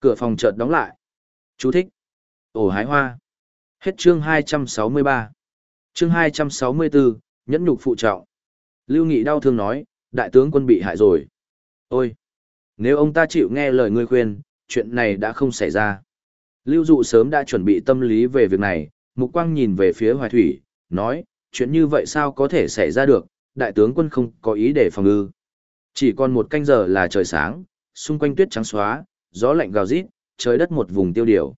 Cửa phòng chợt đóng lại. Chú thích. Ổ hái hoa. Hết chương 263. Chương 264, nhẫn nhục phụ trọng. Lưu Nghị đau thương nói, đại tướng quân bị hại rồi. Ôi! Nếu ông ta chịu nghe lời ngươi khuyên, chuyện này đã không xảy ra. Lưu Dụ sớm đã chuẩn bị tâm lý về việc này, mục quang nhìn về phía Hoài Thủy, nói, chuyện như vậy sao có thể xảy ra được, đại tướng quân không có ý để phòng ư. Chỉ còn một canh giờ là trời sáng, xung quanh tuyết trắng xóa, gió lạnh gào rít, trời đất một vùng tiêu điều.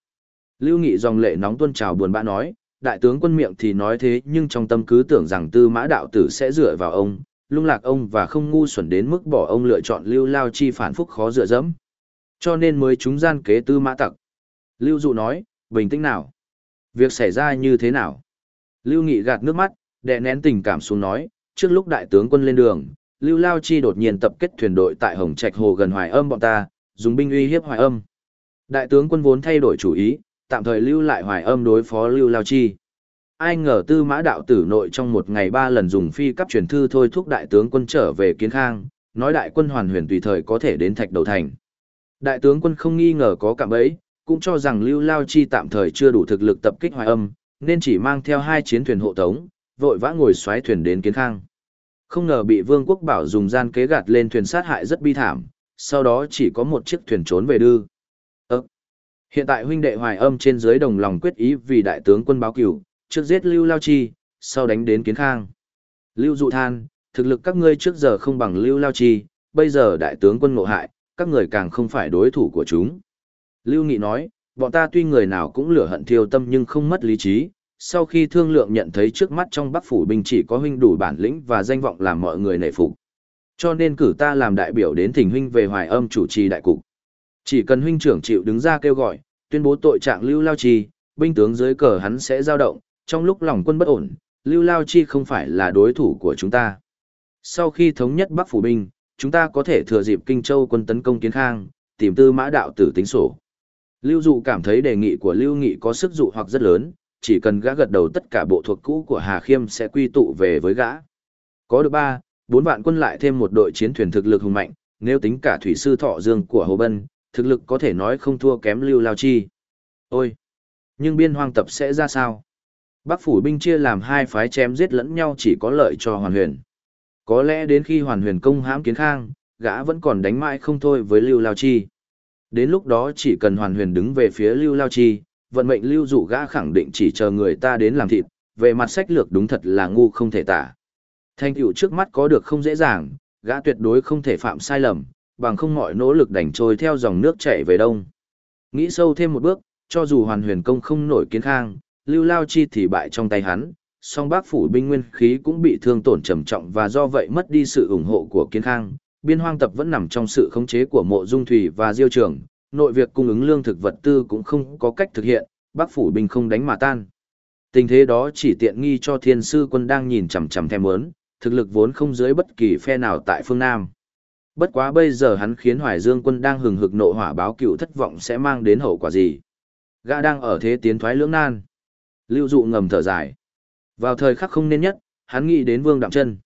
Lưu Nghị dòng lệ nóng tuôn trào buồn bã nói, đại tướng quân miệng thì nói thế nhưng trong tâm cứ tưởng rằng tư mã đạo tử sẽ dựa vào ông, lung lạc ông và không ngu xuẩn đến mức bỏ ông lựa chọn lưu lao chi phản phúc khó dựa dẫm. Cho nên mới chúng gian kế tư mã tặc. Lưu Dụ nói, bình tĩnh nào. Việc xảy ra như thế nào? Lưu Nghị gạt nước mắt, đè nén tình cảm xuống nói, trước lúc đại tướng quân lên đường, Lưu Lao Chi đột nhiên tập kết thuyền đội tại Hồng Trạch Hồ gần Hoài Âm bọn ta, dùng binh uy hiếp Hoài Âm. Đại tướng quân vốn thay đổi chủ ý, tạm thời lưu lại Hoài Âm đối phó Lưu Lao Chi. Ai ngờ tư mã đạo tử nội trong một ngày ba lần dùng phi cấp truyền thư thôi thúc đại tướng quân trở về kiến khang, nói đại quân hoàn huyền tùy thời có thể đến thạch đầu thành. Đại tướng quân không nghi ngờ có cạm bẫy, cũng cho rằng Lưu Lao Chi tạm thời chưa đủ thực lực tập kích Hoài Âm, nên chỉ mang theo hai chiến thuyền hộ tống, vội vã ngồi xoáy thuyền đến kiến khang. Không ngờ bị Vương quốc bảo dùng gian kế gạt lên thuyền sát hại rất bi thảm, sau đó chỉ có một chiếc thuyền trốn về đưa. Ơ! Hiện tại huynh đệ Hoài Âm trên dưới đồng lòng quyết ý vì đại tướng quân báo cửu, trước giết Lưu Lao Chi, sau đánh đến kiến khang. Lưu Dụ than, thực lực các ngươi trước giờ không bằng Lưu Lao Chi, bây giờ đại tướng quân ngộ hại, các người càng không phải đối thủ của chúng. Lưu Nghị nói, bọn ta tuy người nào cũng lửa hận thiêu tâm nhưng không mất lý trí, sau khi thương lượng nhận thấy trước mắt trong Bắc phủ binh chỉ có huynh đủ bản lĩnh và danh vọng làm mọi người nể phục. Cho nên cử ta làm đại biểu đến thỉnh huynh về Hoài Âm chủ trì đại cục. Chỉ cần huynh trưởng chịu đứng ra kêu gọi, tuyên bố tội trạng Lưu Lao Chi, binh tướng dưới cờ hắn sẽ dao động, trong lúc lòng quân bất ổn, Lưu Lao Chi không phải là đối thủ của chúng ta. Sau khi thống nhất Bắc phủ binh, chúng ta có thể thừa dịp Kinh Châu quân tấn công Kiến Khang, tìm tư mã đạo tử tính sổ. Lưu Dụ cảm thấy đề nghị của Lưu Nghị có sức dụ hoặc rất lớn, chỉ cần gã gật đầu tất cả bộ thuộc cũ của Hà Khiêm sẽ quy tụ về với gã. Có được ba, bốn vạn quân lại thêm một đội chiến thuyền thực lực hùng mạnh, nếu tính cả thủy sư Thọ Dương của Hồ Bân, thực lực có thể nói không thua kém Lưu Lao Chi. Ôi! Nhưng biên hoang tập sẽ ra sao? Bắc phủ binh chia làm hai phái chém giết lẫn nhau chỉ có lợi cho Hoàn Huyền. Có lẽ đến khi Hoàn Huyền công hãm kiến khang, gã vẫn còn đánh mãi không thôi với Lưu Lao Chi. Đến lúc đó chỉ cần Hoàn Huyền đứng về phía Lưu Lao Chi, vận mệnh lưu dụ gã khẳng định chỉ chờ người ta đến làm thịt, về mặt sách lược đúng thật là ngu không thể tả. Thanh tựu trước mắt có được không dễ dàng, gã tuyệt đối không thể phạm sai lầm, bằng không mọi nỗ lực đành trôi theo dòng nước chảy về đông. Nghĩ sâu thêm một bước, cho dù hoàn huyền công không nổi kiến khang, lưu lao chi thì bại trong tay hắn, song bác phủ binh nguyên khí cũng bị thương tổn trầm trọng và do vậy mất đi sự ủng hộ của kiến khang. Biên hoang tập vẫn nằm trong sự khống chế của mộ dung thủy và diêu trường, nội việc cung ứng lương thực vật tư cũng không có cách thực hiện, Bắc phủ binh không đánh mà tan. Tình thế đó chỉ tiện nghi cho thiên sư quân đang nhìn chằm chằm thèm muốn, thực lực vốn không dưới bất kỳ phe nào tại phương Nam. Bất quá bây giờ hắn khiến Hoài Dương quân đang hừng hực nộ hỏa báo cựu thất vọng sẽ mang đến hậu quả gì. Gã đang ở thế tiến thoái lưỡng nan. Lưu dụ ngầm thở dài. Vào thời khắc không nên nhất, hắn nghĩ đến Vương Đạm Chân.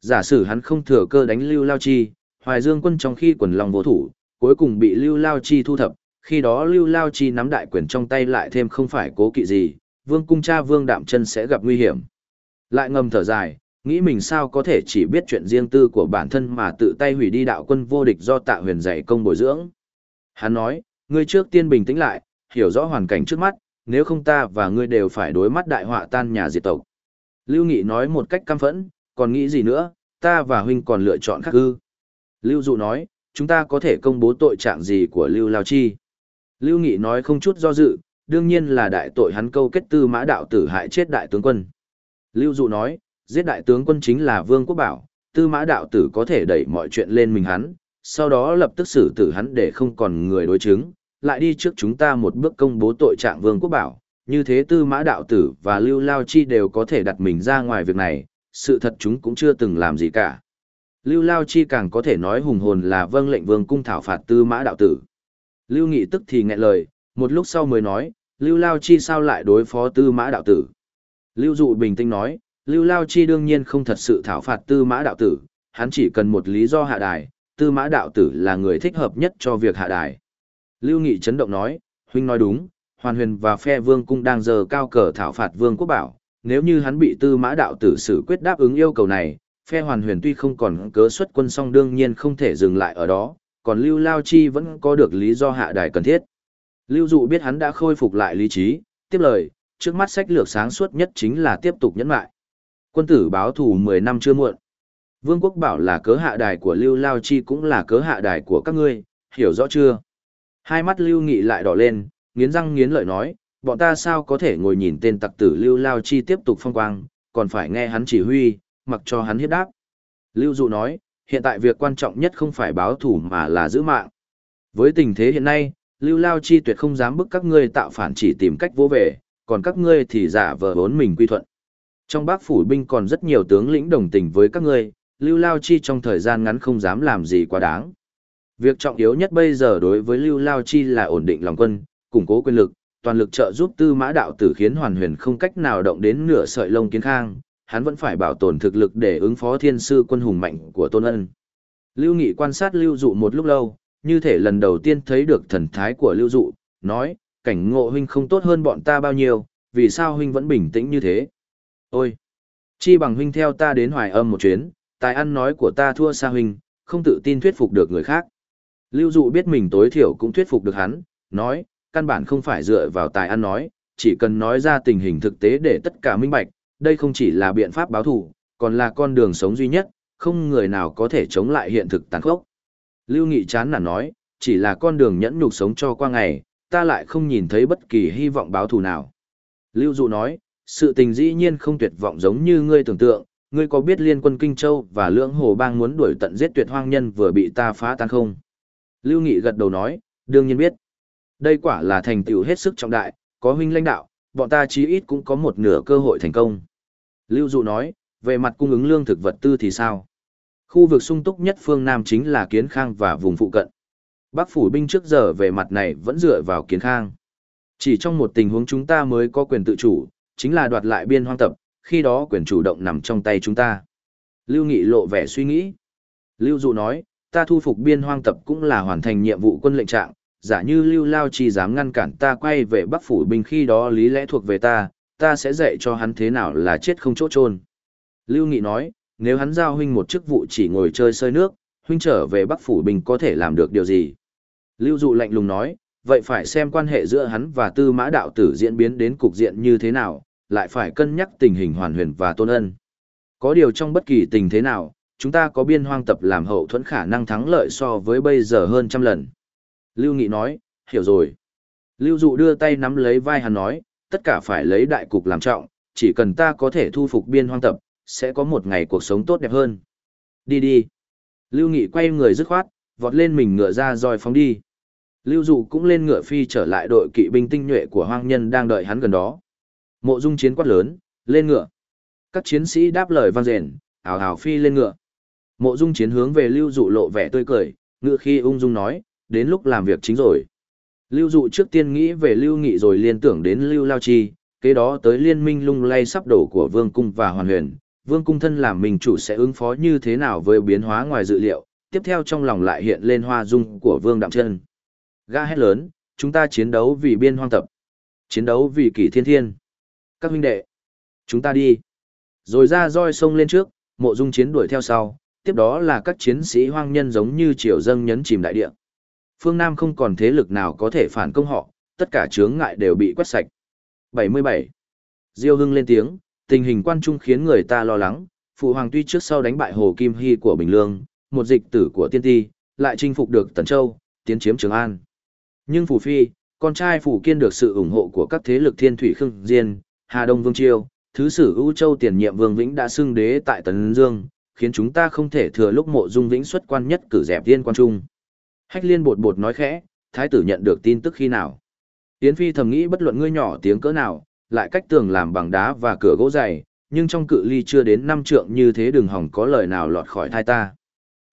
Giả sử hắn không thừa cơ đánh Lưu Lao Chi, Hoài Dương quân trong khi quần lòng vô thủ, cuối cùng bị Lưu Lao Chi thu thập, khi đó Lưu Lao Chi nắm đại quyền trong tay lại thêm không phải cố kỵ gì, vương cung cha vương đạm chân sẽ gặp nguy hiểm. Lại ngầm thở dài, nghĩ mình sao có thể chỉ biết chuyện riêng tư của bản thân mà tự tay hủy đi đạo quân vô địch do tạ huyền dạy công bồi dưỡng. Hắn nói, ngươi trước tiên bình tĩnh lại, hiểu rõ hoàn cảnh trước mắt, nếu không ta và ngươi đều phải đối mắt đại họa tan nhà diệt tộc. Lưu Nghị nói một cách căm phẫn, còn nghĩ gì nữa, ta và huynh còn lựa chọn khác ư. Lưu Dụ nói, chúng ta có thể công bố tội trạng gì của Lưu Lao Chi. Lưu Nghị nói không chút do dự, đương nhiên là đại tội hắn câu kết tư mã đạo tử hại chết đại tướng quân. Lưu Dụ nói, giết đại tướng quân chính là Vương Quốc Bảo, tư mã đạo tử có thể đẩy mọi chuyện lên mình hắn, sau đó lập tức xử tử hắn để không còn người đối chứng, lại đi trước chúng ta một bước công bố tội trạng Vương Quốc Bảo. Như thế tư mã đạo tử và Lưu Lao Chi đều có thể đặt mình ra ngoài việc này, sự thật chúng cũng chưa từng làm gì cả. Lưu Lao Chi càng có thể nói hùng hồn là vâng lệnh vương cung thảo phạt tư mã đạo tử. Lưu Nghị tức thì nghẹn lời, một lúc sau mới nói, Lưu Lao Chi sao lại đối phó tư mã đạo tử. Lưu Dụ bình tĩnh nói, Lưu Lao Chi đương nhiên không thật sự thảo phạt tư mã đạo tử, hắn chỉ cần một lý do hạ đài, tư mã đạo tử là người thích hợp nhất cho việc hạ đài. Lưu Nghị chấn động nói, huynh nói đúng, Hoàn Huyền và phe Vương cung đang giờ cao cờ thảo phạt Vương quốc bảo, nếu như hắn bị Tư Mã đạo tử xử quyết đáp ứng yêu cầu này, phe Hoàn Huyền tuy không còn cớ xuất quân song đương nhiên không thể dừng lại ở đó, còn Lưu Lao Chi vẫn có được lý do hạ đài cần thiết. Lưu Dụ biết hắn đã khôi phục lại lý trí, tiếp lời, trước mắt sách lược sáng suốt nhất chính là tiếp tục nhẫn lại. Quân tử báo thù 10 năm chưa muộn. Vương quốc bảo là cớ hạ đài của Lưu Lao Chi cũng là cớ hạ đài của các ngươi, hiểu rõ chưa? Hai mắt Lưu Nghị lại đỏ lên, nghiến răng nghiến lợi nói, bọn ta sao có thể ngồi nhìn tên tặc tử Lưu Lao Chi tiếp tục phong quang, còn phải nghe hắn chỉ huy, mặc cho hắn hiếp đáp. Lưu Dụ nói, hiện tại việc quan trọng nhất không phải báo thủ mà là giữ mạng. Với tình thế hiện nay, Lưu Lao Chi tuyệt không dám bức các ngươi tạo phản chỉ tìm cách vô về, còn các ngươi thì giả vờ bốn mình quy thuận. Trong bác phủ binh còn rất nhiều tướng lĩnh đồng tình với các ngươi, Lưu Lao Chi trong thời gian ngắn không dám làm gì quá đáng. Việc trọng yếu nhất bây giờ đối với Lưu Lao Chi là ổn định lòng quân, củng cố quyền lực, toàn lực trợ giúp tư mã đạo tử khiến hoàn huyền không cách nào động đến nửa sợi lông kiến khang, hắn vẫn phải bảo tồn thực lực để ứng phó thiên sư quân hùng mạnh của Tôn Ân. Lưu Nghị quan sát Lưu Dụ một lúc lâu, như thể lần đầu tiên thấy được thần thái của Lưu Dụ, nói, cảnh ngộ huynh không tốt hơn bọn ta bao nhiêu, vì sao huynh vẫn bình tĩnh như thế? Ôi! Chi bằng huynh theo ta đến hoài âm một chuyến, tài ăn nói của ta thua xa huynh, không tự tin thuyết phục được người khác. Lưu Dụ biết mình tối thiểu cũng thuyết phục được hắn, nói, căn bản không phải dựa vào tài ăn nói, chỉ cần nói ra tình hình thực tế để tất cả minh bạch, đây không chỉ là biện pháp báo thù, còn là con đường sống duy nhất, không người nào có thể chống lại hiện thực tàn khốc. Lưu Nghị chán nản nói, chỉ là con đường nhẫn nhục sống cho qua ngày, ta lại không nhìn thấy bất kỳ hy vọng báo thù nào. Lưu Dụ nói, sự tình dĩ nhiên không tuyệt vọng giống như ngươi tưởng tượng, ngươi có biết liên quân Kinh Châu và lưỡng hồ bang muốn đuổi tận giết tuyệt hoang nhân vừa bị ta phá tan không? Lưu Nghị gật đầu nói, đương nhiên biết. Đây quả là thành tựu hết sức trọng đại, có huynh lãnh đạo, bọn ta chí ít cũng có một nửa cơ hội thành công. Lưu Dụ nói, về mặt cung ứng lương thực vật tư thì sao? Khu vực sung túc nhất phương Nam chính là Kiến Khang và vùng phụ cận. Bắc phủ binh trước giờ về mặt này vẫn dựa vào Kiến Khang. Chỉ trong một tình huống chúng ta mới có quyền tự chủ, chính là đoạt lại biên hoang tập, khi đó quyền chủ động nằm trong tay chúng ta. Lưu Nghị lộ vẻ suy nghĩ. Lưu Dụ nói, ta thu phục biên hoang tập cũng là hoàn thành nhiệm vụ quân lệnh trạng, giả như Lưu Lao chỉ dám ngăn cản ta quay về Bắc phủ Bình khi đó lý lẽ thuộc về ta, ta sẽ dạy cho hắn thế nào là chết không chỗ trôn. Lưu Nghị nói, nếu hắn giao huynh một chức vụ chỉ ngồi chơi sơi nước, huynh trở về Bắc phủ Bình có thể làm được điều gì? Lưu Dụ lạnh lùng nói, vậy phải xem quan hệ giữa hắn và tư mã đạo tử diễn biến đến cục diện như thế nào, lại phải cân nhắc tình hình hoàn huyền và tôn ân. Có điều trong bất kỳ tình thế nào, chúng ta có biên hoang tập làm hậu thuẫn khả năng thắng lợi so với bây giờ hơn trăm lần. Lưu Nghị nói, hiểu rồi. Lưu Dụ đưa tay nắm lấy vai hắn nói, tất cả phải lấy đại cục làm trọng, chỉ cần ta có thể thu phục biên hoang tập, sẽ có một ngày cuộc sống tốt đẹp hơn. Đi đi. Lưu Nghị quay người dứt khoát, vọt lên mình ngựa ra rồi phóng đi. Lưu Dụ cũng lên ngựa phi trở lại đội kỵ binh tinh nhuệ của hoang nhân đang đợi hắn gần đó. Mộ dung chiến quát lớn, lên ngựa. Các chiến sĩ đáp lời vang rền, ảo ảo phi lên ngựa. Mộ dung chiến hướng về Lưu Dụ lộ vẻ tươi cười, ngựa khi ung dung nói, đến lúc làm việc chính rồi. Lưu Dụ trước tiên nghĩ về Lưu Nghị rồi liên tưởng đến Lưu Lao Chi, kế đó tới liên minh lung lay sắp đổ của Vương Cung và Hoàn Huyền. Vương Cung thân làm mình chủ sẽ ứng phó như thế nào với biến hóa ngoài dự liệu, tiếp theo trong lòng lại hiện lên hoa dung của Vương Đạm Trân. Ga hét lớn, chúng ta chiến đấu vì biên hoang tập. Chiến đấu vì kỷ thiên thiên. Các huynh đệ, chúng ta đi. Rồi ra roi sông lên trước, mộ dung chiến đuổi theo sau, tiếp đó là các chiến sĩ hoang nhân giống như triều dâng nhấn chìm đại địa. Phương Nam không còn thế lực nào có thể phản công họ, tất cả chướng ngại đều bị quét sạch. 77. Diêu Hưng lên tiếng, tình hình quan trung khiến người ta lo lắng, phụ hoàng tuy trước sau đánh bại Hồ Kim Hy của Bình Lương, một dịch tử của tiên ti, lại chinh phục được Tần Châu, tiến chiếm Trường An. Nhưng Phủ Phi, con trai Phủ Kiên được sự ủng hộ của các thế lực thiên thủy khương diên, Hà Đông Vương triều Thứ sử ưu châu tiền nhiệm Vương Vĩnh đã xưng đế tại Tấn Dương, khiến chúng ta không thể thừa lúc mộ dung vĩnh xuất quan nhất cử dẹp tiên quan trung. Hách liên bột bột nói khẽ, thái tử nhận được tin tức khi nào. Yến Phi thầm nghĩ bất luận ngươi nhỏ tiếng cỡ nào, lại cách tường làm bằng đá và cửa gỗ dày, nhưng trong cự ly chưa đến năm trượng như thế đừng hỏng có lời nào lọt khỏi thai ta.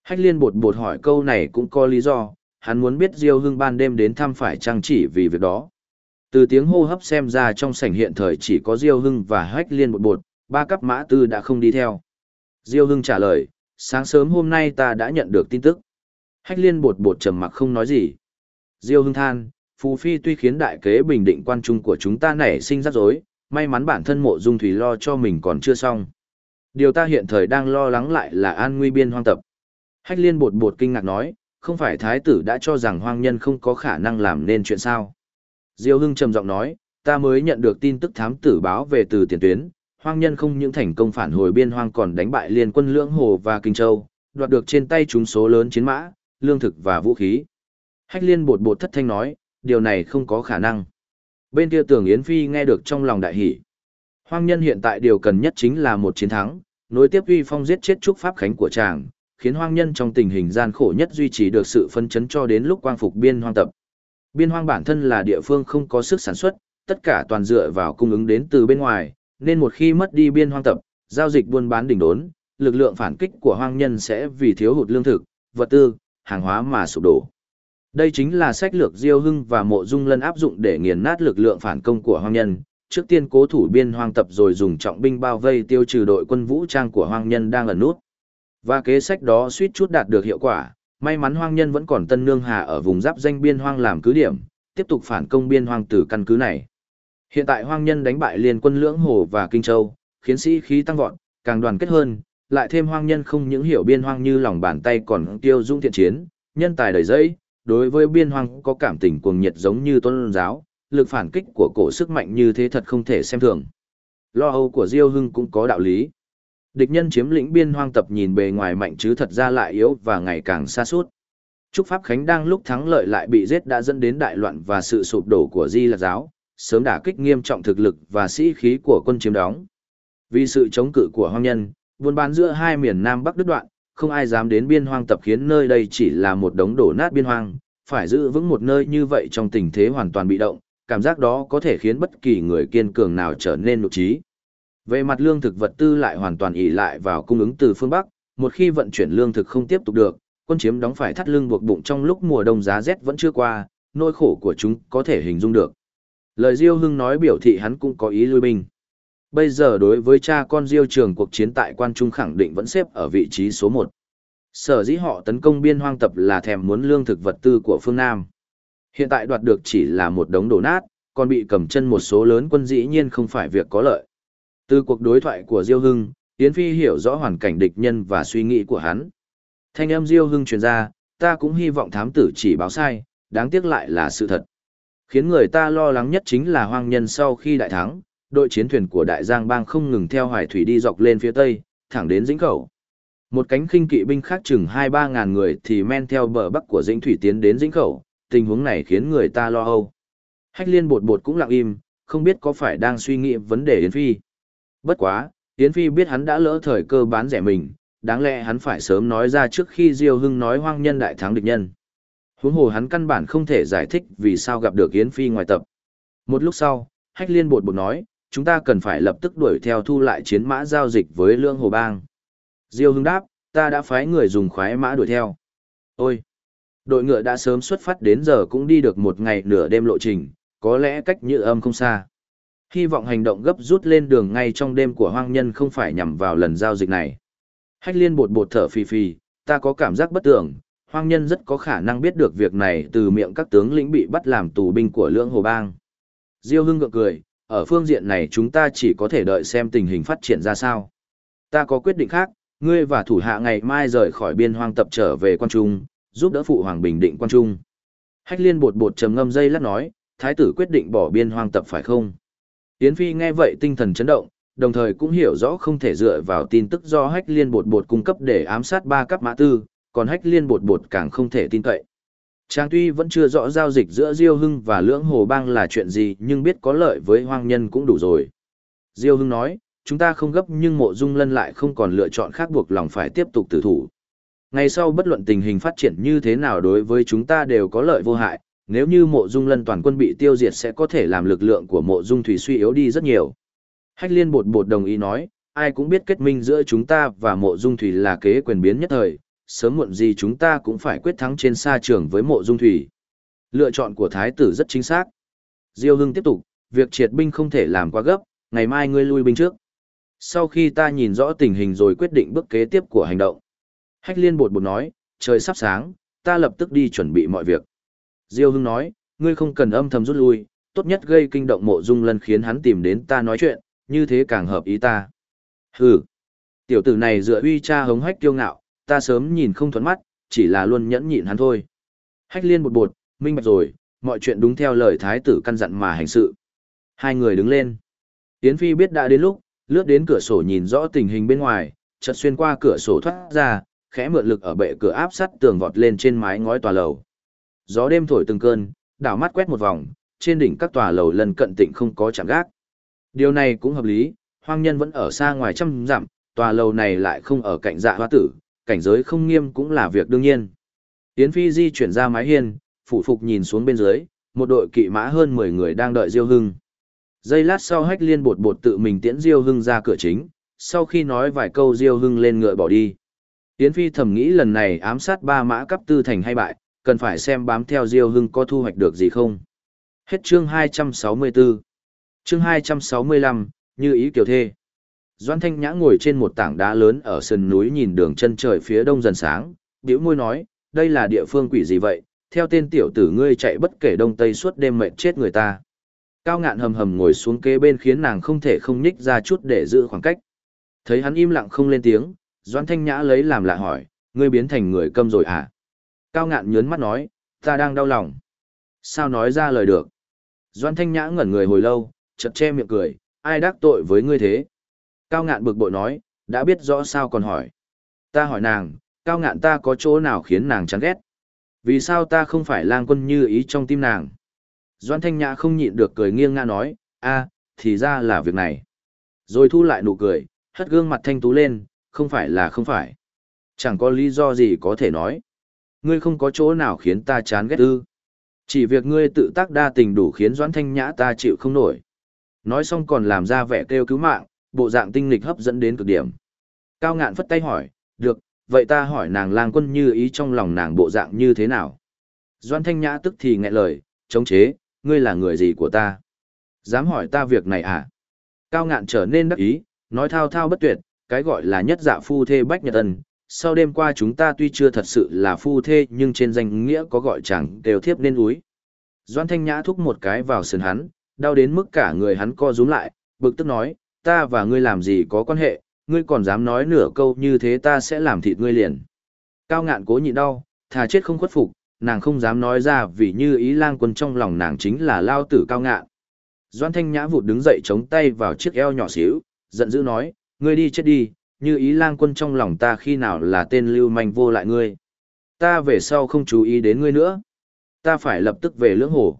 Hách liên bột bột hỏi câu này cũng có lý do, hắn muốn biết Diêu Hưng ban đêm đến thăm phải trang chỉ vì việc đó. Từ tiếng hô hấp xem ra trong sảnh hiện thời chỉ có Diêu Hưng và Hách liên bột bột, ba cấp mã tư đã không đi theo. Diêu Hưng trả lời, sáng sớm hôm nay ta đã nhận được tin tức. Hách liên bột bột trầm mặc không nói gì. Diêu hưng than, Phù Phi tuy khiến đại kế bình định quan trung của chúng ta nảy sinh rắc rối, may mắn bản thân mộ dung thủy lo cho mình còn chưa xong. Điều ta hiện thời đang lo lắng lại là an nguy biên hoang tập. Hách liên bột bột kinh ngạc nói, không phải thái tử đã cho rằng hoang nhân không có khả năng làm nên chuyện sao. Diêu hưng trầm giọng nói, ta mới nhận được tin tức thám tử báo về từ tiền tuyến, hoang nhân không những thành công phản hồi biên hoang còn đánh bại liên quân lưỡng hồ và kinh châu, đoạt được trên tay chúng số lớn chiến mã, lương thực và vũ khí. Hách liên bột bột thất thanh nói, điều này không có khả năng. Bên kia tưởng Yến Phi nghe được trong lòng đại hỷ. Hoang nhân hiện tại điều cần nhất chính là một chiến thắng, nối tiếp uy phong giết chết trúc pháp khánh của chàng, khiến hoang nhân trong tình hình gian khổ nhất duy trì được sự phân chấn cho đến lúc quang phục biên hoang tập. Biên hoang bản thân là địa phương không có sức sản xuất, tất cả toàn dựa vào cung ứng đến từ bên ngoài, nên một khi mất đi biên hoang tập, giao dịch buôn bán đỉnh đốn, lực lượng phản kích của hoang nhân sẽ vì thiếu hụt lương thực, vật tư, hàng hóa mà sụp đổ. Đây chính là sách lược Diêu Hưng và Mộ Dung Lân áp dụng để nghiền nát lực lượng phản công của hoang nhân, trước tiên cố thủ biên hoang tập rồi dùng trọng binh bao vây tiêu trừ đội quân vũ trang của hoang nhân đang ẩn nút. Và kế sách đó suýt chút đạt được hiệu quả, may mắn hoang nhân vẫn còn tân nương hà ở vùng giáp danh biên hoang làm cứ điểm, tiếp tục phản công biên hoang từ căn cứ này. Hiện tại hoang nhân đánh bại liên quân lưỡng hồ và kinh châu, khiến sĩ khí tăng vọt, càng đoàn kết hơn, lại thêm hoang nhân không những hiểu biên hoang như lòng bàn tay còn tiêu dung thiện chiến, nhân tài đầy dẫy, đối với biên hoang có cảm tình cuồng nhiệt giống như tôn giáo, lực phản kích của cổ sức mạnh như thế thật không thể xem thường. Lo âu của Diêu Hưng cũng có đạo lý. Địch nhân chiếm lĩnh biên hoang tập nhìn bề ngoài mạnh chứ thật ra lại yếu và ngày càng xa suốt. Trúc Pháp Khánh đang lúc thắng lợi lại bị giết đã dẫn đến đại loạn và sự sụp đổ của Di Lạc Giáo, sớm đả kích nghiêm trọng thực lực và sĩ khí của quân chiếm đóng. Vì sự chống cự của hoang nhân, buôn bán giữa hai miền Nam Bắc đứt đoạn, không ai dám đến biên hoang tập khiến nơi đây chỉ là một đống đổ nát biên hoang, phải giữ vững một nơi như vậy trong tình thế hoàn toàn bị động, cảm giác đó có thể khiến bất kỳ người kiên cường nào trở nên nụ trí. Về mặt lương thực vật tư lại hoàn toàn ỷ lại vào cung ứng từ phương Bắc, một khi vận chuyển lương thực không tiếp tục được, quân chiếm đóng phải thắt lưng buộc bụng trong lúc mùa đông giá rét vẫn chưa qua, nỗi khổ của chúng có thể hình dung được. Lời Diêu Hưng nói biểu thị hắn cũng có ý lui binh. Bây giờ đối với cha con Diêu trường cuộc chiến tại quan trung khẳng định vẫn xếp ở vị trí số 1. Sở dĩ họ tấn công biên hoang tập là thèm muốn lương thực vật tư của phương Nam. Hiện tại đoạt được chỉ là một đống đổ nát, còn bị cầm chân một số lớn quân dĩ nhiên không phải việc có lợi. Từ cuộc đối thoại của Diêu Hưng, Yến Phi hiểu rõ hoàn cảnh địch nhân và suy nghĩ của hắn. Thanh âm Diêu Hưng truyền ra, ta cũng hy vọng thám tử chỉ báo sai, đáng tiếc lại là sự thật. Khiến người ta lo lắng nhất chính là hoang nhân sau khi đại thắng, đội chiến thuyền của đại giang bang không ngừng theo hoài thủy đi dọc lên phía tây, thẳng đến dĩnh khẩu. Một cánh khinh kỵ binh khác chừng hai ba ngàn người thì men theo bờ bắc của dĩnh thủy tiến đến dĩnh khẩu, tình huống này khiến người ta lo âu. Hách liên bột bột cũng lặng im, không biết có phải đang suy nghĩ vấn đề Yến Phi. Bất quá, Yến Phi biết hắn đã lỡ thời cơ bán rẻ mình, đáng lẽ hắn phải sớm nói ra trước khi Diêu Hưng nói hoang nhân đại thắng địch nhân. Huống hồ hắn căn bản không thể giải thích vì sao gặp được Yến Phi ngoài tập. Một lúc sau, Hách Liên bột bột nói, chúng ta cần phải lập tức đuổi theo thu lại chiến mã giao dịch với Lương Hồ Bang. Diêu Hưng đáp, ta đã phái người dùng khoái mã đuổi theo. Ôi! Đội ngựa đã sớm xuất phát đến giờ cũng đi được một ngày nửa đêm lộ trình, có lẽ cách như âm không xa. Hy vọng hành động gấp rút lên đường ngay trong đêm của hoang nhân không phải nhằm vào lần giao dịch này. Hách liên bột bột thở phì phì, ta có cảm giác bất tưởng, hoang nhân rất có khả năng biết được việc này từ miệng các tướng lĩnh bị bắt làm tù binh của lưỡng hồ bang. Diêu hưng gượng cười, ở phương diện này chúng ta chỉ có thể đợi xem tình hình phát triển ra sao. Ta có quyết định khác, ngươi và thủ hạ ngày mai rời khỏi biên hoang tập trở về quan trung, giúp đỡ phụ hoàng bình định quan trung. Hách liên bột bột trầm ngâm dây lát nói, thái tử quyết định bỏ biên hoang tập phải không? Yến Phi nghe vậy tinh thần chấn động, đồng thời cũng hiểu rõ không thể dựa vào tin tức do hách liên bột bột cung cấp để ám sát ba cấp mã tư, còn hách liên bột bột càng không thể tin cậy. Trang tuy vẫn chưa rõ giao dịch giữa Diêu Hưng và Lưỡng Hồ Bang là chuyện gì nhưng biết có lợi với hoang nhân cũng đủ rồi. Diêu Hưng nói, chúng ta không gấp nhưng mộ dung lân lại không còn lựa chọn khác buộc lòng phải tiếp tục tử thủ. Ngày sau bất luận tình hình phát triển như thế nào đối với chúng ta đều có lợi vô hại, nếu như mộ dung lân toàn quân bị tiêu diệt sẽ có thể làm lực lượng của mộ dung thủy suy yếu đi rất nhiều. Hách liên bột bột đồng ý nói, ai cũng biết kết minh giữa chúng ta và mộ dung thủy là kế quyền biến nhất thời, sớm muộn gì chúng ta cũng phải quyết thắng trên sa trường với mộ dung thủy. Lựa chọn của thái tử rất chính xác. Diêu Hưng tiếp tục, việc triệt binh không thể làm quá gấp, ngày mai ngươi lui binh trước. Sau khi ta nhìn rõ tình hình rồi quyết định bước kế tiếp của hành động. Hách liên bột bột nói, trời sắp sáng, ta lập tức đi chuẩn bị mọi việc. Diêu Hưng nói, ngươi không cần âm thầm rút lui, tốt nhất gây kinh động mộ dung lân khiến hắn tìm đến ta nói chuyện, như thế càng hợp ý ta. Hừ, tiểu tử này dựa uy cha hống hách kiêu ngạo, ta sớm nhìn không thuận mắt, chỉ là luôn nhẫn nhịn hắn thôi. Hách liên bột bột, minh bạch rồi, mọi chuyện đúng theo lời thái tử căn dặn mà hành sự. Hai người đứng lên. Yến Phi biết đã đến lúc, lướt đến cửa sổ nhìn rõ tình hình bên ngoài, chợt xuyên qua cửa sổ thoát ra, khẽ mượn lực ở bệ cửa áp sắt tường vọt lên trên mái ngói tòa lầu. Gió đêm thổi từng cơn, đảo mắt quét một vòng, trên đỉnh các tòa lầu lần cận tịnh không có chạm gác. Điều này cũng hợp lý, hoang nhân vẫn ở xa ngoài trăm dặm, tòa lầu này lại không ở cạnh dạ hoa tử, cảnh giới không nghiêm cũng là việc đương nhiên. Yến Phi di chuyển ra mái hiên, phụ phục nhìn xuống bên dưới, một đội kỵ mã hơn 10 người đang đợi Diêu Hưng. Giây lát sau hách liên bột bột tự mình tiễn Diêu Hưng ra cửa chính, sau khi nói vài câu Diêu Hưng lên ngựa bỏ đi. Yến Phi thầm nghĩ lần này ám sát ba mã cấp tư thành hay bại, cần phải xem bám theo Diêu Hưng có thu hoạch được gì không. Hết chương 264. Chương 265, như ý kiểu thê. Doan Thanh Nhã ngồi trên một tảng đá lớn ở sườn núi nhìn đường chân trời phía đông dần sáng, bĩu môi nói, đây là địa phương quỷ gì vậy, theo tên tiểu tử ngươi chạy bất kể đông tây suốt đêm mệt chết người ta. Cao ngạn hầm hầm ngồi xuống kế bên khiến nàng không thể không nhích ra chút để giữ khoảng cách. Thấy hắn im lặng không lên tiếng, Doan Thanh Nhã lấy làm lạ hỏi, ngươi biến thành người câm rồi à? Cao ngạn nhớn mắt nói, ta đang đau lòng. Sao nói ra lời được? Doan Thanh Nhã ngẩn người hồi lâu, chợt che miệng cười, ai đắc tội với ngươi thế? Cao ngạn bực bội nói, đã biết rõ sao còn hỏi. Ta hỏi nàng, cao ngạn ta có chỗ nào khiến nàng chán ghét? Vì sao ta không phải lang quân như ý trong tim nàng? Doan Thanh Nhã không nhịn được cười nghiêng ngã nói, a, thì ra là việc này. Rồi thu lại nụ cười, hất gương mặt thanh tú lên, không phải là không phải. Chẳng có lý do gì có thể nói. Ngươi không có chỗ nào khiến ta chán ghét ư. Chỉ việc ngươi tự tác đa tình đủ khiến Doãn Thanh Nhã ta chịu không nổi. Nói xong còn làm ra vẻ kêu cứu mạng, bộ dạng tinh nghịch hấp dẫn đến cực điểm. Cao ngạn phất tay hỏi, được, vậy ta hỏi nàng lang quân như ý trong lòng nàng bộ dạng như thế nào? Doan Thanh Nhã tức thì nghẹn lời, chống chế, ngươi là người gì của ta? Dám hỏi ta việc này à? Cao ngạn trở nên đắc ý, nói thao thao bất tuyệt, cái gọi là nhất dạ phu thê bách nhật ân. Sau đêm qua chúng ta tuy chưa thật sự là phu thê nhưng trên danh nghĩa có gọi chẳng đều thiếp nên úi. Doan Thanh Nhã thúc một cái vào sườn hắn, đau đến mức cả người hắn co rúm lại, bực tức nói, ta và ngươi làm gì có quan hệ, ngươi còn dám nói nửa câu như thế ta sẽ làm thịt ngươi liền. Cao ngạn cố nhịn đau, thà chết không khuất phục, nàng không dám nói ra vì như ý lang quân trong lòng nàng chính là lao tử cao ngạn. Doan Thanh Nhã vụt đứng dậy chống tay vào chiếc eo nhỏ xíu, giận dữ nói, ngươi đi chết đi, như ý lang quân trong lòng ta khi nào là tên lưu manh vô lại ngươi. Ta về sau không chú ý đến ngươi nữa. Ta phải lập tức về lưỡng hồ.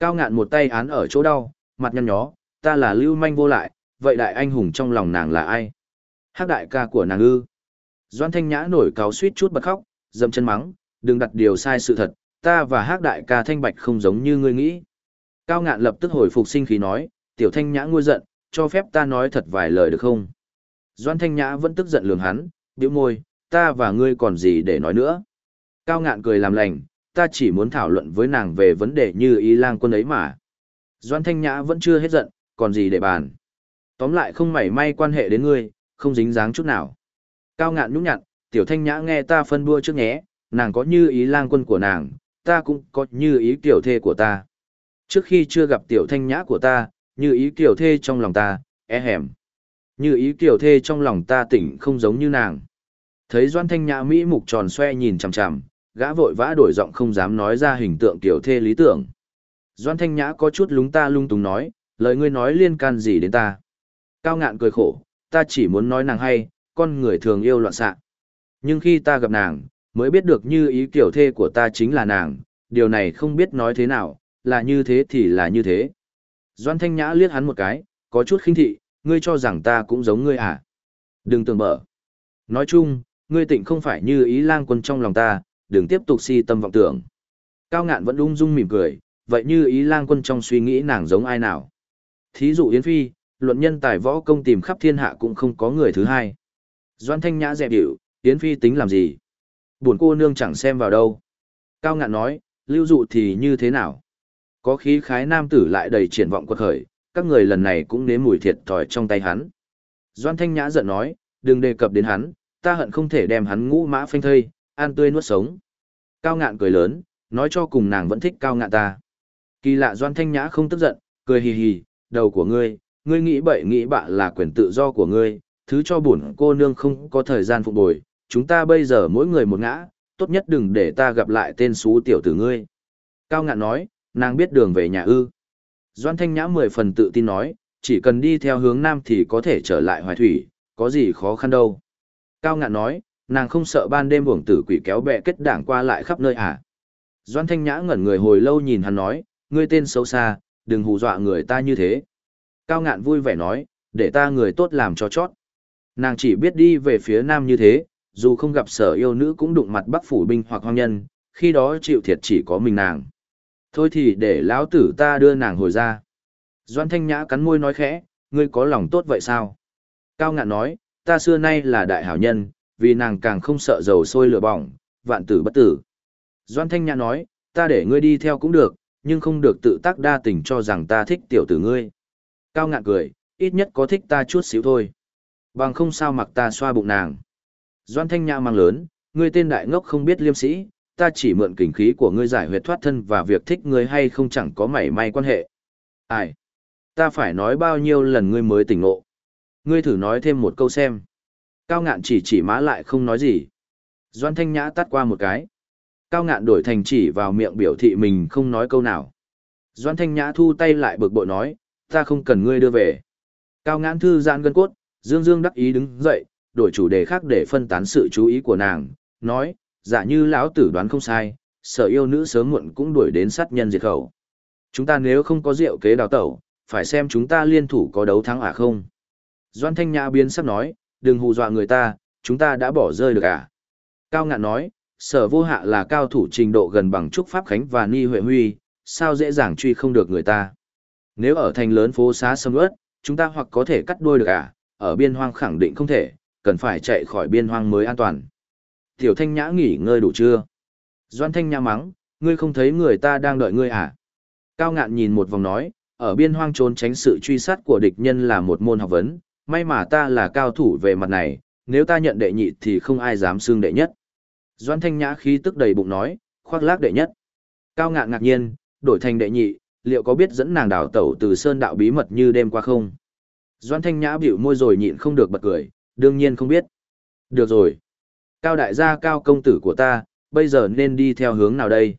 Cao ngạn một tay án ở chỗ đau, mặt nhăn nhó, ta là lưu manh vô lại, vậy đại anh hùng trong lòng nàng là ai? Hắc đại ca của nàng ư? Doan Thanh Nhã nổi cáo suýt chút bật khóc, dầm chân mắng, đừng đặt điều sai sự thật, ta và Hắc đại ca Thanh Bạch không giống như ngươi nghĩ. Cao ngạn lập tức hồi phục sinh khí nói, tiểu Thanh Nhã nguôi giận, cho phép ta nói thật vài lời được không? Doan Thanh Nhã vẫn tức giận lường hắn, biểu môi, ta và ngươi còn gì để nói nữa? Cao ngạn cười làm lành, ta chỉ muốn thảo luận với nàng về vấn đề như ý lang quân ấy mà. Doan Thanh Nhã vẫn chưa hết giận, còn gì để bàn. Tóm lại không mảy may quan hệ đến ngươi, không dính dáng chút nào. Cao ngạn nhúc nhặn, tiểu Thanh Nhã nghe ta phân đua trước nhé, nàng có như ý lang quân của nàng, ta cũng có như ý tiểu thê của ta. Trước khi chưa gặp tiểu Thanh Nhã của ta, như ý tiểu thê trong lòng ta, e hèm. Như ý tiểu thê trong lòng ta tỉnh không giống như nàng. Thấy Doan Thanh Nhã Mỹ mục tròn xoe nhìn chằm chằm, gã vội vã đổi giọng không dám nói ra hình tượng tiểu thê lý tưởng. Doan Thanh Nhã có chút lúng ta lung túng nói, lời ngươi nói liên can gì đến ta. Cao ngạn cười khổ, ta chỉ muốn nói nàng hay, con người thường yêu loạn xạ. Nhưng khi ta gặp nàng, mới biết được như ý kiểu thê của ta chính là nàng, điều này không biết nói thế nào, là như thế thì là như thế. Doan Thanh Nhã liếc hắn một cái, có chút khinh thị, ngươi cho rằng ta cũng giống ngươi à. Đừng tưởng mở. Nói chung, ngươi tịnh không phải như ý lang quân trong lòng ta, đừng tiếp tục si tâm vọng tưởng. Cao ngạn vẫn ung dung mỉm cười, vậy như ý lang quân trong suy nghĩ nàng giống ai nào. Thí dụ Yến Phi, luận nhân tài võ công tìm khắp thiên hạ cũng không có người thứ hai. Doan Thanh Nhã dẹp điệu, Yến Phi tính làm gì? Buồn cô nương chẳng xem vào đâu. Cao ngạn nói, lưu dụ thì như thế nào? Có khí khái nam tử lại đầy triển vọng quật khởi, các người lần này cũng nếm mùi thiệt thòi trong tay hắn. Doan Thanh Nhã giận nói, đừng đề cập đến hắn, ta hận không thể đem hắn ngũ mã phanh thây, an tươi nuốt sống. Cao ngạn cười lớn, nói cho cùng nàng vẫn thích cao ngạn ta. Kỳ lạ Doan Thanh Nhã không tức giận, cười hì hì, đầu của ngươi, ngươi nghĩ bậy nghĩ bạ là quyền tự do của ngươi, thứ cho bổn cô nương không có thời gian phục bồi, chúng ta bây giờ mỗi người một ngã, tốt nhất đừng để ta gặp lại tên xú tiểu tử ngươi. Cao ngạn nói, nàng biết đường về nhà ư. Doan Thanh Nhã mười phần tự tin nói, chỉ cần đi theo hướng nam thì có thể trở lại hoài thủy, có gì khó khăn đâu. Cao ngạn nói, nàng không sợ ban đêm buồng tử quỷ kéo bè kết đảng qua lại khắp nơi à. Doan Thanh Nhã ngẩn người hồi lâu nhìn hắn nói, ngươi tên xấu xa, đừng hù dọa người ta như thế. Cao ngạn vui vẻ nói, để ta người tốt làm cho chót. Nàng chỉ biết đi về phía nam như thế, dù không gặp sở yêu nữ cũng đụng mặt bắc phủ binh hoặc hoang nhân, khi đó chịu thiệt chỉ có mình nàng. Thôi thì để lão tử ta đưa nàng hồi ra. Doan Thanh Nhã cắn môi nói khẽ, ngươi có lòng tốt vậy sao? Cao ngạn nói, ta xưa nay là đại hảo nhân, vì nàng càng không sợ dầu sôi lửa bỏng, vạn tử bất tử. Doan Thanh Nhã nói, ta để ngươi đi theo cũng được, nhưng không được tự tác đa tình cho rằng ta thích tiểu tử ngươi. Cao ngạn cười, ít nhất có thích ta chút xíu thôi. Bằng không sao mặc ta xoa bụng nàng. Doan Thanh Nhã mang lớn, ngươi tên đại ngốc không biết liêm sĩ, ta chỉ mượn kình khí của ngươi giải huyệt thoát thân và việc thích ngươi hay không chẳng có mảy may quan hệ. Ai? Ta phải nói bao nhiêu lần ngươi mới tỉnh ngộ. Ngươi thử nói thêm một câu xem. Cao ngạn chỉ chỉ má lại không nói gì. Doan Thanh Nhã tắt qua một cái. Cao ngạn đổi thành chỉ vào miệng biểu thị mình không nói câu nào. Doan Thanh Nhã thu tay lại bực bội nói, ta không cần ngươi đưa về. Cao ngạn thư giãn gân cốt, dương dương đắc ý đứng dậy, đổi chủ đề khác để phân tán sự chú ý của nàng, nói, giả như lão tử đoán không sai, sở yêu nữ sớm muộn cũng đuổi đến sát nhân diệt khẩu. Chúng ta nếu không có rượu kế đào tẩu, phải xem chúng ta liên thủ có đấu thắng à không. Doan Thanh Nhã biến sắp nói, đừng hù dọa người ta, chúng ta đã bỏ rơi được à. Cao ngạn nói, sở vô hạ là cao thủ trình độ gần bằng Trúc Pháp Khánh và Ni Huệ Huy, sao dễ dàng truy không được người ta. Nếu ở thành lớn phố xá sâm ướt, chúng ta hoặc có thể cắt đuôi được à, ở biên hoang khẳng định không thể, cần phải chạy khỏi biên hoang mới an toàn. Tiểu Thanh Nhã nghỉ ngơi đủ chưa? Doan Thanh Nhã mắng, ngươi không thấy người ta đang đợi ngươi à? Cao ngạn nhìn một vòng nói, ở biên hoang trốn tránh sự truy sát của địch nhân là một môn học vấn, may mà ta là cao thủ về mặt này, nếu ta nhận đệ nhị thì không ai dám xưng đệ nhất. Doan Thanh Nhã khí tức đầy bụng nói, khoác lác đệ nhất. Cao ngạn ngạc nhiên, đổi thành đệ nhị, liệu có biết dẫn nàng đào tẩu từ sơn đạo bí mật như đêm qua không? Doan Thanh Nhã bĩu môi rồi nhịn không được bật cười, đương nhiên không biết. Được rồi. Cao đại gia cao công tử của ta, bây giờ nên đi theo hướng nào đây?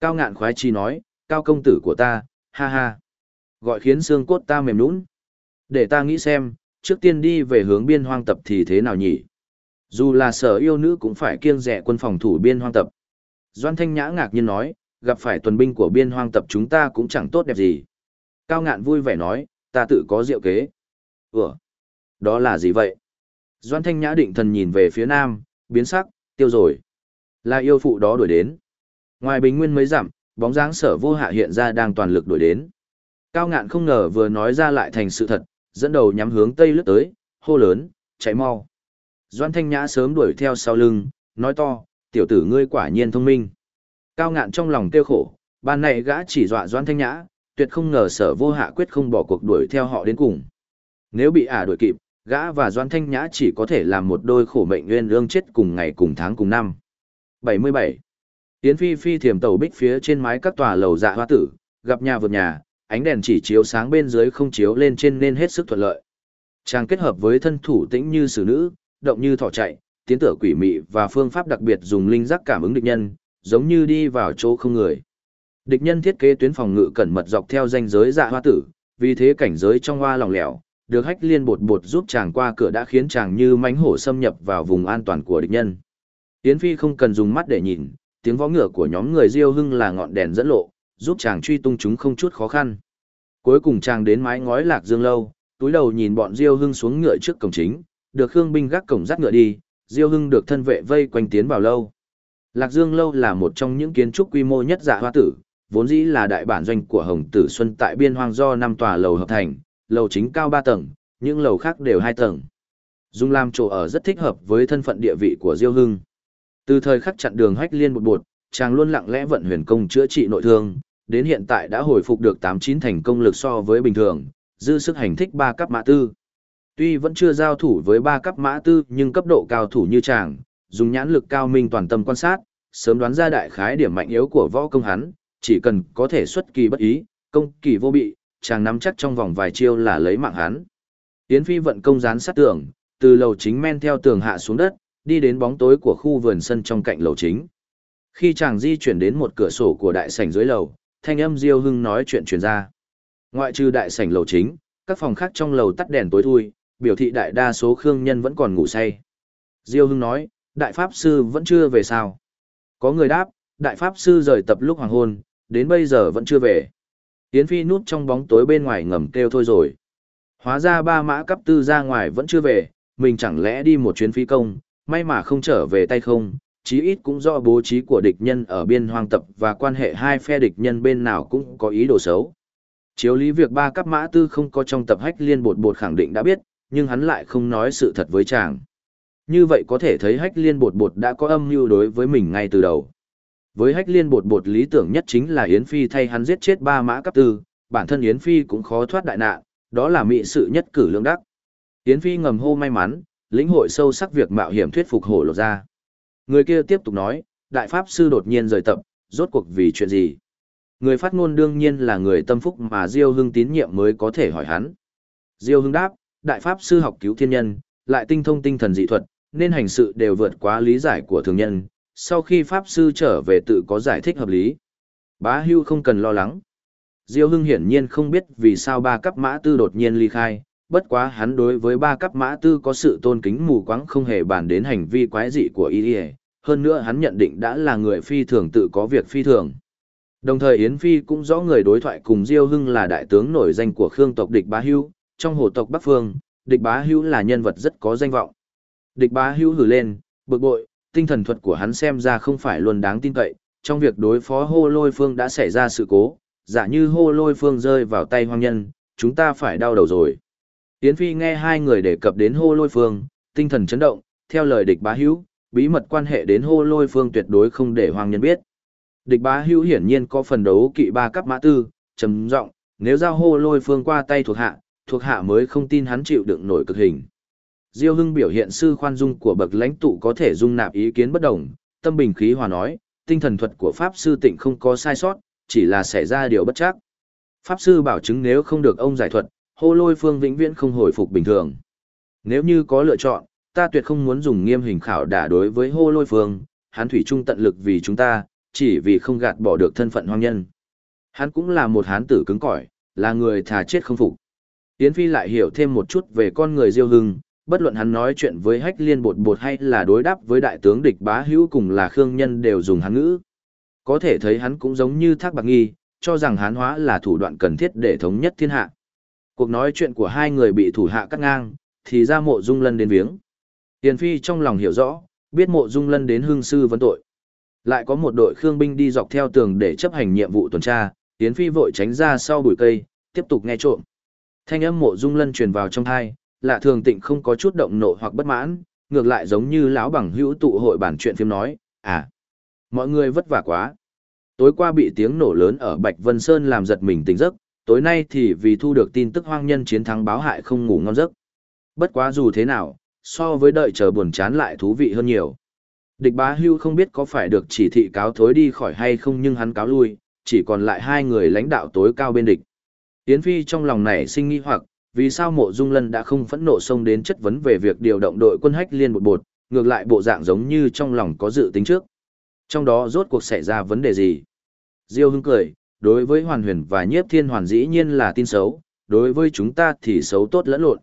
Cao ngạn khoái chi nói, cao công tử của ta, ha ha. Gọi khiến xương cốt ta mềm nũng. Để ta nghĩ xem, trước tiên đi về hướng biên hoang tập thì thế nào nhỉ? Dù là sở yêu nữ cũng phải kiêng rẻ quân phòng thủ biên hoang tập. Doan Thanh Nhã ngạc nhiên nói, gặp phải tuần binh của biên hoang tập chúng ta cũng chẳng tốt đẹp gì. Cao ngạn vui vẻ nói, ta tự có diệu kế. Ủa? Đó là gì vậy? Doan Thanh Nhã định thần nhìn về phía nam, biến sắc, tiêu rồi. Là yêu phụ đó đuổi đến. Ngoài bình nguyên mấy dặm, bóng dáng sở vô hạ hiện ra đang toàn lực đuổi đến. Cao ngạn không ngờ vừa nói ra lại thành sự thật, dẫn đầu nhắm hướng tây lướt tới, hô lớn, chạy mau. Doan Thanh Nhã sớm đuổi theo sau lưng, nói to, tiểu tử ngươi quả nhiên thông minh. Cao ngạn trong lòng tiêu khổ, ban này gã chỉ dọa Doan Thanh Nhã, tuyệt không ngờ sở vô hạ quyết không bỏ cuộc đuổi theo họ đến cùng. Nếu bị ả đuổi kịp, gã và Doan Thanh Nhã chỉ có thể làm một đôi khổ mệnh nguyên ương chết cùng ngày cùng tháng cùng năm. 77. Yến Phi Phi thiềm tàu bích phía trên mái các tòa lầu dạ hoa tử, gặp nhà vượt nhà, ánh đèn chỉ chiếu sáng bên dưới không chiếu lên trên nên hết sức thuận lợi. Chàng kết hợp với thân thủ tĩnh như xử nữ, động như thỏ chạy, tiến tựa quỷ mị và phương pháp đặc biệt dùng linh giác cảm ứng địch nhân, giống như đi vào chỗ không người. Địch nhân thiết kế tuyến phòng ngự cẩn mật dọc theo danh giới dạ hoa tử, vì thế cảnh giới trong hoa lỏng lẻo, được hách liên bột bột giúp chàng qua cửa đã khiến chàng như mánh hổ xâm nhập vào vùng an toàn của địch nhân. Yến Phi không cần dùng mắt để nhìn, tiếng võ ngựa của nhóm người Diêu Hưng là ngọn đèn dẫn lộ, giúp chàng truy tung chúng không chút khó khăn. Cuối cùng chàng đến mái ngói lạc dương lâu, túi đầu nhìn bọn Diêu Hưng xuống ngựa trước cổng chính, được Khương binh gác cổng dắt ngựa đi, Diêu Hưng được thân vệ vây quanh tiến vào lâu. Lạc Dương lâu là một trong những kiến trúc quy mô nhất dạ hoa tử, vốn dĩ là đại bản doanh của Hồng Tử Xuân tại biên hoang do năm tòa lầu hợp thành, lầu chính cao 3 tầng, những lầu khác đều 2 tầng. Dung Lam chỗ ở rất thích hợp với thân phận địa vị của Diêu Hưng. Từ thời khắc chặn đường hách liên một bột, chàng luôn lặng lẽ vận huyền công chữa trị nội thương, đến hiện tại đã hồi phục được 8-9 thành công lực so với bình thường, dư sức hành thích ba cấp mã tư. Tuy vẫn chưa giao thủ với ba cấp mã tư nhưng cấp độ cao thủ như chàng, dùng nhãn lực cao minh toàn tâm quan sát, sớm đoán ra đại khái điểm mạnh yếu của võ công hắn, chỉ cần có thể xuất kỳ bất ý, công kỳ vô bị, chàng nắm chắc trong vòng vài chiêu là lấy mạng hắn. Yến Phi vận công gián sát tường, từ lầu chính men theo tường hạ xuống đất, đi đến bóng tối của khu vườn sân trong cạnh lầu chính. Khi chàng di chuyển đến một cửa sổ của đại sảnh dưới lầu, thanh âm Diêu Hưng nói chuyện truyền ra. Ngoại trừ đại sảnh lầu chính, các phòng khác trong lầu tắt đèn tối thui, biểu thị đại đa số khương nhân vẫn còn ngủ say. Diêu Hưng nói, đại pháp sư vẫn chưa về sao? Có người đáp, đại pháp sư rời tập lúc hoàng hôn, đến bây giờ vẫn chưa về. Yến Phi núp trong bóng tối bên ngoài ngầm kêu thôi rồi. Hóa ra ba mã cấp tư ra ngoài vẫn chưa về, mình chẳng lẽ đi một chuyến phi công, may mà không trở về tay không, chí ít cũng do bố trí của địch nhân ở biên hoang tập và quan hệ hai phe địch nhân bên nào cũng có ý đồ xấu. Chiếu lý việc ba cấp mã tư không có trong tập hách liên bột bột khẳng định đã biết, nhưng hắn lại không nói sự thật với chàng. Như vậy có thể thấy hách liên bột bột đã có âm mưu đối với mình ngay từ đầu. Với hách liên bột bột lý tưởng nhất chính là Yến Phi thay hắn giết chết ba mã cấp tư, bản thân Yến Phi cũng khó thoát đại nạn, đó là mị sự nhất cử lương đắc. Yến Phi ngầm hô may mắn, lĩnh hội sâu sắc việc mạo hiểm thuyết phục hổ lột ra. Người kia tiếp tục nói, đại pháp sư đột nhiên rời tập, rốt cuộc vì chuyện gì? Người phát ngôn đương nhiên là người tâm phúc mà Diêu Hưng tín nhiệm mới có thể hỏi hắn. Diêu Hưng đáp, đại pháp sư học cứu thiên nhân, lại tinh thông tinh thần dị thuật, nên hành sự đều vượt quá lý giải của thường nhân, sau khi pháp sư trở về tự có giải thích hợp lý. Bá Hưu không cần lo lắng. Diêu Hưng hiển nhiên không biết vì sao ba cấp mã tư đột nhiên ly khai, bất quá hắn đối với ba cấp mã tư có sự tôn kính mù quáng không hề bàn đến hành vi quái dị của y hơn nữa hắn nhận định đã là người phi thường tự có việc phi thường. Đồng thời Yến Phi cũng rõ người đối thoại cùng Diêu Hưng là đại tướng nổi danh của Khương tộc địch bá hưu, trong hồ tộc Bắc Phương, địch bá hưu là nhân vật rất có danh vọng. Địch bá hưu hử lên, bực bội, tinh thần thuật của hắn xem ra không phải luôn đáng tin cậy, trong việc đối phó hô lôi phương đã xảy ra sự cố, giả như hô lôi phương rơi vào tay hoang nhân, chúng ta phải đau đầu rồi. Yến Phi nghe hai người đề cập đến hô lôi phương, tinh thần chấn động, theo lời địch bá hữu, bí mật quan hệ đến hô lôi phương tuyệt đối không để hoàng nhân biết. Địch bá hữu hiển nhiên có phần đấu kỵ ba cấp mã tư, trầm giọng nếu giao hô lôi phương qua tay thuộc hạ, thuộc hạ mới không tin hắn chịu đựng nổi cực hình. Diêu Hưng biểu hiện sư khoan dung của bậc lãnh tụ có thể dung nạp ý kiến bất đồng, tâm bình khí hòa nói, tinh thần thuật của Pháp sư tịnh không có sai sót, chỉ là xảy ra điều bất chắc. Pháp sư bảo chứng nếu không được ông giải thuật, hô lôi phương vĩnh viễn không hồi phục bình thường. Nếu như có lựa chọn, ta tuyệt không muốn dùng nghiêm hình khảo đả đối với hô lôi phương, hắn thủy trung tận lực vì chúng ta, chỉ vì không gạt bỏ được thân phận hoang nhân. Hắn cũng là một hán tử cứng cỏi, là người thà chết không phục. Yến Phi lại hiểu thêm một chút về con người Diêu Hưng, bất luận hắn nói chuyện với hách liên bột bột hay là đối đáp với đại tướng địch bá hữu cùng là khương nhân đều dùng hắn ngữ. Có thể thấy hắn cũng giống như thác bạc nghi, cho rằng hán hóa là thủ đoạn cần thiết để thống nhất thiên hạ. Cuộc nói chuyện của hai người bị thủ hạ cắt ngang, thì ra mộ dung lân đến viếng. Tiền phi trong lòng hiểu rõ, biết mộ dung lân đến hương sư vấn tội. Lại có một đội khương binh đi dọc theo tường để chấp hành nhiệm vụ tuần tra, Yến Phi vội tránh ra sau bụi cây, tiếp tục nghe trộm. Thanh âm mộ dung lân truyền vào trong thai, lạ thường tịnh không có chút động nộ hoặc bất mãn, ngược lại giống như lão bằng hữu tụ hội bản chuyện phim nói, à, mọi người vất vả quá. Tối qua bị tiếng nổ lớn ở Bạch Vân Sơn làm giật mình tỉnh giấc, tối nay thì vì thu được tin tức hoang nhân chiến thắng báo hại không ngủ ngon giấc. Bất quá dù thế nào, so với đợi chờ buồn chán lại thú vị hơn nhiều. Địch bá hưu không biết có phải được chỉ thị cáo thối đi khỏi hay không nhưng hắn cáo lui, chỉ còn lại hai người lãnh đạo tối cao bên địch. Yến Phi trong lòng này sinh nghi hoặc, vì sao mộ dung lân đã không phẫn nộ xông đến chất vấn về việc điều động đội quân hách liên một bột, ngược lại bộ dạng giống như trong lòng có dự tính trước. Trong đó rốt cuộc xảy ra vấn đề gì? Diêu hưng cười, đối với hoàn huyền và nhiếp thiên hoàn dĩ nhiên là tin xấu, đối với chúng ta thì xấu tốt lẫn lộn.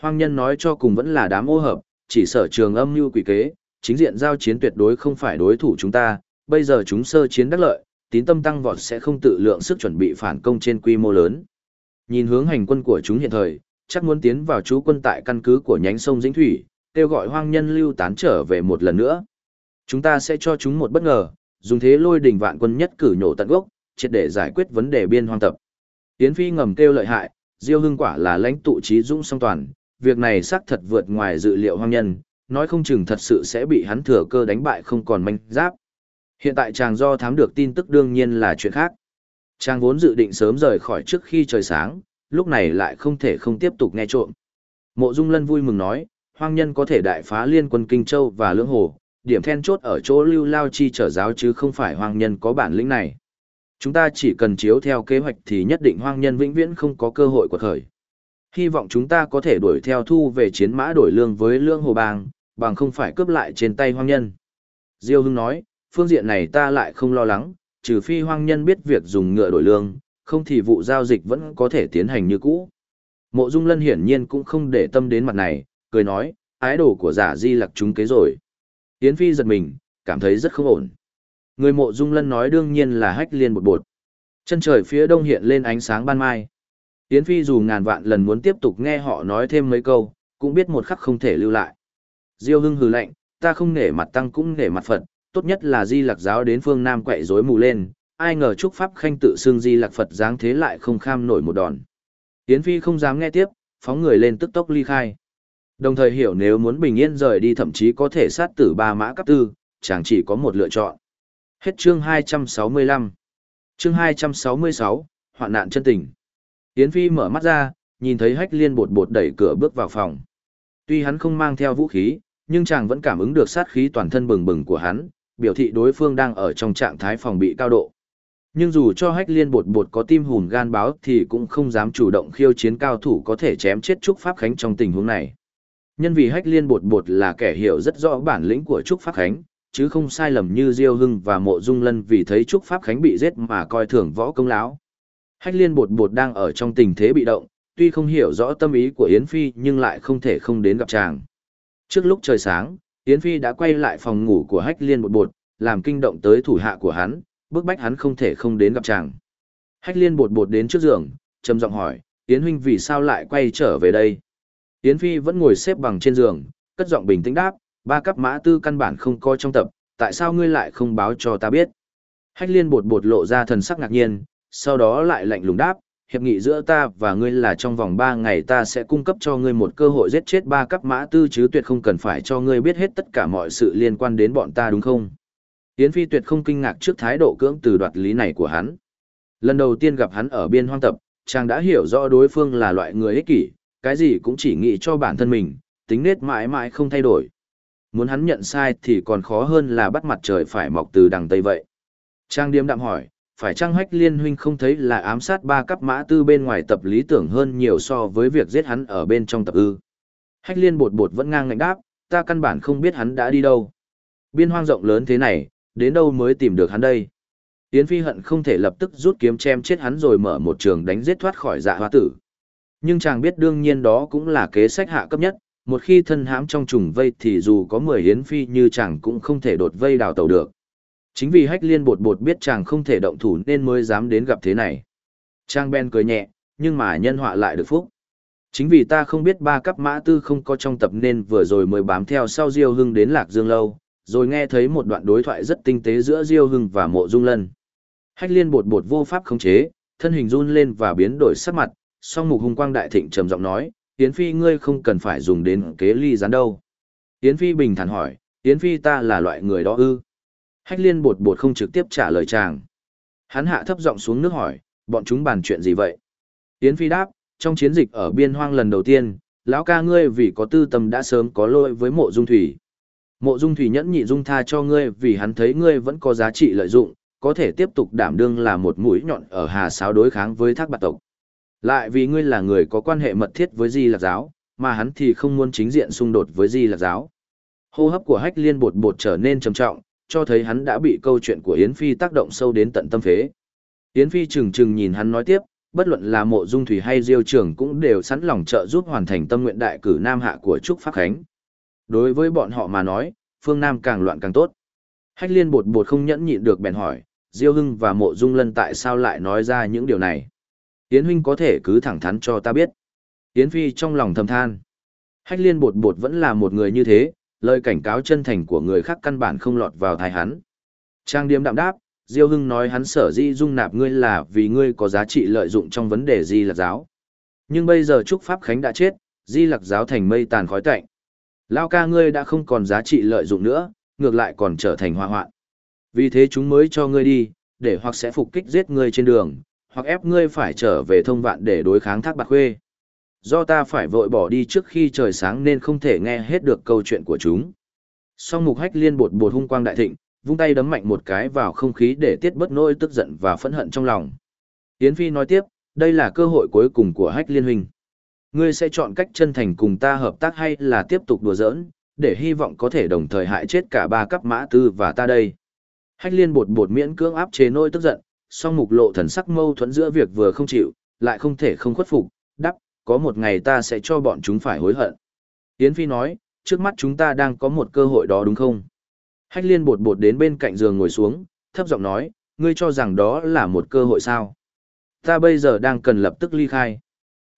Hoang nhân nói cho cùng vẫn là đám ô hợp, chỉ sở trường âm mưu quỷ kế, chính diện giao chiến tuyệt đối không phải đối thủ chúng ta, bây giờ chúng sơ chiến đắc lợi, tín tâm tăng vọt sẽ không tự lượng sức chuẩn bị phản công trên quy mô lớn. Nhìn hướng hành quân của chúng hiện thời, chắc muốn tiến vào trú quân tại căn cứ của nhánh sông Dĩnh Thủy, kêu gọi hoang nhân lưu tán trở về một lần nữa. Chúng ta sẽ cho chúng một bất ngờ, dùng thế lôi đỉnh vạn quân nhất cử nhổ tận gốc, triệt để giải quyết vấn đề biên hoang tập. Tiến Phi ngầm kêu lợi hại, Diêu Hưng quả là lãnh tụ trí dũng song toàn, việc này xác thật vượt ngoài dự liệu hoang nhân, nói không chừng thật sự sẽ bị hắn thừa cơ đánh bại không còn manh giáp. Hiện tại chàng do thám được tin tức đương nhiên là chuyện khác. Trang vốn dự định sớm rời khỏi trước khi trời sáng, lúc này lại không thể không tiếp tục nghe trộm. Mộ Dung Lân vui mừng nói, hoang nhân có thể đại phá liên quân Kinh Châu và Lưỡng Hồ, điểm then chốt ở chỗ lưu lao chi trở giáo chứ không phải hoang nhân có bản lĩnh này. Chúng ta chỉ cần chiếu theo kế hoạch thì nhất định hoang nhân vĩnh viễn không có cơ hội của khởi. Hy vọng chúng ta có thể đuổi theo thu về chiến mã đổi lương với lương hồ bang, bằng không phải cướp lại trên tay hoang nhân. Diêu Hưng nói, phương diện này ta lại không lo lắng, trừ phi hoang nhân biết việc dùng ngựa đổi lương, không thì vụ giao dịch vẫn có thể tiến hành như cũ. Mộ Dung Lân hiển nhiên cũng không để tâm đến mặt này, cười nói, ái đồ của giả di lặc chúng kế rồi. Yến Phi giật mình, cảm thấy rất không ổn. Người mộ Dung Lân nói đương nhiên là hách liên một bột. Chân trời phía đông hiện lên ánh sáng ban mai. Yến Phi dù ngàn vạn lần muốn tiếp tục nghe họ nói thêm mấy câu, cũng biết một khắc không thể lưu lại. Diêu Hưng hừ lạnh, ta không nể mặt tăng cũng nể mặt Phật, tốt nhất là Di lạc giáo đến phương Nam quậy rối mù lên, ai ngờ trúc pháp khanh tự xưng Di lạc Phật dáng thế lại không kham nổi một đòn. Yến Phi không dám nghe tiếp, phóng người lên tức tốc ly khai. Đồng thời hiểu nếu muốn bình yên rời đi thậm chí có thể sát tử ba mã cấp tư, chẳng chỉ có một lựa chọn. Hết chương 265. Chương 266, hoạn nạn chân tình. Yến Phi mở mắt ra, nhìn thấy hách liên bột bột đẩy cửa bước vào phòng. Tuy hắn không mang theo vũ khí, nhưng chàng vẫn cảm ứng được sát khí toàn thân bừng bừng của hắn, biểu thị đối phương đang ở trong trạng thái phòng bị cao độ. Nhưng dù cho hách liên bột bột có tim hùn gan báo thì cũng không dám chủ động khiêu chiến cao thủ có thể chém chết Trúc Pháp Khánh trong tình huống này. Nhân vì hách liên bột bột là kẻ hiểu rất rõ bản lĩnh của Trúc Pháp Khánh, chứ không sai lầm như Diêu Hưng và Mộ Dung Lân vì thấy Trúc Pháp Khánh bị giết mà coi thường võ công lão. Hách liên bột bột đang ở trong tình thế bị động, tuy không hiểu rõ tâm ý của Yến Phi nhưng lại không thể không đến gặp chàng. Trước lúc trời sáng, Yến Phi đã quay lại phòng ngủ của hách liên bột bột, làm kinh động tới thủ hạ của hắn, bức bách hắn không thể không đến gặp chàng. Hách liên bột bột đến trước giường, trầm giọng hỏi, Yến huynh vì sao lại quay trở về đây? Yến Phi vẫn ngồi xếp bằng trên giường, cất giọng bình tĩnh đáp, ba cấp mã tư căn bản không coi trong tập, tại sao ngươi lại không báo cho ta biết? Hách liên bột bột lộ ra thần sắc ngạc nhiên, sau đó lại lạnh lùng đáp, hiệp nghị giữa ta và ngươi là trong vòng 3 ngày ta sẽ cung cấp cho ngươi một cơ hội giết chết ba cấp mã tư chứ tuyệt không cần phải cho ngươi biết hết tất cả mọi sự liên quan đến bọn ta đúng không? Yến Phi tuyệt không kinh ngạc trước thái độ cưỡng từ đoạt lý này của hắn. Lần đầu tiên gặp hắn ở biên hoang tập, chàng đã hiểu rõ đối phương là loại người ích kỷ, cái gì cũng chỉ nghĩ cho bản thân mình, tính nết mãi mãi không thay đổi. Muốn hắn nhận sai thì còn khó hơn là bắt mặt trời phải mọc từ đằng Tây vậy. Trang điếm đạm hỏi, phải chăng hách liên huynh không thấy là ám sát ba cấp mã tư bên ngoài tập lý tưởng hơn nhiều so với việc giết hắn ở bên trong tập ư. Hách liên bột bột vẫn ngang ngạnh đáp, ta căn bản không biết hắn đã đi đâu. Biên hoang rộng lớn thế này, đến đâu mới tìm được hắn đây. Yến Phi hận không thể lập tức rút kiếm chém chết hắn rồi mở một trường đánh giết thoát khỏi dạ hoa tử. Nhưng chàng biết đương nhiên đó cũng là kế sách hạ cấp nhất, một khi thân hãm trong trùng vây thì dù có 10 Yến Phi như chàng cũng không thể đột vây đào tàu được. Chính vì hách liên bột bột biết chàng không thể động thủ nên mới dám đến gặp thế này. Trang Ben cười nhẹ, nhưng mà nhân họa lại được phúc. Chính vì ta không biết ba cấp mã tư không có trong tập nên vừa rồi mới bám theo sau Diêu Hưng đến Lạc Dương Lâu, rồi nghe thấy một đoạn đối thoại rất tinh tế giữa Diêu Hưng và Mộ Dung Lân. Hách liên bột bột vô pháp khống chế, thân hình run lên và biến đổi sắc mặt, song mục hùng quang đại thịnh trầm giọng nói, Yến Phi ngươi không cần phải dùng đến kế ly gián đâu. Yến Phi bình thản hỏi, Yến Phi ta là loại người đó ư? Hách liên bột bột không trực tiếp trả lời chàng. Hắn hạ thấp giọng xuống nước hỏi, bọn chúng bàn chuyện gì vậy? Yến Phi đáp, trong chiến dịch ở biên hoang lần đầu tiên, lão ca ngươi vì có tư tâm đã sớm có lỗi với mộ dung thủy. Mộ dung thủy nhẫn nhị dung tha cho ngươi vì hắn thấy ngươi vẫn có giá trị lợi dụng, có thể tiếp tục đảm đương là một mũi nhọn ở hà sáo đối kháng với thác bạc tộc. Lại vì ngươi là người có quan hệ mật thiết với di lạc giáo, mà hắn thì không muốn chính diện xung đột với di lạc giáo. Hô hấp của hách liên bột bột trở nên trầm trọng, cho thấy hắn đã bị câu chuyện của Yến Phi tác động sâu đến tận tâm phế. Yến Phi chừng chừng nhìn hắn nói tiếp, bất luận là mộ dung thủy hay diêu trưởng cũng đều sẵn lòng trợ giúp hoàn thành tâm nguyện đại cử Nam Hạ của Trúc Pháp Khánh. Đối với bọn họ mà nói, phương Nam càng loạn càng tốt. Hách liên bột bột không nhẫn nhịn được bèn hỏi, Diêu Hưng và mộ dung lân tại sao lại nói ra những điều này. Yến huynh có thể cứ thẳng thắn cho ta biết. Yến Phi trong lòng thầm than. Hách liên bột bột vẫn là một người như thế, lời cảnh cáo chân thành của người khác căn bản không lọt vào thai hắn. Trang điếm đạm đáp, Diêu Hưng nói hắn sở di dung nạp ngươi là vì ngươi có giá trị lợi dụng trong vấn đề di lạc giáo. Nhưng bây giờ Trúc Pháp Khánh đã chết, di lạc giáo thành mây tàn khói tạnh. Lao ca ngươi đã không còn giá trị lợi dụng nữa, ngược lại còn trở thành hoa hoạn. Vì thế chúng mới cho ngươi đi, để hoặc sẽ phục kích giết ngươi trên đường, hoặc ép ngươi phải trở về thông vạn để đối kháng thác bạc khuê. Do ta phải vội bỏ đi trước khi trời sáng nên không thể nghe hết được câu chuyện của chúng. Song mục hách liên bột bột hung quang đại thịnh, vung tay đấm mạnh một cái vào không khí để tiết bất nỗi tức giận và phẫn hận trong lòng. Yến Phi nói tiếp, đây là cơ hội cuối cùng của hách liên huynh. Ngươi sẽ chọn cách chân thành cùng ta hợp tác hay là tiếp tục đùa giỡn, để hy vọng có thể đồng thời hại chết cả ba cấp mã tư và ta đây. Hách liên bột bột miễn cưỡng áp chế nỗi tức giận, song mục lộ thần sắc mâu thuẫn giữa việc vừa không chịu, lại không thể không khuất phục, đắp, có một ngày ta sẽ cho bọn chúng phải hối hận. Yến Phi nói, trước mắt chúng ta đang có một cơ hội đó đúng không? Hách liên bột bột đến bên cạnh giường ngồi xuống, thấp giọng nói, ngươi cho rằng đó là một cơ hội sao? Ta bây giờ đang cần lập tức ly khai.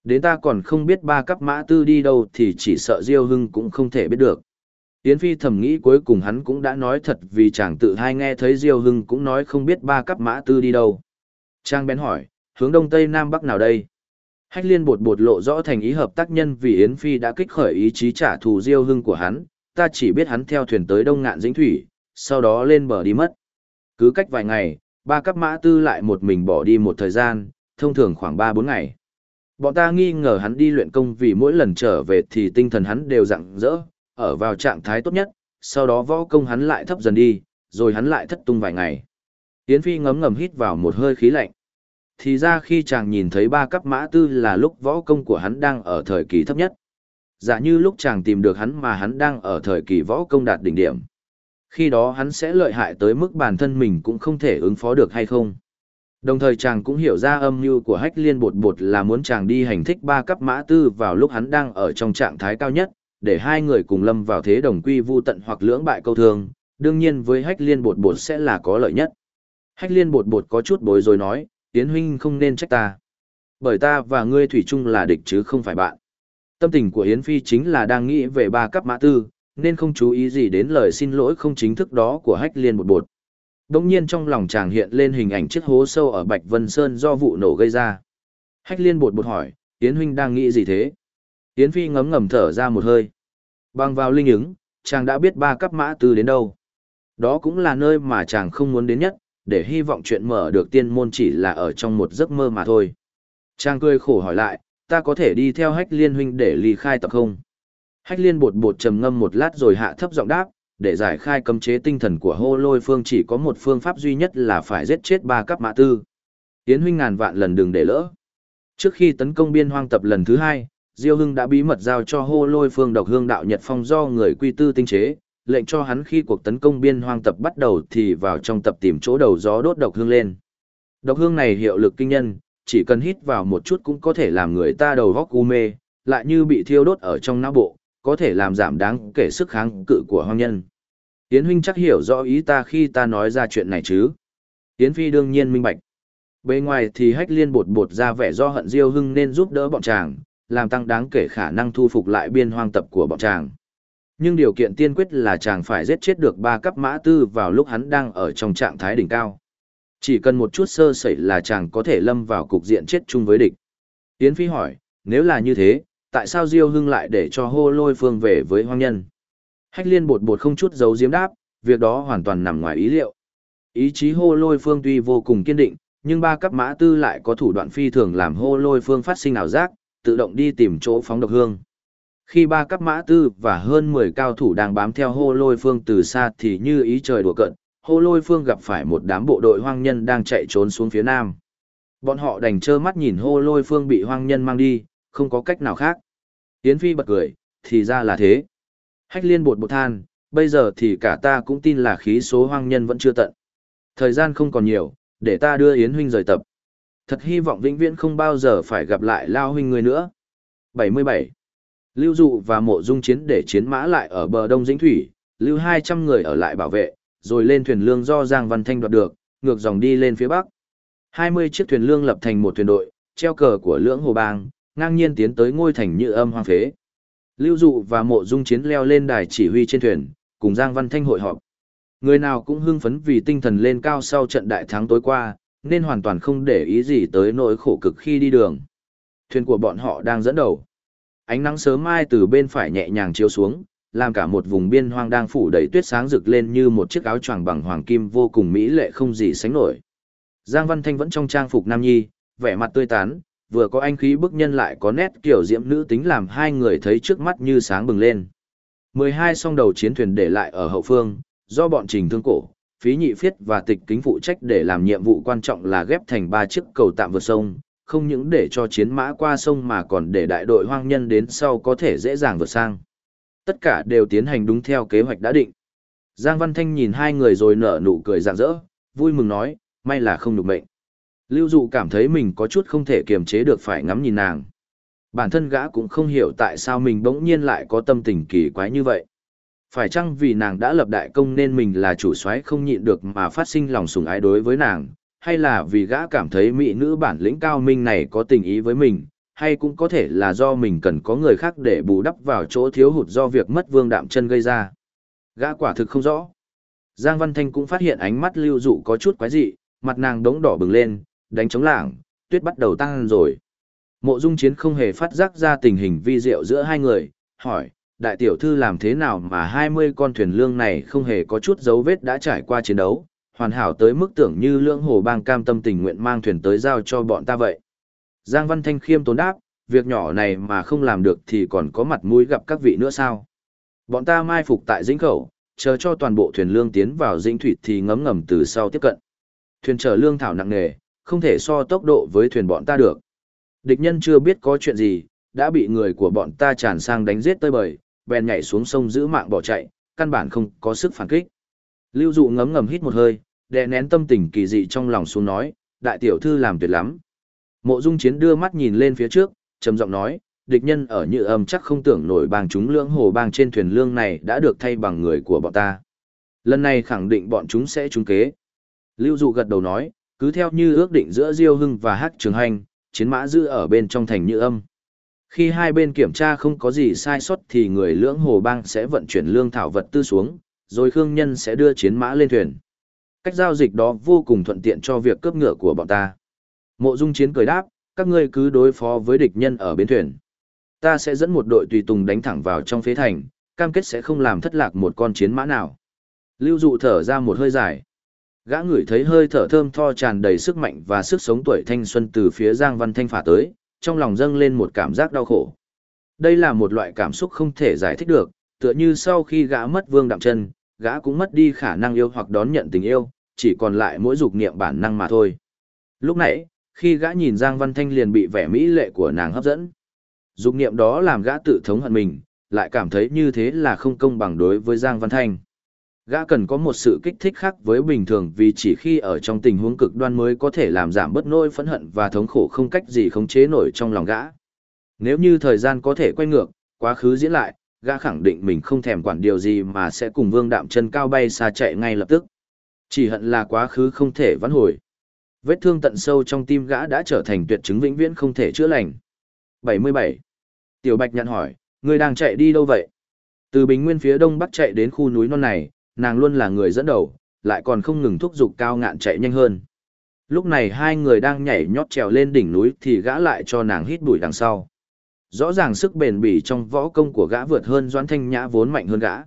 Đến ta còn không biết ba cấp mã tư đi đâu thì chỉ sợ Diêu Hưng cũng không thể biết được. Yến Phi thầm nghĩ cuối cùng hắn cũng đã nói thật vì chàng tự hai nghe thấy Diêu Hưng cũng nói không biết ba cấp mã tư đi đâu. Trang bén hỏi, hướng đông tây nam bắc nào đây? Hách liên bột bột lộ rõ thành ý hợp tác nhân vì Yến Phi đã kích khởi ý chí trả thù Diêu Hưng của hắn, ta chỉ biết hắn theo thuyền tới đông ngạn dĩnh thủy, sau đó lên bờ đi mất. Cứ cách vài ngày, ba cấp mã tư lại một mình bỏ đi một thời gian, thông thường khoảng 3-4 ngày. Bọn ta nghi ngờ hắn đi luyện công vì mỗi lần trở về thì tinh thần hắn đều rạng rỡ, ở vào trạng thái tốt nhất, sau đó võ công hắn lại thấp dần đi, rồi hắn lại thất tung vài ngày. Yến Phi ngấm ngầm hít vào một hơi khí lạnh. Thì ra khi chàng nhìn thấy ba cấp mã tư là lúc võ công của hắn đang ở thời kỳ thấp nhất. Giả như lúc chàng tìm được hắn mà hắn đang ở thời kỳ võ công đạt đỉnh điểm. Khi đó hắn sẽ lợi hại tới mức bản thân mình cũng không thể ứng phó được hay không. Đồng thời chàng cũng hiểu ra âm mưu của hách liên bột bột là muốn chàng đi hành thích ba cấp mã tư vào lúc hắn đang ở trong trạng thái cao nhất, để hai người cùng lâm vào thế đồng quy vu tận hoặc lưỡng bại câu thương, đương nhiên với hách liên bột bột sẽ là có lợi nhất. Hách liên bột bột có chút bối rồi nói, Yến huynh không nên trách ta. Bởi ta và ngươi thủy chung là địch chứ không phải bạn. Tâm tình của Yến Phi chính là đang nghĩ về ba cấp mã tư, nên không chú ý gì đến lời xin lỗi không chính thức đó của hách liên bột bột. Đông nhiên trong lòng chàng hiện lên hình ảnh chiếc hố sâu ở Bạch Vân Sơn do vụ nổ gây ra. Hách liên bột bột hỏi, Yến huynh đang nghĩ gì thế? Yến Phi ngấm ngầm thở ra một hơi. Bằng vào linh ứng, chàng đã biết ba cấp mã tư đến đâu. Đó cũng là nơi mà chàng không muốn đến nhất, để hy vọng chuyện mở được tiên môn chỉ là ở trong một giấc mơ mà thôi. Trang cười khổ hỏi lại, ta có thể đi theo hách liên huynh để ly khai tập không? Hách liên bột bột trầm ngâm một lát rồi hạ thấp giọng đáp, để giải khai cấm chế tinh thần của hô lôi phương chỉ có một phương pháp duy nhất là phải giết chết ba cấp mã tư. Tiến huynh ngàn vạn lần đừng để lỡ. Trước khi tấn công biên hoang tập lần thứ hai, Diêu Hưng đã bí mật giao cho hô lôi phương độc hương đạo Nhật Phong do người quy tư tinh chế, lệnh cho hắn khi cuộc tấn công biên hoang tập bắt đầu thì vào trong tập tìm chỗ đầu gió đốt độc hương lên. Độc hương này hiệu lực kinh nhân, chỉ cần hít vào một chút cũng có thể làm người ta đầu góc u mê, lại như bị thiêu đốt ở trong não bộ, có thể làm giảm đáng kể sức kháng cự của hoang nhân. Yến huynh chắc hiểu rõ ý ta khi ta nói ra chuyện này chứ. Yến phi đương nhiên minh bạch. Bên ngoài thì hách liên bột bột ra vẻ do hận diêu hưng nên giúp đỡ bọn chàng, làm tăng đáng kể khả năng thu phục lại biên hoang tập của bọn chàng. Nhưng điều kiện tiên quyết là chàng phải giết chết được ba cấp mã tư vào lúc hắn đang ở trong trạng thái đỉnh cao. Chỉ cần một chút sơ sẩy là chàng có thể lâm vào cục diện chết chung với địch. Yến Phi hỏi, nếu là như thế, tại sao Diêu Hưng lại để cho hô lôi phương về với hoang nhân? Hách liên bột bột không chút giấu diếm đáp, việc đó hoàn toàn nằm ngoài ý liệu. Ý chí hô lôi phương tuy vô cùng kiên định, nhưng ba cấp mã tư lại có thủ đoạn phi thường làm hô lôi phương phát sinh ảo giác, tự động đi tìm chỗ phóng độc hương. Khi ba cấp mã tư và hơn 10 cao thủ đang bám theo hô lôi phương từ xa thì như ý trời đùa cận, hô lôi phương gặp phải một đám bộ đội hoang nhân đang chạy trốn xuống phía nam. Bọn họ đành trơ mắt nhìn hô lôi phương bị hoang nhân mang đi, không có cách nào khác. Yến Phi bật cười, thì ra là thế. Hách liên bột bột than, bây giờ thì cả ta cũng tin là khí số hoang nhân vẫn chưa tận. Thời gian không còn nhiều, để ta đưa Yến huynh rời tập. Thật hy vọng vĩnh viễn không bao giờ phải gặp lại Lao huynh người nữa. 77. Lưu dụ và mộ dung chiến để chiến mã lại ở bờ đông dĩnh thủy, lưu 200 người ở lại bảo vệ, rồi lên thuyền lương do Giang Văn Thanh đoạt được, ngược dòng đi lên phía bắc. 20 chiếc thuyền lương lập thành một thuyền đội, treo cờ của lưỡng hồ bang, ngang nhiên tiến tới ngôi thành như âm hoang phế. Lưu dụ và mộ dung chiến leo lên đài chỉ huy trên thuyền, cùng Giang Văn Thanh hội họp. Người nào cũng hưng phấn vì tinh thần lên cao sau trận đại thắng tối qua, nên hoàn toàn không để ý gì tới nỗi khổ cực khi đi đường. Thuyền của bọn họ đang dẫn đầu. Ánh nắng sớm mai từ bên phải nhẹ nhàng chiếu xuống, làm cả một vùng biên hoang đang phủ đầy tuyết sáng rực lên như một chiếc áo choàng bằng hoàng kim vô cùng mỹ lệ không gì sánh nổi. Giang Văn Thanh vẫn trong trang phục nam nhi, vẻ mặt tươi tán, vừa có anh khí bức nhân lại có nét kiểu diễm nữ tính làm hai người thấy trước mắt như sáng bừng lên. 12 song đầu chiến thuyền để lại ở hậu phương, do bọn trình thương cổ, phí nhị phiết và tịch kính phụ trách để làm nhiệm vụ quan trọng là ghép thành ba chiếc cầu tạm vượt sông, không những để cho chiến mã qua sông mà còn để đại đội hoang nhân đến sau có thể dễ dàng vượt sang. Tất cả đều tiến hành đúng theo kế hoạch đã định. Giang Văn Thanh nhìn hai người rồi nở nụ cười rạng rỡ, vui mừng nói, may là không được mệnh. Lưu Dụ cảm thấy mình có chút không thể kiềm chế được phải ngắm nhìn nàng. Bản thân gã cũng không hiểu tại sao mình bỗng nhiên lại có tâm tình kỳ quái như vậy. Phải chăng vì nàng đã lập đại công nên mình là chủ soái không nhịn được mà phát sinh lòng sùng ái đối với nàng, hay là vì gã cảm thấy mỹ nữ bản lĩnh cao minh này có tình ý với mình, hay cũng có thể là do mình cần có người khác để bù đắp vào chỗ thiếu hụt do việc mất vương đạm chân gây ra. Gã quả thực không rõ. Giang Văn Thanh cũng phát hiện ánh mắt lưu dụ có chút quái dị, mặt nàng đống đỏ bừng lên, đánh chống lảng, tuyết bắt đầu tăng rồi. Mộ dung chiến không hề phát giác ra tình hình vi diệu giữa hai người, hỏi, đại tiểu thư làm thế nào mà 20 con thuyền lương này không hề có chút dấu vết đã trải qua chiến đấu, hoàn hảo tới mức tưởng như lương hồ bang cam tâm tình nguyện mang thuyền tới giao cho bọn ta vậy. Giang Văn Thanh khiêm tốn đáp, việc nhỏ này mà không làm được thì còn có mặt mũi gặp các vị nữa sao. Bọn ta mai phục tại dĩnh khẩu, chờ cho toàn bộ thuyền lương tiến vào dĩnh thủy thì ngấm ngầm từ sau tiếp cận. Thuyền chở lương thảo nặng nề, không thể so tốc độ với thuyền bọn ta được. Địch nhân chưa biết có chuyện gì, đã bị người của bọn ta tràn sang đánh giết tơi bời, bèn nhảy xuống sông giữ mạng bỏ chạy, căn bản không có sức phản kích. Lưu dụ ngấm ngầm hít một hơi, đè nén tâm tình kỳ dị trong lòng xuống nói, đại tiểu thư làm tuyệt lắm. Mộ dung chiến đưa mắt nhìn lên phía trước, trầm giọng nói, địch nhân ở như âm chắc không tưởng nổi bang chúng lưỡng hồ bang trên thuyền lương này đã được thay bằng người của bọn ta. Lần này khẳng định bọn chúng sẽ trúng kế. Lưu dụ gật đầu nói, cứ theo như ước định giữa Diêu Hưng và Hắc Trường Hành, chiến mã giữ ở bên trong thành như âm. Khi hai bên kiểm tra không có gì sai sót thì người lưỡng hồ bang sẽ vận chuyển lương thảo vật tư xuống, rồi Khương Nhân sẽ đưa chiến mã lên thuyền. Cách giao dịch đó vô cùng thuận tiện cho việc cướp ngựa của bọn ta. Mộ Dung Chiến cười đáp, các ngươi cứ đối phó với địch nhân ở bên thuyền. Ta sẽ dẫn một đội tùy tùng đánh thẳng vào trong phế thành, cam kết sẽ không làm thất lạc một con chiến mã nào. Lưu Dụ thở ra một hơi dài. Gã ngửi thấy hơi thở thơm tho tràn đầy sức mạnh và sức sống tuổi thanh xuân từ phía Giang Văn Thanh phả tới, trong lòng dâng lên một cảm giác đau khổ. Đây là một loại cảm xúc không thể giải thích được, tựa như sau khi gã mất vương đạm chân, gã cũng mất đi khả năng yêu hoặc đón nhận tình yêu, chỉ còn lại mỗi dục niệm bản năng mà thôi. Lúc nãy, khi gã nhìn Giang Văn Thanh liền bị vẻ mỹ lệ của nàng hấp dẫn. Dục niệm đó làm gã tự thống hận mình, lại cảm thấy như thế là không công bằng đối với Giang Văn Thanh. Gã cần có một sự kích thích khác với bình thường vì chỉ khi ở trong tình huống cực đoan mới có thể làm giảm bớt nỗi phẫn hận và thống khổ không cách gì khống chế nổi trong lòng gã. Nếu như thời gian có thể quay ngược, quá khứ diễn lại, gã khẳng định mình không thèm quản điều gì mà sẽ cùng vương đạm chân cao bay xa chạy ngay lập tức. Chỉ hận là quá khứ không thể vãn hồi. Vết thương tận sâu trong tim gã đã trở thành tuyệt chứng vĩnh viễn không thể chữa lành. 77. Tiểu Bạch nhận hỏi, người đang chạy đi đâu vậy? Từ bình nguyên phía đông bắc chạy đến khu núi non này, nàng luôn là người dẫn đầu, lại còn không ngừng thúc giục cao ngạn chạy nhanh hơn. Lúc này hai người đang nhảy nhót trèo lên đỉnh núi thì gã lại cho nàng hít bụi đằng sau. Rõ ràng sức bền bỉ trong võ công của gã vượt hơn Doãn Thanh Nhã vốn mạnh hơn gã.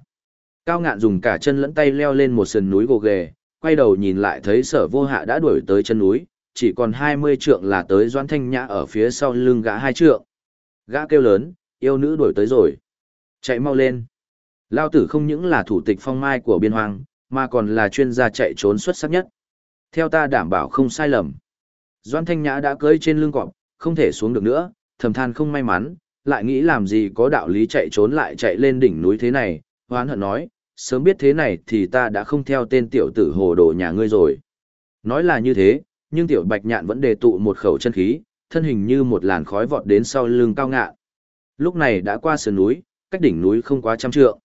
Cao ngạn dùng cả chân lẫn tay leo lên một sườn núi gồ ghề, quay đầu nhìn lại thấy sở vô hạ đã đuổi tới chân núi, chỉ còn 20 trượng là tới Doãn Thanh Nhã ở phía sau lưng gã hai trượng. Gã kêu lớn, yêu nữ đuổi tới rồi. Chạy mau lên. Lao tử không những là thủ tịch phong mai của biên hoàng, mà còn là chuyên gia chạy trốn xuất sắc nhất. Theo ta đảm bảo không sai lầm. Doãn Thanh Nhã đã cưỡi trên lưng cọp, không thể xuống được nữa, thầm than không may mắn, lại nghĩ làm gì có đạo lý chạy trốn lại chạy lên đỉnh núi thế này, hoán hận nói, sớm biết thế này thì ta đã không theo tên tiểu tử hồ đồ nhà ngươi rồi. Nói là như thế, nhưng tiểu bạch nhạn vẫn đề tụ một khẩu chân khí, thân hình như một làn khói vọt đến sau lưng cao ngạn. Lúc này đã qua sườn núi, cách đỉnh núi không quá trăm trượng.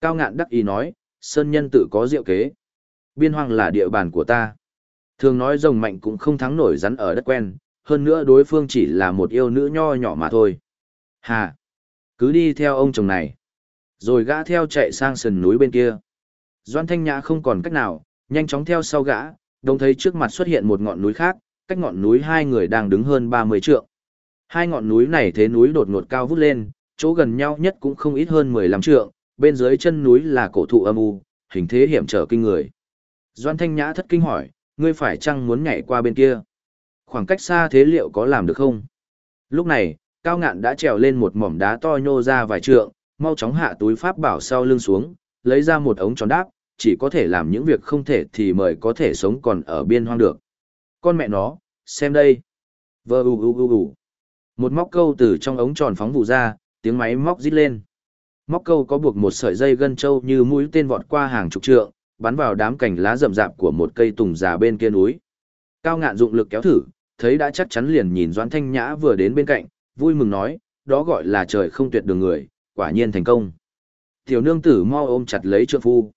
Cao ngạn đắc ý nói, sơn nhân tự có diệu kế. Biên hoang là địa bàn của ta. Thường nói rồng mạnh cũng không thắng nổi rắn ở đất quen, hơn nữa đối phương chỉ là một yêu nữ nho nhỏ mà thôi. Hà! Cứ đi theo ông chồng này. Rồi gã theo chạy sang sườn núi bên kia. Doan Thanh Nhã không còn cách nào, nhanh chóng theo sau gã, đồng thấy trước mặt xuất hiện một ngọn núi khác, cách ngọn núi hai người đang đứng hơn 30 trượng. Hai ngọn núi này thế núi đột ngột cao vút lên, chỗ gần nhau nhất cũng không ít hơn 15 trượng, bên dưới chân núi là cổ thụ âm u, hình thế hiểm trở kinh người. Doan Thanh Nhã thất kinh hỏi, ngươi phải chăng muốn nhảy qua bên kia? Khoảng cách xa thế liệu có làm được không? Lúc này, Cao Ngạn đã trèo lên một mỏm đá to nhô ra vài trượng, mau chóng hạ túi pháp bảo sau lưng xuống, lấy ra một ống tròn đáp, chỉ có thể làm những việc không thể thì mời có thể sống còn ở biên hoang được. Con mẹ nó, xem đây. Vơ u u u u. Một móc câu từ trong ống tròn phóng vụ ra, tiếng máy móc rít lên. Móc câu có buộc một sợi dây gân trâu như mũi tên vọt qua hàng chục trượng, bắn vào đám cành lá rậm rạp của một cây tùng già bên kia núi. Cao ngạn dụng lực kéo thử, thấy đã chắc chắn liền nhìn Doãn Thanh Nhã vừa đến bên cạnh, vui mừng nói, đó gọi là trời không tuyệt đường người, quả nhiên thành công. Tiểu nương tử mau ôm chặt lấy trượng phu.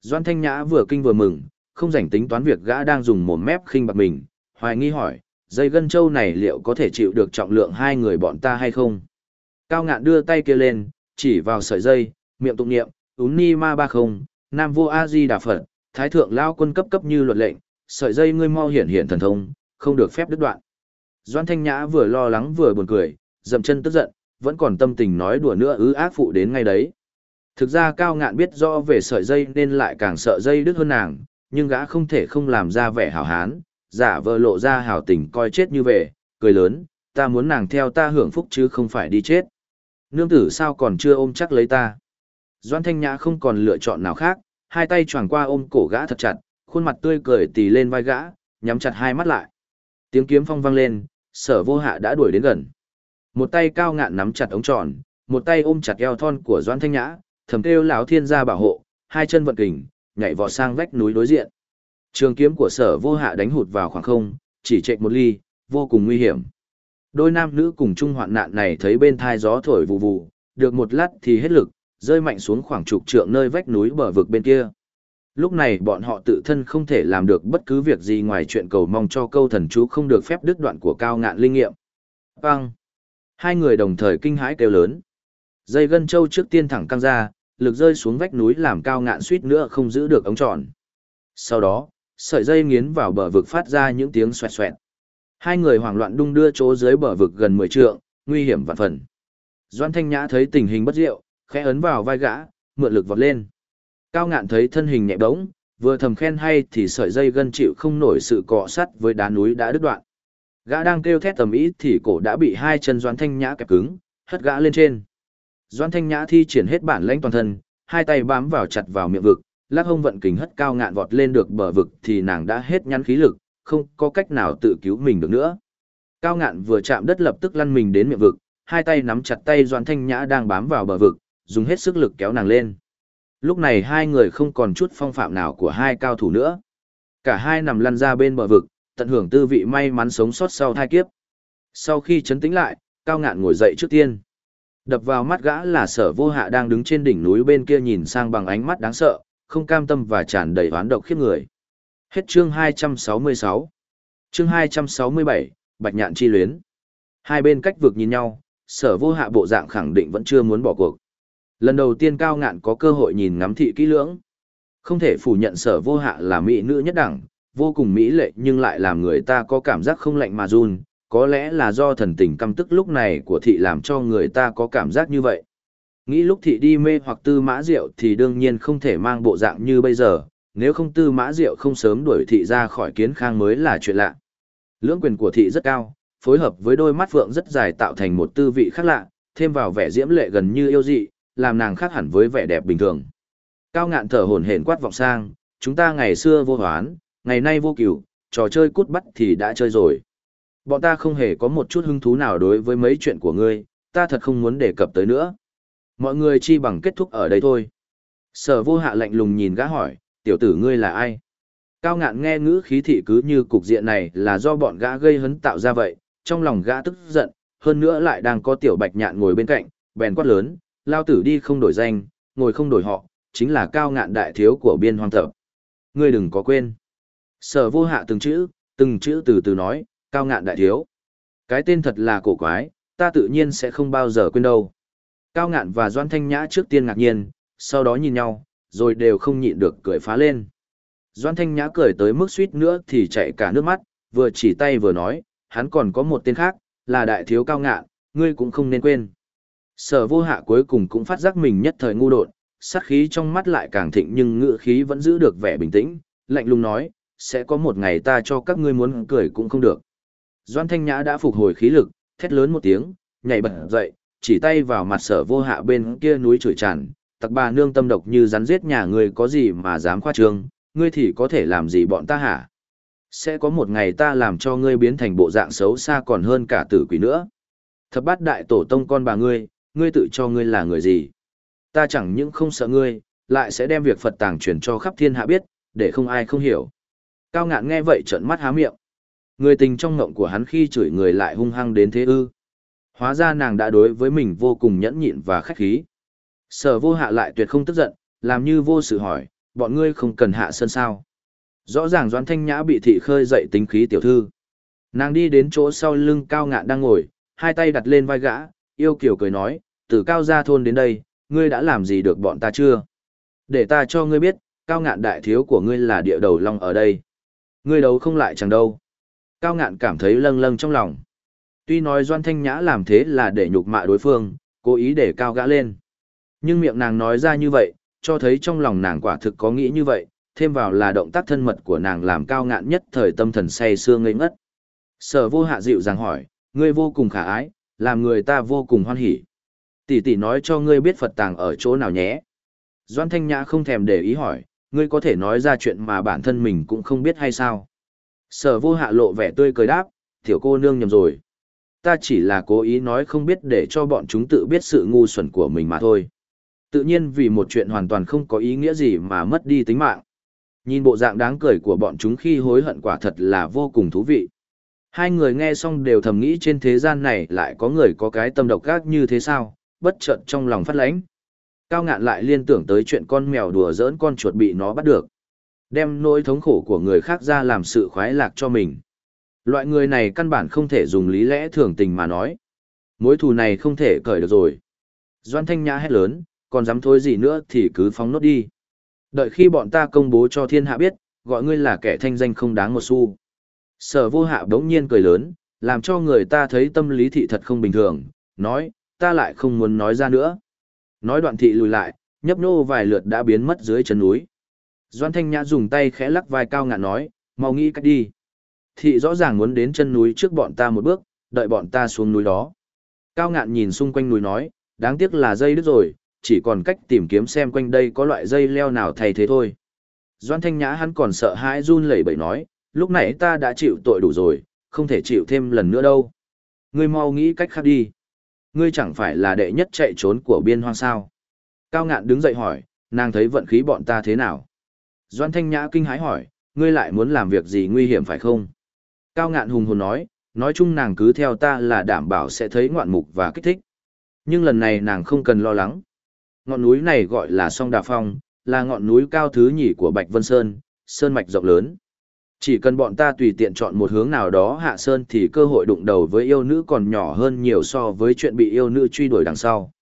Doãn Thanh Nhã vừa kinh vừa mừng, không rảnh tính toán việc gã đang dùng mồm mép khinh bạc mình, hoài nghi hỏi, dây gân trâu này liệu có thể chịu được trọng lượng hai người bọn ta hay không? Cao ngạn đưa tay kia lên, chỉ vào sợi dây, miệng tụng niệm, ún ni ma ba không, nam vô a di đà phật, thái thượng lao quân cấp cấp như luật lệnh, sợi dây ngươi mau hiển hiện thần thông, không được phép đứt đoạn. Doan Thanh Nhã vừa lo lắng vừa buồn cười, dậm chân tức giận, vẫn còn tâm tình nói đùa nữa ư ác phụ đến ngay đấy. Thực ra cao ngạn biết rõ về sợi dây nên lại càng sợ dây đứt hơn nàng, nhưng gã không thể không làm ra vẻ hảo hán, giả vờ lộ ra hảo tình coi chết như về, cười lớn, ta muốn nàng theo ta hưởng phúc chứ không phải đi chết. Nương tử sao còn chưa ôm chắc lấy ta. Doan Thanh Nhã không còn lựa chọn nào khác, hai tay choàng qua ôm cổ gã thật chặt, khuôn mặt tươi cười tì lên vai gã, nhắm chặt hai mắt lại. Tiếng kiếm phong vang lên, sở vô hạ đã đuổi đến gần. Một tay cao ngạn nắm chặt ống tròn, một tay ôm chặt eo thon của Doan Thanh Nhã, thầm kêu lão thiên gia bảo hộ, hai chân vận kình, nhảy vọt sang vách núi đối diện. Trường kiếm của sở vô hạ đánh hụt vào khoảng không, chỉ chạy một ly, vô cùng nguy hiểm. Đôi nam nữ cùng chung hoạn nạn này thấy bên thai gió thổi vù vù, được một lát thì hết lực, rơi mạnh xuống khoảng chục trượng nơi vách núi bờ vực bên kia. Lúc này bọn họ tự thân không thể làm được bất cứ việc gì ngoài chuyện cầu mong cho câu thần chú không được phép đứt đoạn của cao ngạn linh nghiệm. Băng! Hai người đồng thời kinh hãi kêu lớn. Dây gân châu trước tiên thẳng căng ra, lực rơi xuống vách núi làm cao ngạn suýt nữa không giữ được ống tròn. Sau đó, sợi dây nghiến vào bờ vực phát ra những tiếng xoẹt xoẹt. Hai người hoảng loạn đung đưa chỗ dưới bờ vực gần 10 trượng, nguy hiểm vạn phần. Doan Thanh Nhã thấy tình hình bất diệu, khẽ ấn vào vai gã, mượn lực vọt lên. Cao ngạn thấy thân hình nhẹ bỗng, vừa thầm khen hay thì sợi dây gân chịu không nổi sự cọ sắt với đá núi đã đứt đoạn. Gã đang kêu thét tầm ý thì cổ đã bị hai chân Doan Thanh Nhã kẹp cứng, hất gã lên trên. Doan Thanh Nhã thi triển hết bản lãnh toàn thân, hai tay bám vào chặt vào miệng vực, lắc hông vận kình hất cao ngạn vọt lên được bờ vực thì nàng đã hết nhăn khí lực, không có cách nào tự cứu mình được nữa. Cao ngạn vừa chạm đất lập tức lăn mình đến miệng vực, hai tay nắm chặt tay Doan Thanh Nhã đang bám vào bờ vực, dùng hết sức lực kéo nàng lên. Lúc này hai người không còn chút phong phạm nào của hai cao thủ nữa. Cả hai nằm lăn ra bên bờ vực, tận hưởng tư vị may mắn sống sót sau thai kiếp. Sau khi chấn tĩnh lại, Cao ngạn ngồi dậy trước tiên. Đập vào mắt gã là sở vô hạ đang đứng trên đỉnh núi bên kia nhìn sang bằng ánh mắt đáng sợ, không cam tâm và tràn đầy oán độc khiếp người. Hết chương 266. Chương 267, Bạch Nhạn chi luyến. Hai bên cách vực nhìn nhau, sở vô hạ bộ dạng khẳng định vẫn chưa muốn bỏ cuộc. Lần đầu tiên cao ngạn có cơ hội nhìn ngắm thị kỹ lưỡng. Không thể phủ nhận sở vô hạ là mỹ nữ nhất đẳng, vô cùng mỹ lệ nhưng lại làm người ta có cảm giác không lạnh mà run, có lẽ là do thần tình căm tức lúc này của thị làm cho người ta có cảm giác như vậy. Nghĩ lúc thị đi mê hoặc tư mã rượu thì đương nhiên không thể mang bộ dạng như bây giờ, nếu không tư mã rượu không sớm đuổi thị ra khỏi kiến khang mới là chuyện lạ. Lưỡng quyền của thị rất cao, phối hợp với đôi mắt phượng rất dài tạo thành một tư vị khác lạ, thêm vào vẻ diễm lệ gần như yêu dị, làm nàng khác hẳn với vẻ đẹp bình thường. Cao ngạn thở hổn hển quát vọng sang, chúng ta ngày xưa vô hoán, ngày nay vô cửu, trò chơi cút bắt thì đã chơi rồi. Bọn ta không hề có một chút hứng thú nào đối với mấy chuyện của ngươi, ta thật không muốn đề cập tới nữa. Mọi người chi bằng kết thúc ở đây thôi. Sở vô hạ lạnh lùng nhìn gã hỏi, tiểu tử ngươi là ai? Cao ngạn nghe ngữ khí thị cứ như cục diện này là do bọn gã gây hấn tạo ra vậy, trong lòng gã tức giận, hơn nữa lại đang có tiểu bạch nhạn ngồi bên cạnh, bèn quát lớn, lao tử đi không đổi danh, ngồi không đổi họ, chính là cao ngạn đại thiếu của biên hoang thập. Ngươi đừng có quên. Sở vô hạ từng chữ, từng chữ từ từ nói, cao ngạn đại thiếu. Cái tên thật là cổ quái, ta tự nhiên sẽ không bao giờ quên đâu. Cao ngạn và Doan Thanh Nhã trước tiên ngạc nhiên, sau đó nhìn nhau, rồi đều không nhịn được cười phá lên. Doan Thanh Nhã cười tới mức suýt nữa thì chạy cả nước mắt, vừa chỉ tay vừa nói, hắn còn có một tên khác, là đại thiếu cao ngạn, ngươi cũng không nên quên. Sở vô hạ cuối cùng cũng phát giác mình nhất thời ngu đột, sát khí trong mắt lại càng thịnh nhưng ngựa khí vẫn giữ được vẻ bình tĩnh, lạnh lùng nói, sẽ có một ngày ta cho các ngươi muốn cười cũng không được. Doan Thanh Nhã đã phục hồi khí lực, thét lớn một tiếng, nhảy bật dậy, chỉ tay vào mặt sở vô hạ bên kia núi chửi tràn, tặc bà nương tâm độc như rắn giết nhà ngươi có gì mà dám khoa trương, ngươi thì có thể làm gì bọn ta hả? Sẽ có một ngày ta làm cho ngươi biến thành bộ dạng xấu xa còn hơn cả tử quỷ nữa. Thập bát đại tổ tông con bà ngươi, ngươi tự cho ngươi là người gì? Ta chẳng những không sợ ngươi, lại sẽ đem việc Phật tàng truyền cho khắp thiên hạ biết, để không ai không hiểu. Cao ngạn nghe vậy trợn mắt há miệng. Người tình trong ngộng của hắn khi chửi người lại hung hăng đến thế ư. Hóa ra nàng đã đối với mình vô cùng nhẫn nhịn và khách khí. Sở vô hạ lại tuyệt không tức giận, làm như vô sự hỏi, bọn ngươi không cần hạ sơn sao. Rõ ràng Doan Thanh Nhã bị thị khơi dậy tính khí tiểu thư. Nàng đi đến chỗ sau lưng cao ngạn đang ngồi, hai tay đặt lên vai gã, yêu kiều cười nói, từ cao gia thôn đến đây, ngươi đã làm gì được bọn ta chưa? Để ta cho ngươi biết, cao ngạn đại thiếu của ngươi là địa đầu long ở đây. Ngươi đấu không lại chẳng đâu. Cao ngạn cảm thấy lâng lâng trong lòng. Tuy nói Doan Thanh Nhã làm thế là để nhục mạ đối phương, cố ý để cao gã lên. Nhưng miệng nàng nói ra như vậy, cho thấy trong lòng nàng quả thực có nghĩ như vậy, thêm vào là động tác thân mật của nàng làm cao ngạn nhất thời tâm thần say sưa ngây ngất. Sở vô hạ dịu dàng hỏi, ngươi vô cùng khả ái, làm người ta vô cùng hoan hỉ. Tỷ tỷ nói cho ngươi biết Phật tàng ở chỗ nào nhé. Doan Thanh Nhã không thèm để ý hỏi, ngươi có thể nói ra chuyện mà bản thân mình cũng không biết hay sao. Sở vô hạ lộ vẻ tươi cười đáp, tiểu cô nương nhầm rồi. Ta chỉ là cố ý nói không biết để cho bọn chúng tự biết sự ngu xuẩn của mình mà thôi. Tự nhiên vì một chuyện hoàn toàn không có ý nghĩa gì mà mất đi tính mạng. Nhìn bộ dạng đáng cười của bọn chúng khi hối hận quả thật là vô cùng thú vị. Hai người nghe xong đều thầm nghĩ trên thế gian này lại có người có cái tâm độc ác như thế sao, bất chợt trong lòng phát lãnh. Cao ngạn lại liên tưởng tới chuyện con mèo đùa giỡn con chuột bị nó bắt được. Đem nỗi thống khổ của người khác ra làm sự khoái lạc cho mình. Loại người này căn bản không thể dùng lý lẽ thường tình mà nói. Mối thù này không thể cởi được rồi. Doan Thanh Nhã hét lớn, còn dám thôi gì nữa thì cứ phóng nốt đi. Đợi khi bọn ta công bố cho thiên hạ biết, gọi ngươi là kẻ thanh danh không đáng một xu. Sở vô hạ bỗng nhiên cười lớn, làm cho người ta thấy tâm lý thị thật không bình thường, nói, ta lại không muốn nói ra nữa. Nói đoạn thị lùi lại, nhấp nô vài lượt đã biến mất dưới chân núi. Doan Thanh Nhã dùng tay khẽ lắc vai cao ngạn nói, mau nghĩ cách đi. Thị rõ ràng muốn đến chân núi trước bọn ta một bước, đợi bọn ta xuống núi đó. Cao ngạn nhìn xung quanh núi nói, đáng tiếc là dây đứt rồi, chỉ còn cách tìm kiếm xem quanh đây có loại dây leo nào thay thế thôi. Doan Thanh Nhã hắn còn sợ hãi run lẩy bẩy nói, lúc nãy ta đã chịu tội đủ rồi, không thể chịu thêm lần nữa đâu. Ngươi mau nghĩ cách khác đi. Ngươi chẳng phải là đệ nhất chạy trốn của biên hoang sao. Cao ngạn đứng dậy hỏi, nàng thấy vận khí bọn ta thế nào? Doan Thanh Nhã kinh hãi hỏi, ngươi lại muốn làm việc gì nguy hiểm phải không? Cao ngạn hùng hồn nói, nói chung nàng cứ theo ta là đảm bảo sẽ thấy ngoạn mục và kích thích. Nhưng lần này nàng không cần lo lắng. Ngọn núi này gọi là Song Đà Phong, là ngọn núi cao thứ nhì của Bạch Vân Sơn, sơn mạch rộng lớn. Chỉ cần bọn ta tùy tiện chọn một hướng nào đó hạ sơn thì cơ hội đụng đầu với yêu nữ còn nhỏ hơn nhiều so với chuyện bị yêu nữ truy đuổi đằng sau.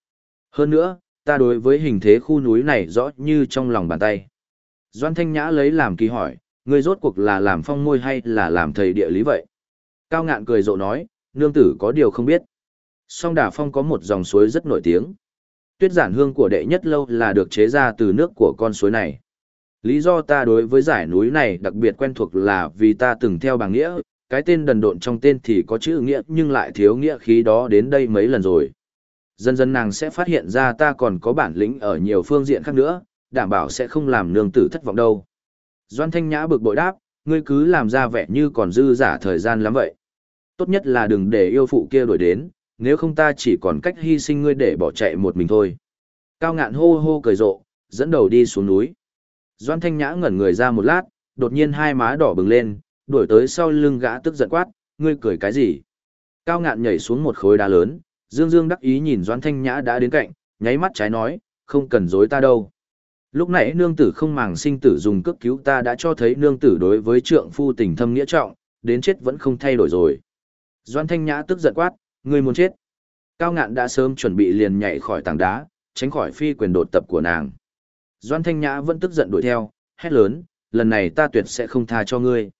Hơn nữa, ta đối với hình thế khu núi này rõ như trong lòng bàn tay. Doan Thanh Nhã lấy làm kỳ hỏi, ngươi rốt cuộc là làm phong môi hay là làm thầy địa lý vậy? Cao ngạn cười rộ nói, nương tử có điều không biết. Song Đà Phong có một dòng suối rất nổi tiếng. Tuyết giản hương của đệ nhất lâu là được chế ra từ nước của con suối này. Lý do ta đối với giải núi này đặc biệt quen thuộc là vì ta từng theo bằng nghĩa, cái tên đần độn trong tên thì có chữ nghĩa nhưng lại thiếu nghĩa khí đó đến đây mấy lần rồi. Dần dần nàng sẽ phát hiện ra ta còn có bản lĩnh ở nhiều phương diện khác nữa, đảm bảo sẽ không làm nương tử thất vọng đâu. Doan Thanh Nhã bực bội đáp, ngươi cứ làm ra vẻ như còn dư giả thời gian lắm vậy. Tốt nhất là đừng để yêu phụ kia đuổi đến, nếu không ta chỉ còn cách hy sinh ngươi để bỏ chạy một mình thôi. Cao ngạn hô hô cười rộ, dẫn đầu đi xuống núi. Doan Thanh Nhã ngẩn người ra một lát, đột nhiên hai má đỏ bừng lên, đuổi tới sau lưng gã tức giận quát, ngươi cười cái gì? Cao ngạn nhảy xuống một khối đá lớn, Dương Dương đắc ý nhìn Doan Thanh Nhã đã đến cạnh, nháy mắt trái nói, không cần dối ta đâu. Lúc nãy nương tử không màng sinh tử dùng cước cứu ta đã cho thấy nương tử đối với trượng phu tình thâm nghĩa trọng, đến chết vẫn không thay đổi rồi. Doan Thanh Nhã tức giận quát, ngươi muốn chết. Cao ngạn đã sớm chuẩn bị liền nhảy khỏi tảng đá, tránh khỏi phi quyền đột tập của nàng. Doan Thanh Nhã vẫn tức giận đuổi theo, hét lớn, lần này ta tuyệt sẽ không tha cho ngươi.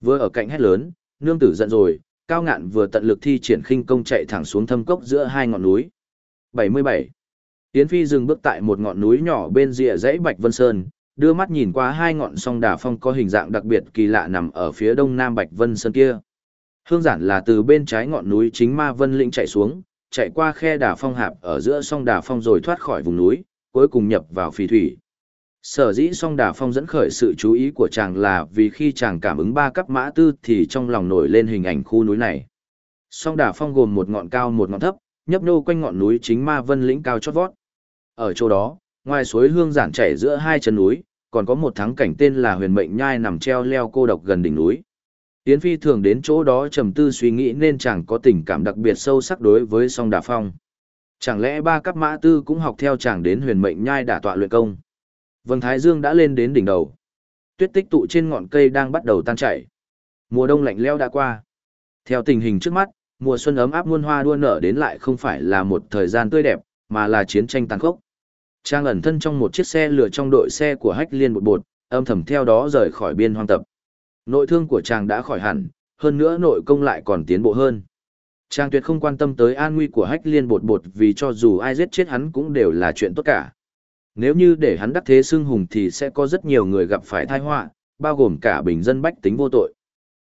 Vừa ở cạnh hét lớn, nương tử giận rồi, cao ngạn vừa tận lực thi triển khinh công chạy thẳng xuống thâm cốc giữa hai ngọn núi. 77. Yến Phi dừng bước tại một ngọn núi nhỏ bên rìa dãy Bạch Vân Sơn, đưa mắt nhìn qua hai ngọn song đà phong có hình dạng đặc biệt kỳ lạ nằm ở phía đông nam Bạch Vân Sơn kia. Hương giản là từ bên trái ngọn núi chính Ma Vân Lĩnh chạy xuống, chạy qua khe đà phong hạp ở giữa sông đà phong rồi thoát khỏi vùng núi, cuối cùng nhập vào phì thủy. Sở dĩ song đà phong dẫn khởi sự chú ý của chàng là vì khi chàng cảm ứng ba cấp mã tư thì trong lòng nổi lên hình ảnh khu núi này. Song đà phong gồm một ngọn cao một ngọn thấp, nhấp nô quanh ngọn núi chính ma vân lĩnh cao chót vót. Ở chỗ đó, ngoài suối hương giản chảy giữa hai chân núi, còn có một thắng cảnh tên là huyền mệnh nhai nằm treo leo cô độc gần đỉnh núi. Yến Phi thường đến chỗ đó trầm tư suy nghĩ nên chàng có tình cảm đặc biệt sâu sắc đối với song đà phong. Chẳng lẽ ba cấp mã tư cũng học theo chàng đến huyền mệnh nhai đả tọa luyện công? Vầng thái dương đã lên đến đỉnh đầu. Tuyết tích tụ trên ngọn cây đang bắt đầu tan chảy. Mùa đông lạnh leo đã qua. Theo tình hình trước mắt, mùa xuân ấm áp muôn hoa đua nở đến lại không phải là một thời gian tươi đẹp, mà là chiến tranh tàn khốc. Trang ẩn thân trong một chiếc xe lửa trong đội xe của hách liên bột bột, âm thầm theo đó rời khỏi biên hoang tập. Nội thương của chàng đã khỏi hẳn, hơn nữa nội công lại còn tiến bộ hơn. Trang tuyệt không quan tâm tới an nguy của hách liên bột bột vì cho dù ai giết chết hắn cũng đều là chuyện tốt cả. Nếu như để hắn đắc thế xưng hùng thì sẽ có rất nhiều người gặp phải tai họa, bao gồm cả bình dân bách tính vô tội.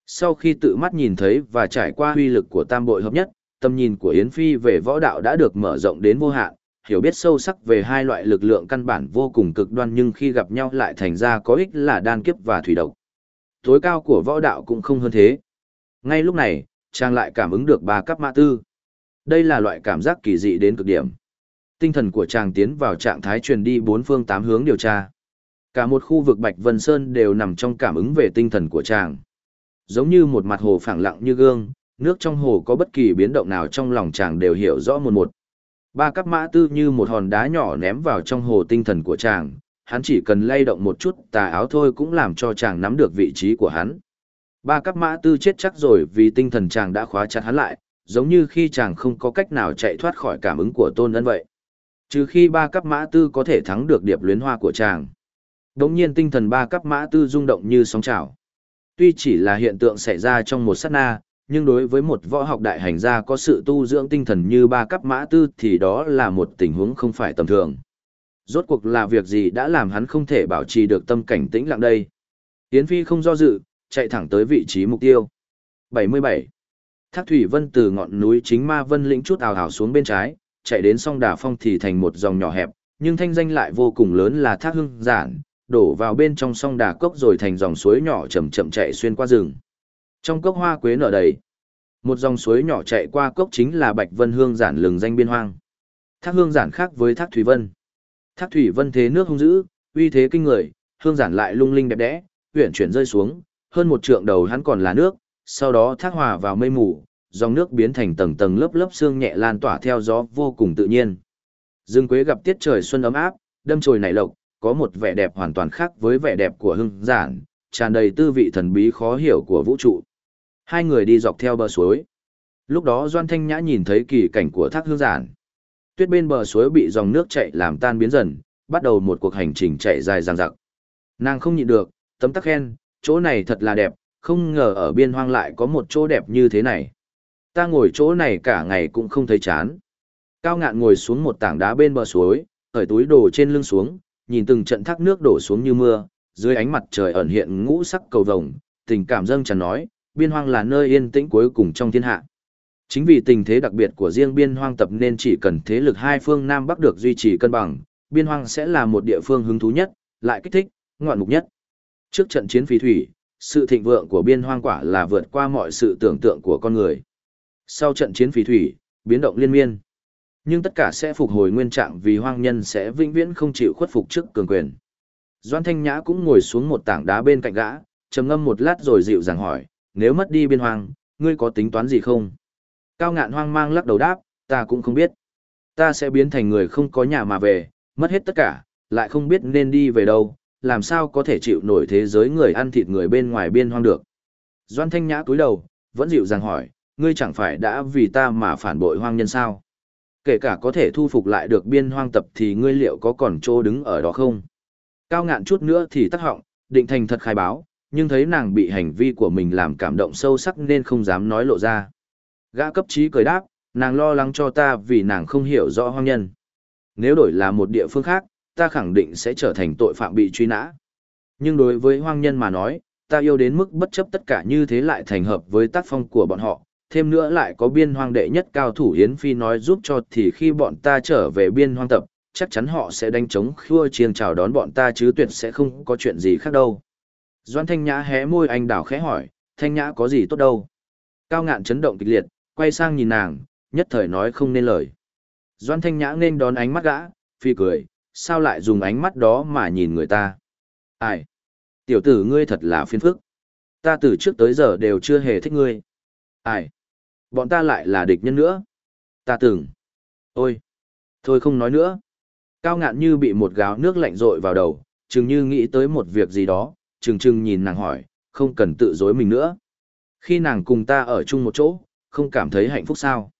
Sau khi tự mắt nhìn thấy và trải qua huy lực của tam bội hợp nhất, tầm nhìn của Yến Phi về võ đạo đã được mở rộng đến vô hạn, hiểu biết sâu sắc về hai loại lực lượng căn bản vô cùng cực đoan nhưng khi gặp nhau lại thành ra có ích là đan kiếp và thủy độc. Tối cao của võ đạo cũng không hơn thế. Ngay lúc này, chàng lại cảm ứng được ba cấp mã tư. Đây là loại cảm giác kỳ dị đến cực điểm. Tinh thần của chàng tiến vào trạng thái truyền đi bốn phương tám hướng điều tra. Cả một khu vực Bạch Vân Sơn đều nằm trong cảm ứng về tinh thần của chàng. Giống như một mặt hồ phẳng lặng như gương, nước trong hồ có bất kỳ biến động nào trong lòng chàng đều hiểu rõ một một. Ba cấp mã tư như một hòn đá nhỏ ném vào trong hồ tinh thần của chàng, hắn chỉ cần lay động một chút tà áo thôi cũng làm cho chàng nắm được vị trí của hắn. Ba cấp mã tư chết chắc rồi vì tinh thần chàng đã khóa chặt hắn lại, giống như khi chàng không có cách nào chạy thoát khỏi cảm ứng của tôn ân vậy. Trừ khi ba cấp mã tư có thể thắng được điệp luyến hoa của chàng. Đống nhiên tinh thần ba cấp mã tư rung động như sóng trào. Tuy chỉ là hiện tượng xảy ra trong một sát na, nhưng đối với một võ học đại hành gia có sự tu dưỡng tinh thần như ba cấp mã tư thì đó là một tình huống không phải tầm thường. Rốt cuộc là việc gì đã làm hắn không thể bảo trì được tâm cảnh tĩnh lặng đây? Yến Phi không do dự, chạy thẳng tới vị trí mục tiêu. 77. Thác Thủy Vân từ ngọn núi chính Ma Vân lĩnh chút ào ào xuống bên trái, chạy đến song đà phong thì thành một dòng nhỏ hẹp, nhưng thanh danh lại vô cùng lớn là thác hưng giản, đổ vào bên trong song đà cốc rồi thành dòng suối nhỏ chậm chậm chạy xuyên qua rừng. Trong cốc hoa quế nở đầy, một dòng suối nhỏ chạy qua cốc chính là Bạch Vân Hương giản lừng danh biên hoang. Thác hương giản khác với thác thủy vân. Thác thủy vân thế nước hung dữ, uy thế kinh người, hương giản lại lung linh đẹp đẽ, uyển chuyển rơi xuống, hơn một trượng đầu hắn còn là nước, sau đó thác hòa vào mây mù, dòng nước biến thành tầng tầng lớp lớp sương nhẹ lan tỏa theo gió vô cùng tự nhiên. Dương Quế gặp tiết trời xuân ấm áp, đâm chồi nảy lộc, có một vẻ đẹp hoàn toàn khác với vẻ đẹp của hưng giản, tràn đầy tư vị thần bí khó hiểu của vũ trụ. Hai người đi dọc theo bờ suối. Lúc đó Doan Thanh Nhã nhìn thấy kỳ cảnh của thác hương giản. Tuyết bên bờ suối bị dòng nước chảy làm tan biến dần, bắt đầu một cuộc hành trình chạy dài dằng dặc. Nàng không nhịn được, tấm tắc khen, chỗ này thật là đẹp, không ngờ ở biên hoang lại có một chỗ đẹp như thế này ta ngồi chỗ này cả ngày cũng không thấy chán. Cao ngạn ngồi xuống một tảng đá bên bờ suối, hởi túi đồ trên lưng xuống, nhìn từng trận thác nước đổ xuống như mưa, dưới ánh mặt trời ẩn hiện ngũ sắc cầu vồng, tình cảm dâng tràn nói, biên hoang là nơi yên tĩnh cuối cùng trong thiên hạ. Chính vì tình thế đặc biệt của riêng biên hoang tập nên chỉ cần thế lực hai phương Nam Bắc được duy trì cân bằng, biên hoang sẽ là một địa phương hứng thú nhất, lại kích thích, ngoạn mục nhất. Trước trận chiến phí thủy, sự thịnh vượng của biên hoang quả là vượt qua mọi sự tưởng tượng của con người. Sau trận chiến phỉ thủy, biến động liên miên. Nhưng tất cả sẽ phục hồi nguyên trạng vì hoang nhân sẽ vĩnh viễn không chịu khuất phục trước cường quyền. Doan Thanh Nhã cũng ngồi xuống một tảng đá bên cạnh gã, trầm ngâm một lát rồi dịu dàng hỏi, nếu mất đi biên hoang, ngươi có tính toán gì không? Cao ngạn hoang mang lắc đầu đáp, ta cũng không biết. Ta sẽ biến thành người không có nhà mà về, mất hết tất cả, lại không biết nên đi về đâu, làm sao có thể chịu nổi thế giới người ăn thịt người bên ngoài biên hoang được. Doan Thanh Nhã cúi đầu, vẫn dịu dàng hỏi, ngươi chẳng phải đã vì ta mà phản bội hoang nhân sao? Kể cả có thể thu phục lại được biên hoang tập thì ngươi liệu có còn chỗ đứng ở đó không? Cao ngạn chút nữa thì tắc họng, định thành thật khai báo, nhưng thấy nàng bị hành vi của mình làm cảm động sâu sắc nên không dám nói lộ ra. Gã cấp trí cười đáp, nàng lo lắng cho ta vì nàng không hiểu rõ hoang nhân. Nếu đổi là một địa phương khác, ta khẳng định sẽ trở thành tội phạm bị truy nã. Nhưng đối với hoang nhân mà nói, ta yêu đến mức bất chấp tất cả như thế lại thành hợp với tác phong của bọn họ, thêm nữa lại có biên hoang đệ nhất cao thủ Yến Phi nói giúp cho thì khi bọn ta trở về biên hoang tập, chắc chắn họ sẽ đánh chống khua chiêng chào đón bọn ta chứ tuyệt sẽ không có chuyện gì khác đâu. Doan Thanh Nhã hé môi anh đảo khẽ hỏi, Thanh Nhã có gì tốt đâu? Cao ngạn chấn động kịch liệt, quay sang nhìn nàng, nhất thời nói không nên lời. Doan Thanh Nhã nên đón ánh mắt gã, phi cười, sao lại dùng ánh mắt đó mà nhìn người ta? Ai? Tiểu tử ngươi thật là phiền phức. Ta từ trước tới giờ đều chưa hề thích ngươi. Ai? Bọn ta lại là địch nhân nữa. Ta từng. Ôi! Thôi không nói nữa. Cao ngạn như bị một gáo nước lạnh rội vào đầu, chừng như nghĩ tới một việc gì đó, chừng chừng nhìn nàng hỏi, không cần tự dối mình nữa. Khi nàng cùng ta ở chung một chỗ, không cảm thấy hạnh phúc sao?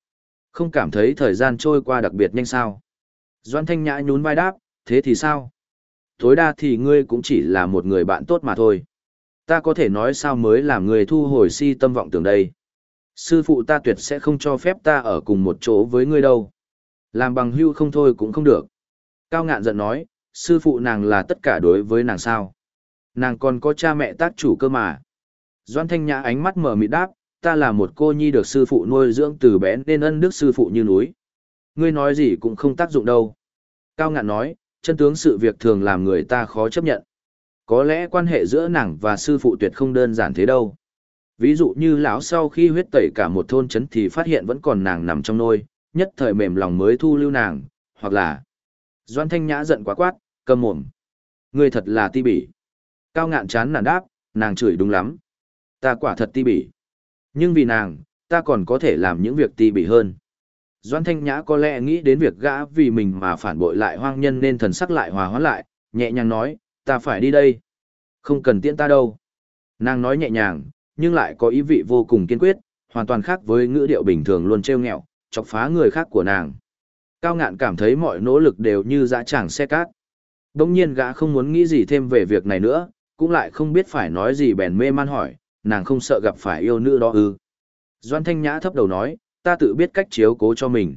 Không cảm thấy thời gian trôi qua đặc biệt nhanh sao? Doan Thanh Nhã nhún vai đáp, thế thì sao? Tối đa thì ngươi cũng chỉ là một người bạn tốt mà thôi. Ta có thể nói sao mới làm người thu hồi si tâm vọng tưởng đây. Sư phụ ta tuyệt sẽ không cho phép ta ở cùng một chỗ với ngươi đâu. Làm bằng hưu không thôi cũng không được. Cao ngạn giận nói, sư phụ nàng là tất cả đối với nàng sao. Nàng còn có cha mẹ tác chủ cơ mà. Doan Thanh Nhã ánh mắt mở mịt đáp, ta là một cô nhi được sư phụ nuôi dưỡng từ bé nên ân đức sư phụ như núi. Ngươi nói gì cũng không tác dụng đâu. Cao ngạn nói, chân tướng sự việc thường làm người ta khó chấp nhận. Có lẽ quan hệ giữa nàng và sư phụ tuyệt không đơn giản thế đâu. Ví dụ như lão sau khi huyết tẩy cả một thôn trấn thì phát hiện vẫn còn nàng nằm trong nôi, nhất thời mềm lòng mới thu lưu nàng, hoặc là Doan Thanh Nhã giận quá quát, cầm mồm. Ngươi thật là ti bỉ. Cao ngạn chán nản đáp, nàng chửi đúng lắm. Ta quả thật ti bỉ. Nhưng vì nàng, ta còn có thể làm những việc ti bỉ hơn. Doan Thanh Nhã có lẽ nghĩ đến việc gã vì mình mà phản bội lại hoang nhân nên thần sắc lại hòa hoãn lại, nhẹ nhàng nói, ta phải đi đây. Không cần tiễn ta đâu. Nàng nói nhẹ nhàng, nhưng lại có ý vị vô cùng kiên quyết, hoàn toàn khác với ngữ điệu bình thường luôn trêu nghẹo, chọc phá người khác của nàng. Cao ngạn cảm thấy mọi nỗ lực đều như dã tràng xe cát. Đông nhiên gã không muốn nghĩ gì thêm về việc này nữa, cũng lại không biết phải nói gì bèn mê man hỏi, nàng không sợ gặp phải yêu nữ đó ư. Doan Thanh Nhã thấp đầu nói, ta tự biết cách chiếu cố cho mình.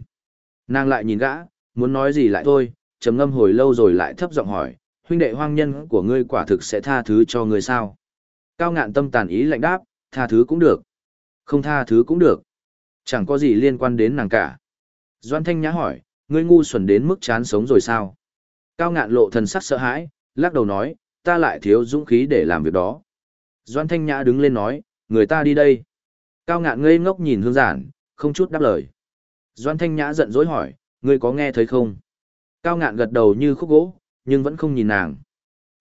Nàng lại nhìn gã, muốn nói gì lại thôi, trầm ngâm hồi lâu rồi lại thấp giọng hỏi, huynh đệ hoang nhân của ngươi quả thực sẽ tha thứ cho ngươi sao? Cao ngạn tâm tàn ý lạnh đáp, tha thứ cũng được. Không tha thứ cũng được. Chẳng có gì liên quan đến nàng cả. Doan Thanh Nhã hỏi, ngươi ngu xuẩn đến mức chán sống rồi sao? Cao ngạn lộ thần sắc sợ hãi, lắc đầu nói, ta lại thiếu dũng khí để làm việc đó. Doan Thanh Nhã đứng lên nói, người ta đi đây. Cao ngạn ngây ngốc nhìn hương giản, không chút đáp lời. Doan Thanh Nhã giận dỗi hỏi, ngươi có nghe thấy không? Cao ngạn gật đầu như khúc gỗ, nhưng vẫn không nhìn nàng.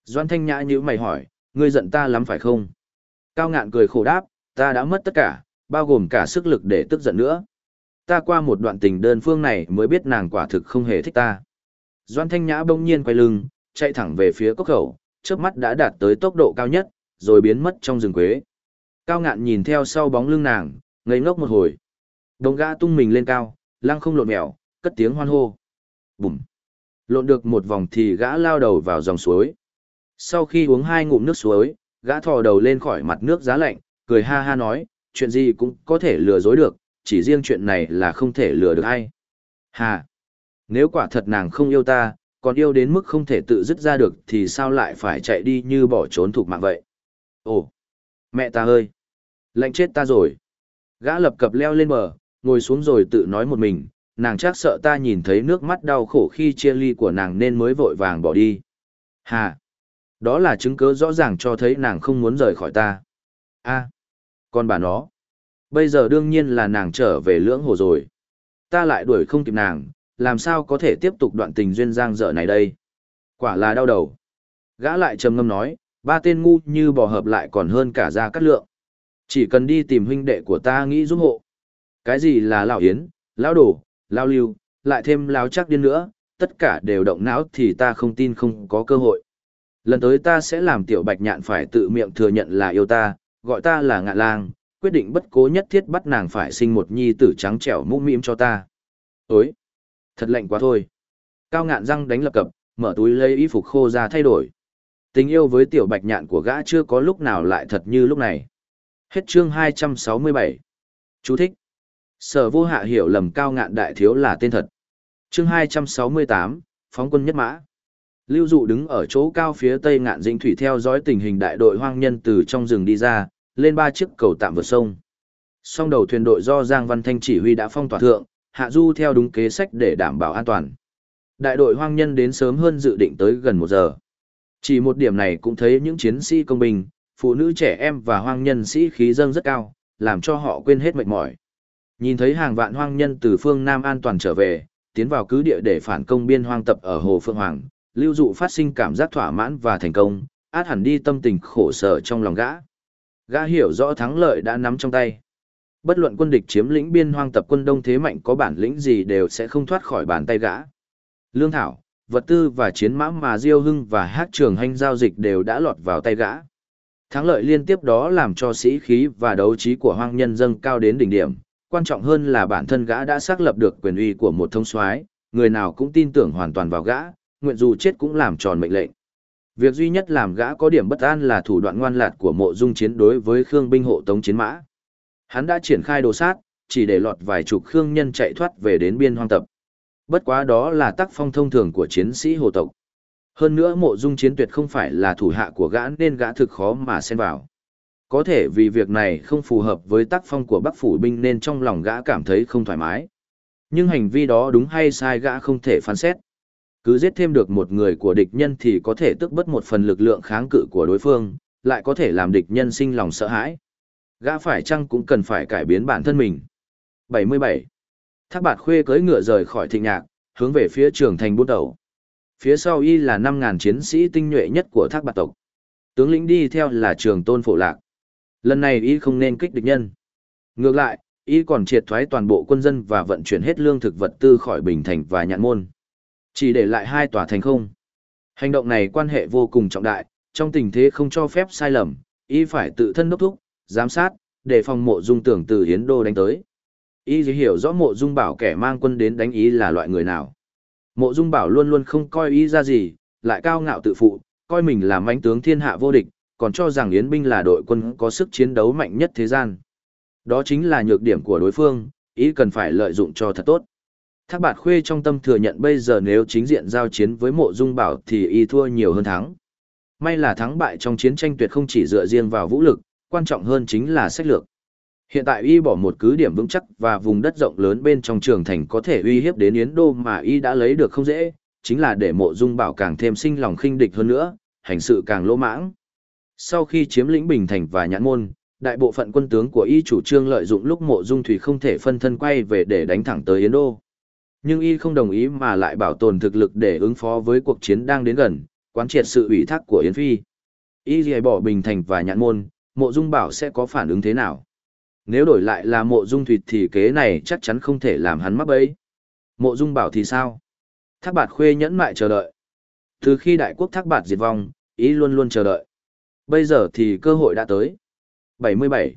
Doan Thanh Nhã như mày hỏi, ngươi giận ta lắm phải không? Cao ngạn cười khổ đáp, ta đã mất tất cả, bao gồm cả sức lực để tức giận nữa. Ta qua một đoạn tình đơn phương này mới biết nàng quả thực không hề thích ta. Doan Thanh Nhã bỗng nhiên quay lưng, chạy thẳng về phía cốc khẩu, trước mắt đã đạt tới tốc độ cao nhất, rồi biến mất trong rừng quế. Cao ngạn nhìn theo sau bóng lưng nàng, ngây ngốc một hồi. Đồng gã tung mình lên cao, lăng không lộn mèo, cất tiếng hoan hô. Bùm. Lộn được một vòng thì gã lao đầu vào dòng suối. Sau khi uống hai ngụm nước suối, gã thò đầu lên khỏi mặt nước giá lạnh, cười ha ha nói, chuyện gì cũng có thể lừa dối được, chỉ riêng chuyện này là không thể lừa được ai. Hà! Nếu quả thật nàng không yêu ta, còn yêu đến mức không thể tự dứt ra được thì sao lại phải chạy đi như bỏ trốn thuộc mạng vậy? Ồ! Mẹ ta ơi! Lạnh chết ta rồi! Gã lập cập leo lên bờ, ngồi xuống rồi tự nói một mình, nàng chắc sợ ta nhìn thấy nước mắt đau khổ khi chia ly của nàng nên mới vội vàng bỏ đi. Hà! Đó là chứng cứ rõ ràng cho thấy nàng không muốn rời khỏi ta. a còn bà nó. Bây giờ đương nhiên là nàng trở về lưỡng hồ rồi. Ta lại đuổi không kịp nàng, làm sao có thể tiếp tục đoạn tình duyên giang dở này đây? Quả là đau đầu. Gã lại trầm ngâm nói, ba tên ngu như bò hợp lại còn hơn cả ra cắt lượng. Chỉ cần đi tìm huynh đệ của ta nghĩ giúp hộ. Cái gì là lão yến, lão đổ, lão lưu, lại thêm lão chắc điên nữa, tất cả đều động não thì ta không tin không có cơ hội. Lần tới ta sẽ làm tiểu bạch nhạn phải tự miệng thừa nhận là yêu ta, gọi ta là ngạ lang, quyết định bất cố nhất thiết bắt nàng phải sinh một nhi tử trắng trẻo mũm mĩm cho ta. Ối! Thật lạnh quá thôi. Cao ngạn răng đánh lập cập, mở túi lấy y phục khô ra thay đổi. Tình yêu với tiểu bạch nhạn của gã chưa có lúc nào lại thật như lúc này. Hết chương 267. Chú thích. Sở vô hạ hiểu lầm cao ngạn đại thiếu là tên thật. Chương 268, phóng quân nhất mã. Lưu dụ đứng ở chỗ cao phía tây ngạn dĩnh thủy theo dõi tình hình đại đội hoang nhân từ trong rừng đi ra, lên ba chiếc cầu tạm vượt sông. Song đầu thuyền đội do Giang Văn Thanh chỉ huy đã phong tỏa thượng, hạ du theo đúng kế sách để đảm bảo an toàn. Đại đội hoang nhân đến sớm hơn dự định tới gần một giờ. Chỉ một điểm này cũng thấy những chiến sĩ công binh, phụ nữ trẻ em và hoang nhân sĩ khí dâng rất cao, làm cho họ quên hết mệt mỏi. Nhìn thấy hàng vạn hoang nhân từ phương Nam an toàn trở về, tiến vào cứ địa để phản công biên hoang tập ở Hồ Phương Hoàng, lưu dụ phát sinh cảm giác thỏa mãn và thành công, át hẳn đi tâm tình khổ sở trong lòng gã. Gã hiểu rõ thắng lợi đã nắm trong tay. Bất luận quân địch chiếm lĩnh biên hoang tập quân đông thế mạnh có bản lĩnh gì đều sẽ không thoát khỏi bàn tay gã. Lương thảo, vật tư và chiến mã mà Diêu Hưng và Hát Trường Hành giao dịch đều đã lọt vào tay gã. Thắng lợi liên tiếp đó làm cho sĩ khí và đấu trí của hoang nhân dâng cao đến đỉnh điểm, quan trọng hơn là bản thân gã đã xác lập được quyền uy của một thông soái, người nào cũng tin tưởng hoàn toàn vào gã, nguyện dù chết cũng làm tròn mệnh lệnh. Việc duy nhất làm gã có điểm bất an là thủ đoạn ngoan lạt của mộ dung chiến đối với Khương binh hộ tống chiến mã. Hắn đã triển khai đồ sát, chỉ để lọt vài chục Khương nhân chạy thoát về đến biên hoang tập. Bất quá đó là tác phong thông thường của chiến sĩ hồ tộc. Hơn nữa mộ dung chiến tuyệt không phải là thủ hạ của gã nên gã thực khó mà xen vào. Có thể vì việc này không phù hợp với tác phong của Bắc Phủ binh nên trong lòng gã cảm thấy không thoải mái. Nhưng hành vi đó đúng hay sai gã không thể phán xét. Cứ giết thêm được một người của địch nhân thì có thể tức bất một phần lực lượng kháng cự của đối phương, lại có thể làm địch nhân sinh lòng sợ hãi. Gã phải chăng cũng cần phải cải biến bản thân mình. 77. Thác bạt khuê cưỡi ngựa rời khỏi thịnh nhạc, hướng về phía trường thành bút đầu. Phía sau y là 5.000 chiến sĩ tinh nhuệ nhất của thác bạt tộc. Tướng lĩnh đi theo là trường tôn phổ lạc. Lần này y không nên kích địch nhân. Ngược lại, y còn triệt thoái toàn bộ quân dân và vận chuyển hết lương thực vật tư khỏi Bình Thành và Nhạn Môn. Chỉ để lại hai tòa thành không. Hành động này quan hệ vô cùng trọng đại, trong tình thế không cho phép sai lầm, y phải tự thân đốc thúc, giám sát, để phòng mộ dung tưởng từ Hiến Đô đánh tới. Y hiểu rõ mộ dung bảo kẻ mang quân đến đánh ý là loại người nào. Mộ dung bảo luôn luôn không coi y ra gì, lại cao ngạo tự phụ, coi mình là mãnh tướng thiên hạ vô địch, còn cho rằng Yến binh là đội quân có sức chiến đấu mạnh nhất thế gian. Đó chính là nhược điểm của đối phương, ý cần phải lợi dụng cho thật tốt. Thác bạt khuê trong tâm thừa nhận bây giờ nếu chính diện giao chiến với mộ dung bảo thì y thua nhiều hơn thắng. May là thắng bại trong chiến tranh tuyệt không chỉ dựa riêng vào vũ lực, quan trọng hơn chính là sách lược. Hiện tại y bỏ một cứ điểm vững chắc và vùng đất rộng lớn bên trong trường thành có thể uy hiếp đến Yến Đô mà y đã lấy được không dễ, chính là để mộ dung bảo càng thêm sinh lòng khinh địch hơn nữa, hành sự càng lỗ mãng. Sau khi chiếm lĩnh Bình Thành và Nhãn Môn, đại bộ phận quân tướng của y chủ trương lợi dụng lúc mộ dung thủy không thể phân thân quay về để đánh thẳng tới Yến Đô. Nhưng y không đồng ý mà lại bảo tồn thực lực để ứng phó với cuộc chiến đang đến gần, quán triệt sự ủy thác của Yến Phi. Y gì bỏ Bình Thành và Nhãn Môn, mộ dung bảo sẽ có phản ứng thế nào? Nếu đổi lại là mộ dung thủy thì kế này chắc chắn không thể làm hắn mắc bẫy. Mộ dung bảo thì sao? Thác bạt khuê nhẫn mại chờ đợi. Từ khi đại quốc thác bạt diệt vong, ý luôn luôn chờ đợi. Bây giờ thì cơ hội đã tới. 77.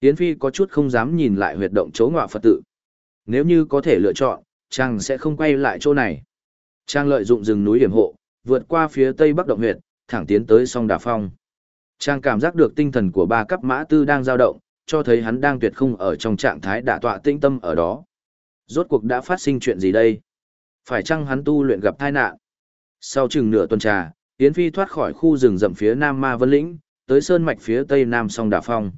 Yến Phi có chút không dám nhìn lại huyệt động chấu ngọa Phật tự. Nếu như có thể lựa chọn, chàng sẽ không quay lại chỗ này. Chàng lợi dụng rừng núi hiểm hộ, vượt qua phía tây bắc động huyệt, thẳng tiến tới sông Đà Phong. Chàng cảm giác được tinh thần của ba cấp mã tư đang dao động, cho thấy hắn đang tuyệt không ở trong trạng thái đả tọa tinh tâm ở đó. Rốt cuộc đã phát sinh chuyện gì đây? Phải chăng hắn tu luyện gặp tai nạn? Sau chừng nửa tuần trà, Yến Phi thoát khỏi khu rừng rậm phía Nam Ma Vân Lĩnh, tới sơn mạch phía Tây Nam sông Đà Phong.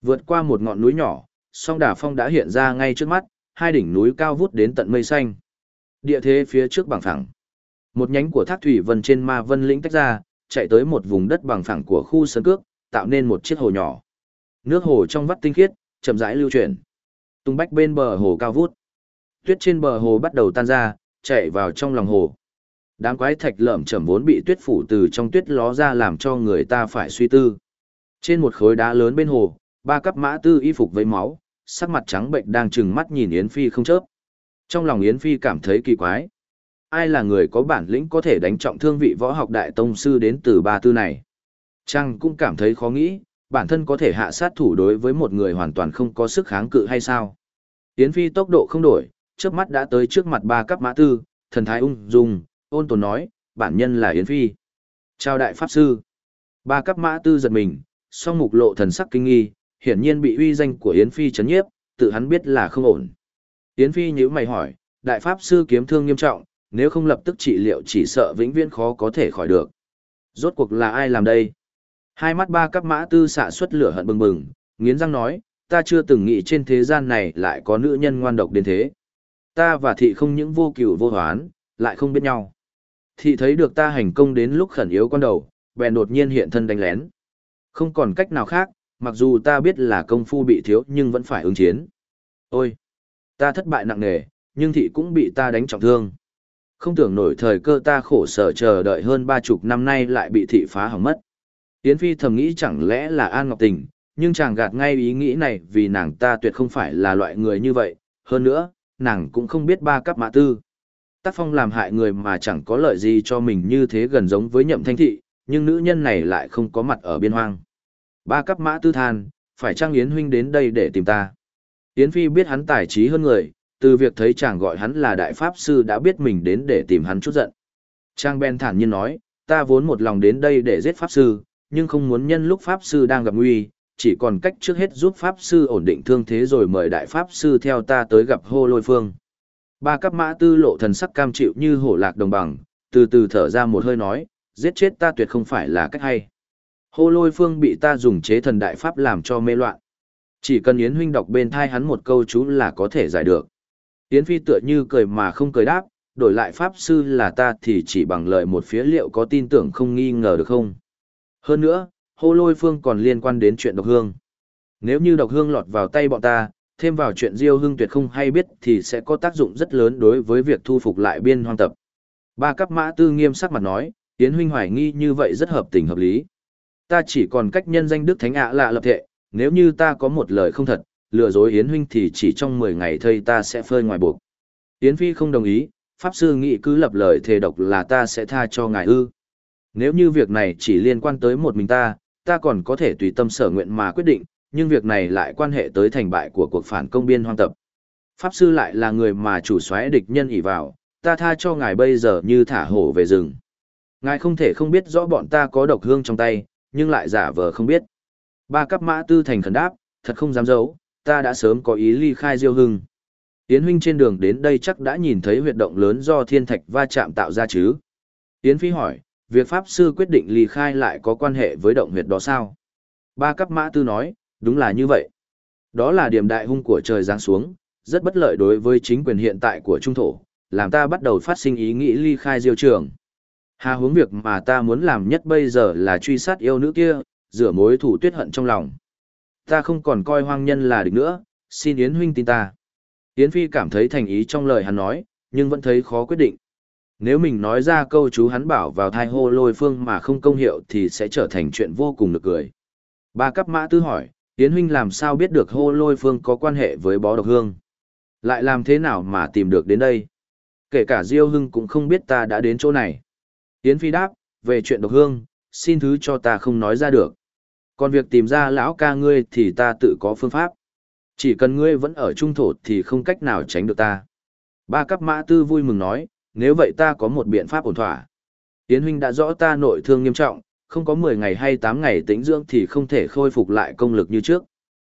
Vượt qua một ngọn núi nhỏ, sông Đà Phong đã hiện ra ngay trước mắt, hai đỉnh núi cao vút đến tận mây xanh. Địa thế phía trước bằng phẳng. Một nhánh của thác thủy vân trên Ma Vân Lĩnh tách ra, chạy tới một vùng đất bằng phẳng của khu sơn cước, tạo nên một chiếc hồ nhỏ. Nước hồ trong vắt tinh khiết, chậm rãi lưu chuyển. Tung bách bên bờ hồ cao vút. Tuyết trên bờ hồ bắt đầu tan ra, chạy vào trong lòng hồ. Đám quái thạch lởm chởm vốn bị tuyết phủ từ trong tuyết ló ra làm cho người ta phải suy tư. Trên một khối đá lớn bên hồ, ba cấp mã tư y phục với máu, sắc mặt trắng bệnh đang trừng mắt nhìn Yến Phi không chớp. Trong lòng Yến Phi cảm thấy kỳ quái. Ai là người có bản lĩnh có thể đánh trọng thương vị võ học đại tông sư đến từ ba tư này? Trang cũng cảm thấy khó nghĩ, bản thân có thể hạ sát thủ đối với một người hoàn toàn không có sức kháng cự hay sao? Yến Phi tốc độ không đổi, trước mắt đã tới trước mặt ba cấp mã tư, thần thái ung dung, ôn tồn nói, bản nhân là Yến Phi. Chào đại pháp sư. Ba cấp mã tư giật mình, song mục lộ thần sắc kinh nghi, hiển nhiên bị uy danh của Yến Phi chấn nhiếp, tự hắn biết là không ổn. Yến Phi nhíu mày hỏi, đại pháp sư kiếm thương nghiêm trọng, nếu không lập tức trị liệu chỉ sợ vĩnh viễn khó có thể khỏi được. Rốt cuộc là ai làm đây? Hai mắt ba cấp mã tư xạ xuất lửa hận bừng bừng, nghiến răng nói, ta chưa từng nghĩ trên thế gian này lại có nữ nhân ngoan độc đến thế. Ta và thị không những vô cửu vô hoán, lại không biết nhau. Thị thấy được ta hành công đến lúc khẩn yếu con đầu, bèn đột nhiên hiện thân đánh lén. Không còn cách nào khác, mặc dù ta biết là công phu bị thiếu nhưng vẫn phải ứng chiến. Ôi! Ta thất bại nặng nề, nhưng thị cũng bị ta đánh trọng thương. Không tưởng nổi thời cơ ta khổ sở chờ đợi hơn ba chục năm nay lại bị thị phá hỏng mất. Yến Phi thầm nghĩ chẳng lẽ là An Ngọc Tình, nhưng chàng gạt ngay ý nghĩ này vì nàng ta tuyệt không phải là loại người như vậy. Hơn nữa, nàng cũng không biết ba cấp mã tư. Tác phong làm hại người mà chẳng có lợi gì cho mình như thế gần giống với nhậm thanh thị, nhưng nữ nhân này lại không có mặt ở biên hoang. Ba cấp mã tư than, phải Trang Yến huynh đến đây để tìm ta? Yến Phi biết hắn tài trí hơn người, từ việc thấy chàng gọi hắn là đại pháp sư đã biết mình đến để tìm hắn chút giận. Trang Ben thản nhiên nói, ta vốn một lòng đến đây để giết pháp sư, nhưng không muốn nhân lúc pháp sư đang gặp nguy, chỉ còn cách trước hết giúp pháp sư ổn định thương thế rồi mời đại pháp sư theo ta tới gặp hô lôi phương. Ba cấp mã tư lộ thần sắc cam chịu như hổ lạc đồng bằng, từ từ thở ra một hơi nói, giết chết ta tuyệt không phải là cách hay. Hô lôi phương bị ta dùng chế thần đại pháp làm cho mê loạn. Chỉ cần Yến huynh đọc bên thai hắn một câu chú là có thể giải được. Yến phi tựa như cười mà không cười đáp, đổi lại pháp sư là ta thì chỉ bằng lời một phía liệu có tin tưởng không nghi ngờ được không. Hơn nữa, hô lôi phương còn liên quan đến chuyện độc hương. Nếu như độc hương lọt vào tay bọn ta, thêm vào chuyện diêu hương tuyệt không hay biết thì sẽ có tác dụng rất lớn đối với việc thu phục lại biên hoang tập. Ba cấp mã tư nghiêm sắc mặt nói, Yến huynh hoài nghi như vậy rất hợp tình hợp lý. Ta chỉ còn cách nhân danh Đức Thánh ạ lạ lập thệ, nếu như ta có một lời không thật, lừa dối Yến huynh thì chỉ trong 10 ngày thây ta sẽ phơi ngoài buộc. Yến Phi không đồng ý, Pháp Sư nghĩ cứ lập lời thề độc là ta sẽ tha cho ngài ư. Nếu như việc này chỉ liên quan tới một mình ta, ta còn có thể tùy tâm sở nguyện mà quyết định, nhưng việc này lại quan hệ tới thành bại của cuộc phản công biên hoang tập. Pháp Sư lại là người mà chủ soái địch nhân ỷ vào, ta tha cho ngài bây giờ như thả hổ về rừng. Ngài không thể không biết rõ bọn ta có độc hương trong tay, nhưng lại giả vờ không biết. Ba cấp mã tư thành khẩn đáp, thật không dám giấu, ta đã sớm có ý ly khai diêu hưng. Yến huynh trên đường đến đây chắc đã nhìn thấy huyệt động lớn do thiên thạch va chạm tạo ra chứ. Yến phi hỏi, việc Pháp Sư quyết định ly khai lại có quan hệ với động huyệt đó sao? Ba cấp mã tư nói, đúng là như vậy. Đó là điểm đại hung của trời giáng xuống, rất bất lợi đối với chính quyền hiện tại của Trung Thổ, làm ta bắt đầu phát sinh ý nghĩ ly khai diêu trường. Hà hướng việc mà ta muốn làm nhất bây giờ là truy sát yêu nữ kia, rửa mối thủ tuyết hận trong lòng. Ta không còn coi hoang nhân là địch nữa, xin Yến huynh tin ta. Yến Phi cảm thấy thành ý trong lời hắn nói, nhưng vẫn thấy khó quyết định. Nếu mình nói ra câu chú hắn bảo vào thai hô lôi phương mà không công hiệu thì sẽ trở thành chuyện vô cùng nực cười. Ba cấp mã tư hỏi, Yến huynh làm sao biết được hô lôi phương có quan hệ với bó độc hương? Lại làm thế nào mà tìm được đến đây? Kể cả Diêu Hưng cũng không biết ta đã đến chỗ này. Yến Phi đáp, về chuyện độc hương, xin thứ cho ta không nói ra được. Còn việc tìm ra lão ca ngươi thì ta tự có phương pháp. Chỉ cần ngươi vẫn ở trung thổ thì không cách nào tránh được ta. Ba cấp mã tư vui mừng nói, nếu vậy ta có một biện pháp ổn thỏa. Yến huynh đã rõ ta nội thương nghiêm trọng, không có 10 ngày hay 8 ngày tĩnh dưỡng thì không thể khôi phục lại công lực như trước.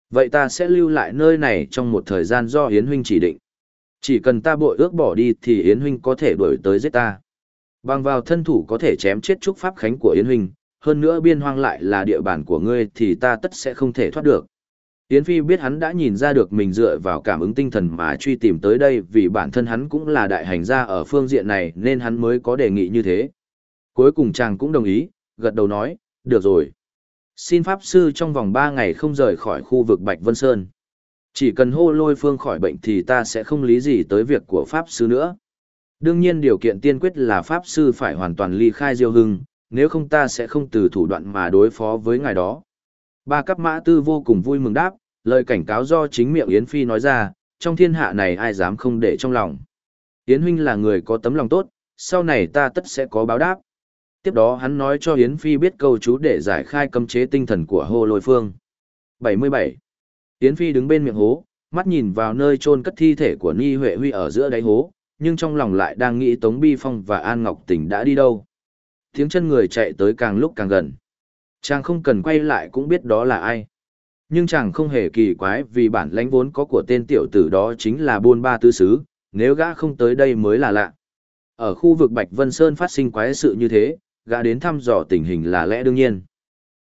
Vậy ta sẽ lưu lại nơi này trong một thời gian do Yến huynh chỉ định. Chỉ cần ta bội ước bỏ đi thì Yến huynh có thể đuổi tới giết ta. Bằng vào thân thủ có thể chém chết trúc pháp khánh của Yến huynh, hơn nữa biên hoang lại là địa bàn của ngươi thì ta tất sẽ không thể thoát được. Yến Phi biết hắn đã nhìn ra được mình dựa vào cảm ứng tinh thần mà truy tìm tới đây vì bản thân hắn cũng là đại hành gia ở phương diện này nên hắn mới có đề nghị như thế. Cuối cùng chàng cũng đồng ý, gật đầu nói, được rồi. Xin Pháp Sư trong vòng 3 ngày không rời khỏi khu vực Bạch Vân Sơn. Chỉ cần hô lôi phương khỏi bệnh thì ta sẽ không lý gì tới việc của Pháp Sư nữa. Đương nhiên điều kiện tiên quyết là Pháp Sư phải hoàn toàn ly khai diêu hưng, nếu không ta sẽ không từ thủ đoạn mà đối phó với ngài đó. Ba cấp mã tư vô cùng vui mừng đáp, lời cảnh cáo do chính miệng Yến Phi nói ra, trong thiên hạ này ai dám không để trong lòng. Yến huynh là người có tấm lòng tốt, sau này ta tất sẽ có báo đáp. Tiếp đó hắn nói cho Yến Phi biết câu chú để giải khai cấm chế tinh thần của Hồ Lôi Phương. 77. Yến Phi đứng bên miệng hố, mắt nhìn vào nơi chôn cất thi thể của Ni Huệ Huy ở giữa đáy hố, nhưng trong lòng lại đang nghĩ Tống Bi Phong và An Ngọc Tỉnh đã đi đâu. Tiếng chân người chạy tới càng lúc càng gần. Chàng không cần quay lại cũng biết đó là ai. Nhưng chàng không hề kỳ quái vì bản lãnh vốn có của tên tiểu tử đó chính là buôn ba tư sứ, nếu gã không tới đây mới là lạ. Ở khu vực Bạch Vân Sơn phát sinh quái sự như thế, gã đến thăm dò tình hình là lẽ đương nhiên.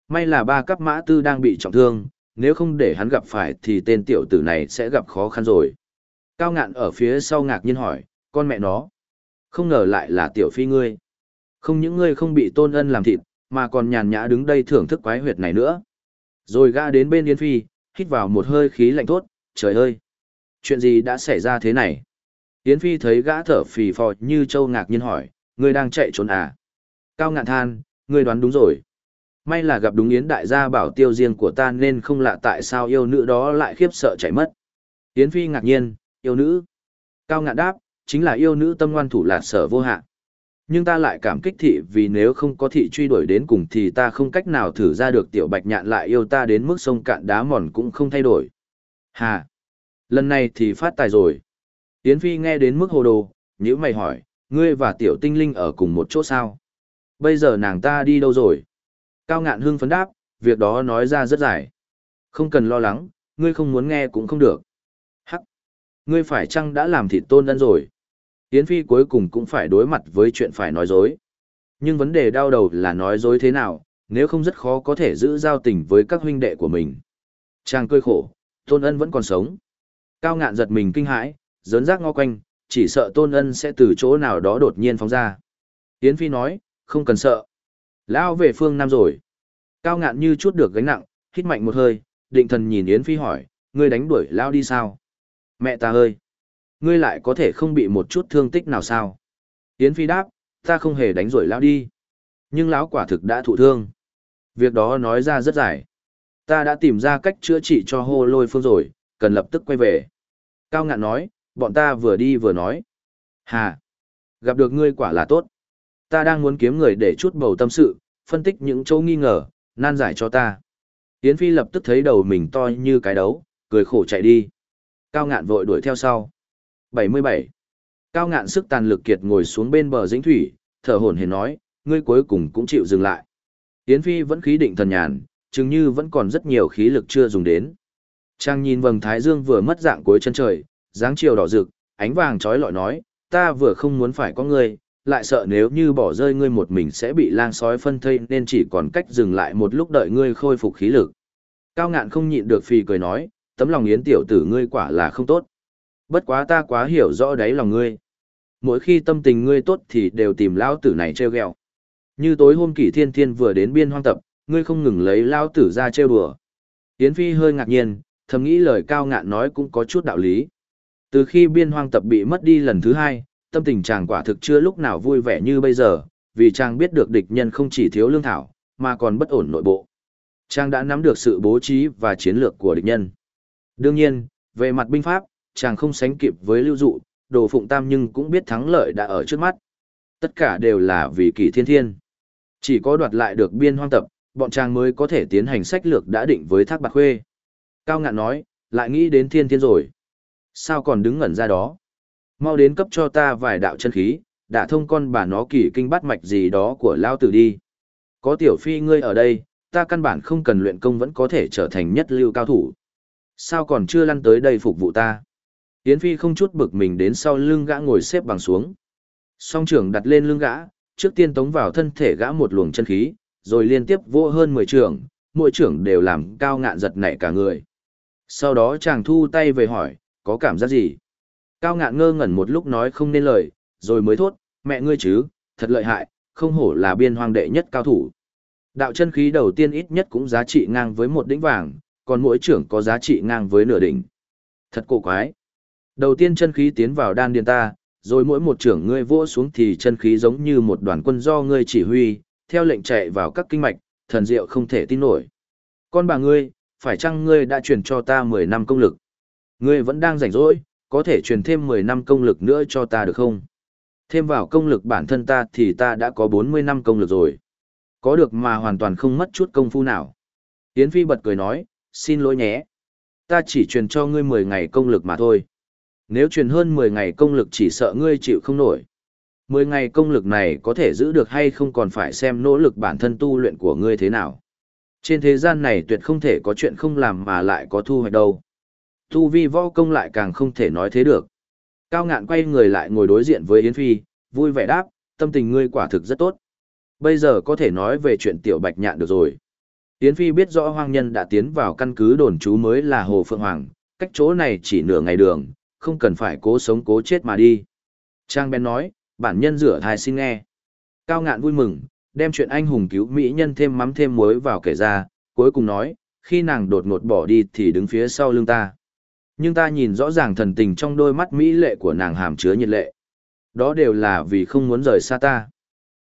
May là ba cấp mã tư đang bị trọng thương, nếu không để hắn gặp phải thì tên tiểu tử này sẽ gặp khó khăn rồi. Cao ngạn ở phía sau ngạc nhiên hỏi, con mẹ nó. Không ngờ lại là tiểu phi ngươi. Không những ngươi không bị tôn ân làm thịt, mà còn nhàn nhã đứng đây thưởng thức quái huyệt này nữa. Rồi gã đến bên Yến Phi, hít vào một hơi khí lạnh thốt, trời ơi! Chuyện gì đã xảy ra thế này? Yến Phi thấy gã thở phì phò như châu ngạc nhiên hỏi, ngươi đang chạy trốn à? Cao ngạn than, ngươi đoán đúng rồi. May là gặp đúng Yến đại gia bảo tiêu riêng của ta nên không lạ tại sao yêu nữ đó lại khiếp sợ chạy mất. Yến Phi ngạc nhiên, yêu nữ. Cao ngạn đáp, chính là yêu nữ tâm ngoan thủ lạt sở vô hạn. Nhưng ta lại cảm kích thị vì nếu không có thị truy đuổi đến cùng thì ta không cách nào thử ra được tiểu bạch nhạn lại yêu ta đến mức sông cạn đá mòn cũng không thay đổi. Hà! Lần này thì phát tài rồi. Yến Phi nghe đến mức hồ đồ, nhữ mày hỏi, ngươi và tiểu tinh linh ở cùng một chỗ sao? Bây giờ nàng ta đi đâu rồi? Cao ngạn hưng phấn đáp, việc đó nói ra rất dài. Không cần lo lắng, ngươi không muốn nghe cũng không được. Hắc! Ngươi phải chăng đã làm thịt tôn ân rồi? Yến Phi cuối cùng cũng phải đối mặt với chuyện phải nói dối. Nhưng vấn đề đau đầu là nói dối thế nào, nếu không rất khó có thể giữ giao tình với các huynh đệ của mình. Chàng cười khổ, tôn ân vẫn còn sống. Cao ngạn giật mình kinh hãi, dớn rác ngó quanh, chỉ sợ tôn ân sẽ từ chỗ nào đó đột nhiên phóng ra. Yến Phi nói, không cần sợ. Lao về phương Nam rồi. Cao ngạn như chút được gánh nặng, hít mạnh một hơi, định thần nhìn Yến Phi hỏi, ngươi đánh đuổi Lao đi sao? Mẹ ta ơi! Ngươi lại có thể không bị một chút thương tích nào sao? Yến Phi đáp, ta không hề đánh đuổi Lao đi. Nhưng lão quả thực đã thụ thương. Việc đó nói ra rất dài. Ta đã tìm ra cách chữa trị cho hô lôi phương rồi, cần lập tức quay về. Cao ngạn nói, bọn ta vừa đi vừa nói. Hà! Gặp được ngươi quả là tốt. Ta đang muốn kiếm người để chút bầu tâm sự, phân tích những chỗ nghi ngờ, nan giải cho ta. Yến Phi lập tức thấy đầu mình to như cái đấu, cười khổ chạy đi. Cao ngạn vội đuổi theo sau. 77. Cao ngạn sức tàn lực kiệt ngồi xuống bên bờ dĩnh thủy, thở hổn hển nói, ngươi cuối cùng cũng chịu dừng lại. Yến Phi vẫn khí định thần nhàn, chừng như vẫn còn rất nhiều khí lực chưa dùng đến. Trang nhìn vầng thái dương vừa mất dạng cuối chân trời, dáng chiều đỏ rực, ánh vàng trói lọi nói, ta vừa không muốn phải có ngươi, lại sợ nếu như bỏ rơi ngươi một mình sẽ bị lang sói phân thây nên chỉ còn cách dừng lại một lúc đợi ngươi khôi phục khí lực. Cao ngạn không nhịn được phì cười nói, tấm lòng yến tiểu tử ngươi quả là không tốt. Bất quá ta quá hiểu rõ đáy lòng ngươi. Mỗi khi tâm tình ngươi tốt thì đều tìm lao tử này treo ghẹo. Như tối hôm kỷ thiên thiên vừa đến biên hoang tập, ngươi không ngừng lấy lao tử ra trêu đùa. Yến Phi hơi ngạc nhiên, thầm nghĩ lời cao ngạn nói cũng có chút đạo lý. Từ khi biên hoang tập bị mất đi lần thứ hai, tâm tình chàng quả thực chưa lúc nào vui vẻ như bây giờ, vì chàng biết được địch nhân không chỉ thiếu lương thảo, mà còn bất ổn nội bộ. Chàng đã nắm được sự bố trí và chiến lược của địch nhân. Đương nhiên, về mặt binh pháp, chàng không sánh kịp với lưu dụ, đồ phụng tam nhưng cũng biết thắng lợi đã ở trước mắt. Tất cả đều là vì kỷ thiên thiên. Chỉ có đoạt lại được biên hoang tập, bọn chàng mới có thể tiến hành sách lược đã định với thác bạc khuê. Cao ngạn nói, lại nghĩ đến thiên thiên rồi. Sao còn đứng ngẩn ra đó? Mau đến cấp cho ta vài đạo chân khí, đã thông con bà nó kỳ kinh bát mạch gì đó của lao tử đi. Có tiểu phi ngươi ở đây, ta căn bản không cần luyện công vẫn có thể trở thành nhất lưu cao thủ. Sao còn chưa lăn tới đây phục vụ ta? Yến Phi không chút bực mình đến sau lưng gã ngồi xếp bằng xuống. Song trưởng đặt lên lưng gã, trước tiên tống vào thân thể gã một luồng chân khí, rồi liên tiếp vô hơn 10 trưởng, mỗi trưởng đều làm cao ngạn giật nảy cả người. Sau đó chàng thu tay về hỏi, có cảm giác gì? Cao ngạn ngơ ngẩn một lúc nói không nên lời, rồi mới thốt, mẹ ngươi chứ, thật lợi hại, không hổ là biên hoang đệ nhất cao thủ. Đạo chân khí đầu tiên ít nhất cũng giá trị ngang với một đỉnh vàng, còn mỗi trưởng có giá trị ngang với nửa đỉnh. Thật cổ quái. Đầu tiên chân khí tiến vào đan điền ta, rồi mỗi một trưởng ngươi vỗ xuống thì chân khí giống như một đoàn quân do ngươi chỉ huy, theo lệnh chạy vào các kinh mạch, thần diệu không thể tin nổi. Con bà ngươi, phải chăng ngươi đã truyền cho ta 10 năm công lực? Ngươi vẫn đang rảnh rỗi, có thể truyền thêm 10 năm công lực nữa cho ta được không? Thêm vào công lực bản thân ta thì ta đã có 40 năm công lực rồi. Có được mà hoàn toàn không mất chút công phu nào. Yến Phi bật cười nói, xin lỗi nhé. Ta chỉ truyền cho ngươi 10 ngày công lực mà thôi. Nếu truyền hơn 10 ngày công lực chỉ sợ ngươi chịu không nổi. 10 ngày công lực này có thể giữ được hay không còn phải xem nỗ lực bản thân tu luyện của ngươi thế nào. Trên thế gian này tuyệt không thể có chuyện không làm mà lại có thu hoạch đâu. Tu vi võ công lại càng không thể nói thế được. Cao ngạn quay người lại ngồi đối diện với Yến Phi, vui vẻ đáp, tâm tình ngươi quả thực rất tốt. Bây giờ có thể nói về chuyện tiểu bạch nhạn được rồi. Yến Phi biết rõ hoang nhân đã tiến vào căn cứ đồn trú mới là Hồ Phượng Hoàng, cách chỗ này chỉ nửa ngày đường, không cần phải cố sống cố chết mà đi. Trang Ben nói, bản nhân rửa thai xin nghe. Cao ngạn vui mừng, đem chuyện anh hùng cứu mỹ nhân thêm mắm thêm muối vào kể ra, cuối cùng nói, khi nàng đột ngột bỏ đi thì đứng phía sau lưng ta. Nhưng ta nhìn rõ ràng thần tình trong đôi mắt mỹ lệ của nàng hàm chứa nhiệt lệ. Đó đều là vì không muốn rời xa ta.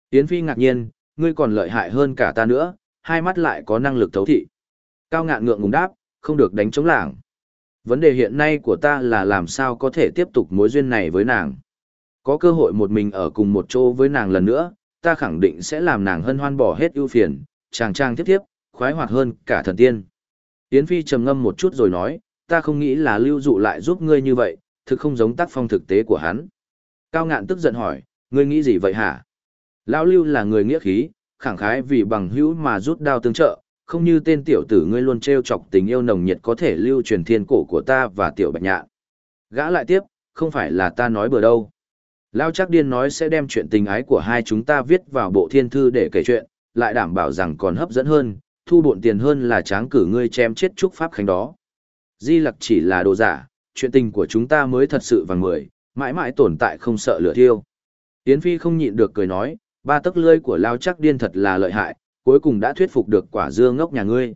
Yến Phi ngạc nhiên, ngươi còn lợi hại hơn cả ta nữa, hai mắt lại có năng lực thấu thị. Cao ngạn ngượng ngùng đáp, không được đánh chống lảng. Vấn đề hiện nay của ta là làm sao có thể tiếp tục mối duyên này với nàng. Có cơ hội một mình ở cùng một chỗ với nàng lần nữa, ta khẳng định sẽ làm nàng hân hoan bỏ hết ưu phiền, chàng trang tiếp tiếp, khoái hoạt hơn cả thần tiên. Yến Phi trầm ngâm một chút rồi nói, ta không nghĩ là lưu dụ lại giúp ngươi như vậy, thực không giống tác phong thực tế của hắn. Cao ngạn tức giận hỏi, ngươi nghĩ gì vậy hả? Lão lưu là người nghĩa khí, khẳng khái vì bằng hữu mà rút đao tương trợ, không như tên tiểu tử ngươi luôn trêu chọc tình yêu nồng nhiệt có thể lưu truyền thiên cổ của ta và tiểu bạch nhạn. Gã lại tiếp, không phải là ta nói bừa đâu. Lao chắc điên nói sẽ đem chuyện tình ái của hai chúng ta viết vào bộ thiên thư để kể chuyện, lại đảm bảo rằng còn hấp dẫn hơn, thu bộn tiền hơn là tráng cử ngươi chém chết trúc pháp khánh đó. Di lặc chỉ là đồ giả, chuyện tình của chúng ta mới thật sự vàng mười, mãi mãi tồn tại không sợ lửa thiêu. Yến Phi không nhịn được cười nói, ba tấc lươi của Lao chắc điên thật là lợi hại, cuối cùng đã thuyết phục được quả dương ngốc nhà ngươi.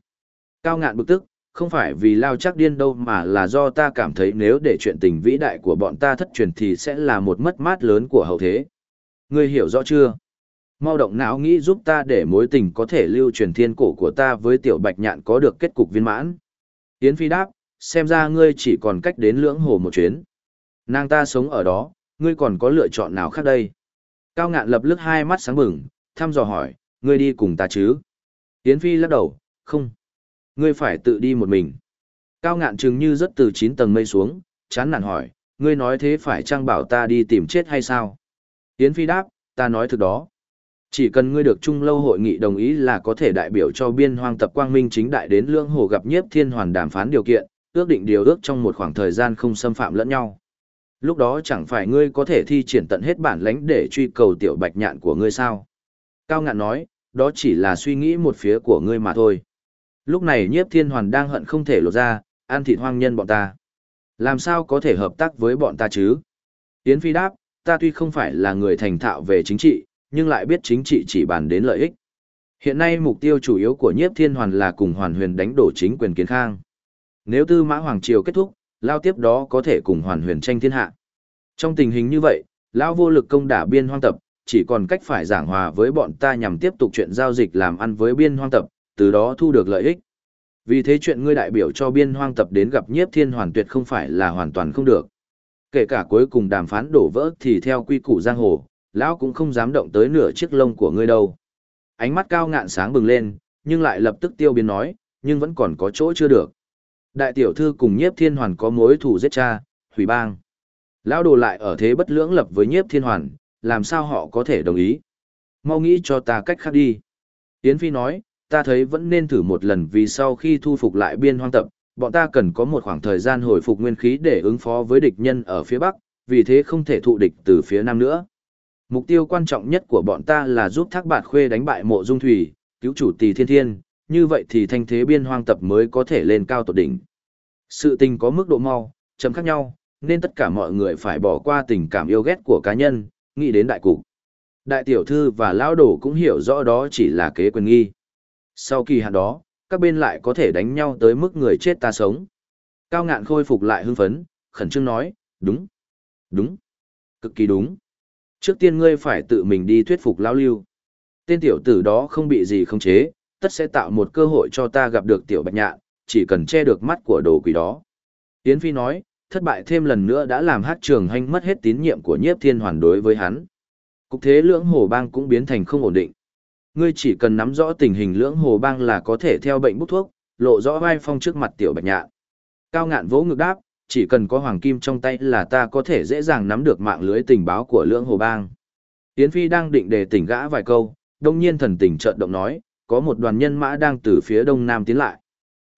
Cao ngạn bực tức, không phải vì Lao chắc điên đâu mà là do ta cảm thấy nếu để chuyện tình vĩ đại của bọn ta thất truyền thì sẽ là một mất mát lớn của hậu thế. Ngươi hiểu rõ chưa? Mau động não nghĩ giúp ta để mối tình có thể lưu truyền thiên cổ của ta với tiểu bạch nhạn có được kết cục viên mãn. Yến Phi đáp, xem ra ngươi chỉ còn cách đến lưỡng hồ một chuyến. Nàng ta sống ở đó, ngươi còn có lựa chọn nào khác đây? Cao ngạn lập lức hai mắt sáng bừng, thăm dò hỏi, ngươi đi cùng ta chứ? Yến Phi lắc đầu, không. Ngươi phải tự đi một mình. Cao ngạn chừng như rất từ chín tầng mây xuống, chán nản hỏi, ngươi nói thế phải trang bảo ta đi tìm chết hay sao? Yến Phi đáp, ta nói thực đó. Chỉ cần ngươi được Chung Lâu hội nghị đồng ý là có thể đại biểu cho biên hoang tập quang minh chính đại đến lưỡng hồ gặp nhiếp thiên hoàn đàm phán điều kiện, ước định điều ước trong một khoảng thời gian không xâm phạm lẫn nhau. Lúc đó chẳng phải ngươi có thể thi triển tận hết bản lãnh để truy cầu tiểu bạch nhạn của ngươi sao? Cao ngạn nói, đó chỉ là suy nghĩ một phía của ngươi mà thôi. Lúc này nhiếp thiên hoàn đang hận không thể lột ra, ăn thịt hoang nhân bọn ta. Làm sao có thể hợp tác với bọn ta chứ? Yến Phi đáp, ta tuy không phải là người thành thạo về chính trị, nhưng lại biết chính trị chỉ bàn đến lợi ích. Hiện nay mục tiêu chủ yếu của nhiếp thiên hoàn là cùng hoàn huyền đánh đổ chính quyền kiến khang. Nếu tư mã hoàng triều kết thúc, lao tiếp đó có thể cùng hoàn huyền tranh thiên hạ. Trong tình hình như vậy, Lão vô lực công đả biên hoang tập, chỉ còn cách phải giảng hòa với bọn ta nhằm tiếp tục chuyện giao dịch làm ăn với biên hoang tập, từ đó thu được lợi ích. Vì thế chuyện ngươi đại biểu cho biên hoang tập đến gặp nhiếp thiên hoàn tuyệt không phải là hoàn toàn không được. Kể cả cuối cùng đàm phán đổ vỡ thì theo quy củ giang hồ, lão cũng không dám động tới nửa chiếc lông của ngươi đâu. Ánh mắt cao ngạn sáng bừng lên, nhưng lại lập tức tiêu biến nói, nhưng vẫn còn có chỗ chưa được. Đại tiểu thư cùng nhiếp thiên hoàn có mối thù giết cha, hủy bang. Lão đồ lại ở thế bất lưỡng lập với nhiếp thiên hoàn, làm sao họ có thể đồng ý. Mau nghĩ cho ta cách khác đi. Yến Phi nói, ta thấy vẫn nên thử một lần vì sau khi thu phục lại biên hoang tập, bọn ta cần có một khoảng thời gian hồi phục nguyên khí để ứng phó với địch nhân ở phía Bắc, vì thế không thể thụ địch từ phía Nam nữa. Mục tiêu quan trọng nhất của bọn ta là giúp Thác Bạt Khuê đánh bại Mộ Dung Thủy, cứu chủ Tỷ Thiên Thiên, như vậy thì thanh thế biên hoang tập mới có thể lên cao tột đỉnh. Sự tình có mức độ mau, chấm khác nhau, nên tất cả mọi người phải bỏ qua tình cảm yêu ghét của cá nhân, nghĩ đến đại cục. Đại tiểu thư và lão đổ cũng hiểu rõ đó chỉ là kế quyền nghi. Sau kỳ hạn đó, các bên lại có thể đánh nhau tới mức người chết ta sống. Cao ngạn khôi phục lại hưng phấn, khẩn trương nói, đúng, đúng, cực kỳ đúng. Trước tiên ngươi phải tự mình đi thuyết phục lão lưu. Tên tiểu tử đó không bị gì không chế, tất sẽ tạo một cơ hội cho ta gặp được tiểu bạch nhạn, chỉ cần che được mắt của đồ quỷ đó. Yến Phi nói, thất bại thêm lần nữa đã làm hát trường hành mất hết tín nhiệm của nhiếp thiên hoàn đối với hắn. Cục thế lưỡng hồ bang cũng biến thành không ổn định. Ngươi chỉ cần nắm rõ tình hình lưỡng hồ bang là có thể theo bệnh bút thuốc, lộ rõ vai phong trước mặt tiểu bạch nhạn. Cao ngạn vỗ ngực đáp, chỉ cần có hoàng kim trong tay là ta có thể dễ dàng nắm được mạng lưới tình báo của lưỡng hồ bang. Yến Phi đang định đề tỉnh gã vài câu, đông nhiên thần tình chợt động nói, có một đoàn nhân mã đang từ phía đông nam tiến lại.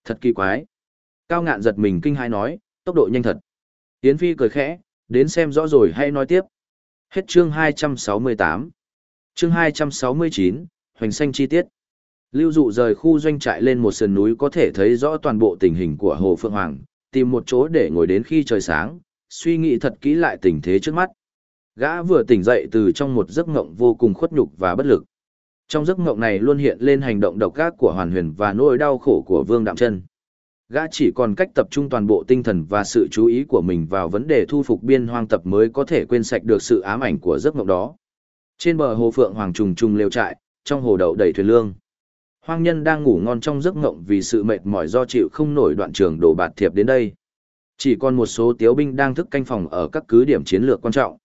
Thật kỳ quái. Cao ngạn giật mình kinh hãi nói, tốc độ nhanh thật. Yến Phi cười khẽ, đến xem rõ rồi hay nói tiếp. Hết chương 268. Chương 269, Hoành xanh chi tiết. Lưu dụ rời khu doanh trại lên một sườn núi có thể thấy rõ toàn bộ tình hình của Hồ Phượng Hoàng, tìm một chỗ để ngồi đến khi trời sáng, suy nghĩ thật kỹ lại tình thế trước mắt. Gã vừa tỉnh dậy từ trong một giấc ngộng vô cùng khuất nhục và bất lực. Trong giấc mộng này luôn hiện lên hành động độc ác của Hoàn Huyền và nỗi đau khổ của Vương Đạm Chân. Gã chỉ còn cách tập trung toàn bộ tinh thần và sự chú ý của mình vào vấn đề thu phục biên hoang tập mới có thể quên sạch được sự ám ảnh của giấc mộng đó. Trên bờ hồ Phượng Hoàng trùng trùng lều trại, trong hồ đậu đầy thuyền lương. Hoang nhân đang ngủ ngon trong giấc mộng vì sự mệt mỏi do chịu không nổi đoạn trường đổ bạt thiệp đến đây. Chỉ còn một số tiếu binh đang thức canh phòng ở các cứ điểm chiến lược quan trọng.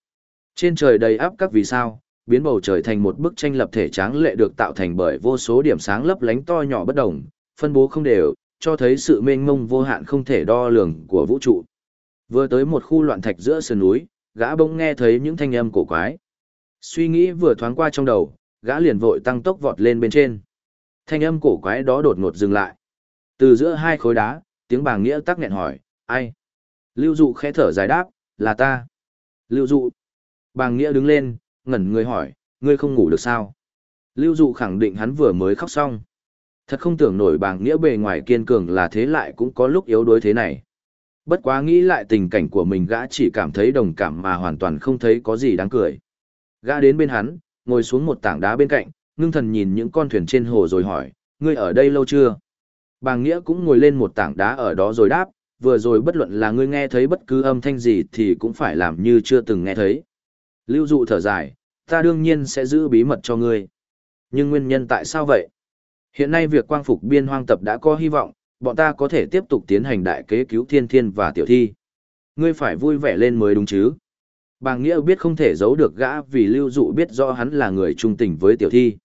Trên trời đầy áp các vì sao, biến bầu trời thành một bức tranh lập thể tráng lệ được tạo thành bởi vô số điểm sáng lấp lánh to nhỏ bất đồng, phân bố không đều, cho thấy sự mênh mông vô hạn không thể đo lường của vũ trụ. Vừa tới một khu loạn thạch giữa sườn núi, gã bỗng nghe thấy những thanh âm cổ quái. Suy nghĩ vừa thoáng qua trong đầu, gã liền vội tăng tốc vọt lên bên trên. Thanh âm cổ quái đó đột ngột dừng lại. Từ giữa hai khối đá, tiếng bàng nghĩa tắc nghẹn hỏi, ai? Lưu dụ khẽ thở dài đáp, là ta. Lưu dụ. Bàng nghĩa đứng lên, ngẩn người hỏi, ngươi không ngủ được sao? Lưu dụ khẳng định hắn vừa mới khóc xong. Thật không tưởng nổi bàng nghĩa bề ngoài kiên cường là thế lại cũng có lúc yếu đuối thế này. Bất quá nghĩ lại tình cảnh của mình gã chỉ cảm thấy đồng cảm mà hoàn toàn không thấy có gì đáng cười. Gã đến bên hắn, ngồi xuống một tảng đá bên cạnh, ngưng thần nhìn những con thuyền trên hồ rồi hỏi, ngươi ở đây lâu chưa? Bàng Nghĩa cũng ngồi lên một tảng đá ở đó rồi đáp, vừa rồi bất luận là ngươi nghe thấy bất cứ âm thanh gì thì cũng phải làm như chưa từng nghe thấy. Lưu dụ thở dài, ta đương nhiên sẽ giữ bí mật cho ngươi. Nhưng nguyên nhân tại sao vậy? Hiện nay việc quang phục biên hoang tập đã có hy vọng, bọn ta có thể tiếp tục tiến hành đại kế cứu thiên thiên và tiểu thi. Ngươi phải vui vẻ lên mới đúng chứ. Bàng Nghĩa biết không thể giấu được gã vì lưu dụ biết rõ hắn là người trung tình với tiểu thi.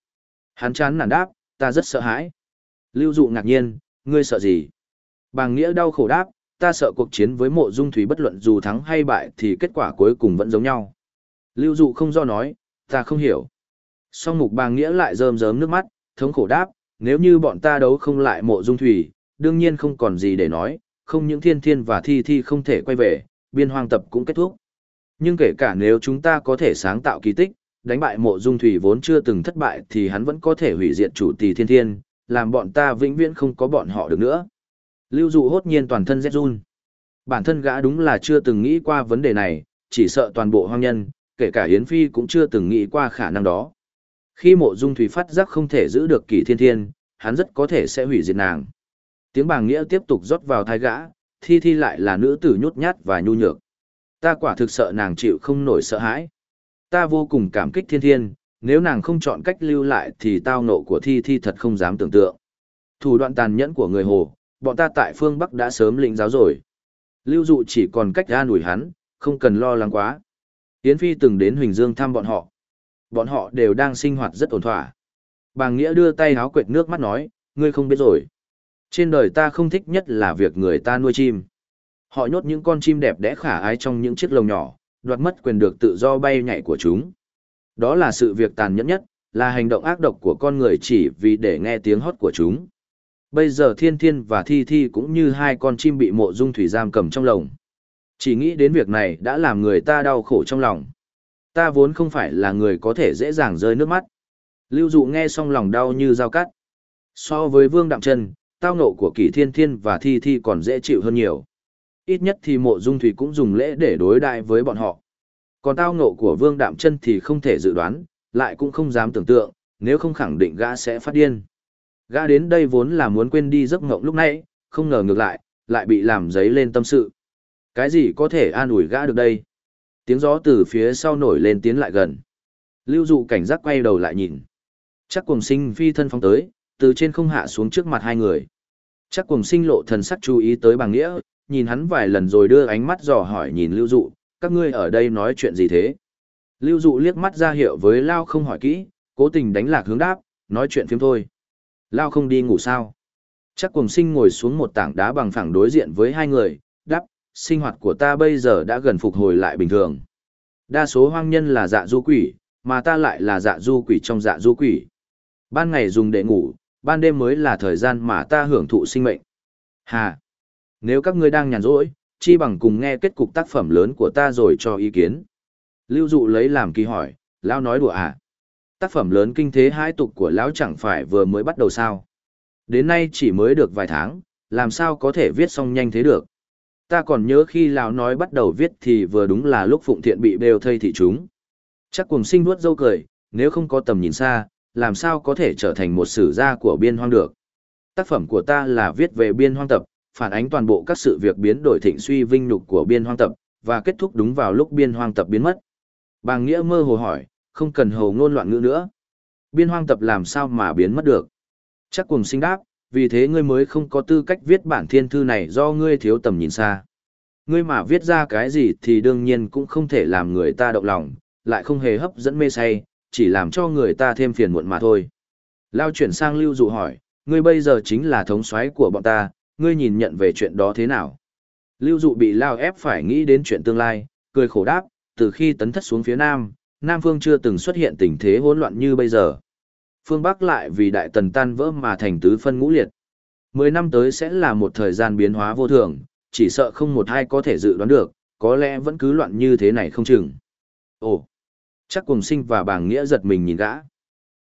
Hắn chán nản đáp, ta rất sợ hãi. Lưu dụ ngạc nhiên, ngươi sợ gì? Bàng Nghĩa đau khổ đáp, ta sợ cuộc chiến với mộ dung thủy bất luận dù thắng hay bại thì kết quả cuối cùng vẫn giống nhau. Lưu dụ không do nói, ta không hiểu. Song mục bàng Nghĩa lại rơm rớm nước mắt, thống khổ đáp, nếu như bọn ta đấu không lại mộ dung thủy, đương nhiên không còn gì để nói, không những thiên thiên và thi thi không thể quay về, biên hoang tập cũng kết thúc. Nhưng kể cả nếu chúng ta có thể sáng tạo kỳ tích, đánh bại mộ dung thủy vốn chưa từng thất bại thì hắn vẫn có thể hủy diệt chủ tỷ thiên thiên, làm bọn ta vĩnh viễn không có bọn họ được nữa. Lưu dụ hốt nhiên toàn thân rét run. Bản thân gã đúng là chưa từng nghĩ qua vấn đề này, chỉ sợ toàn bộ hoang nhân, kể cả Yến Phi cũng chưa từng nghĩ qua khả năng đó. Khi mộ dung thủy phát giác không thể giữ được kỳ thiên thiên, hắn rất có thể sẽ hủy diệt nàng. Tiếng bàng nghĩa tiếp tục rót vào thai gã, thi thi lại là nữ tử nhút nhát và nhu nhược. Ta quả thực sợ nàng chịu không nổi sợ hãi. Ta vô cùng cảm kích thiên thiên, nếu nàng không chọn cách lưu lại thì tao nộ của thi thi thật không dám tưởng tượng. Thủ đoạn tàn nhẫn của người hồ, bọn ta tại phương Bắc đã sớm lĩnh giáo rồi. Lưu dụ chỉ còn cách ra nủi hắn, không cần lo lắng quá. Yến Phi từng đến Huỳnh Dương thăm bọn họ. Bọn họ đều đang sinh hoạt rất ổn thỏa. Bàng Nghĩa đưa tay háo quệt nước mắt nói, ngươi không biết rồi. Trên đời ta không thích nhất là việc người ta nuôi chim. Họ nhốt những con chim đẹp đẽ khả ái trong những chiếc lồng nhỏ, đoạt mất quyền được tự do bay nhảy của chúng. Đó là sự việc tàn nhẫn nhất, là hành động ác độc của con người chỉ vì để nghe tiếng hót của chúng. Bây giờ Thiên Thiên và Thi Thi cũng như hai con chim bị mộ dung thủy giam cầm trong lồng. Chỉ nghĩ đến việc này đã làm người ta đau khổ trong lòng. Ta vốn không phải là người có thể dễ dàng rơi nước mắt. Lưu dụ nghe xong lòng đau như dao cắt. So với Vương Đạm Trân, tao nộ của Kỷ Thiên Thiên và Thi Thi còn dễ chịu hơn nhiều. Ít nhất thì mộ dung thủy cũng dùng lễ để đối đại với bọn họ. Còn tao nộ của Vương Đạm Trân thì không thể dự đoán, lại cũng không dám tưởng tượng, nếu không khẳng định gã sẽ phát điên. Gã đến đây vốn là muốn quên đi giấc ngộng lúc nãy, không ngờ ngược lại, lại bị làm giấy lên tâm sự. Cái gì có thể an ủi gã được đây? Tiếng gió từ phía sau nổi lên tiến lại gần. Lưu dụ cảnh giác quay đầu lại nhìn. Chắc cùng sinh phi thân phóng tới, từ trên không hạ xuống trước mặt hai người. Chắc cùng sinh lộ thần sắc chú ý tới bằng nghĩa, nhìn hắn vài lần rồi đưa ánh mắt dò hỏi nhìn lưu dụ, các ngươi ở đây nói chuyện gì thế? Lưu dụ liếc mắt ra hiệu với Lao không hỏi kỹ, cố tình đánh lạc hướng đáp, nói chuyện phim thôi. Lao không đi ngủ sao? Chắc cùng sinh ngồi xuống một tảng đá bằng phẳng đối diện với hai người, đáp, sinh hoạt của ta bây giờ đã gần phục hồi lại bình thường. Đa số hoang nhân là dạ du quỷ, mà ta lại là dạ du quỷ trong dạ du quỷ. Ban ngày dùng để ngủ, ban đêm mới là thời gian mà ta hưởng thụ sinh mệnh. Hà! Nếu các ngươi đang nhàn rỗi, chi bằng cùng nghe kết cục tác phẩm lớn của ta rồi cho ý kiến. Lưu dụ lấy làm kỳ hỏi, lão nói đùa à? Tác phẩm lớn kinh thế hai tục của lão chẳng phải vừa mới bắt đầu sao. Đến nay chỉ mới được vài tháng, làm sao có thể viết xong nhanh thế được. Ta còn nhớ khi lão nói bắt đầu viết thì vừa đúng là lúc Phụng Thiện bị bêu thây thị chúng. Chắc cùng sinh vuốt dâu cười, nếu không có tầm nhìn xa, làm sao có thể trở thành một sử gia của biên hoang được. Tác phẩm của ta là viết về biên hoang tập, phản ánh toàn bộ các sự việc biến đổi thịnh suy vinh nhục của biên hoang tập, và kết thúc đúng vào lúc biên hoang tập biến mất. Bàng Nghĩa mơ hồ hỏi, không cần hồ ngôn loạn ngữ nữa. Biên hoang tập làm sao mà biến mất được? Chắc cùng sinh đáp, vì thế ngươi mới không có tư cách viết bản thiên thư này do ngươi thiếu tầm nhìn xa. Ngươi mà viết ra cái gì thì đương nhiên cũng không thể làm người ta động lòng, lại không hề hấp dẫn mê say, chỉ làm cho người ta thêm phiền muộn mà thôi. Lao chuyển sang lưu dụ hỏi, ngươi bây giờ chính là thống soái của bọn ta, ngươi nhìn nhận về chuyện đó thế nào? Lưu dụ bị Lao ép phải nghĩ đến chuyện tương lai, cười khổ đáp, từ khi tấn thất xuống phía Nam, Nam Phương chưa từng xuất hiện tình thế hỗn loạn như bây giờ. Phương Bắc lại vì đại tần tan vỡ mà thành tứ phân ngũ liệt. Mười năm tới sẽ là một thời gian biến hóa vô thường, chỉ sợ không một ai có thể dự đoán được, có lẽ vẫn cứ loạn như thế này không chừng. Ồ, chắc cùng sinh và bàng nghĩa giật mình nhìn gã.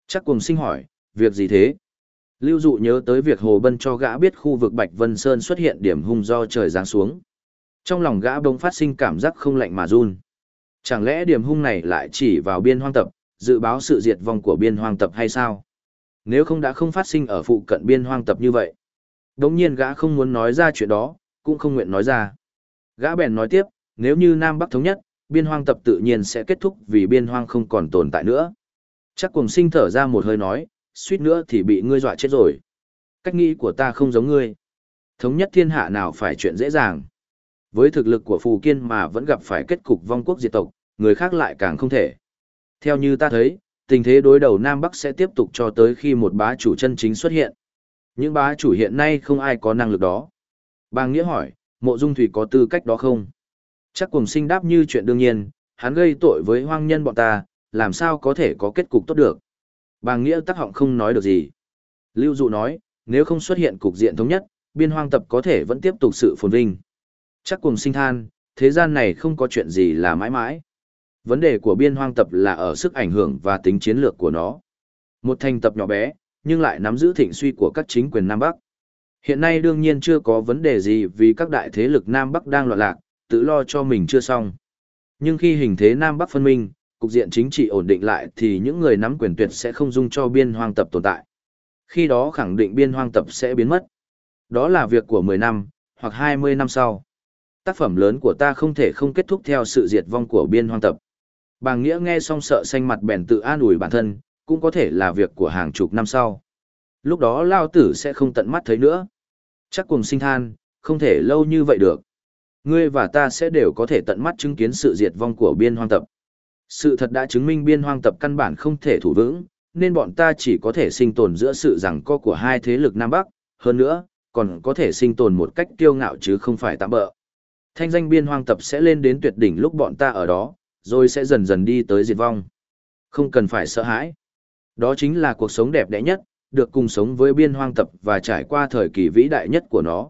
Chắc cùng sinh hỏi, việc gì thế? Lưu dụ nhớ tới việc Hồ Bân cho gã biết khu vực Bạch Vân Sơn xuất hiện điểm hung do trời giáng xuống. Trong lòng gã bỗng phát sinh cảm giác không lạnh mà run. Chẳng lẽ điểm hung này lại chỉ vào biên hoang tập, dự báo sự diệt vong của biên hoang tập hay sao? Nếu không đã không phát sinh ở phụ cận biên hoang tập như vậy. Đống nhiên gã không muốn nói ra chuyện đó, cũng không nguyện nói ra. Gã bèn nói tiếp, nếu như Nam Bắc thống nhất, biên hoang tập tự nhiên sẽ kết thúc vì biên hoang không còn tồn tại nữa. Chắc cùng sinh thở ra một hơi nói, suýt nữa thì bị ngươi dọa chết rồi. Cách nghĩ của ta không giống ngươi. Thống nhất thiên hạ nào phải chuyện dễ dàng. Với thực lực của Phù Kiên mà vẫn gặp phải kết cục vong quốc diệt tộc, người khác lại càng không thể. Theo như ta thấy, tình thế đối đầu Nam Bắc sẽ tiếp tục cho tới khi một bá chủ chân chính xuất hiện. Những bá chủ hiện nay không ai có năng lực đó. Bàng Nghĩa hỏi, mộ dung thủy có tư cách đó không? Chắc cùng sinh đáp như chuyện đương nhiên, hắn gây tội với hoang nhân bọn ta, làm sao có thể có kết cục tốt được. Bàng Nghĩa tắc họng không nói được gì. Lưu Dụ nói, nếu không xuất hiện cục diện thống nhất, biên hoang tập có thể vẫn tiếp tục sự phồn vinh. Chắc cùng sinh than, thế gian này không có chuyện gì là mãi mãi. Vấn đề của biên hoang tập là ở sức ảnh hưởng và tính chiến lược của nó. Một thành tập nhỏ bé, nhưng lại nắm giữ thịnh suy của các chính quyền Nam Bắc. Hiện nay đương nhiên chưa có vấn đề gì vì các đại thế lực Nam Bắc đang loạn lạc, tự lo cho mình chưa xong. Nhưng khi hình thế Nam Bắc phân minh, cục diện chính trị ổn định lại thì những người nắm quyền tuyệt sẽ không dung cho biên hoang tập tồn tại. Khi đó khẳng định biên hoang tập sẽ biến mất. Đó là việc của 10 năm, hoặc 20 năm sau. Tác phẩm lớn của ta không thể không kết thúc theo sự diệt vong của biên hoang tập. Bàng Nghĩa nghe xong sợ xanh mặt bèn tự an ủi bản thân, cũng có thể là việc của hàng chục năm sau. Lúc đó Lao Tử sẽ không tận mắt thấy nữa. Chắc cùng sinh than, không thể lâu như vậy được. Ngươi và ta sẽ đều có thể tận mắt chứng kiến sự diệt vong của biên hoang tập. Sự thật đã chứng minh biên hoang tập căn bản không thể thủ vững, nên bọn ta chỉ có thể sinh tồn giữa sự giằng co của hai thế lực Nam Bắc, hơn nữa, còn có thể sinh tồn một cách kiêu ngạo chứ không phải tạm bỡ. Thanh danh biên hoang tập sẽ lên đến tuyệt đỉnh lúc bọn ta ở đó, rồi sẽ dần dần đi tới diệt vong. Không cần phải sợ hãi. Đó chính là cuộc sống đẹp đẽ nhất, được cùng sống với biên hoang tập và trải qua thời kỳ vĩ đại nhất của nó.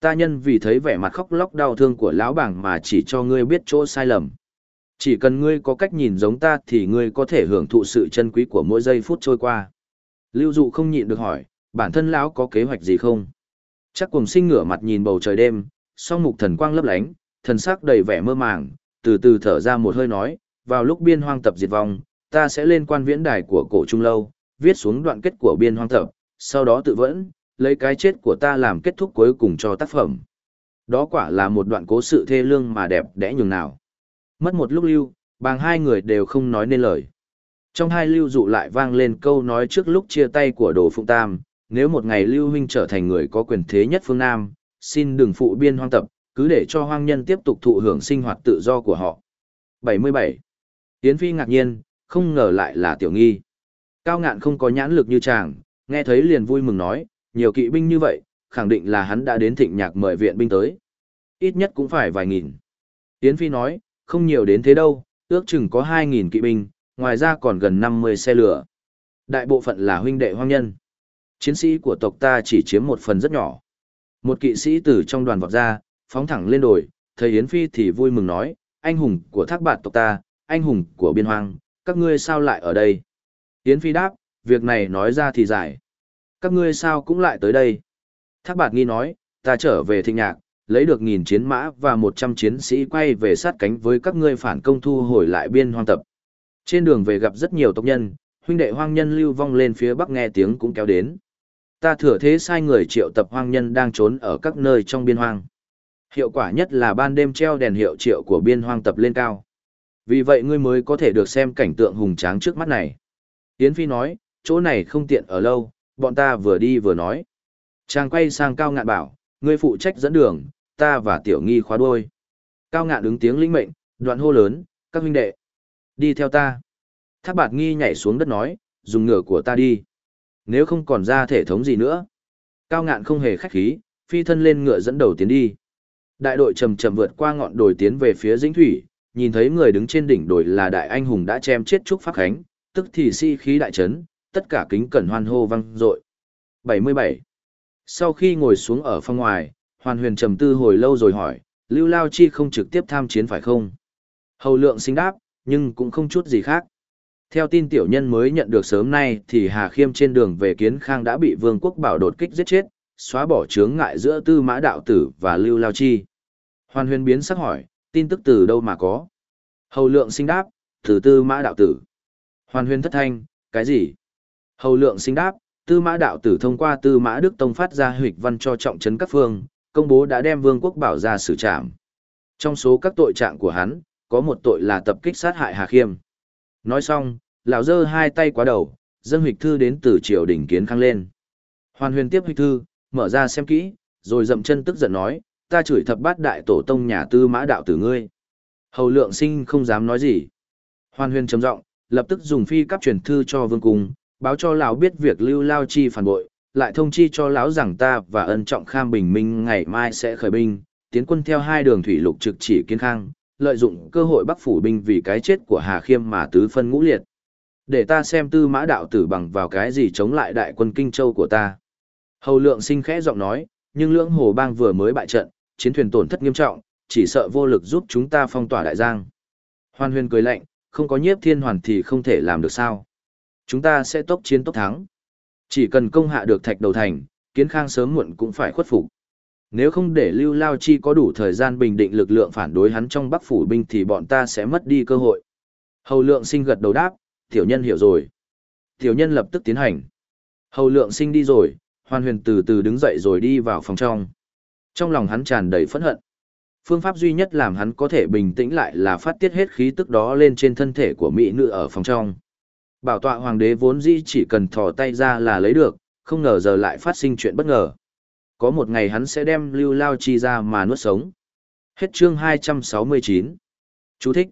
Ta nhân vì thấy vẻ mặt khóc lóc đau thương của lão bảng mà chỉ cho ngươi biết chỗ sai lầm. Chỉ cần ngươi có cách nhìn giống ta thì ngươi có thể hưởng thụ sự chân quý của mỗi giây phút trôi qua. Lưu dụ không nhịn được hỏi, bản thân lão có kế hoạch gì không? Chắc cùng sinh ngửa mặt nhìn bầu trời đêm, song mục thần quang lấp lánh, thần sắc đầy vẻ mơ màng, từ từ thở ra một hơi nói, vào lúc biên hoang tập diệt vong, ta sẽ lên quan viễn đài của cổ trung lâu, viết xuống đoạn kết của biên hoang tập, sau đó tự vẫn, lấy cái chết của ta làm kết thúc cuối cùng cho tác phẩm. Đó quả là một đoạn cố sự thê lương mà đẹp đẽ nhường nào. Mất một lúc lưu, bàng hai người đều không nói nên lời. Trong hai lưu dụ lại vang lên câu nói trước lúc chia tay của Đồ Phụng Tam, nếu một ngày lưu huynh trở thành người có quyền thế nhất phương Nam, xin đừng phụ biên hoang tập, cứ để cho hoang nhân tiếp tục thụ hưởng sinh hoạt tự do của họ. 77. Yến Phi ngạc nhiên, không ngờ lại là tiểu nghi. Cao ngạn không có nhãn lực như chàng, nghe thấy liền vui mừng nói, nhiều kỵ binh như vậy, khẳng định là hắn đã đến thịnh nhạc mời viện binh tới. Ít nhất cũng phải vài nghìn. Yến Phi nói, không nhiều đến thế đâu, ước chừng có 2.000 kỵ binh, ngoài ra còn gần 50 xe lửa. Đại bộ phận là huynh đệ hoang nhân. Chiến sĩ của tộc ta chỉ chiếm một phần rất nhỏ. Một kỵ sĩ từ trong đoàn vọt ra, phóng thẳng lên đồi, thầy Yến Phi thì vui mừng nói, anh hùng của thác bạt tộc ta, anh hùng của biên hoang, các ngươi sao lại ở đây? Yến Phi đáp, việc này nói ra thì dài. Các ngươi sao cũng lại tới đây? Thác bạt nghi nói, ta trở về thịnh nhạc, lấy được nghìn chiến mã và một trăm chiến sĩ quay về sát cánh với các ngươi phản công thu hồi lại biên hoang tập. Trên đường về gặp rất nhiều tộc nhân, huynh đệ hoang nhân lưu vong lên phía bắc nghe tiếng cũng kéo đến. Ta thừa thế sai người triệu tập hoang nhân đang trốn ở các nơi trong biên hoang. Hiệu quả nhất là ban đêm treo đèn hiệu triệu của biên hoang tập lên cao. Vì vậy ngươi mới có thể được xem cảnh tượng hùng tráng trước mắt này. Yến Phi nói, chỗ này không tiện ở lâu, bọn ta vừa đi vừa nói. Chàng quay sang Cao Ngạn bảo, ngươi phụ trách dẫn đường, ta và Tiểu Nghi khóa đuôi. Cao Ngạn ứng tiếng lĩnh mệnh, đoạn hô lớn, các huynh đệ, đi theo ta. Thác bạt nghi nhảy xuống đất nói, dùng ngựa của ta đi. Nếu không còn ra thể thống gì nữa. Cao Ngạn không hề khách khí, phi thân lên ngựa dẫn đầu tiến đi. Đại đội chầm chậm vượt qua ngọn đồi tiến về phía dĩnh thủy, nhìn thấy người đứng trên đỉnh đồi là đại anh hùng đã chém chết trúc pháp khánh, tức thì si khí đại trấn, tất cả kính cẩn hoan hô vang dội. 77. Sau khi ngồi xuống ở phòng ngoài, Hoàn Huyền trầm tư hồi lâu rồi hỏi, Lưu Lao Chi không trực tiếp tham chiến phải không? Hầu lượng sinh đáp, nhưng cũng không chút gì khác. Theo tin tiểu nhân mới nhận được sớm nay thì Hà Khiêm trên đường về Kiến Khang đã bị Vương quốc bảo đột kích giết chết, xóa bỏ chướng ngại giữa Tư Mã Đạo Tử và Lưu Lao Chi. Hoàn huyền biến sắc hỏi, tin tức từ đâu mà có? Hầu lượng sinh đáp, từ Tư Mã Đạo Tử. Hoàn huyền thất thanh, cái gì? Hầu lượng sinh đáp, Tư Mã Đạo Tử thông qua Tư Mã Đức Tông phát ra huỵch văn cho trọng trấn các phương, công bố đã đem Vương quốc bảo ra xử trảm. Trong số các tội trạng của hắn, có một tội là tập kích sát hại Hà Khiêm. Nói xong, lão giơ hai tay quá đầu, dâng huỵch thư đến từ triều đình kiến khang lên. Hoàn huyền tiếp huỵch thư, mở ra xem kỹ, rồi dậm chân tức giận nói, ta chửi thập bát đại tổ tông nhà tư mã đạo tử ngươi. Hầu lượng sinh không dám nói gì. Hoàn huyền trầm giọng, lập tức dùng phi cấp truyền thư cho vương cung, báo cho lão biết việc lưu lao chi phản bội, lại thông chi cho lão rằng ta và ân trọng kham bình minh ngày mai sẽ khởi binh, tiến quân theo hai đường thủy lục trực chỉ kiến khang, lợi dụng cơ hội bắc phủ binh vì cái chết của Hà Khiêm mà tứ phân ngũ liệt. Để ta xem tư mã đạo tử bằng vào cái gì chống lại đại quân Kinh Châu của ta. Hầu lượng sinh khẽ giọng nói, nhưng lưỡng hồ bang vừa mới bại trận, chiến thuyền tổn thất nghiêm trọng, chỉ sợ vô lực giúp chúng ta phong tỏa đại giang. Hoan huyền cười lạnh, không có nhiếp thiên hoàn thì không thể làm được sao. Chúng ta sẽ tốc chiến tốc thắng. Chỉ cần công hạ được thạch đầu thành, kiến khang sớm muộn cũng phải khuất phục. Nếu không để Lưu Lao Chi có đủ thời gian bình định lực lượng phản đối hắn trong Bắc phủ binh thì bọn ta sẽ mất đi cơ hội. Hầu lượng sinh gật đầu đáp, tiểu nhân hiểu rồi. Tiểu nhân lập tức tiến hành. Hầu lượng sinh đi rồi, hoàn huyền từ từ đứng dậy rồi đi vào phòng trong. Trong lòng hắn tràn đầy phẫn hận. Phương pháp duy nhất làm hắn có thể bình tĩnh lại là phát tiết hết khí tức đó lên trên thân thể của mỹ nữ ở phòng trong. Bảo tọa hoàng đế vốn dĩ chỉ cần thò tay ra là lấy được, không ngờ giờ lại phát sinh chuyện bất ngờ. Có một ngày hắn sẽ đem lưu lao chi ra mà nuốt sống. Hết chương 269. Chú thích.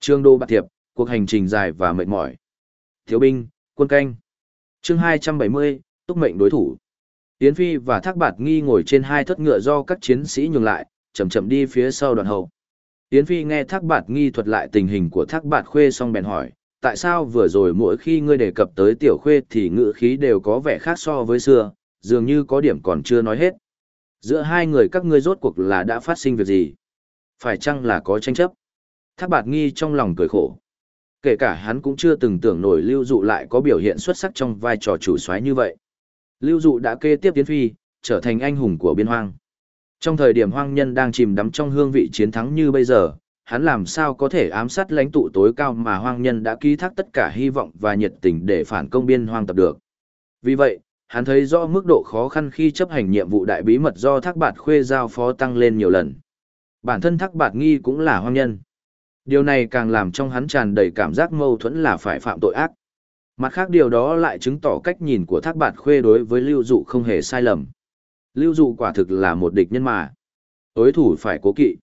Chương đô bạc thiệp, cuộc hành trình dài và mệt mỏi. Thiếu binh, quân canh. Chương 270, túc mệnh đối thủ. Yến Phi và Thác Bạt Nghi ngồi trên hai thất ngựa do các chiến sĩ nhường lại, chậm chậm đi phía sau đoàn hậu. Yến Phi nghe Thác Bạt Nghi thuật lại tình hình của Thác Bạt Khuê xong bèn hỏi, tại sao vừa rồi mỗi khi ngươi đề cập tới Tiểu Khuê thì ngữ khí đều có vẻ khác so với xưa, dường như có điểm còn chưa nói hết. Giữa hai người các ngươi rốt cuộc là đã phát sinh việc gì? Phải chăng là có tranh chấp? Thác Bạt Nghi trong lòng cười khổ. Kể cả hắn cũng chưa từng tưởng nổi Lưu Dụ lại có biểu hiện xuất sắc trong vai trò chủ soái như vậy. Lưu Dụ đã kê tiếp tiến phi, trở thành anh hùng của biên hoang. Trong thời điểm hoang nhân đang chìm đắm trong hương vị chiến thắng như bây giờ, hắn làm sao có thể ám sát lãnh tụ tối cao mà hoang nhân đã ký thác tất cả hy vọng và nhiệt tình để phản công biên hoang tập được. Vì vậy, hắn thấy rõ mức độ khó khăn khi chấp hành nhiệm vụ đại bí mật do thác bạt khuê giao phó tăng lên nhiều lần. Bản thân thác bạt nghi cũng là hoang nhân. Điều này càng làm trong hắn tràn đầy cảm giác mâu thuẫn là phải phạm tội ác. Mặt khác điều đó lại chứng tỏ cách nhìn của thác bạt khuê đối với lưu dụ không hề sai lầm. Lưu dụ quả thực là một địch nhân mà. Đối thủ phải cố kỵ.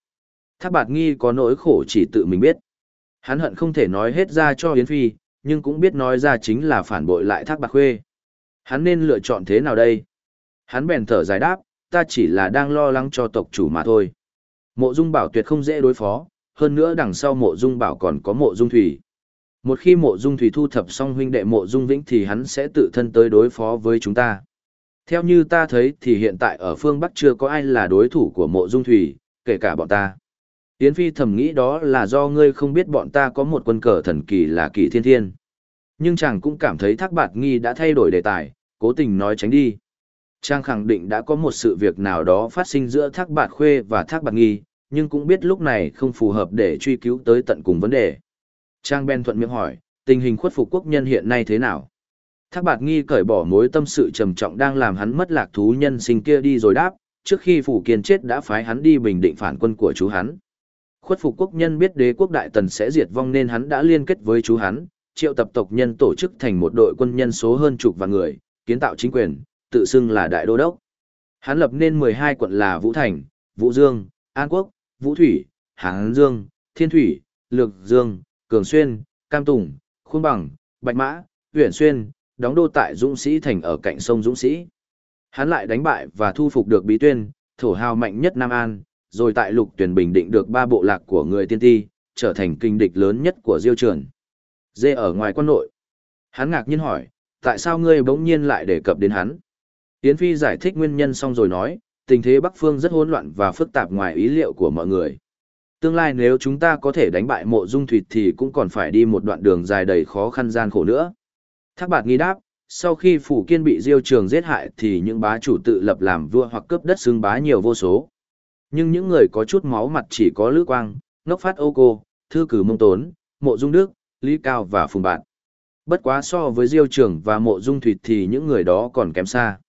Thác bạt nghi có nỗi khổ chỉ tự mình biết. Hắn hận không thể nói hết ra cho Yến Phi, nhưng cũng biết nói ra chính là phản bội lại thác bạt khuê. Hắn nên lựa chọn thế nào đây? Hắn bèn thở dài đáp, ta chỉ là đang lo lắng cho tộc chủ mà thôi. Mộ dung bảo tuyệt không dễ đối phó, hơn nữa đằng sau mộ dung bảo còn có mộ dung thủy. Một khi mộ dung thủy thu thập xong huynh đệ mộ dung vĩnh thì hắn sẽ tự thân tới đối phó với chúng ta. Theo như ta thấy thì hiện tại ở phương Bắc chưa có ai là đối thủ của mộ dung thủy, kể cả bọn ta. Yến Phi thầm nghĩ đó là do ngươi không biết bọn ta có một quân cờ thần kỳ là kỳ thiên thiên. Nhưng chàng cũng cảm thấy Thác Bạt Nghi đã thay đổi đề tài, cố tình nói tránh đi. Chàng khẳng định đã có một sự việc nào đó phát sinh giữa Thác Bạt Khuê và Thác Bạt Nghi, nhưng cũng biết lúc này không phù hợp để truy cứu tới tận cùng vấn đề. Trang Ben thuận miệng hỏi, tình hình khuất phục quốc nhân hiện nay thế nào? Thác bạt nghi cởi bỏ mối tâm sự trầm trọng đang làm hắn mất lạc thú nhân sinh kia đi rồi đáp, trước khi phủ kiên chết đã phái hắn đi bình định phản quân của chú hắn. Khuất phục quốc nhân biết đế quốc đại tần sẽ diệt vong nên hắn đã liên kết với chú hắn, triệu tập tộc nhân tổ chức thành một đội quân nhân số hơn chục vạn người, kiến tạo chính quyền, tự xưng là đại đô đốc. Hắn lập nên 12 quận là Vũ Thành, Vũ Dương, An Quốc, Vũ Thủy, Hán Dương, Thiên Thủy, Lược Dương, Cường Xuyên, Cam Tùng, Khuôn Bằng, Bạch Mã, Huyện Xuyên, đóng đô tại Dũng Sĩ Thành ở cạnh sông Dũng Sĩ. Hắn lại đánh bại và thu phục được Bí Tuyên, thổ hào mạnh nhất Nam An, rồi tại lục tuyển bình định được ba bộ lạc của người tiên ti, trở thành kinh địch lớn nhất của Diêu Trường. Dê ở ngoài quân nội. Hắn ngạc nhiên hỏi, tại sao ngươi bỗng nhiên lại đề cập đến hắn? Yến Phi giải thích nguyên nhân xong rồi nói, tình thế Bắc Phương rất hỗn loạn và phức tạp ngoài ý liệu của mọi người. Tương lai nếu chúng ta có thể đánh bại mộ dung thủy thì cũng còn phải đi một đoạn đường dài đầy khó khăn gian khổ nữa. Thác bạt nghi đáp, sau khi phủ kiên bị diêu trường giết hại thì những bá chủ tự lập làm vua hoặc cướp đất xương bá nhiều vô số. Nhưng những người có chút máu mặt chỉ có Lữ Quang, Ngốc Phát Ô Cô, Thư Cử Mông Tốn, Mộ Dung Đức, Lý Cao và Phùng Bạn. Bất quá so với Diêu Trường và Mộ Dung Thủy thì những người đó còn kém xa.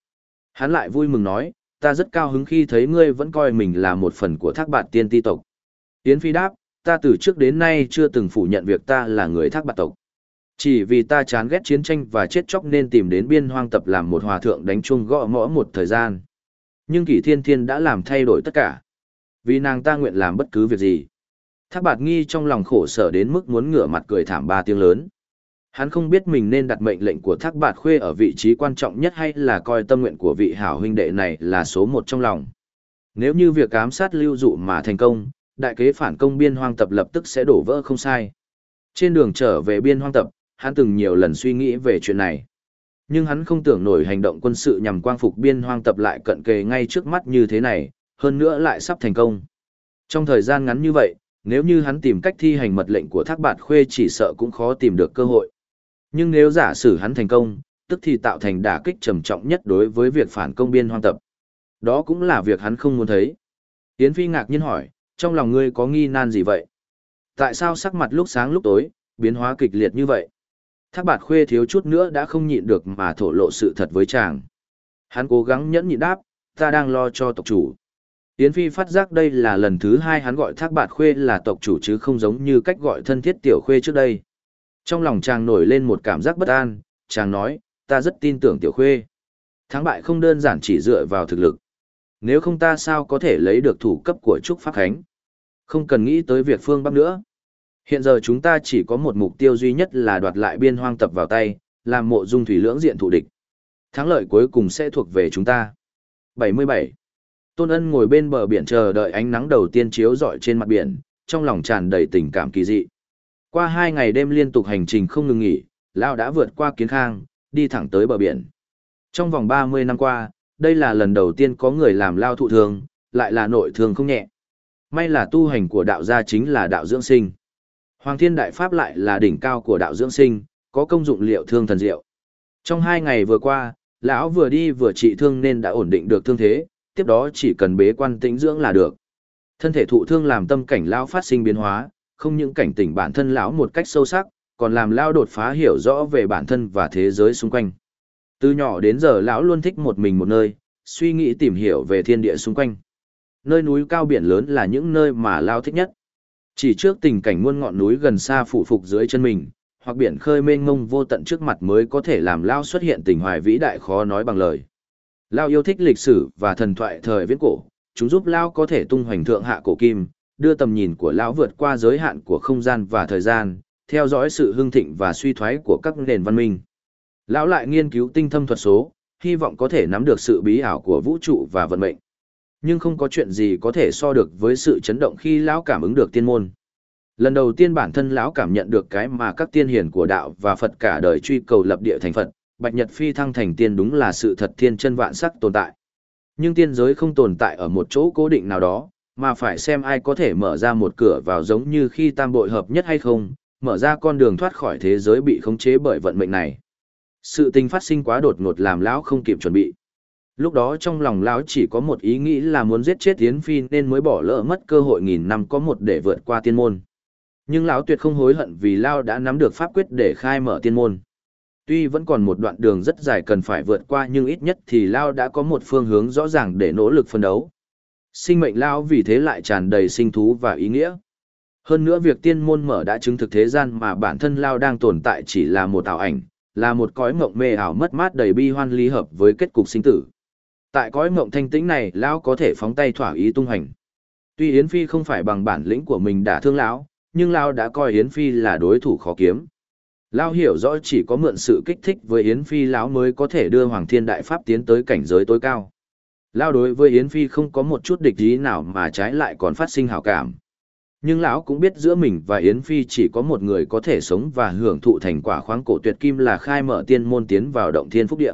Hắn lại vui mừng nói, ta rất cao hứng khi thấy ngươi vẫn coi mình là một phần của thác bạt tiên ti tộc. Yến Phi đáp, ta từ trước đến nay chưa từng phủ nhận việc ta là người thác bạt tộc. Chỉ vì ta chán ghét chiến tranh và chết chóc nên tìm đến biên hoang tập làm một hòa thượng đánh chuông gõ mõ một thời gian. Nhưng kỷ thiên thiên đã làm thay đổi tất cả. Vì nàng ta nguyện làm bất cứ việc gì. Thác bạt nghi trong lòng khổ sở đến mức muốn ngửa mặt cười thảm ba tiếng lớn. Hắn không biết mình nên đặt mệnh lệnh của thác bạt khuê ở vị trí quan trọng nhất hay là coi tâm nguyện của vị hảo huynh đệ này là số một trong lòng. Nếu như việc ám sát lưu dụ mà thành công, đại kế phản công biên hoang tập lập tức sẽ đổ vỡ không sai. Trên đường trở về biên hoang tập, hắn từng nhiều lần suy nghĩ về chuyện này. Nhưng hắn không tưởng nổi hành động quân sự nhằm quang phục biên hoang tập lại cận kề ngay trước mắt như thế này, hơn nữa lại sắp thành công. Trong thời gian ngắn như vậy, nếu như hắn tìm cách thi hành mật lệnh của thác bạt khuê chỉ sợ cũng khó tìm được cơ hội. Nhưng nếu giả sử hắn thành công, tức thì tạo thành đả kích trầm trọng nhất đối với việc phản công biên hoang tập. Đó cũng là việc hắn không muốn thấy. Yến Phi ngạc nhiên hỏi, trong lòng ngươi có nghi nan gì vậy? Tại sao sắc mặt lúc sáng lúc tối, biến hóa kịch liệt như vậy? Thác bạt khuê thiếu chút nữa đã không nhịn được mà thổ lộ sự thật với chàng. Hắn cố gắng nhẫn nhịn đáp, ta đang lo cho tộc chủ. Yến Phi phát giác đây là lần thứ hai hắn gọi thác bạt khuê là tộc chủ chứ không giống như cách gọi thân thiết tiểu khuê trước đây. Trong lòng chàng nổi lên một cảm giác bất an, chàng nói, ta rất tin tưởng tiểu khuê. Thắng bại không đơn giản chỉ dựa vào thực lực. Nếu không ta sao có thể lấy được thủ cấp của Trúc Pháp Khánh. Không cần nghĩ tới việc phương Bắc nữa. Hiện giờ chúng ta chỉ có một mục tiêu duy nhất là đoạt lại biên hoang tập vào tay, làm mộ dung thủy lưỡng diện thủ địch. Thắng lợi cuối cùng sẽ thuộc về chúng ta. 77. Tôn Ân ngồi bên bờ biển chờ đợi ánh nắng đầu tiên chiếu rọi trên mặt biển, trong lòng tràn đầy tình cảm kỳ dị. Qua hai ngày đêm liên tục hành trình không ngừng nghỉ, Lao đã vượt qua kiến khang, đi thẳng tới bờ biển. Trong vòng 30 năm qua, đây là lần đầu tiên có người làm Lao thụ thương, lại là nội thương không nhẹ. May là tu hành của đạo gia chính là đạo dưỡng sinh. Hoàng Thiên Đại Pháp lại là đỉnh cao của đạo dưỡng sinh, có công dụng liệu thương thần diệu. Trong hai ngày vừa qua, lão vừa đi vừa trị thương nên đã ổn định được thương thế, tiếp đó chỉ cần bế quan tĩnh dưỡng là được. Thân thể thụ thương làm tâm cảnh lão phát sinh biến hóa, không những cảnh tỉnh bản thân lão một cách sâu sắc, còn làm lão đột phá hiểu rõ về bản thân và thế giới xung quanh. Từ nhỏ đến giờ lão luôn thích một mình một nơi, suy nghĩ tìm hiểu về thiên địa xung quanh. Nơi núi cao biển lớn là những nơi mà lão thích nhất. Chỉ trước tình cảnh muôn ngọn núi gần xa phụ phục dưới chân mình, hoặc biển khơi mênh mông vô tận trước mặt mới có thể làm Lão xuất hiện tình hoài vĩ đại khó nói bằng lời. Lão yêu thích lịch sử và thần thoại thời viễn cổ, chúng giúp Lão có thể tung hoành thượng hạ cổ kim, đưa tầm nhìn của Lão vượt qua giới hạn của không gian và thời gian, theo dõi sự hưng thịnh và suy thoái của các nền văn minh. Lão lại nghiên cứu tinh thâm thuật số, hy vọng có thể nắm được sự bí ảo của vũ trụ và vận mệnh nhưng không có chuyện gì có thể so được với sự chấn động khi lão cảm ứng được tiên môn. Lần đầu tiên bản thân lão cảm nhận được cái mà các tiên hiền của đạo và Phật cả đời truy cầu lập địa thành Phật, Bạch Nhật phi thăng thành tiên đúng là sự thật thiên chân vạn sắc tồn tại. Nhưng tiên giới không tồn tại ở một chỗ cố định nào đó, mà phải xem ai có thể mở ra một cửa vào giống như khi tam bội hợp nhất hay không, mở ra con đường thoát khỏi thế giới bị khống chế bởi vận mệnh này. Sự tình phát sinh quá đột ngột làm lão không kịp chuẩn bị. Lúc đó trong lòng lão chỉ có một ý nghĩ là muốn giết chết tiến Phi nên mới bỏ lỡ mất cơ hội nghìn năm có một để vượt qua tiên môn. Nhưng lão tuyệt không hối hận vì lão đã nắm được pháp quyết để khai mở tiên môn. Tuy vẫn còn một đoạn đường rất dài cần phải vượt qua nhưng ít nhất thì lão đã có một phương hướng rõ ràng để nỗ lực phân đấu. Sinh mệnh lão vì thế lại tràn đầy sinh thú và ý nghĩa. Hơn nữa việc tiên môn mở đã chứng thực thế gian mà bản thân lão đang tồn tại chỉ là một ảo ảnh, là một cõi mộng mê ảo mất mát đầy bi hoan ly hợp với kết cục sinh tử. Tại cõi mộng thanh tĩnh này, lão có thể phóng tay thỏa ý tung hành. Tuy Yến Phi không phải bằng bản lĩnh của mình đả thương lão, nhưng lão đã coi Yến Phi là đối thủ khó kiếm. Lão hiểu rõ chỉ có mượn sự kích thích với Yến Phi lão mới có thể đưa Hoàng Thiên Đại Pháp tiến tới cảnh giới tối cao. Lão đối với Yến Phi không có một chút địch ý nào mà trái lại còn phát sinh hảo cảm. Nhưng lão cũng biết giữa mình và Yến Phi chỉ có một người có thể sống và hưởng thụ thành quả khoáng cổ tuyệt kim là khai mở tiên môn tiến vào động thiên phúc địa.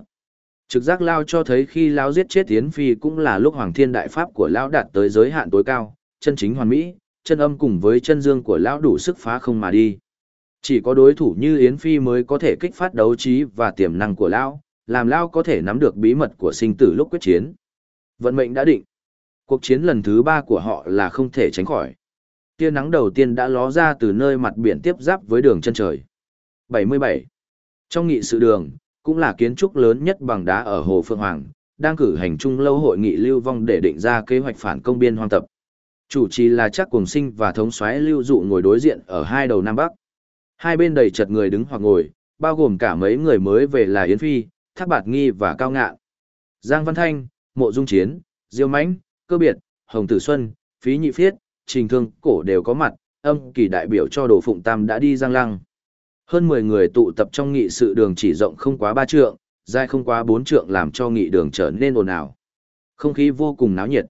Trực giác lao cho thấy khi lao giết chết Yến Phi cũng là lúc Hoàng Thiên Đại Pháp của lão đạt tới giới hạn tối cao, chân chính hoàn mỹ, chân âm cùng với chân dương của lão đủ sức phá không mà đi. Chỉ có đối thủ như Yến Phi mới có thể kích phát đấu trí và tiềm năng của lão, làm lão có thể nắm được bí mật của sinh tử lúc quyết chiến. Vận mệnh đã định. Cuộc chiến lần thứ ba của họ là không thể tránh khỏi. Tia nắng đầu tiên đã ló ra từ nơi mặt biển tiếp giáp với đường chân trời. 77. Trong nghị sự đường, cũng là kiến trúc lớn nhất bằng đá ở Hồ Phượng Hoàng, đang cử hành chung lâu hội nghị lưu vong để định ra kế hoạch phản công biên hoang tập. Chủ trì là chắc cùng sinh và thống soái lưu dụ ngồi đối diện ở hai đầu Nam Bắc. Hai bên đầy chật người đứng hoặc ngồi, bao gồm cả mấy người mới về là Yến Phi, Thác Bạt Nghi và Cao Ngạn. Giang Văn Thanh, Mộ Dung Chiến, Diêu Mãnh, Cơ Biệt, Hồng Tử Xuân, Phí Nhị Phiết, Trình Thương, Cổ đều có mặt, âm kỳ đại biểu cho Đồ Phụng Tam đã đi Giang Lăng. Hơn 10 người tụ tập trong nghị sự đường chỉ rộng không quá 3 trượng, dài không quá 4 trượng làm cho nghị đường trở nên ồn ào. Không khí vô cùng náo nhiệt.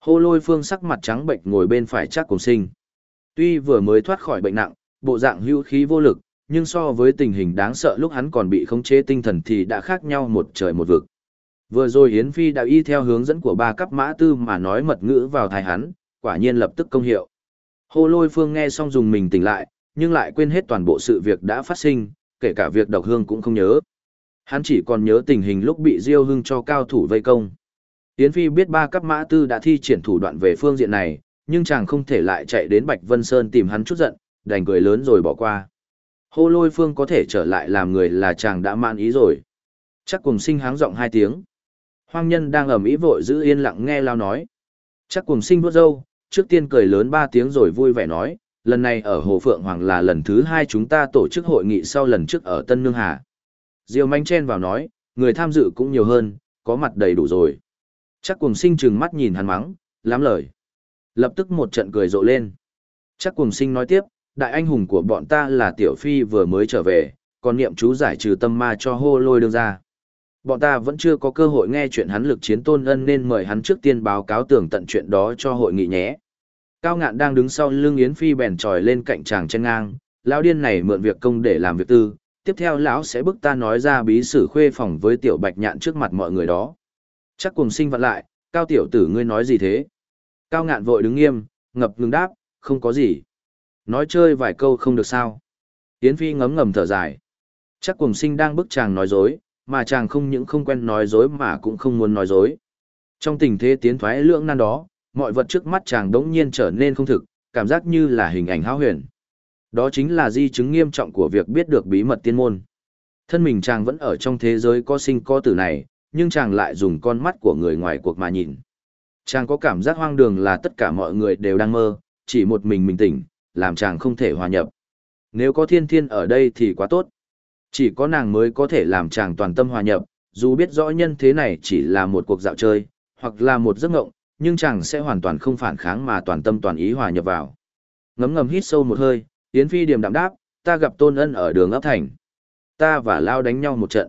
Hô lôi phương sắc mặt trắng bệnh ngồi bên phải chắc cùng sinh. Tuy vừa mới thoát khỏi bệnh nặng, bộ dạng hữu khí vô lực, nhưng so với tình hình đáng sợ lúc hắn còn bị khống chế tinh thần thì đã khác nhau một trời một vực. Vừa rồi Hiến Phi đã y theo hướng dẫn của ba cấp mã tư mà nói mật ngữ vào thai hắn, quả nhiên lập tức công hiệu. Hồ lôi phương nghe xong dùng mình tỉnh lại, nhưng lại quên hết toàn bộ sự việc đã phát sinh, kể cả việc độc hương cũng không nhớ. Hắn chỉ còn nhớ tình hình lúc bị Diêu Hưng cho cao thủ vây công. Yến Phi biết ba cấp mã tư đã thi triển thủ đoạn về phương diện này, nhưng chàng không thể lại chạy đến Bạch Vân Sơn tìm hắn chút giận, đành cười lớn rồi bỏ qua. Hô lôi phương có thể trở lại làm người là chàng đã mãn ý rồi. Chắc cùng sinh háng giọng hai tiếng. Hoang nhân đang ở Mỹ vội giữ yên lặng nghe lao nói. Chắc cùng sinh vuốt râu, trước tiên cười lớn ba tiếng rồi vui vẻ nói, lần này ở Hồ Phượng Hoàng là lần thứ hai chúng ta tổ chức hội nghị sau lần trước ở Tân Nương Hà. Diêu manh chen vào nói, người tham dự cũng nhiều hơn, có mặt đầy đủ rồi. Chắc cùng sinh trừng mắt nhìn hắn mắng, lắm lời. Lập tức một trận cười rộ lên. Chắc cùng sinh nói tiếp, đại anh hùng của bọn ta là Tiểu Phi vừa mới trở về, còn niệm chú giải trừ tâm ma cho hô lôi đương ra. Bọn ta vẫn chưa có cơ hội nghe chuyện hắn lực chiến tôn ân nên mời hắn trước tiên báo cáo tường tận chuyện đó cho hội nghị nhé. Cao ngạn đang đứng sau lưng Yến Phi bèn tròi lên cạnh chàng chân ngang, lão điên này mượn việc công để làm việc tư, tiếp theo lão sẽ bức ta nói ra bí sử khuê phòng với tiểu bạch nhạn trước mặt mọi người đó. Chắc cùng sinh vặn lại, cao tiểu tử ngươi nói gì thế? Cao ngạn vội đứng nghiêm, ngập ngừng đáp, không có gì. Nói chơi vài câu không được sao. Yến Phi ngấm ngầm thở dài. Chắc cùng sinh đang bức chàng nói dối, mà chàng không những không quen nói dối mà cũng không muốn nói dối. Trong tình thế tiến thoái lưỡng nan đó, mọi vật trước mắt chàng đống nhiên trở nên không thực, cảm giác như là hình ảnh hao huyền. Đó chính là di chứng nghiêm trọng của việc biết được bí mật tiên môn. Thân mình chàng vẫn ở trong thế giới có sinh có tử này, nhưng chàng lại dùng con mắt của người ngoài cuộc mà nhìn. Chàng có cảm giác hoang đường là tất cả mọi người đều đang mơ, chỉ một mình mình tỉnh, làm chàng không thể hòa nhập. Nếu có thiên thiên ở đây thì quá tốt. Chỉ có nàng mới có thể làm chàng toàn tâm hòa nhập, dù biết rõ nhân thế này chỉ là một cuộc dạo chơi, hoặc là một giấc ngộng, nhưng chàng sẽ hoàn toàn không phản kháng mà toàn tâm toàn ý hòa nhập vào. Ngấm ngầm hít sâu một hơi, Yến Phi điềm đạm đáp, ta gặp Tôn Ân ở đường ấp thành. Ta và Lao đánh nhau một trận.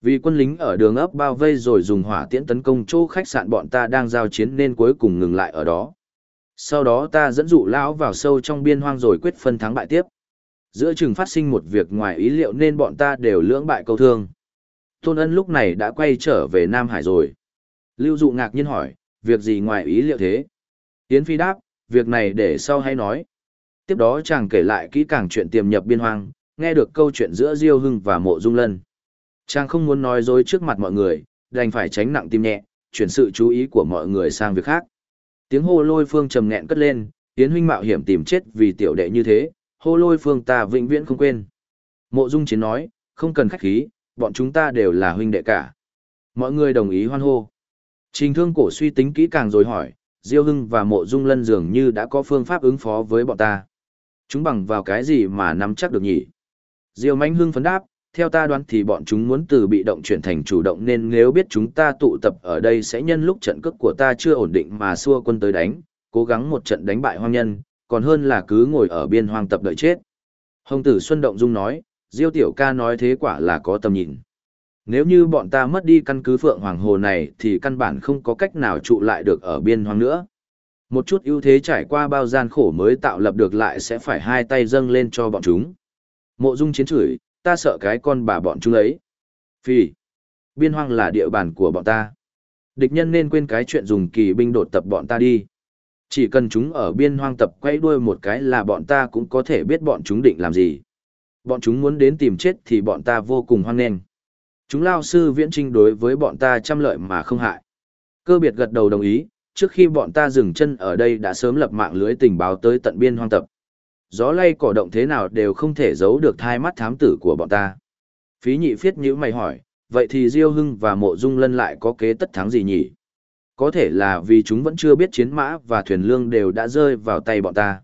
Vì quân lính ở đường ấp bao vây rồi dùng hỏa tiễn tấn công chỗ khách sạn bọn ta đang giao chiến nên cuối cùng ngừng lại ở đó. Sau đó ta dẫn dụ Lão vào sâu trong biên hoang rồi quyết phân thắng bại tiếp. Giữa chừng phát sinh một việc ngoài ý liệu nên bọn ta đều lưỡng bại câu thương. Tôn Ân lúc này đã quay trở về Nam Hải rồi. Lưu Dụ ngạc nhiên hỏi, việc gì ngoài ý liệu thế? Yến Phi đáp, việc này để sau hay nói. Tiếp đó chàng kể lại kỹ càng chuyện tiềm nhập biên hoang, nghe được câu chuyện giữa Diêu Hưng và Mộ Dung Lân. Chàng không muốn nói dối trước mặt mọi người, đành phải tránh nặng tim nhẹ, chuyển sự chú ý của mọi người sang việc khác. Tiếng hô lôi phương trầm nghẹn cất lên, Yến huynh mạo hiểm tìm chết vì tiểu đệ như thế, hô lôi phương ta vĩnh viễn không quên. Mộ Dung Chiến nói, không cần khách khí, bọn chúng ta đều là huynh đệ cả. Mọi người đồng ý hoan hô. Trình thương cổ suy tính kỹ càng rồi hỏi, Diêu Hưng và Mộ Dung Lân dường như đã có phương pháp ứng phó với bọn ta. Chúng bằng vào cái gì mà nắm chắc được nhỉ? Diêu Mạnh Hưng phấn đáp, theo ta đoán thì bọn chúng muốn từ bị động chuyển thành chủ động nên nếu biết chúng ta tụ tập ở đây sẽ nhân lúc trận cước của ta chưa ổn định mà xua quân tới đánh, cố gắng một trận đánh bại hoang nhân, còn hơn là cứ ngồi ở biên hoang tập đợi chết. Hồng tử Xuân Động Dung nói, Diêu tiểu ca nói thế quả là có tầm nhìn. Nếu như bọn ta mất đi căn cứ Phượng Hoàng Hồ này thì căn bản không có cách nào trụ lại được ở biên hoang nữa. Một chút ưu thế trải qua bao gian khổ mới tạo lập được lại sẽ phải hai tay dâng lên cho bọn chúng. Mộ dung chiến chửi, ta sợ cái con bà bọn chúng ấy. Phi, biên hoang là địa bàn của bọn ta. Địch nhân nên quên cái chuyện dùng kỳ binh đột tập bọn ta đi. Chỉ cần chúng ở biên hoang tập quay đuôi một cái là bọn ta cũng có thể biết bọn chúng định làm gì. Bọn chúng muốn đến tìm chết thì bọn ta vô cùng hoang nghênh. Chúng lao sư viễn trinh đối với bọn ta trăm lợi mà không hại. Cơ biệt gật đầu đồng ý, trước khi bọn ta dừng chân ở đây đã sớm lập mạng lưới tình báo tới tận biên hoang tập. Gió lay cỏ động thế nào đều không thể giấu được thai mắt thám tử của bọn ta. Phí nhị phiết nhữ mày hỏi, vậy thì Diêu Hưng và Mộ Dung Lân lại có kế tất thắng gì nhỉ? Có thể là vì chúng vẫn chưa biết chiến mã và thuyền lương đều đã rơi vào tay bọn ta.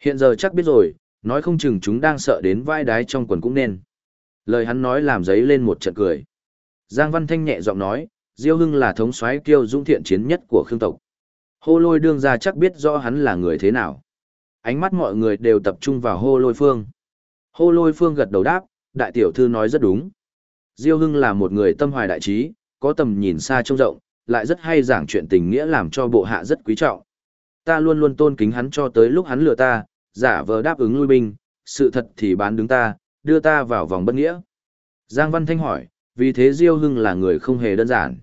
Hiện giờ chắc biết rồi, nói không chừng chúng đang sợ đến vai đái trong quần cũng nên. Lời hắn nói làm giấy lên một trận cười. Giang Văn Thanh nhẹ giọng nói, Diêu Hưng là thống soái kiêu dũng thiện chiến nhất của Khương tộc. Hô lôi đương ra chắc biết rõ hắn là người thế nào. Ánh mắt mọi người đều tập trung vào hô lôi phương. Hô lôi phương gật đầu đáp, đại tiểu thư nói rất đúng. Diêu Hưng là một người tâm hoài đại trí, có tầm nhìn xa trông rộng, lại rất hay giảng chuyện tình nghĩa làm cho bộ hạ rất quý trọng. Ta luôn luôn tôn kính hắn cho tới lúc hắn lừa ta, giả vờ đáp ứng lui binh, sự thật thì bán đứng ta, đưa ta vào vòng bất nghĩa. Giang Văn Thanh hỏi, vì thế Diêu Hưng là người không hề đơn giản.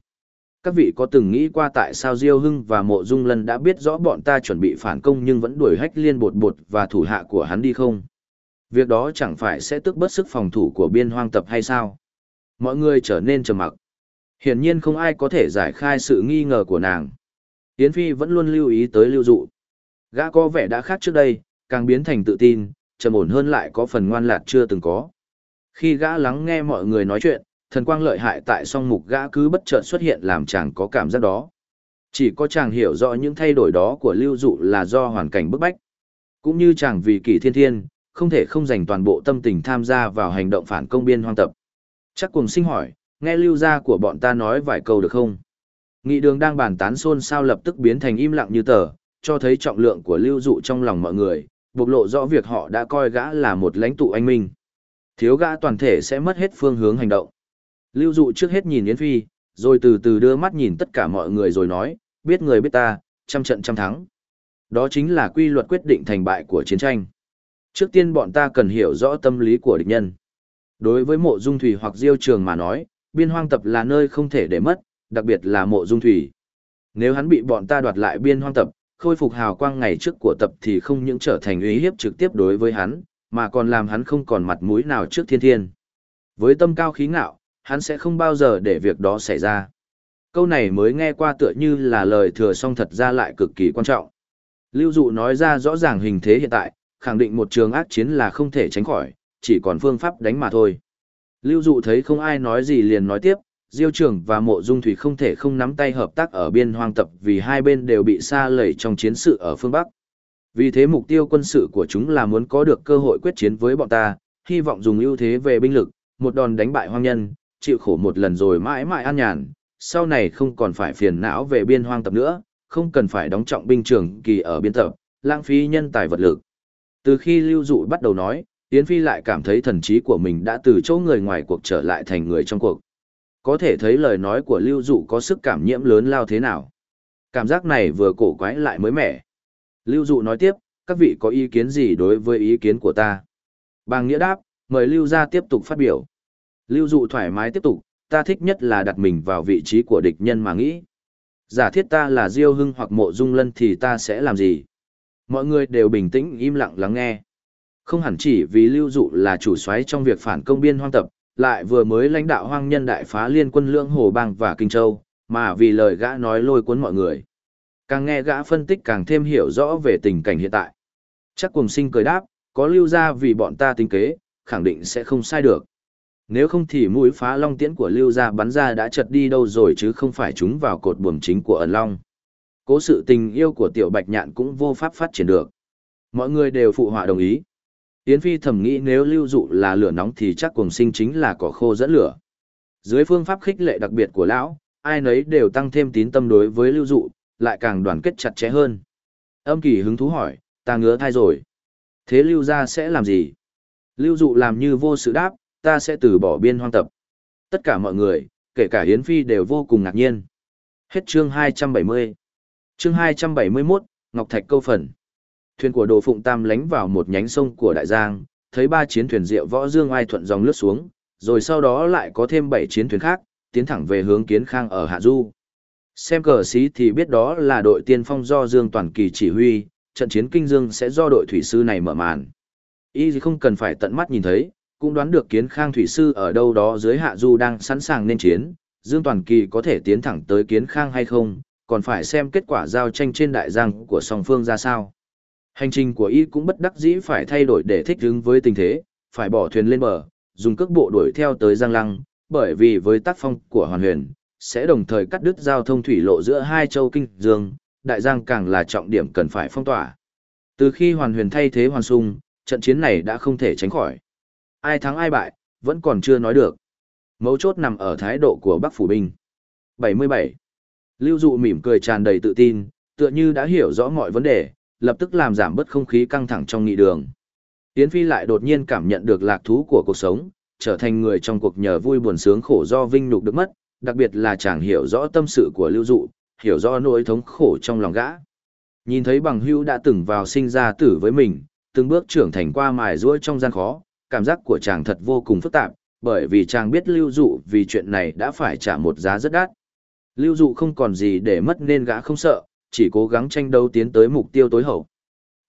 Các vị có từng nghĩ qua tại sao Diêu Hưng và Mộ Dung Lân đã biết rõ bọn ta chuẩn bị phản công nhưng vẫn đuổi hách liên bột bột và thủ hạ của hắn đi không? Việc đó chẳng phải sẽ tức bớt sức phòng thủ của biên hoang tập hay sao? Mọi người trở nên trầm mặc. Hiển nhiên không ai có thể giải khai sự nghi ngờ của nàng. Yến Phi vẫn luôn lưu ý tới lưu dụ. Gã có vẻ đã khác trước đây, càng biến thành tự tin, trầm ổn hơn lại có phần ngoan lạt chưa từng có. Khi gã lắng nghe mọi người nói chuyện, thần quang lợi hại tại song mục gã cứ bất chợt xuất hiện làm chàng có cảm giác đó. Chỉ có chàng hiểu rõ những thay đổi đó của lưu dụ là do hoàn cảnh bức bách. Cũng như chàng vì kỳ thiên thiên, không thể không dành toàn bộ tâm tình tham gia vào hành động phản công biên hoang tập. Chắc cùng sinh hỏi, nghe lưu gia của bọn ta nói vài câu được không? Nghị đường đang bàn tán xôn xao lập tức biến thành im lặng như tờ, cho thấy trọng lượng của lưu dụ trong lòng mọi người, bộc lộ rõ việc họ đã coi gã là một lãnh tụ anh minh. Thiếu gã toàn thể sẽ mất hết phương hướng hành động. Lưu dụ trước hết nhìn Yến Phi, rồi từ từ đưa mắt nhìn tất cả mọi người rồi nói, biết người biết ta, trăm trận trăm thắng. Đó chính là quy luật quyết định thành bại của chiến tranh. Trước tiên bọn ta cần hiểu rõ tâm lý của địch nhân. Đối với mộ dung thủy hoặc diêu trường mà nói, biên hoang tập là nơi không thể để mất, đặc biệt là mộ dung thủy. Nếu hắn bị bọn ta đoạt lại biên hoang tập, khôi phục hào quang ngày trước của tập thì không những trở thành uy hiếp trực tiếp đối với hắn, mà còn làm hắn không còn mặt mũi nào trước thiên thiên. Với tâm cao khí ngạo, hắn sẽ không bao giờ để việc đó xảy ra. Câu này mới nghe qua tựa như là lời thừa song thật ra lại cực kỳ quan trọng. Lưu dụ nói ra rõ ràng hình thế hiện tại, khẳng định một trường ác chiến là không thể tránh khỏi, chỉ còn phương pháp đánh mà thôi. Lưu dụ thấy không ai nói gì liền nói tiếp, Diêu trưởng và mộ dung thủy không thể không nắm tay hợp tác ở biên hoang tập vì hai bên đều bị xa lầy trong chiến sự ở phương Bắc. Vì thế mục tiêu quân sự của chúng là muốn có được cơ hội quyết chiến với bọn ta, hy vọng dùng ưu thế về binh lực, một đòn đánh bại hoang nhân, chịu khổ một lần rồi mãi mãi an nhàn, sau này không còn phải phiền não về biên hoang tập nữa, không cần phải đóng trọng binh trường kỳ ở biên tập, lãng phí nhân tài vật lực. Từ khi Lưu Dụ bắt đầu nói, Yến Phi lại cảm thấy thần trí của mình đã từ chỗ người ngoài cuộc trở lại thành người trong cuộc. Có thể thấy lời nói của Lưu Dụ có sức cảm nhiễm lớn lao thế nào. Cảm giác này vừa cổ quái lại mới mẻ. Lưu Dụ nói tiếp, các vị có ý kiến gì đối với ý kiến của ta? Bàng Nghĩa đáp, mời Lưu gia tiếp tục phát biểu. Lưu Dụ thoải mái tiếp tục, ta thích nhất là đặt mình vào vị trí của địch nhân mà nghĩ. Giả thiết ta là Diêu Hưng hoặc Mộ Dung Lân thì ta sẽ làm gì? Mọi người đều bình tĩnh im lặng lắng nghe. Không hẳn chỉ vì lưu dụ là chủ soái trong việc phản công biên hoang tập, lại vừa mới lãnh đạo hoang nhân đại phá liên quân lưỡng hồ bang và kinh châu, mà vì lời gã nói lôi cuốn mọi người. Càng nghe gã phân tích càng thêm hiểu rõ về tình cảnh hiện tại. Chắc cùng sinh cười đáp, có lưu gia vì bọn ta tính kế, khẳng định sẽ không sai được. Nếu không thì mũi phá long tiễn của lưu gia bắn ra đã chật đi đâu rồi chứ không phải chúng vào cột buồm chính của ẩn long. Cố sự tình yêu của tiểu bạch nhạn cũng vô pháp phát triển được. Mọi người đều phụ họa đồng ý. Yến Phi thầm nghĩ nếu lưu dụ là lửa nóng thì chắc cùng sinh chính là cỏ khô dẫn lửa. Dưới phương pháp khích lệ đặc biệt của lão, ai nấy đều tăng thêm tín tâm đối với lưu dụ, lại càng đoàn kết chặt chẽ hơn. Âm kỳ hứng thú hỏi, ta ngứa thai rồi. Thế lưu ra sẽ làm gì? Lưu dụ làm như vô sự đáp, ta sẽ từ bỏ biên hoang tập. Tất cả mọi người, kể cả Hiến Phi đều vô cùng ngạc nhiên. Hết chương 270. Chương 271, Ngọc Thạch câu phần. Thuyền của Đồ Phụng Tam lánh vào một nhánh sông của Đại Giang, thấy ba chiến thuyền rượu võ dương ai thuận dòng lướt xuống, rồi sau đó lại có thêm bảy chiến thuyền khác, tiến thẳng về hướng Kiến Khang ở Hạ Du. Xem cờ xí thì biết đó là đội tiên phong do Dương Toàn Kỳ chỉ huy, trận chiến Kinh Dương sẽ do đội thủy sư này mở màn. Y không cần phải tận mắt nhìn thấy, cũng đoán được Kiến Khang thủy sư ở đâu đó dưới Hạ Du đang sẵn sàng nên chiến, Dương Toàn Kỳ có thể tiến thẳng tới Kiến Khang hay không, còn phải xem kết quả giao tranh trên đại giang của song phương ra sao. Hành trình của y cũng bất đắc dĩ phải thay đổi để thích ứng với tình thế, phải bỏ thuyền lên bờ, dùng cước bộ đuổi theo tới Giang Lăng, bởi vì với tác phong của Hoàn Huyền, sẽ đồng thời cắt đứt giao thông thủy lộ giữa hai châu Kinh Dương, Đại Giang càng là trọng điểm cần phải phong tỏa. Từ khi Hoàn Huyền thay thế Hoàn Sung, trận chiến này đã không thể tránh khỏi. Ai thắng ai bại, vẫn còn chưa nói được. Mấu chốt nằm ở thái độ của Bắc Phủ Binh. 77. Lưu Dụ mỉm cười tràn đầy tự tin, tựa như đã hiểu rõ mọi vấn đề, lập tức làm giảm bớt không khí căng thẳng trong nghị đường. Yến Phi lại đột nhiên cảm nhận được lạc thú của cuộc sống, trở thành người trong cuộc nhờ vui buồn sướng khổ do vinh nhục được mất, đặc biệt là chàng hiểu rõ tâm sự của Lưu Dụ, hiểu rõ nỗi thống khổ trong lòng gã. Nhìn thấy bằng Hưu đã từng vào sinh ra tử với mình, từng bước trưởng thành qua mài ruôi trong gian khó, cảm giác của chàng thật vô cùng phức tạp, bởi vì chàng biết Lưu Dụ vì chuyện này đã phải trả một giá rất đắt. Lưu Dụ không còn gì để mất nên gã không sợ, chỉ cố gắng tranh đấu tiến tới mục tiêu tối hậu.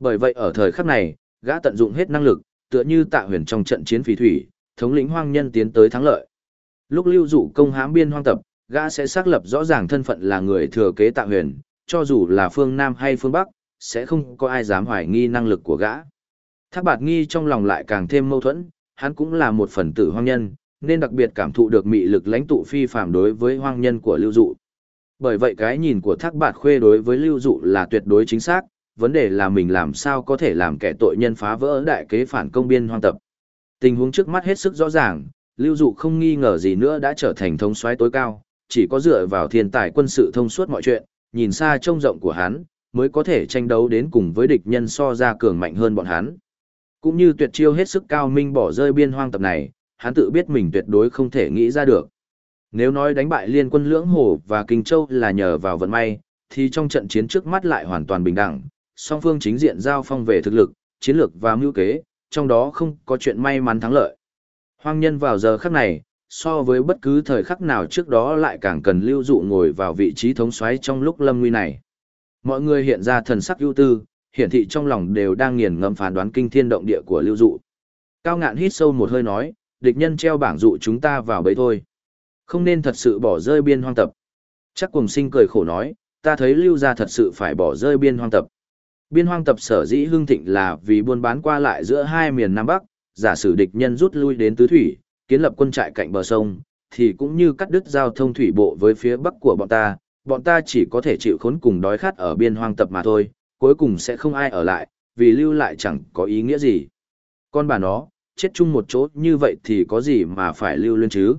Bởi vậy ở thời khắc này, gã tận dụng hết năng lực, tựa như tạ huyền trong trận chiến phỉ thủy, thống lĩnh hoang nhân tiến tới thắng lợi. Lúc lưu dụ công hãm biên hoang tập, gã sẽ xác lập rõ ràng thân phận là người thừa kế tạ huyền, cho dù là phương Nam hay phương Bắc, sẽ không có ai dám hoài nghi năng lực của gã. Thác bạt nghi trong lòng lại càng thêm mâu thuẫn, hắn cũng là một phần tử hoang nhân, nên đặc biệt cảm thụ được mị lực lãnh tụ phi phàm đối với hoang nhân của lưu dụ. Bởi vậy cái nhìn của thác bạt khuê đối với lưu dụ là tuyệt đối chính xác, vấn đề là mình làm sao có thể làm kẻ tội nhân phá vỡ đại kế phản công biên hoang tập. Tình huống trước mắt hết sức rõ ràng, lưu dụ không nghi ngờ gì nữa đã trở thành thống soái tối cao, chỉ có dựa vào thiên tài quân sự thông suốt mọi chuyện, nhìn xa trông rộng của hắn, mới có thể tranh đấu đến cùng với địch nhân so ra cường mạnh hơn bọn hắn. Cũng như tuyệt chiêu hết sức cao minh bỏ rơi biên hoang tập này, hắn tự biết mình tuyệt đối không thể nghĩ ra được. Nếu nói đánh bại liên quân lưỡng hồ và Kinh Châu là nhờ vào vận may, thì trong trận chiến trước mắt lại hoàn toàn bình đẳng, song phương chính diện giao phong về thực lực, chiến lược và mưu kế, trong đó không có chuyện may mắn thắng lợi. Hoang nhân vào giờ khắc này, so với bất cứ thời khắc nào trước đó lại càng cần lưu dụ ngồi vào vị trí thống soái trong lúc lâm nguy này. Mọi người hiện ra thần sắc ưu tư, hiển thị trong lòng đều đang nghiền ngẫm phán đoán kinh thiên động địa của lưu dụ. Cao ngạn hít sâu một hơi nói, địch nhân treo bảng dụ chúng ta vào bẫy thôi. Không nên thật sự bỏ rơi biên hoang tập. Chắc cùng sinh cười khổ nói, ta thấy lưu gia thật sự phải bỏ rơi biên hoang tập. Biên hoang tập sở dĩ hưng thịnh là vì buôn bán qua lại giữa hai miền Nam Bắc, giả sử địch nhân rút lui đến tứ thủy, kiến lập quân trại cạnh bờ sông, thì cũng như cắt đứt giao thông thủy bộ với phía bắc của bọn ta, bọn ta chỉ có thể chịu khốn cùng đói khát ở biên hoang tập mà thôi, cuối cùng sẽ không ai ở lại, vì lưu lại chẳng có ý nghĩa gì. Con bà nó, chết chung một chỗ như vậy thì có gì mà phải lưu lên chứ?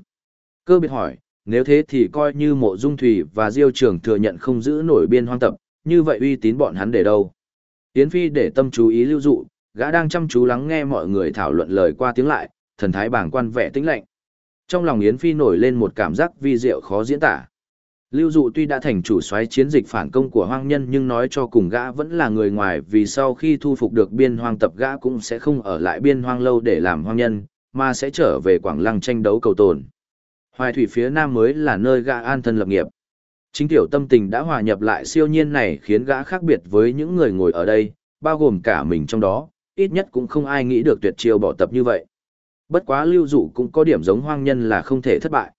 Cơ biệt hỏi, nếu thế thì coi như mộ dung thủy và diêu trường thừa nhận không giữ nổi biên hoang tập, như vậy uy tín bọn hắn để đâu? Yến Phi để tâm chú ý lưu dụ, gã đang chăm chú lắng nghe mọi người thảo luận lời qua tiếng lại, thần thái bảng quan vẻ tĩnh lạnh. Trong lòng Yến Phi nổi lên một cảm giác vi diệu khó diễn tả. Lưu Dụ tuy đã thành chủ soái chiến dịch phản công của hoang nhân nhưng nói cho cùng gã vẫn là người ngoài vì sau khi thu phục được biên hoang tập gã cũng sẽ không ở lại biên hoang lâu để làm hoang nhân, mà sẽ trở về Quảng Lăng tranh đấu cầu tồn. Hoài thủy phía nam mới là nơi gã an thân lập nghiệp. Chính tiểu tâm tình đã hòa nhập lại siêu nhiên này khiến gã khác biệt với những người ngồi ở đây, bao gồm cả mình trong đó, ít nhất cũng không ai nghĩ được tuyệt chiêu bỏ tập như vậy. Bất quá lưu dụ cũng có điểm giống hoang nhân là không thể thất bại.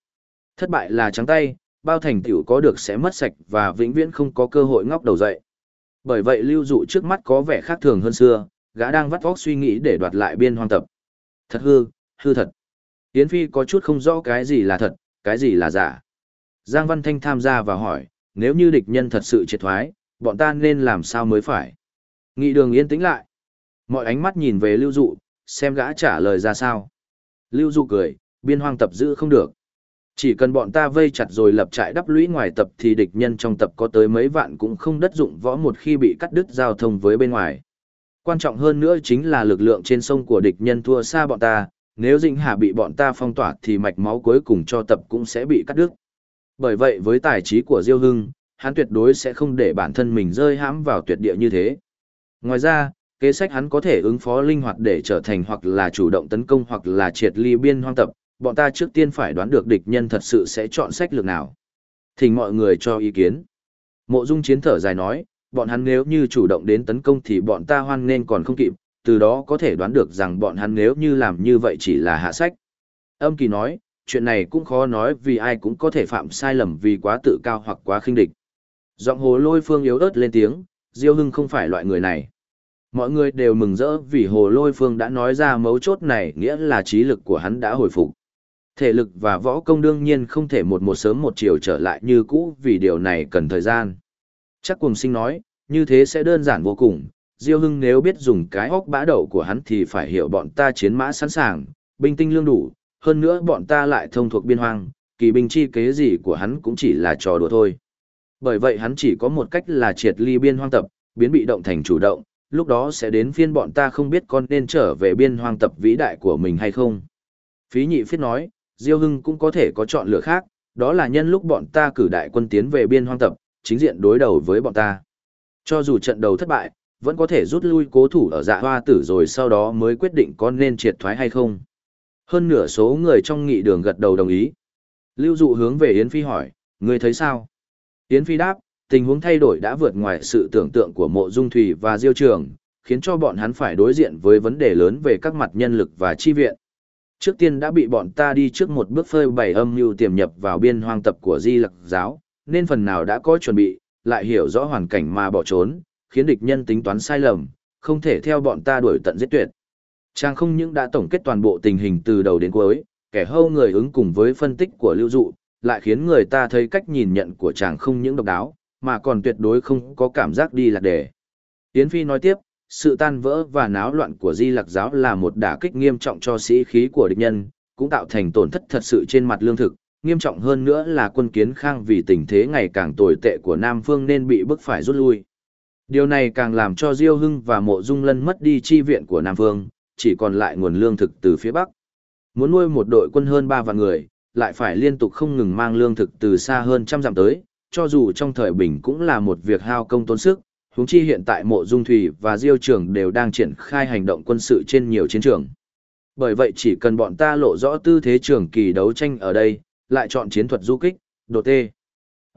Thất bại là trắng tay, bao thành tiểu có được sẽ mất sạch và vĩnh viễn không có cơ hội ngóc đầu dậy. Bởi vậy lưu dụ trước mắt có vẻ khác thường hơn xưa, gã đang vắt vóc suy nghĩ để đoạt lại biên hoang tập. Thật hư, hư thật. Yến Phi có chút không rõ cái gì là thật, cái gì là giả. Giang Văn Thanh tham gia và hỏi, nếu như địch nhân thật sự triệt thoái, bọn ta nên làm sao mới phải? Nghị đường yên tĩnh lại. Mọi ánh mắt nhìn về lưu dụ, xem gã trả lời ra sao. Lưu dụ cười, biên hoang tập giữ không được. Chỉ cần bọn ta vây chặt rồi lập trại đắp lũy ngoài tập thì địch nhân trong tập có tới mấy vạn cũng không đất dụng võ một khi bị cắt đứt giao thông với bên ngoài. Quan trọng hơn nữa chính là lực lượng trên sông của địch nhân thua xa bọn ta, nếu Dĩnh Hà bị bọn ta phong tỏa thì mạch máu cuối cùng cho tập cũng sẽ bị cắt đứt. Bởi vậy với tài trí của Diêu Hưng, hắn tuyệt đối sẽ không để bản thân mình rơi hãm vào tuyệt địa như thế. Ngoài ra, kế sách hắn có thể ứng phó linh hoạt để trở thành hoặc là chủ động tấn công hoặc là triệt ly biên hoang tập, bọn ta trước tiên phải đoán được địch nhân thật sự sẽ chọn sách lược nào. Thỉnh mọi người cho ý kiến. Mộ Dung chiến thở dài nói, bọn hắn nếu như chủ động đến tấn công thì bọn ta hoan nên còn không kịp, từ đó có thể đoán được rằng bọn hắn nếu như làm như vậy chỉ là hạ sách. Âm kỳ nói, chuyện này cũng khó nói vì ai cũng có thể phạm sai lầm vì quá tự cao hoặc quá khinh địch. Giọng hồ lôi phương yếu ớt lên tiếng, Diêu Hưng không phải loại người này. Mọi người đều mừng rỡ vì hồ lôi phương đã nói ra mấu chốt này nghĩa là trí lực của hắn đã hồi phục. Thể lực và võ công đương nhiên không thể một một sớm một chiều trở lại như cũ vì điều này cần thời gian. Chắc cùng sinh nói, như thế sẽ đơn giản vô cùng. Diêu Hưng nếu biết dùng cái hốc bã đậu của hắn thì phải hiểu bọn ta chiến mã sẵn sàng, binh tinh lương đủ, hơn nữa bọn ta lại thông thuộc biên hoang, kỳ binh chi kế gì của hắn cũng chỉ là trò đùa thôi. Bởi vậy hắn chỉ có một cách là triệt ly biên hoang tập, biến bị động thành chủ động, lúc đó sẽ đến phiên bọn ta không biết con nên trở về biên hoang tập vĩ đại của mình hay không. Phí nhị phiết nói, Diêu Hưng cũng có thể có chọn lựa khác, đó là nhân lúc bọn ta cử đại quân tiến về biên hoang tập, chính diện đối đầu với bọn ta. Cho dù trận đầu thất bại, vẫn có thể rút lui cố thủ ở dạ hoa tử rồi sau đó mới quyết định có nên triệt thoái hay không. Hơn nửa số người trong nghị đường gật đầu đồng ý. Lưu dụ hướng về Yến Phi hỏi, người thấy sao? Yến Phi đáp, tình huống thay đổi đã vượt ngoài sự tưởng tượng của mộ dung thủy và diêu trường, khiến cho bọn hắn phải đối diện với vấn đề lớn về các mặt nhân lực và chi viện. Trước tiên đã bị bọn ta đi trước một bước phơi bày âm mưu tiềm nhập vào biên hoang tập của di lặc giáo, nên phần nào đã có chuẩn bị, lại hiểu rõ hoàn cảnh mà bỏ trốn, khiến địch nhân tính toán sai lầm, không thể theo bọn ta đuổi tận giết tuyệt. Trang không những đã tổng kết toàn bộ tình hình từ đầu đến cuối, kẻ hâu người ứng cùng với phân tích của lưu dụ, lại khiến người ta thấy cách nhìn nhận của chàng không những độc đáo, mà còn tuyệt đối không có cảm giác đi lạc đề. Yến Phi nói tiếp, sự tan vỡ và náo loạn của di lạc giáo là một đả kích nghiêm trọng cho sĩ khí của địch nhân, cũng tạo thành tổn thất thật sự trên mặt lương thực, nghiêm trọng hơn nữa là quân kiến khang vì tình thế ngày càng tồi tệ của Nam Phương nên bị bức phải rút lui. Điều này càng làm cho Diêu Hưng và Mộ Dung Lân mất đi chi viện của Nam Vương, chỉ còn lại nguồn lương thực từ phía Bắc. Muốn nuôi một đội quân hơn 3 vạn người, lại phải liên tục không ngừng mang lương thực từ xa hơn trăm dặm tới, cho dù trong thời bình cũng là một việc hao công tốn sức, huống chi hiện tại Mộ Dung Thủy và Diêu Trường đều đang triển khai hành động quân sự trên nhiều chiến trường. Bởi vậy chỉ cần bọn ta lộ rõ tư thế trường kỳ đấu tranh ở đây, lại chọn chiến thuật du kích, đột tê.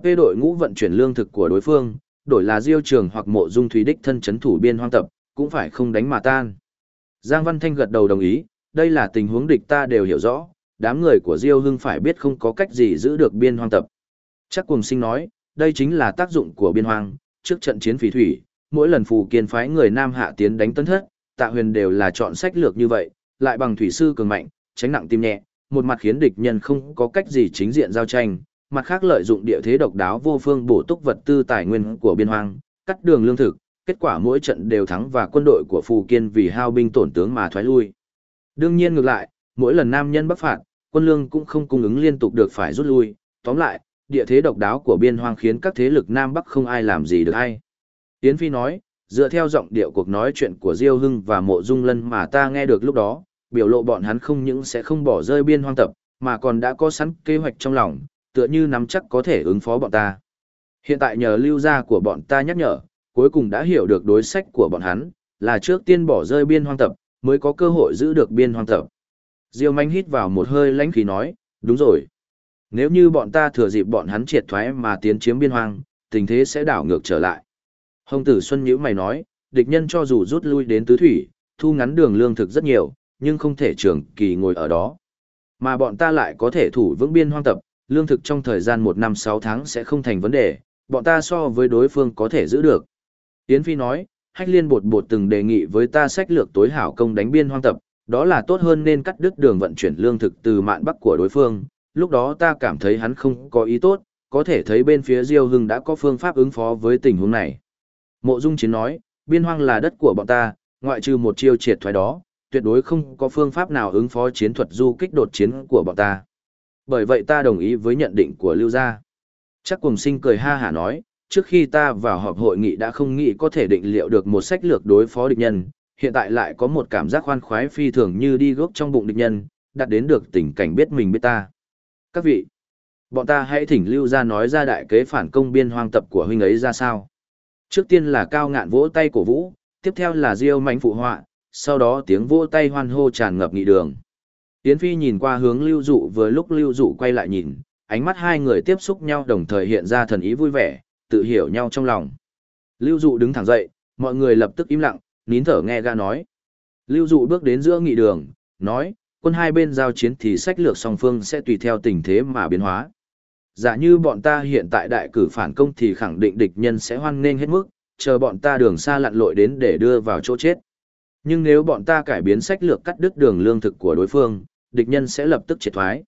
Tê đội ngũ vận chuyển lương thực của đối phương, đổi là Diêu Trường hoặc Mộ Dung Thủy đích thân chấn thủ biên hoang tập, cũng phải không đánh mà tan. Giang Văn Thanh gật đầu đồng ý, đây là tình huống địch ta đều hiểu rõ, đám người của Diêu Hưng phải biết không có cách gì giữ được biên hoang tập. Chắc cùng sinh nói, đây chính là tác dụng của biên hoang, trước trận chiến phỉ thủy, mỗi lần phù kiên phái người Nam hạ tiến đánh tấn thất, tạ huyền đều là chọn sách lược như vậy, lại bằng thủy sư cường mạnh, tránh nặng tim nhẹ, một mặt khiến địch nhân không có cách gì chính diện giao tranh, mặt khác lợi dụng địa thế độc đáo vô phương bổ túc vật tư tài nguyên của biên hoang, cắt đường lương thực, kết quả mỗi trận đều thắng và quân đội của Phù Kiên vì hao binh tổn tướng mà thoái lui. Đương nhiên ngược lại, mỗi lần nam nhân bắc phạt, quân lương cũng không cung ứng liên tục được phải rút lui, tóm lại, địa thế độc đáo của biên hoang khiến các thế lực nam bắc không ai làm gì được hay. tiến Phi nói, dựa theo giọng điệu cuộc nói chuyện của Diêu Hưng và Mộ Dung Lân mà ta nghe được lúc đó, biểu lộ bọn hắn không những sẽ không bỏ rơi biên hoang tập, mà còn đã có sẵn kế hoạch trong lòng, tựa như nắm chắc có thể ứng phó bọn ta. Hiện tại nhờ lưu gia của bọn ta nhắc nhở, cuối cùng đã hiểu được đối sách của bọn hắn, là trước tiên bỏ rơi biên hoang tập, mới có cơ hội giữ được biên hoang tập. Diêu manh hít vào một hơi lãnh khí nói, đúng rồi. Nếu như bọn ta thừa dịp bọn hắn triệt thoái mà tiến chiếm biên hoang, tình thế sẽ đảo ngược trở lại. Hồng tử Xuân Nhữ mày nói, địch nhân cho dù rút lui đến tứ thủy, thu ngắn đường lương thực rất nhiều, nhưng không thể trường kỳ ngồi ở đó. Mà bọn ta lại có thể thủ vững biên hoang tập, lương thực trong thời gian một năm sáu tháng sẽ không thành vấn đề, bọn ta so với đối phương có thể giữ được. Yến Phi nói, Hách Liên bột bột từng đề nghị với ta sách lược tối hảo công đánh biên hoang tập, đó là tốt hơn nên cắt đứt đường vận chuyển lương thực từ mạn bắc của đối phương, lúc đó ta cảm thấy hắn không có ý tốt, có thể thấy bên phía Diêu Hưng đã có phương pháp ứng phó với tình huống này. Mộ Dung Chiến nói, biên hoang là đất của bọn ta, ngoại trừ một chiêu triệt thoái đó, tuyệt đối không có phương pháp nào ứng phó chiến thuật du kích đột chiến của bọn ta. Bởi vậy ta đồng ý với nhận định của Lưu Gia. Chắc cùng sinh cười ha hả nói, trước khi ta vào họp hội nghị đã không nghĩ có thể định liệu được một sách lược đối phó địch nhân, hiện tại lại có một cảm giác khoan khoái phi thường như đi gốc trong bụng địch nhân, đạt đến được tình cảnh biết mình biết ta. Các vị, bọn ta hãy thỉnh lưu Gia nói ra đại kế phản công biên hoang tập của huynh ấy ra sao. Trước tiên là cao ngạn vỗ tay cổ vũ, tiếp theo là diêu mánh phụ họa, sau đó tiếng vỗ tay hoan hô tràn ngập nghị đường. Yến Phi nhìn qua hướng lưu dụ vừa lúc lưu dụ quay lại nhìn, ánh mắt hai người tiếp xúc nhau đồng thời hiện ra thần ý vui vẻ, tự hiểu nhau trong lòng. Lưu dụ đứng thẳng dậy, mọi người lập tức im lặng, nín thở nghe ga nói. Lưu dụ bước đến giữa nghị đường, nói, quân hai bên giao chiến thì sách lược song phương sẽ tùy theo tình thế mà biến hóa. Giả như bọn ta hiện tại đại cử phản công thì khẳng định địch nhân sẽ hoan nghênh hết mức, chờ bọn ta đường xa lặn lội đến để đưa vào chỗ chết. Nhưng nếu bọn ta cải biến sách lược cắt đứt đường lương thực của đối phương, địch nhân sẽ lập tức triệt thoái.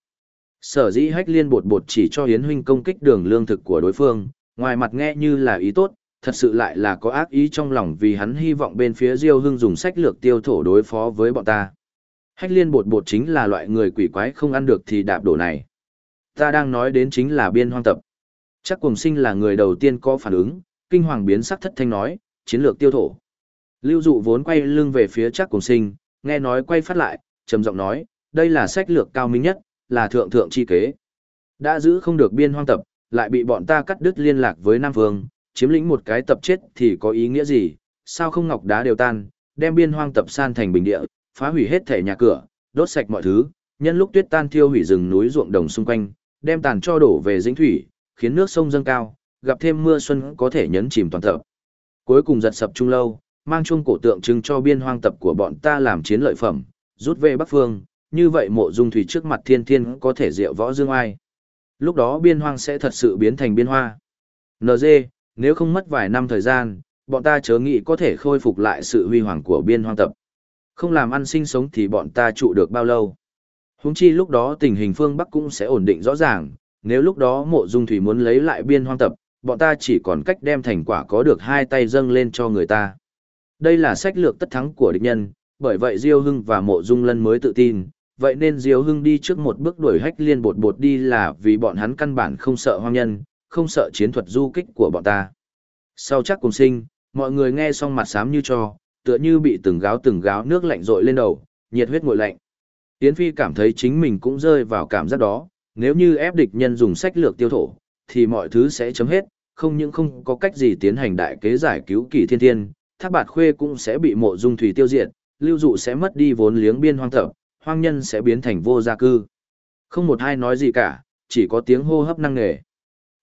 Sở dĩ hách liên bột bột chỉ cho Yến huynh công kích đường lương thực của đối phương, ngoài mặt nghe như là ý tốt, thật sự lại là có ác ý trong lòng vì hắn hy vọng bên phía Diêu Hưng dùng sách lược tiêu thổ đối phó với bọn ta. Hách liên bột bột chính là loại người quỷ quái không ăn được thì đạp đổ này. Ta đang nói đến chính là biên hoang tập. Chắc cùng sinh là người đầu tiên có phản ứng, kinh hoàng biến sắc thất thanh nói, chiến lược tiêu thổ. Lưu dụ vốn quay lưng về phía chắc cùng sinh, nghe nói quay phát lại, trầm giọng nói, đây là sách lược cao minh nhất, là thượng thượng chi kế. Đã giữ không được biên hoang tập, lại bị bọn ta cắt đứt liên lạc với Nam Vương, chiếm lĩnh một cái tập chết thì có ý nghĩa gì, sao không ngọc đá đều tan, đem biên hoang tập san thành bình địa, phá hủy hết thể nhà cửa, đốt sạch mọi thứ, nhân lúc tuyết tan thiêu hủy rừng núi ruộng đồng xung quanh, đem tàn cho đổ về dĩnh thủy, khiến nước sông dâng cao, gặp thêm mưa xuân có thể nhấn chìm toàn tập. Cuối cùng giật sập trung lâu, mang chung cổ tượng trưng cho biên hoang tập của bọn ta làm chiến lợi phẩm, rút về Bắc Phương, như vậy mộ dung thủy trước mặt thiên thiên có thể diệu võ dương ai. Lúc đó biên hoang sẽ thật sự biến thành biên hoa. NG, nếu không mất vài năm thời gian, bọn ta chớ nghĩ có thể khôi phục lại sự huy hoàng của biên hoang tập. Không làm ăn sinh sống thì bọn ta trụ được bao lâu. Húng chi lúc đó tình hình phương Bắc cũng sẽ ổn định rõ ràng, nếu lúc đó mộ dung thủy muốn lấy lại biên hoang tập, bọn ta chỉ còn cách đem thành quả có được hai tay dâng lên cho người ta. Đây là sách lược tất thắng của địch nhân, bởi vậy Diêu Hưng và mộ dung lân mới tự tin, vậy nên Diêu Hưng đi trước một bước đuổi hách liên bột bột đi là vì bọn hắn căn bản không sợ hoang nhân, không sợ chiến thuật du kích của bọn ta. Sau chắc cùng sinh, mọi người nghe xong mặt xám như cho, tựa như bị từng gáo từng gáo nước lạnh rội lên đầu, nhiệt huyết nguội lạnh. Yến Phi cảm thấy chính mình cũng rơi vào cảm giác đó, nếu như ép địch nhân dùng sách lược tiêu thổ, thì mọi thứ sẽ chấm hết, không những không có cách gì tiến hành đại kế giải cứu kỳ thiên thiên, thác bạt khuê cũng sẽ bị mộ dung thủy tiêu diệt, lưu dụ sẽ mất đi vốn liếng biên hoang thập, hoang nhân sẽ biến thành vô gia cư. Không một ai nói gì cả, chỉ có tiếng hô hấp năng nề.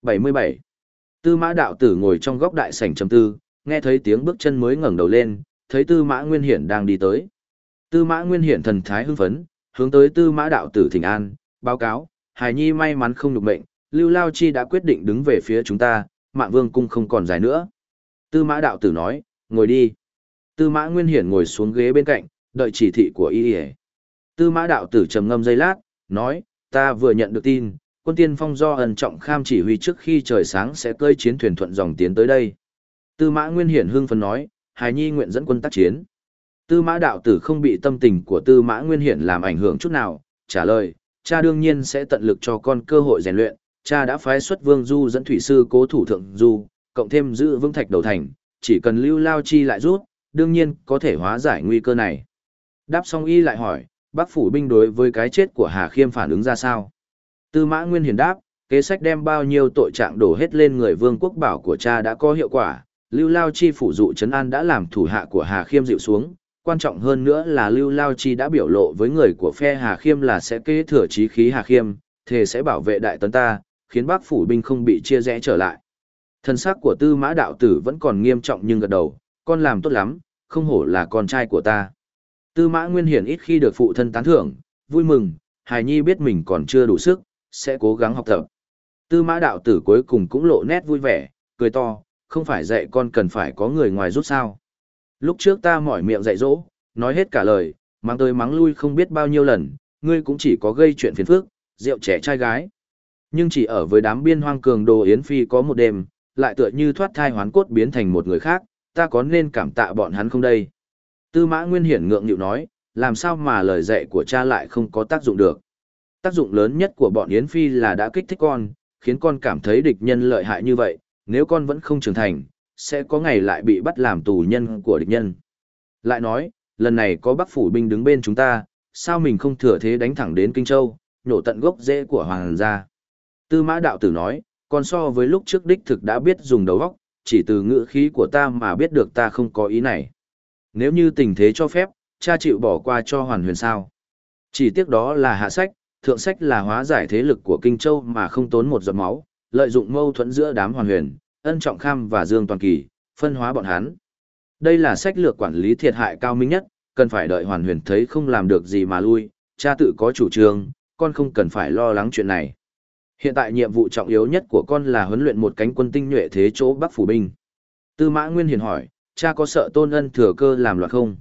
77. Tư mã đạo tử ngồi trong góc đại sảnh trầm tư, nghe thấy tiếng bước chân mới ngẩng đầu lên, thấy tư mã nguyên hiển đang đi tới. Tư mã nguyên hiển thần thái hưng phấn, hướng tới tư mã đạo tử thỉnh an, báo cáo, hài nhi may mắn không được mệnh, lưu lao chi đã quyết định đứng về phía chúng ta, mạng vương cung không còn dài nữa. Tư mã đạo tử nói, ngồi đi. Tư mã nguyên hiển ngồi xuống ghế bên cạnh, đợi chỉ thị của y Tư mã đạo tử trầm ngâm giây lát, nói, ta vừa nhận được tin, quân tiên phong do ẩn trọng kham chỉ huy trước khi trời sáng sẽ cơi chiến thuyền thuận dòng tiến tới đây. Tư mã nguyên hiển hưng phấn nói, hài nhi nguyện dẫn quân tác chiến. Tư mã đạo tử không bị tâm tình của tư mã nguyên hiển làm ảnh hưởng chút nào, trả lời, cha đương nhiên sẽ tận lực cho con cơ hội rèn luyện, cha đã phái xuất vương du dẫn thủy sư cố thủ thượng du, cộng thêm giữ vững thạch đầu thành, chỉ cần lưu lao chi lại rút, đương nhiên có thể hóa giải nguy cơ này. Đáp xong y lại hỏi, bác phủ binh đối với cái chết của Hà Khiêm phản ứng ra sao? Tư mã nguyên hiền đáp, kế sách đem bao nhiêu tội trạng đổ hết lên người vương quốc bảo của cha đã có hiệu quả, lưu lao chi phủ dụ trấn an đã làm thủ hạ của Hà Khiêm dịu xuống, quan trọng hơn nữa là lưu lao chi đã biểu lộ với người của phe Hà Khiêm là sẽ kế thừa chí khí Hà Khiêm, thề sẽ bảo vệ đại tấn ta, khiến bác phủ binh không bị chia rẽ trở lại. Thân xác của tư mã đạo tử vẫn còn nghiêm trọng nhưng gật đầu, con làm tốt lắm, không hổ là con trai của ta. Tư mã nguyên hiển ít khi được phụ thân tán thưởng, vui mừng, hài nhi biết mình còn chưa đủ sức, sẽ cố gắng học tập. Tư mã đạo tử cuối cùng cũng lộ nét vui vẻ, cười to, không phải dạy con cần phải có người ngoài giúp sao. Lúc trước ta mỏi miệng dạy dỗ, nói hết cả lời, mang tới mắng lui không biết bao nhiêu lần, ngươi cũng chỉ có gây chuyện phiền phức, rượu trẻ trai gái. Nhưng chỉ ở với đám biên hoang cường đồ Yến Phi có một đêm, lại tựa như thoát thai hoán cốt biến thành một người khác, ta có nên cảm tạ bọn hắn không đây? Tư mã Nguyên Hiển ngượng nghịu nói, làm sao mà lời dạy của cha lại không có tác dụng được. Tác dụng lớn nhất của bọn Yến Phi là đã kích thích con, khiến con cảm thấy địch nhân lợi hại như vậy, nếu con vẫn không trưởng thành, sẽ có ngày lại bị bắt làm tù nhân của địch nhân. Lại nói, lần này có Bắc phủ binh đứng bên chúng ta, sao mình không thừa thế đánh thẳng đến Kinh Châu, nhổ tận gốc rễ của hoàng gia. Tư mã đạo tử nói, còn so với lúc trước đích thực đã biết dùng đầu óc, chỉ từ ngữ khí của ta mà biết được ta không có ý này. Nếu như tình thế cho phép, cha chịu bỏ qua cho hoàn huyền sao. Chỉ tiếc đó là hạ sách, thượng sách là hóa giải thế lực của Kinh Châu mà không tốn một giọt máu, lợi dụng mâu thuẫn giữa đám hoàn huyền, ân trọng kham và dương toàn kỳ, phân hóa bọn hắn. Đây là sách lược quản lý thiệt hại cao minh nhất, cần phải đợi hoàn huyền thấy không làm được gì mà lui, cha tự có chủ trương, con không cần phải lo lắng chuyện này. Hiện tại nhiệm vụ trọng yếu nhất của con là huấn luyện một cánh quân tinh nhuệ thế chỗ Bắc phủ binh. Tư Mã Nguyên Hiền hỏi, cha có sợ Tôn Ân thừa cơ làm loạn không?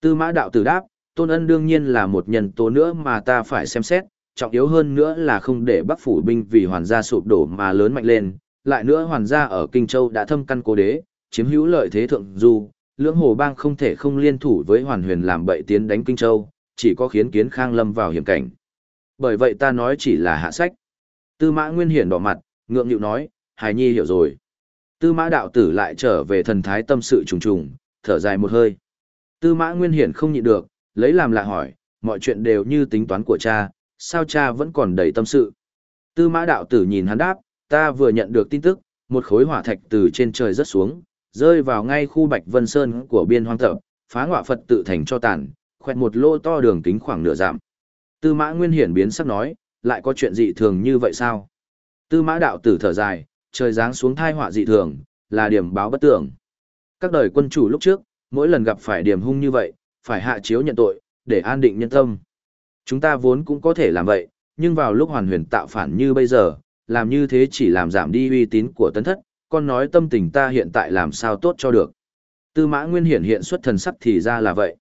Tư Mã Đạo Tử đáp, Tôn Ân đương nhiên là một nhân tố nữa mà ta phải xem xét, trọng yếu hơn nữa là không để Bắc phủ binh vì hoàn gia sụp đổ mà lớn mạnh lên, lại nữa hoàn gia ở Kinh Châu đã thâm căn cố đế, chiếm hữu lợi thế thượng du, lưỡng hồ bang không thể không liên thủ với hoàn huyền làm bậy tiến đánh Kinh Châu, chỉ có khiến kiến khang lâm vào hiểm cảnh. Bởi vậy ta nói chỉ là hạ sách. Tư mã nguyên hiển đỏ mặt, ngượng nhịu nói, hài nhi hiểu rồi. Tư mã đạo tử lại trở về thần thái tâm sự trùng trùng, thở dài một hơi. Tư mã nguyên hiển không nhịn được, lấy làm lạ hỏi, mọi chuyện đều như tính toán của cha, sao cha vẫn còn đầy tâm sự. Tư mã đạo tử nhìn hắn đáp, ta vừa nhận được tin tức, một khối hỏa thạch từ trên trời rớt xuống, rơi vào ngay khu Bạch Vân Sơn của biên hoang thập, phá ngọa Phật tự thành cho tàn, khoẹt một lô to đường kính khoảng nửa dặm. Tư mã nguyên hiển biến sắc nói, lại có chuyện dị thường như vậy sao? Tư mã đạo tử thở dài, trời giáng xuống thai họa dị thường, là điểm báo bất tưởng. Các đời quân chủ lúc trước, mỗi lần gặp phải điểm hung như vậy, phải hạ chiếu nhận tội, để an định nhân tâm. Chúng ta vốn cũng có thể làm vậy, nhưng vào lúc hoàn huyền tạo phản như bây giờ, làm như thế chỉ làm giảm đi uy tín của tấn thất, con nói tâm tình ta hiện tại làm sao tốt cho được. Tư mã nguyên hiển hiện xuất thần sắc thì ra là vậy.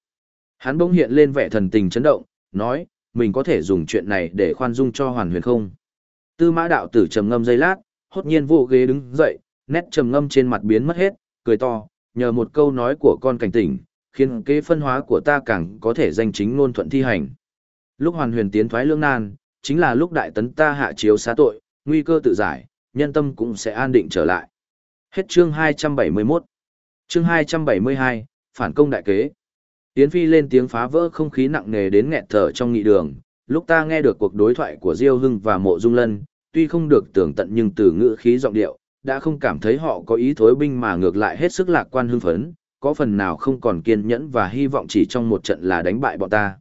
Hắn bỗng hiện lên vẻ thần tình chấn động, nói, mình có thể dùng chuyện này để khoan dung cho hoàn huyền không. Tư mã đạo tử trầm ngâm giây lát, hốt nhiên vô ghế đứng dậy, nét trầm ngâm trên mặt biến mất hết, cười to, nhờ một câu nói của con cảnh tỉnh, khiến kế phân hóa của ta càng có thể danh chính ngôn thuận thi hành. Lúc hoàn huyền tiến thoái lương nan, chính là lúc đại tấn ta hạ chiếu xá tội, nguy cơ tự giải, nhân tâm cũng sẽ an định trở lại. Hết chương 271. Chương 272, phản công đại kế. Yến Phi lên tiếng phá vỡ không khí nặng nề đến nghẹt thở trong nghị đường, lúc ta nghe được cuộc đối thoại của Diêu Hưng và Mộ Dung Lân, tuy không được tưởng tận nhưng từ ngữ khí giọng điệu, đã không cảm thấy họ có ý thối binh mà ngược lại hết sức lạc quan hưng phấn, có phần nào không còn kiên nhẫn và hy vọng chỉ trong một trận là đánh bại bọn ta.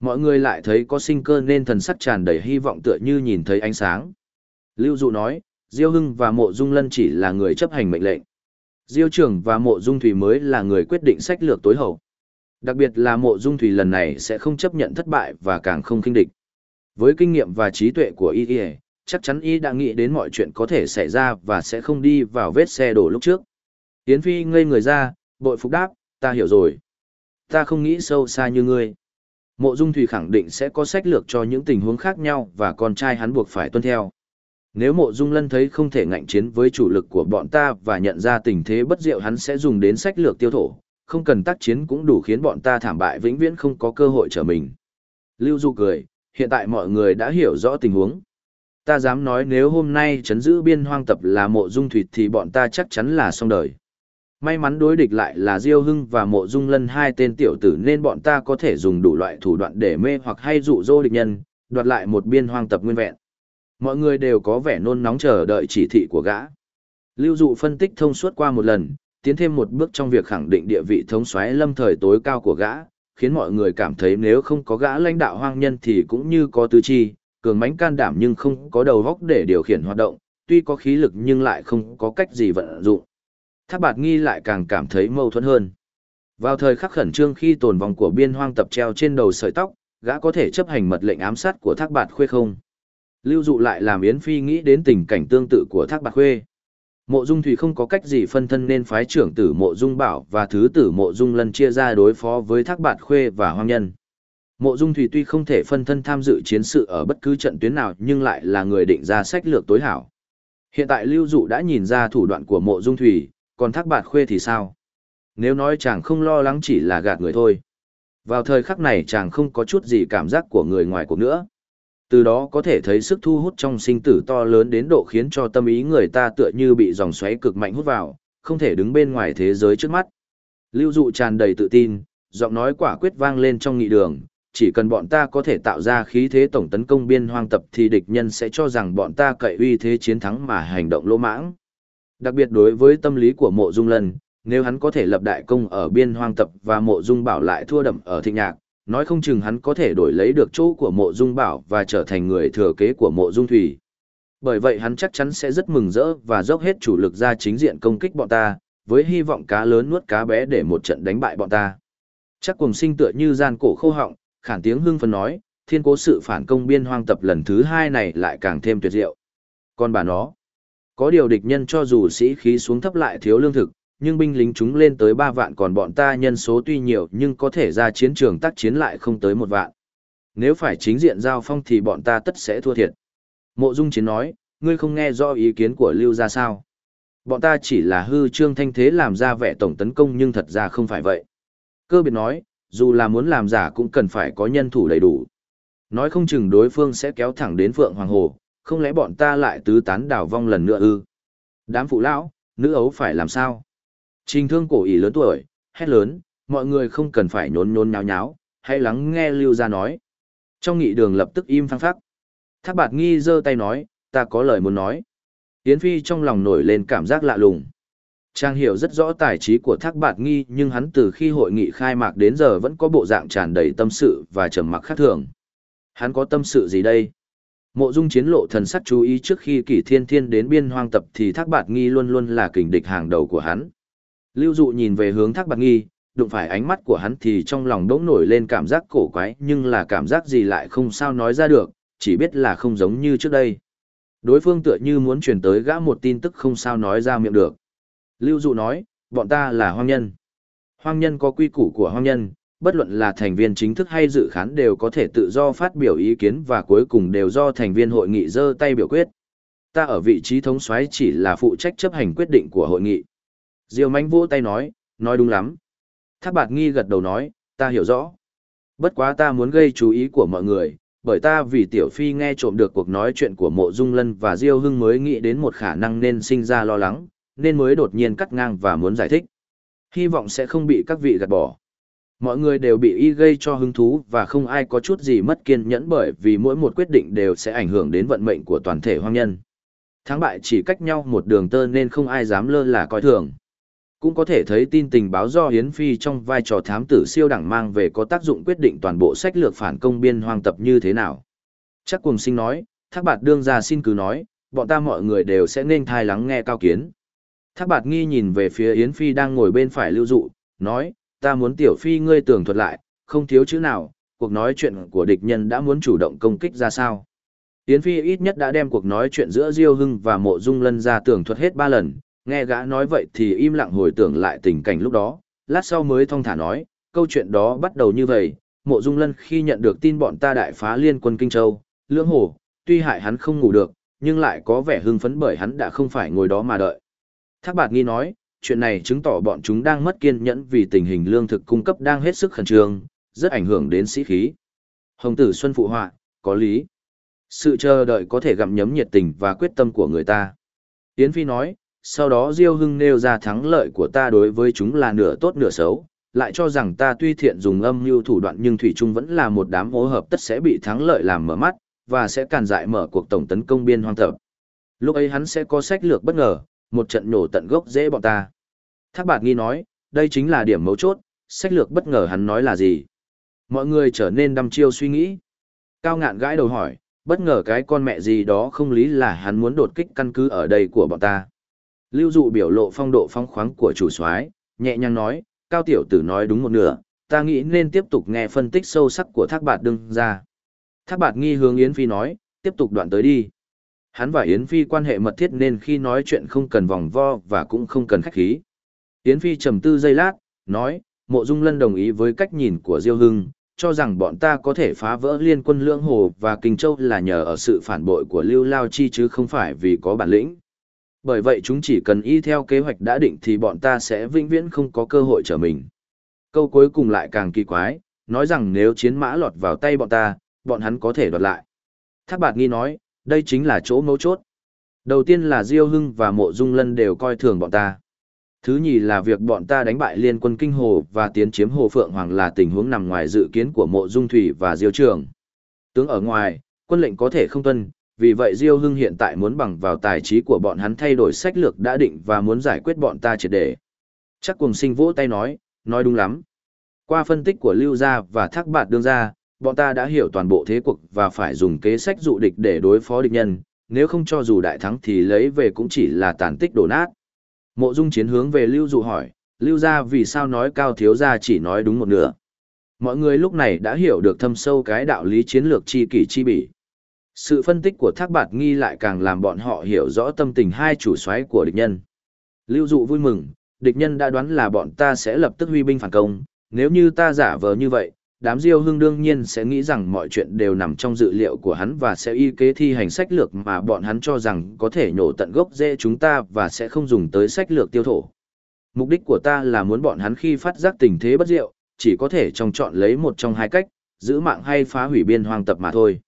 Mọi người lại thấy có sinh cơ nên thần sắc tràn đầy hy vọng tựa như nhìn thấy ánh sáng. Lưu Dụ nói, Diêu Hưng và Mộ Dung Lân chỉ là người chấp hành mệnh lệnh. Diêu Trường và Mộ Dung Thủy mới là người quyết định sách lược tối hậu. Đặc biệt là Mộ Dung Thủy lần này sẽ không chấp nhận thất bại và càng không khinh địch. Với kinh nghiệm và trí tuệ của y chắc chắn y đã nghĩ đến mọi chuyện có thể xảy ra và sẽ không đi vào vết xe đổ lúc trước. Yến Phi ngây người ra, bội phục đáp, ta hiểu rồi. Ta không nghĩ sâu xa như ngươi. Mộ Dung Thủy khẳng định sẽ có sách lược cho những tình huống khác nhau và con trai hắn buộc phải tuân theo. Nếu mộ dung lân thấy không thể ngạnh chiến với chủ lực của bọn ta và nhận ra tình thế bất diệu hắn sẽ dùng đến sách lược tiêu thổ, không cần tác chiến cũng đủ khiến bọn ta thảm bại vĩnh viễn không có cơ hội trở mình. Lưu Du cười, hiện tại mọi người đã hiểu rõ tình huống. Ta dám nói nếu hôm nay chấn giữ biên hoang tập là mộ dung thủy thì bọn ta chắc chắn là xong đời. May mắn đối địch lại là Diêu Hưng và Mộ Dung Lân hai tên tiểu tử nên bọn ta có thể dùng đủ loại thủ đoạn để mê hoặc hay dụ dỗ địch nhân, đoạt lại một biên hoang tập nguyên vẹn. Mọi người đều có vẻ nôn nóng chờ đợi chỉ thị của gã. Lưu dụ phân tích thông suốt qua một lần, tiến thêm một bước trong việc khẳng định địa vị thống soái lâm thời tối cao của gã, khiến mọi người cảm thấy nếu không có gã lãnh đạo hoang nhân thì cũng như có tứ chi, cường mãnh can đảm nhưng không có đầu óc để điều khiển hoạt động, tuy có khí lực nhưng lại không có cách gì vận dụng. Thác bạt nghi lại càng cảm thấy mâu thuẫn hơn. Vào thời khắc khẩn trương khi tồn vòng của biên hoang tập treo trên đầu sợi tóc, gã có thể chấp hành mật lệnh ám sát của thác bạt khuê không? Lưu dụ lại làm Yến Phi nghĩ đến tình cảnh tương tự của thác bạt khuê. Mộ Dung Thủy không có cách gì phân thân nên phái trưởng tử Mộ Dung Bảo và thứ tử Mộ Dung Lân chia ra đối phó với Thác Bạt Khuê và Hoang Nhân. Mộ Dung Thủy tuy không thể phân thân tham dự chiến sự ở bất cứ trận tuyến nào nhưng lại là người định ra sách lược tối hảo. Hiện tại Lưu Dụ đã nhìn ra thủ đoạn của Mộ Dung Thủy, còn Thác Bạt Khuê thì sao? Nếu nói chàng không lo lắng chỉ là gạt người thôi. Vào thời khắc này chàng không có chút gì cảm giác của người ngoài cuộc nữa. Từ đó có thể thấy sức thu hút trong sinh tử to lớn đến độ khiến cho tâm ý người ta tựa như bị dòng xoáy cực mạnh hút vào, không thể đứng bên ngoài thế giới trước mắt. Lưu dụ tràn đầy tự tin, giọng nói quả quyết vang lên trong nghị đường, chỉ cần bọn ta có thể tạo ra khí thế tổng tấn công biên hoang tập thì địch nhân sẽ cho rằng bọn ta cậy uy thế chiến thắng mà hành động lỗ mãng. Đặc biệt đối với tâm lý của mộ dung lần nếu hắn có thể lập đại công ở biên hoang tập và mộ dung bảo lại thua đậm ở thịnh nhạc, nói không chừng hắn có thể đổi lấy được chỗ của mộ dung bảo và trở thành người thừa kế của mộ dung thủy. Bởi vậy hắn chắc chắn sẽ rất mừng rỡ và dốc hết chủ lực ra chính diện công kích bọn ta, với hy vọng cá lớn nuốt cá bé để một trận đánh bại bọn ta. Chắc cùng sinh tựa như gian cổ khô họng, khản tiếng hưng phấn nói, thiên cố sự phản công biên hoang tập lần thứ hai này lại càng thêm tuyệt diệu. Còn bà nó, có điều địch nhân cho dù sĩ khí xuống thấp lại thiếu lương thực, nhưng binh lính chúng lên tới 3 vạn còn bọn ta nhân số tuy nhiều nhưng có thể ra chiến trường tác chiến lại không tới một vạn. Nếu phải chính diện giao phong thì bọn ta tất sẽ thua thiệt. Mộ Dung Chiến nói, ngươi không nghe rõ ý kiến của Lưu ra sao. Bọn ta chỉ là hư trương thanh thế làm ra vẻ tổng tấn công nhưng thật ra không phải vậy. Cơ biệt nói, dù là muốn làm giả cũng cần phải có nhân thủ đầy đủ. Nói không chừng đối phương sẽ kéo thẳng đến Phượng Hoàng Hồ, không lẽ bọn ta lại tứ tán đảo vong lần nữa ư? Đám phụ lão, nữ ấu phải làm sao? Trình thương cổ ỉ lớn tuổi, hét lớn, mọi người không cần phải nhốn nhốn nháo nháo, hãy lắng nghe Lưu gia nói. Trong nghị đường lập tức im phăng phắc. Thác bạt nghi giơ tay nói, ta có lời muốn nói. Yến Phi trong lòng nổi lên cảm giác lạ lùng. Trang hiểu rất rõ tài trí của Thác Bạt Nghi nhưng hắn từ khi hội nghị khai mạc đến giờ vẫn có bộ dạng tràn đầy tâm sự và trầm mặc khác thường. Hắn có tâm sự gì đây? Mộ Dung chiến lộ thần sắc chú ý trước khi Kỷ Thiên Thiên đến biên hoang tập thì Thác Bạt Nghi luôn luôn là kình địch hàng đầu của hắn. Lưu dụ nhìn về hướng thác Bạt nghi, đụng phải ánh mắt của hắn thì trong lòng đỗng nổi lên cảm giác cổ quái nhưng là cảm giác gì lại không sao nói ra được, chỉ biết là không giống như trước đây. Đối phương tựa như muốn truyền tới gã một tin tức không sao nói ra miệng được. Lưu dụ nói, bọn ta là hoang nhân. Hoang nhân có quy củ của hoang nhân, bất luận là thành viên chính thức hay dự khán đều có thể tự do phát biểu ý kiến và cuối cùng đều do thành viên hội nghị giơ tay biểu quyết. Ta ở vị trí thống soái chỉ là phụ trách chấp hành quyết định của hội nghị. Diêu mánh vỗ tay nói, nói đúng lắm. Thác bạt nghi gật đầu nói, ta hiểu rõ. Bất quá ta muốn gây chú ý của mọi người, bởi ta vì tiểu phi nghe trộm được cuộc nói chuyện của mộ dung lân và diêu hưng mới nghĩ đến một khả năng nên sinh ra lo lắng, nên mới đột nhiên cắt ngang và muốn giải thích. Hy vọng sẽ không bị các vị gạt bỏ. Mọi người đều bị y gây cho hứng thú và không ai có chút gì mất kiên nhẫn bởi vì mỗi một quyết định đều sẽ ảnh hưởng đến vận mệnh của toàn thể hoang nhân. Thắng bại chỉ cách nhau một đường tơ nên không ai dám lơ là coi thường cũng có thể thấy tin tình báo do Hiến Phi trong vai trò thám tử siêu đẳng mang về có tác dụng quyết định toàn bộ sách lược phản công biên hoang tập như thế nào. Chắc cùng sinh nói, thác bạt đương ra xin cứ nói, bọn ta mọi người đều sẽ nên thai lắng nghe cao kiến. Thác bạt nghi nhìn về phía Yến Phi đang ngồi bên phải lưu dụ, nói, ta muốn tiểu phi ngươi tưởng thuật lại, không thiếu chữ nào, cuộc nói chuyện của địch nhân đã muốn chủ động công kích ra sao. Yến Phi ít nhất đã đem cuộc nói chuyện giữa Diêu Hưng và Mộ Dung Lân ra tưởng thuật hết ba lần, Nghe gã nói vậy thì im lặng hồi tưởng lại tình cảnh lúc đó, lát sau mới thong thả nói, câu chuyện đó bắt đầu như vậy, mộ dung lân khi nhận được tin bọn ta đại phá liên quân Kinh Châu, lưỡng hồ, tuy hại hắn không ngủ được, nhưng lại có vẻ hưng phấn bởi hắn đã không phải ngồi đó mà đợi. Thác bạt nghi nói, chuyện này chứng tỏ bọn chúng đang mất kiên nhẫn vì tình hình lương thực cung cấp đang hết sức khẩn trương, rất ảnh hưởng đến sĩ khí. Hồng tử Xuân Phụ Họa, có lý. Sự chờ đợi có thể gặm nhấm nhiệt tình và quyết tâm của người ta. Yến Phi nói, sau đó Diêu Hưng nêu ra thắng lợi của ta đối với chúng là nửa tốt nửa xấu, lại cho rằng ta tuy thiện dùng âm mưu thủ đoạn nhưng Thủy Trung vẫn là một đám hố hợp tất sẽ bị thắng lợi làm mở mắt, và sẽ càn dại mở cuộc tổng tấn công biên hoang thập. Lúc ấy hắn sẽ có sách lược bất ngờ, một trận nổ tận gốc dễ bọn ta. Thác bạt nghi nói, đây chính là điểm mấu chốt, sách lược bất ngờ hắn nói là gì. Mọi người trở nên đăm chiêu suy nghĩ. Cao ngạn gãi đầu hỏi, bất ngờ cái con mẹ gì đó không lý là hắn muốn đột kích căn cứ ở đây của bọn ta. Lưu dụ biểu lộ phong độ phong khoáng của chủ soái, nhẹ nhàng nói, cao tiểu tử nói đúng một nửa, ta nghĩ nên tiếp tục nghe phân tích sâu sắc của thác bạt đương ra. Thác bạt nghi hướng Yến Phi nói, tiếp tục đoạn tới đi. Hắn và Yến Phi quan hệ mật thiết nên khi nói chuyện không cần vòng vo và cũng không cần khách khí. Yến Phi trầm tư giây lát, nói, mộ dung lân đồng ý với cách nhìn của Diêu Hưng, cho rằng bọn ta có thể phá vỡ liên quân lưỡng hồ và kinh châu là nhờ ở sự phản bội của Lưu Lao Chi chứ không phải vì có bản lĩnh. Bởi vậy chúng chỉ cần y theo kế hoạch đã định thì bọn ta sẽ vĩnh viễn không có cơ hội trở mình. Câu cuối cùng lại càng kỳ quái, nói rằng nếu chiến mã lọt vào tay bọn ta, bọn hắn có thể đoạt lại. Thác bạt nghi nói, đây chính là chỗ mấu chốt. Đầu tiên là Diêu Hưng và Mộ Dung Lân đều coi thường bọn ta. Thứ nhì là việc bọn ta đánh bại liên quân Kinh Hồ và tiến chiếm Hồ Phượng Hoàng là tình huống nằm ngoài dự kiến của Mộ Dung Thủy và Diêu Trường. Tướng ở ngoài, quân lệnh có thể không tuân, vì vậy Diêu Hưng hiện tại muốn bằng vào tài trí của bọn hắn thay đổi sách lược đã định và muốn giải quyết bọn ta triệt để. Chắc cùng sinh vỗ tay nói, nói đúng lắm. Qua phân tích của Lưu Gia và Thác Bạt Đương Gia, bọn ta đã hiểu toàn bộ thế cuộc và phải dùng kế sách dụ địch để đối phó địch nhân, nếu không cho dù đại thắng thì lấy về cũng chỉ là tàn tích đổ nát. Mộ Dung chiến hướng về Lưu Dụ hỏi, Lưu Gia vì sao nói Cao Thiếu Gia chỉ nói đúng một nửa. Mọi người lúc này đã hiểu được thâm sâu cái đạo lý chiến lược chi kỷ chi bỉ. Sự phân tích của Thác Bạt Nghi lại càng làm bọn họ hiểu rõ tâm tình hai chủ soái của địch nhân. Lưu Dụ vui mừng, địch nhân đã đoán là bọn ta sẽ lập tức huy binh phản công, nếu như ta giả vờ như vậy, đám Diêu Hưng đương nhiên sẽ nghĩ rằng mọi chuyện đều nằm trong dự liệu của hắn và sẽ y kế thi hành sách lược mà bọn hắn cho rằng có thể nhổ tận gốc dễ chúng ta và sẽ không dùng tới sách lược tiêu thổ. Mục đích của ta là muốn bọn hắn khi phát giác tình thế bất diệu, chỉ có thể trong chọn lấy một trong hai cách, giữ mạng hay phá hủy biên hoang tập mà thôi.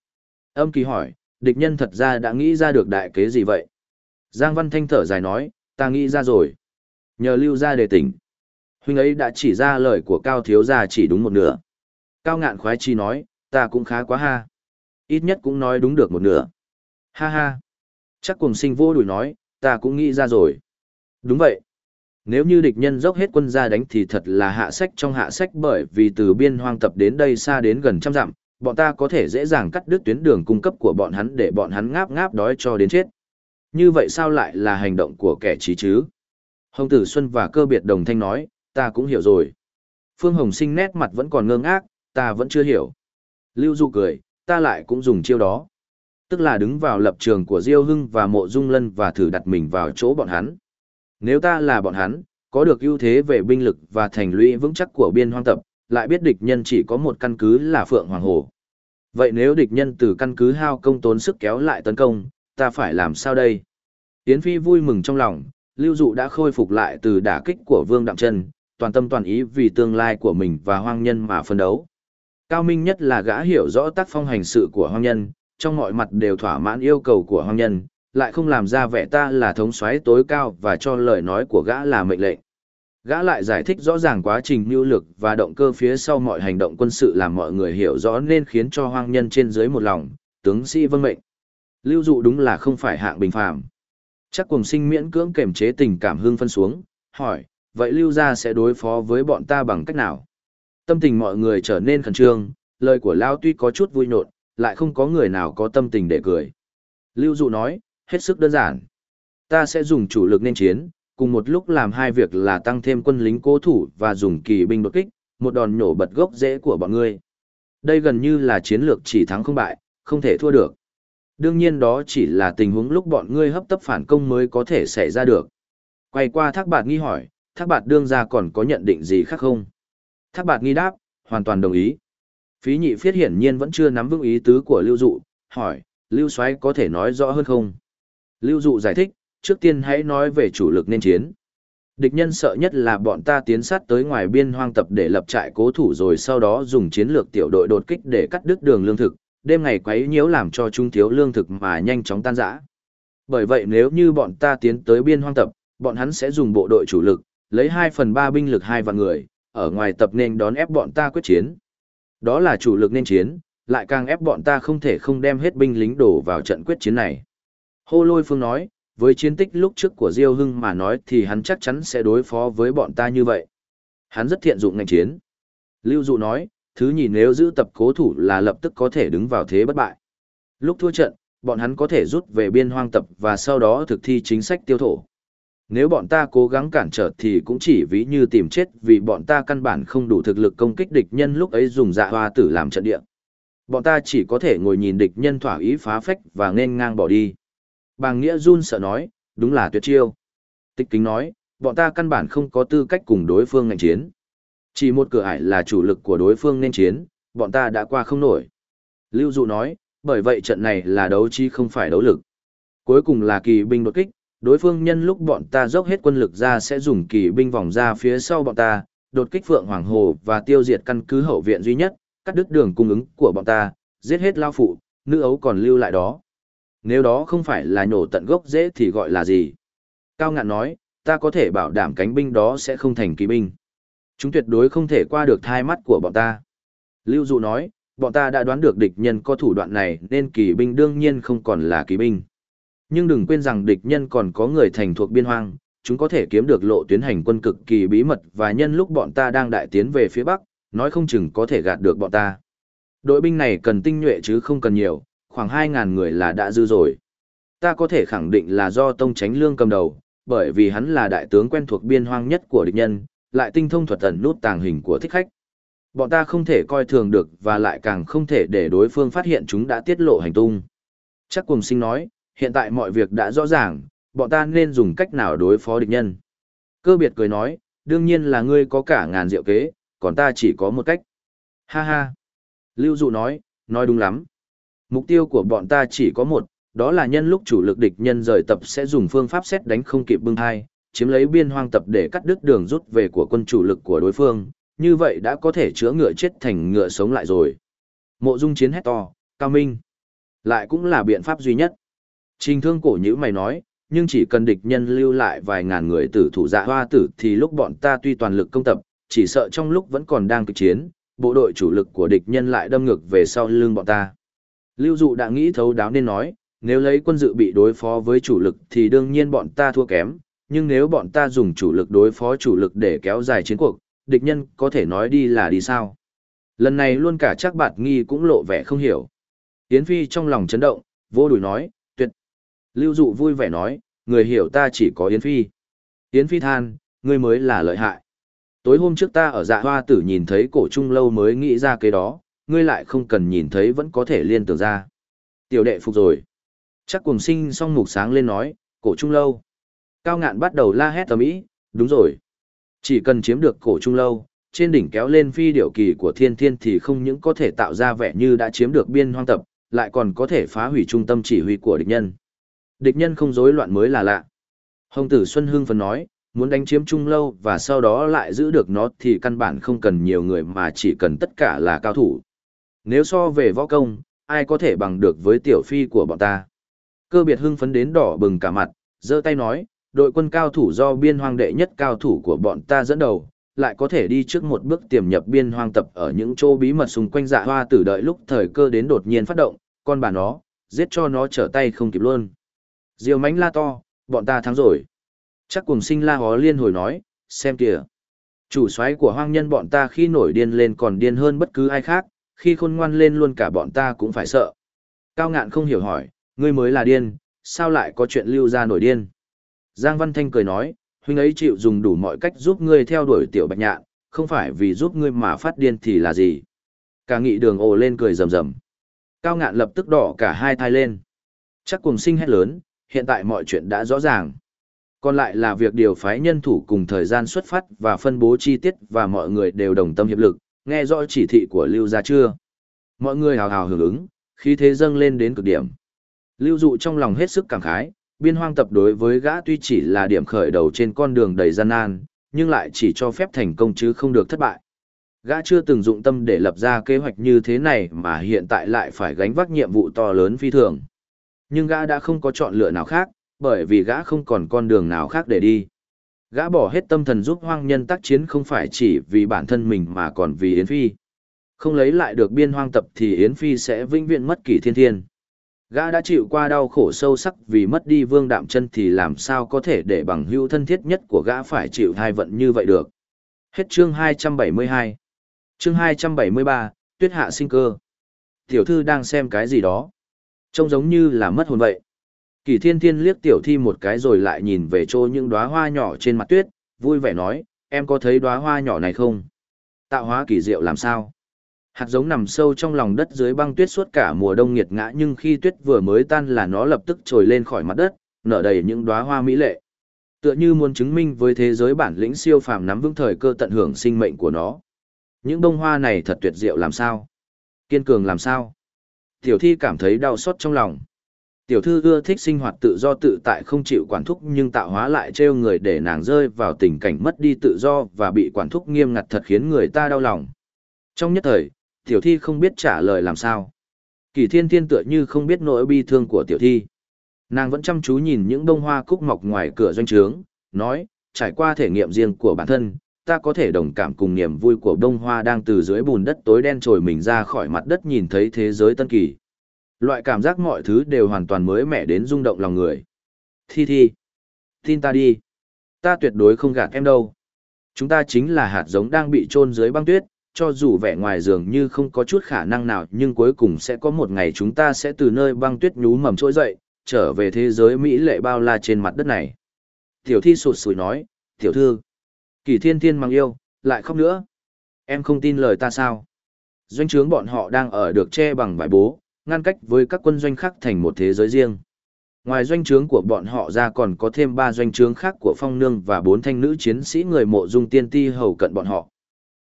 Âm kỳ hỏi, địch nhân thật ra đã nghĩ ra được đại kế gì vậy? Giang Văn Thanh thở dài nói, ta nghĩ ra rồi. Nhờ lưu ra đề tỉnh. Huynh ấy đã chỉ ra lời của Cao Thiếu Gia chỉ đúng một nửa. Cao ngạn khoái chi nói, ta cũng khá quá ha. Ít nhất cũng nói đúng được một nửa. Ha ha. Chắc cùng sinh vô đùi nói, ta cũng nghĩ ra rồi. Đúng vậy. Nếu như địch nhân dốc hết quân ra đánh thì thật là hạ sách trong hạ sách bởi vì từ biên hoang tập đến đây xa đến gần trăm dặm, bọn ta có thể dễ dàng cắt đứt tuyến đường cung cấp của bọn hắn để bọn hắn ngáp ngáp đói cho đến chết. Như vậy sao lại là hành động của kẻ trí chứ? Hồng Tử Xuân và cơ biệt đồng thanh nói, ta cũng hiểu rồi. Phương Hồng sinh nét mặt vẫn còn ngơ ngác, ta vẫn chưa hiểu. Lưu Du cười, ta lại cũng dùng chiêu đó. Tức là đứng vào lập trường của Diêu Hưng và Mộ Dung Lân và thử đặt mình vào chỗ bọn hắn. Nếu ta là bọn hắn, có được ưu thế về binh lực và thành lũy vững chắc của biên hoang tập, lại biết địch nhân chỉ có một căn cứ là Phượng Hoàng Hồ. Vậy nếu địch nhân từ căn cứ hao công tốn sức kéo lại tấn công, ta phải làm sao đây? Yến Phi vui mừng trong lòng, Lưu Dụ đã khôi phục lại từ đả kích của Vương Đặng Trân, toàn tâm toàn ý vì tương lai của mình và hoang nhân mà phân đấu. Cao minh nhất là gã hiểu rõ tác phong hành sự của hoang nhân, trong mọi mặt đều thỏa mãn yêu cầu của hoang nhân, lại không làm ra vẻ ta là thống soái tối cao và cho lời nói của gã là mệnh lệnh. Gã lại giải thích rõ ràng quá trình mưu lực và động cơ phía sau mọi hành động quân sự làm mọi người hiểu rõ nên khiến cho hoang nhân trên dưới một lòng, tướng sĩ vâng mệnh. Lưu dụ đúng là không phải hạng bình phàm. Chắc cùng sinh miễn cưỡng kềm chế tình cảm hương phân xuống, hỏi, vậy lưu gia sẽ đối phó với bọn ta bằng cách nào? Tâm tình mọi người trở nên khẩn trương, lời của Lao tuy có chút vui nhộn, lại không có người nào có tâm tình để cười. Lưu dụ nói, hết sức đơn giản. Ta sẽ dùng chủ lực nên chiến, cùng một lúc làm hai việc là tăng thêm quân lính cố thủ và dùng kỳ binh đột kích, một đòn nhổ bật gốc rễ của bọn ngươi. Đây gần như là chiến lược chỉ thắng không bại, không thể thua được. Đương nhiên đó chỉ là tình huống lúc bọn ngươi hấp tấp phản công mới có thể xảy ra được. Quay qua thác bạt nghi hỏi, thác bạt đương ra còn có nhận định gì khác không? Thác bạt nghi đáp, hoàn toàn đồng ý. Phí nhị phiết hiển nhiên vẫn chưa nắm vững ý tứ của lưu dụ, hỏi, lưu soái có thể nói rõ hơn không? Lưu dụ giải thích, trước tiên hãy nói về chủ lực nên chiến. Địch nhân sợ nhất là bọn ta tiến sát tới ngoài biên hoang tập để lập trại cố thủ rồi sau đó dùng chiến lược tiểu đội đột kích để cắt đứt đường lương thực, đêm ngày quấy nhiễu làm cho chúng thiếu lương thực mà nhanh chóng tan rã. Bởi vậy nếu như bọn ta tiến tới biên hoang tập, bọn hắn sẽ dùng bộ đội chủ lực, lấy 2 phần 3 binh lực hai vạn người, ở ngoài tập nên đón ép bọn ta quyết chiến. Đó là chủ lực nên chiến, lại càng ép bọn ta không thể không đem hết binh lính đổ vào trận quyết chiến này. Hô Lôi Phương nói, với chiến tích lúc trước của Diêu Hưng mà nói thì hắn chắc chắn sẽ đối phó với bọn ta như vậy. Hắn rất thiện dụng ngành chiến. Lưu Dụ nói, thứ nhìn nếu giữ tập cố thủ là lập tức có thể đứng vào thế bất bại. Lúc thua trận, bọn hắn có thể rút về biên hoang tập và sau đó thực thi chính sách tiêu thổ. Nếu bọn ta cố gắng cản trở thì cũng chỉ ví như tìm chết vì bọn ta căn bản không đủ thực lực công kích địch nhân lúc ấy dùng dạ hoa tử làm trận địa. Bọn ta chỉ có thể ngồi nhìn địch nhân thỏa ý phá phách và nên ngang bỏ đi. Bàng Nghĩa run sợ nói, đúng là tuyệt chiêu. Tịch kính nói, bọn ta căn bản không có tư cách cùng đối phương ngành chiến. Chỉ một cửa ải là chủ lực của đối phương nên chiến, bọn ta đã qua không nổi. Lưu Dụ nói, bởi vậy trận này là đấu chi không phải đấu lực. Cuối cùng là kỳ binh đột kích, đối phương nhân lúc bọn ta dốc hết quân lực ra sẽ dùng kỳ binh vòng ra phía sau bọn ta, đột kích Phượng Hoàng Hồ và tiêu diệt căn cứ hậu viện duy nhất, cắt đứt đường cung ứng của bọn ta, giết hết lao phụ, nữ ấu còn lưu lại đó. Nếu đó không phải là nhổ tận gốc dễ thì gọi là gì? Cao ngạn nói, ta có thể bảo đảm cánh binh đó sẽ không thành kỳ binh. Chúng tuyệt đối không thể qua được thai mắt của bọn ta. Lưu Dụ nói, bọn ta đã đoán được địch nhân có thủ đoạn này nên kỳ binh đương nhiên không còn là kỳ binh. Nhưng đừng quên rằng địch nhân còn có người thành thuộc biên hoang, chúng có thể kiếm được lộ tuyến hành quân cực kỳ bí mật và nhân lúc bọn ta đang đại tiến về phía bắc, nói không chừng có thể gạt được bọn ta. Đội binh này cần tinh nhuệ chứ không cần nhiều, khoảng 2.000 người là đã dư rồi. Ta có thể khẳng định là do Tông Tránh Lương cầm đầu, bởi vì hắn là đại tướng quen thuộc biên hoang nhất của địch nhân, lại tinh thông thuật ẩn nút tàng hình của thích khách. Bọn ta không thể coi thường được và lại càng không thể để đối phương phát hiện chúng đã tiết lộ hành tung. Chắc cùng sinh nói, hiện tại mọi việc đã rõ ràng, bọn ta nên dùng cách nào đối phó địch nhân. Cơ biệt cười nói, đương nhiên là ngươi có cả ngàn diệu kế, còn ta chỉ có một cách. Ha ha. Lưu Dụ nói, nói đúng lắm. Mục tiêu của bọn ta chỉ có một, đó là nhân lúc chủ lực địch nhân rời tập sẽ dùng phương pháp xét đánh không kịp bưng hai, chiếm lấy biên hoang tập để cắt đứt đường rút về của quân chủ lực của đối phương, như vậy đã có thể chữa ngựa chết thành ngựa sống lại rồi. Mộ dung chiến hét to, cao minh. Lại cũng là biện pháp duy nhất. Trình thương cổ nhữ mày nói, nhưng chỉ cần địch nhân lưu lại vài ngàn người tử thủ dạ hoa tử thì lúc bọn ta tuy toàn lực công tập, chỉ sợ trong lúc vẫn còn đang kịch chiến, bộ đội chủ lực của địch nhân lại đâm ngược về sau lưng bọn ta. Lưu dụ đã nghĩ thấu đáo nên nói, nếu lấy quân dự bị đối phó với chủ lực thì đương nhiên bọn ta thua kém, nhưng nếu bọn ta dùng chủ lực đối phó chủ lực để kéo dài chiến cuộc, địch nhân có thể nói đi là đi sao. Lần này luôn cả chắc bạt nghi cũng lộ vẻ không hiểu. Yến Phi trong lòng chấn động, vô đùi nói. Lưu dụ vui vẻ nói, người hiểu ta chỉ có Yến Phi. Yến Phi than, ngươi mới là lợi hại. Tối hôm trước ta ở dạ hoa tử nhìn thấy cổ trung lâu mới nghĩ ra cái đó, ngươi lại không cần nhìn thấy vẫn có thể liên tưởng ra. Tiểu đệ phục rồi. Chắc cùng sinh song mục sáng lên nói, cổ trung lâu. Cao ngạn bắt đầu la hét tầm ý, đúng rồi. Chỉ cần chiếm được cổ trung lâu, trên đỉnh kéo lên phi điệu kỳ của thiên thiên thì không những có thể tạo ra vẻ như đã chiếm được biên hoang tập, lại còn có thể phá hủy trung tâm chỉ huy của địch nhân. Địch nhân không rối loạn mới là lạ. Hồng tử Xuân Hưng phần nói, muốn đánh chiếm trung lâu và sau đó lại giữ được nó thì căn bản không cần nhiều người mà chỉ cần tất cả là cao thủ. Nếu so về võ công, ai có thể bằng được với tiểu phi của bọn ta. Cơ biệt hưng phấn đến đỏ bừng cả mặt, giơ tay nói, đội quân cao thủ do biên hoang đệ nhất cao thủ của bọn ta dẫn đầu, lại có thể đi trước một bước tiềm nhập biên hoang tập ở những chỗ bí mật xung quanh dạ hoa tử đợi lúc thời cơ đến đột nhiên phát động, con bà nó, giết cho nó trở tay không kịp luôn. Diều mánh la to, bọn ta thắng rồi. Chắc cùng sinh la hó liên hồi nói, xem kìa. Chủ soái của hoang nhân bọn ta khi nổi điên lên còn điên hơn bất cứ ai khác, khi khôn ngoan lên luôn cả bọn ta cũng phải sợ. Cao ngạn không hiểu hỏi, ngươi mới là điên, sao lại có chuyện lưu ra nổi điên? Giang Văn Thanh cười nói, huynh ấy chịu dùng đủ mọi cách giúp ngươi theo đuổi tiểu bạch nhạn, không phải vì giúp ngươi mà phát điên thì là gì. Cả nghị đường ồ lên cười rầm rầm. Cao ngạn lập tức đỏ cả hai thai lên. Chắc cùng sinh hét lớn, hiện tại mọi chuyện đã rõ ràng. Còn lại là việc điều phái nhân thủ cùng thời gian xuất phát và phân bố chi tiết và mọi người đều đồng tâm hiệp lực, nghe rõ chỉ thị của Lưu gia chưa? Mọi người hào hào hưởng ứng, khí thế dâng lên đến cực điểm. Lưu dụ trong lòng hết sức cảm khái, biên hoang tập đối với gã tuy chỉ là điểm khởi đầu trên con đường đầy gian nan, nhưng lại chỉ cho phép thành công chứ không được thất bại. Gã chưa từng dụng tâm để lập ra kế hoạch như thế này mà hiện tại lại phải gánh vác nhiệm vụ to lớn phi thường. Nhưng gã đã không có chọn lựa nào khác, bởi vì gã không còn con đường nào khác để đi. Gã bỏ hết tâm thần giúp hoang nhân tác chiến không phải chỉ vì bản thân mình mà còn vì Yến Phi. Không lấy lại được biên hoang tập thì Yến Phi sẽ vĩnh viễn mất kỷ thiên thiên. Gã đã chịu qua đau khổ sâu sắc vì mất đi vương đạm chân thì làm sao có thể để bằng hữu thân thiết nhất của gã phải chịu thai vận như vậy được. Hết chương 272. Chương 273, Tuyết hạ sinh cơ. Tiểu thư đang xem cái gì đó. Trông giống như là mất hồn vậy. Kỳ thiên thiên liếc tiểu thi một cái rồi lại nhìn về chỗ những đóa hoa nhỏ trên mặt tuyết, vui vẻ nói, em có thấy đóa hoa nhỏ này không? Tạo hóa kỳ diệu làm sao? Hạt giống nằm sâu trong lòng đất dưới băng tuyết suốt cả mùa đông nghiệt ngã nhưng khi tuyết vừa mới tan là nó lập tức trồi lên khỏi mặt đất, nở đầy những đóa hoa mỹ lệ. Tựa như muốn chứng minh với thế giới bản lĩnh siêu phàm nắm vững thời cơ tận hưởng sinh mệnh của nó. Những bông hoa này thật tuyệt diệu làm sao? Kiên cường làm sao? Tiểu thi cảm thấy đau xót trong lòng. Tiểu thư ưa thích sinh hoạt tự do tự tại không chịu quản thúc nhưng tạo hóa lại trêu người để nàng rơi vào tình cảnh mất đi tự do và bị quản thúc nghiêm ngặt thật khiến người ta đau lòng. Trong nhất thời, tiểu thi không biết trả lời làm sao. Kỳ thiên thiên tựa như không biết nỗi bi thương của tiểu thi. Nàng vẫn chăm chú nhìn những bông hoa cúc mọc ngoài cửa doanh trướng, nói, trải qua thể nghiệm riêng của bản thân, ta có thể đồng cảm cùng niềm vui của bông hoa đang từ dưới bùn đất tối đen trồi mình ra khỏi mặt đất nhìn thấy thế giới tân kỳ. Loại cảm giác mọi thứ đều hoàn toàn mới mẻ đến rung động lòng người. Thi thi. Tin ta đi. Ta tuyệt đối không gạt em đâu. Chúng ta chính là hạt giống đang bị chôn dưới băng tuyết, cho dù vẻ ngoài dường như không có chút khả năng nào nhưng cuối cùng sẽ có một ngày chúng ta sẽ từ nơi băng tuyết nhú mầm trỗi dậy, trở về thế giới Mỹ lệ bao la trên mặt đất này. Tiểu thi sụt sùi nói, tiểu thư, kỳ thiên thiên mang yêu, lại khóc nữa. Em không tin lời ta sao? Doanh trướng bọn họ đang ở được che bằng vải bố, ngăn cách với các quân doanh khác thành một thế giới riêng. Ngoài doanh trướng của bọn họ ra còn có thêm ba doanh trướng khác của phong nương và bốn thanh nữ chiến sĩ người mộ dung tiên ti hầu cận bọn họ.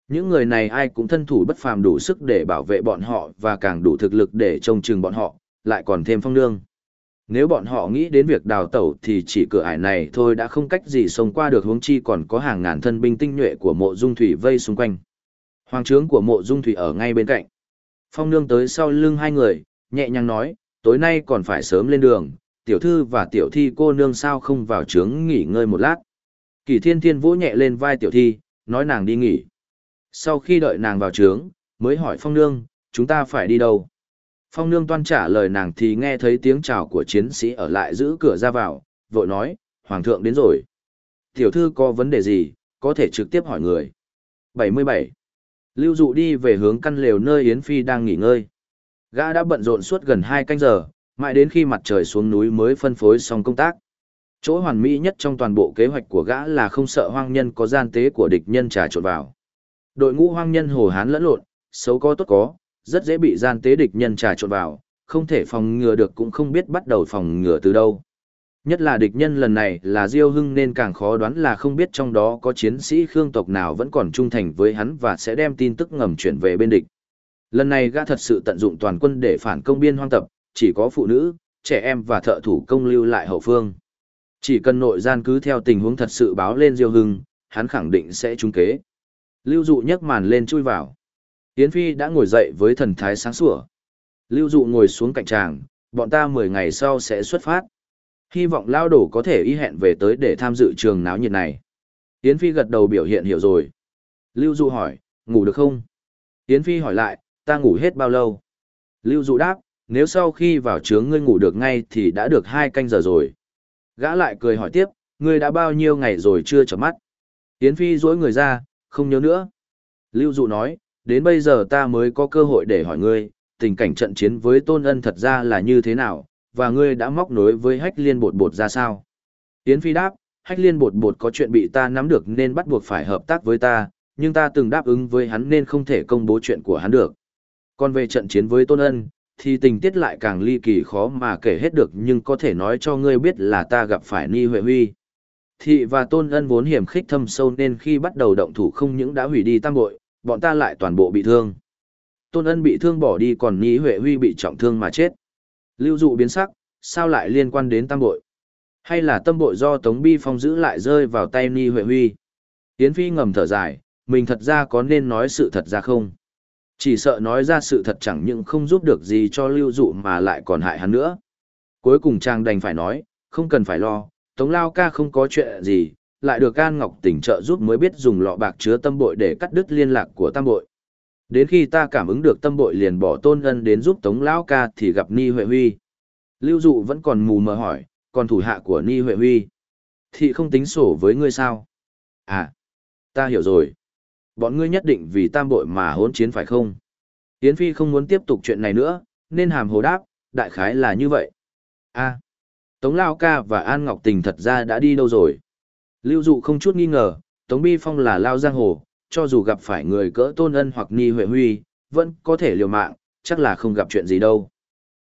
Những người này ai cũng thân thủ bất phàm đủ sức để bảo vệ bọn họ và càng đủ thực lực để trông chừng bọn họ, lại còn thêm phong nương. Nếu bọn họ nghĩ đến việc đào tẩu thì chỉ cửa ải này thôi đã không cách gì sống qua được huống chi còn có hàng ngàn thân binh tinh nhuệ của mộ dung thủy vây xung quanh. Hoàng trướng của mộ dung thủy ở ngay bên cạnh. Phong nương tới sau lưng hai người, nhẹ nhàng nói, tối nay còn phải sớm lên đường, tiểu thư và tiểu thi cô nương sao không vào trướng nghỉ ngơi một lát. Kỳ thiên thiên vỗ nhẹ lên vai tiểu thi, nói nàng đi nghỉ. Sau khi đợi nàng vào trướng, mới hỏi phong nương, chúng ta phải đi đâu? Phong nương toan trả lời nàng thì nghe thấy tiếng chào của chiến sĩ ở lại giữ cửa ra vào, vội nói, Hoàng thượng đến rồi. Tiểu thư có vấn đề gì, có thể trực tiếp hỏi người. 77. Lưu dụ đi về hướng căn lều nơi Yến Phi đang nghỉ ngơi. Gã đã bận rộn suốt gần 2 canh giờ, mãi đến khi mặt trời xuống núi mới phân phối xong công tác. Chỗ hoàn mỹ nhất trong toàn bộ kế hoạch của gã là không sợ hoang nhân có gian tế của địch nhân trà trộn vào. Đội ngũ hoang nhân hồ hán lẫn lộn, xấu có tốt có, rất dễ bị gian tế địch nhân trà trộn vào, không thể phòng ngừa được cũng không biết bắt đầu phòng ngừa từ đâu. Nhất là địch nhân lần này là Diêu Hưng nên càng khó đoán là không biết trong đó có chiến sĩ khương tộc nào vẫn còn trung thành với hắn và sẽ đem tin tức ngầm chuyển về bên địch. Lần này gã thật sự tận dụng toàn quân để phản công biên hoang tập, chỉ có phụ nữ, trẻ em và thợ thủ công lưu lại hậu phương. Chỉ cần nội gian cứ theo tình huống thật sự báo lên Diêu Hưng, hắn khẳng định sẽ trúng kế. Lưu dụ nhấc màn lên chui vào. Yến Phi đã ngồi dậy với thần thái sáng sủa. Lưu dụ ngồi xuống cạnh chàng. bọn ta 10 ngày sau sẽ xuất phát. Hy vọng lao đổ có thể y hẹn về tới để tham dự trường náo nhiệt này. Yến Phi gật đầu biểu hiện hiểu rồi. Lưu dụ hỏi, ngủ được không? Yến Phi hỏi lại, ta ngủ hết bao lâu? Lưu dụ đáp, nếu sau khi vào trướng ngươi ngủ được ngay thì đã được hai canh giờ rồi. Gã lại cười hỏi tiếp, ngươi đã bao nhiêu ngày rồi chưa chợp mắt? Yến Phi duỗi người ra, không nhớ nữa. Lưu dụ nói, đến bây giờ ta mới có cơ hội để hỏi ngươi, tình cảnh trận chiến với tôn ân thật ra là như thế nào, và ngươi đã móc nối với hách liên bột bột ra sao? Yến Phi đáp, hách liên bột bột có chuyện bị ta nắm được nên bắt buộc phải hợp tác với ta, nhưng ta từng đáp ứng với hắn nên không thể công bố chuyện của hắn được. Còn về trận chiến với tôn ân, thì tình tiết lại càng ly kỳ khó mà kể hết được nhưng có thể nói cho ngươi biết là ta gặp phải Ni Huệ Huy. Thị và tôn ân vốn hiểm khích thâm sâu nên khi bắt đầu động thủ không những đã hủy đi tam bội, bọn ta lại toàn bộ bị thương. Tôn ân bị thương bỏ đi còn Ní Huệ Huy bị trọng thương mà chết. Lưu dụ biến sắc, sao lại liên quan đến tam bội? Hay là tâm bội do Tống Bi Phong giữ lại rơi vào tay Ní Huệ Huy? Yến Phi ngầm thở dài, mình thật ra có nên nói sự thật ra không? Chỉ sợ nói ra sự thật chẳng những không giúp được gì cho lưu dụ mà lại còn hại hắn nữa. Cuối cùng Trang đành phải nói, không cần phải lo, Tống Lao ca không có chuyện gì, lại được An Ngọc tỉnh trợ giúp mới biết dùng lọ bạc chứa tâm bội để cắt đứt liên lạc của tam bội. Đến khi ta cảm ứng được tâm bội liền bỏ tôn ân đến giúp Tống lão ca thì gặp Ni Huệ Huy. Lưu dụ vẫn còn mù mờ hỏi, còn thủ hạ của Ni Huệ Huy. Thì không tính sổ với ngươi sao? À, ta hiểu rồi. Bọn ngươi nhất định vì tam bội mà hỗn chiến phải không? Yến Phi không muốn tiếp tục chuyện này nữa, nên hàm hồ đáp, đại khái là như vậy. a Tống Lao Ca và An Ngọc Tình thật ra đã đi đâu rồi? Lưu Dụ không chút nghi ngờ, Tống Bi Phong là Lao Giang Hồ, cho dù gặp phải người cỡ tôn ân hoặc ni huệ huy, vẫn có thể liều mạng, chắc là không gặp chuyện gì đâu.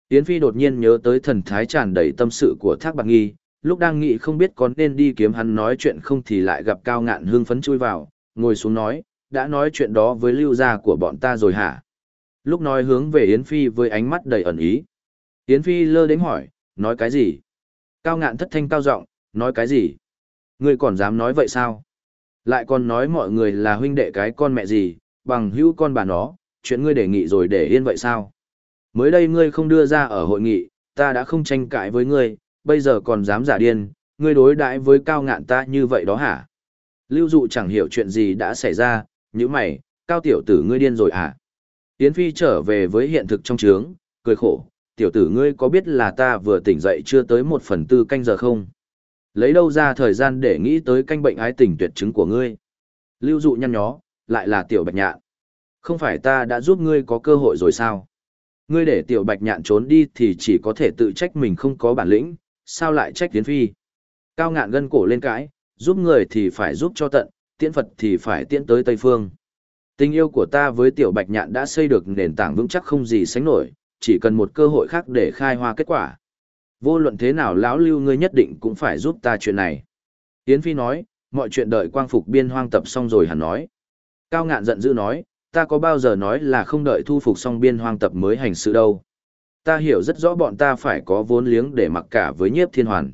Yến Phi đột nhiên nhớ tới thần thái tràn đầy tâm sự của Thác Bạc Nghi, lúc đang nghĩ không biết có nên đi kiếm hắn nói chuyện không thì lại gặp Cao Ngạn hương phấn chui vào, ngồi xuống nói, đã nói chuyện đó với lưu gia của bọn ta rồi hả? Lúc nói hướng về Yến Phi với ánh mắt đầy ẩn ý. Yến Phi lơ đến hỏi, nói cái gì? Cao Ngạn thất thanh cao giọng, nói cái gì? Ngươi còn dám nói vậy sao? Lại còn nói mọi người là huynh đệ cái con mẹ gì, bằng hữu con bà nó, chuyện ngươi đề nghị rồi để yên vậy sao? Mới đây ngươi không đưa ra ở hội nghị, ta đã không tranh cãi với ngươi, bây giờ còn dám giả điên, ngươi đối đãi với cao ngạn ta như vậy đó hả? Lưu dụ chẳng hiểu chuyện gì đã xảy ra, như mày, cao tiểu tử ngươi điên rồi hả? Yến Phi trở về với hiện thực trong trướng, cười khổ, tiểu tử ngươi có biết là ta vừa tỉnh dậy chưa tới một phần tư canh giờ không? Lấy đâu ra thời gian để nghĩ tới canh bệnh ái tình tuyệt chứng của ngươi? Lưu dụ nhăn nhó, lại là tiểu bạch nhạn. Không phải ta đã giúp ngươi có cơ hội rồi sao? Ngươi để tiểu bạch nhạn trốn đi thì chỉ có thể tự trách mình không có bản lĩnh, sao lại trách tiến phi? Cao ngạn gân cổ lên cãi, giúp người thì phải giúp cho tận, tiễn Phật thì phải tiễn tới Tây Phương. Tình yêu của ta với tiểu bạch nhạn đã xây được nền tảng vững chắc không gì sánh nổi, chỉ cần một cơ hội khác để khai hoa kết quả. Vô luận thế nào lão lưu ngươi nhất định cũng phải giúp ta chuyện này. Yến Phi nói, mọi chuyện đợi quang phục biên hoang tập xong rồi hẳn nói. Cao ngạn giận dữ nói, ta có bao giờ nói là không đợi thu phục xong biên hoang tập mới hành sự đâu. Ta hiểu rất rõ bọn ta phải có vốn liếng để mặc cả với nhiếp thiên hoàn.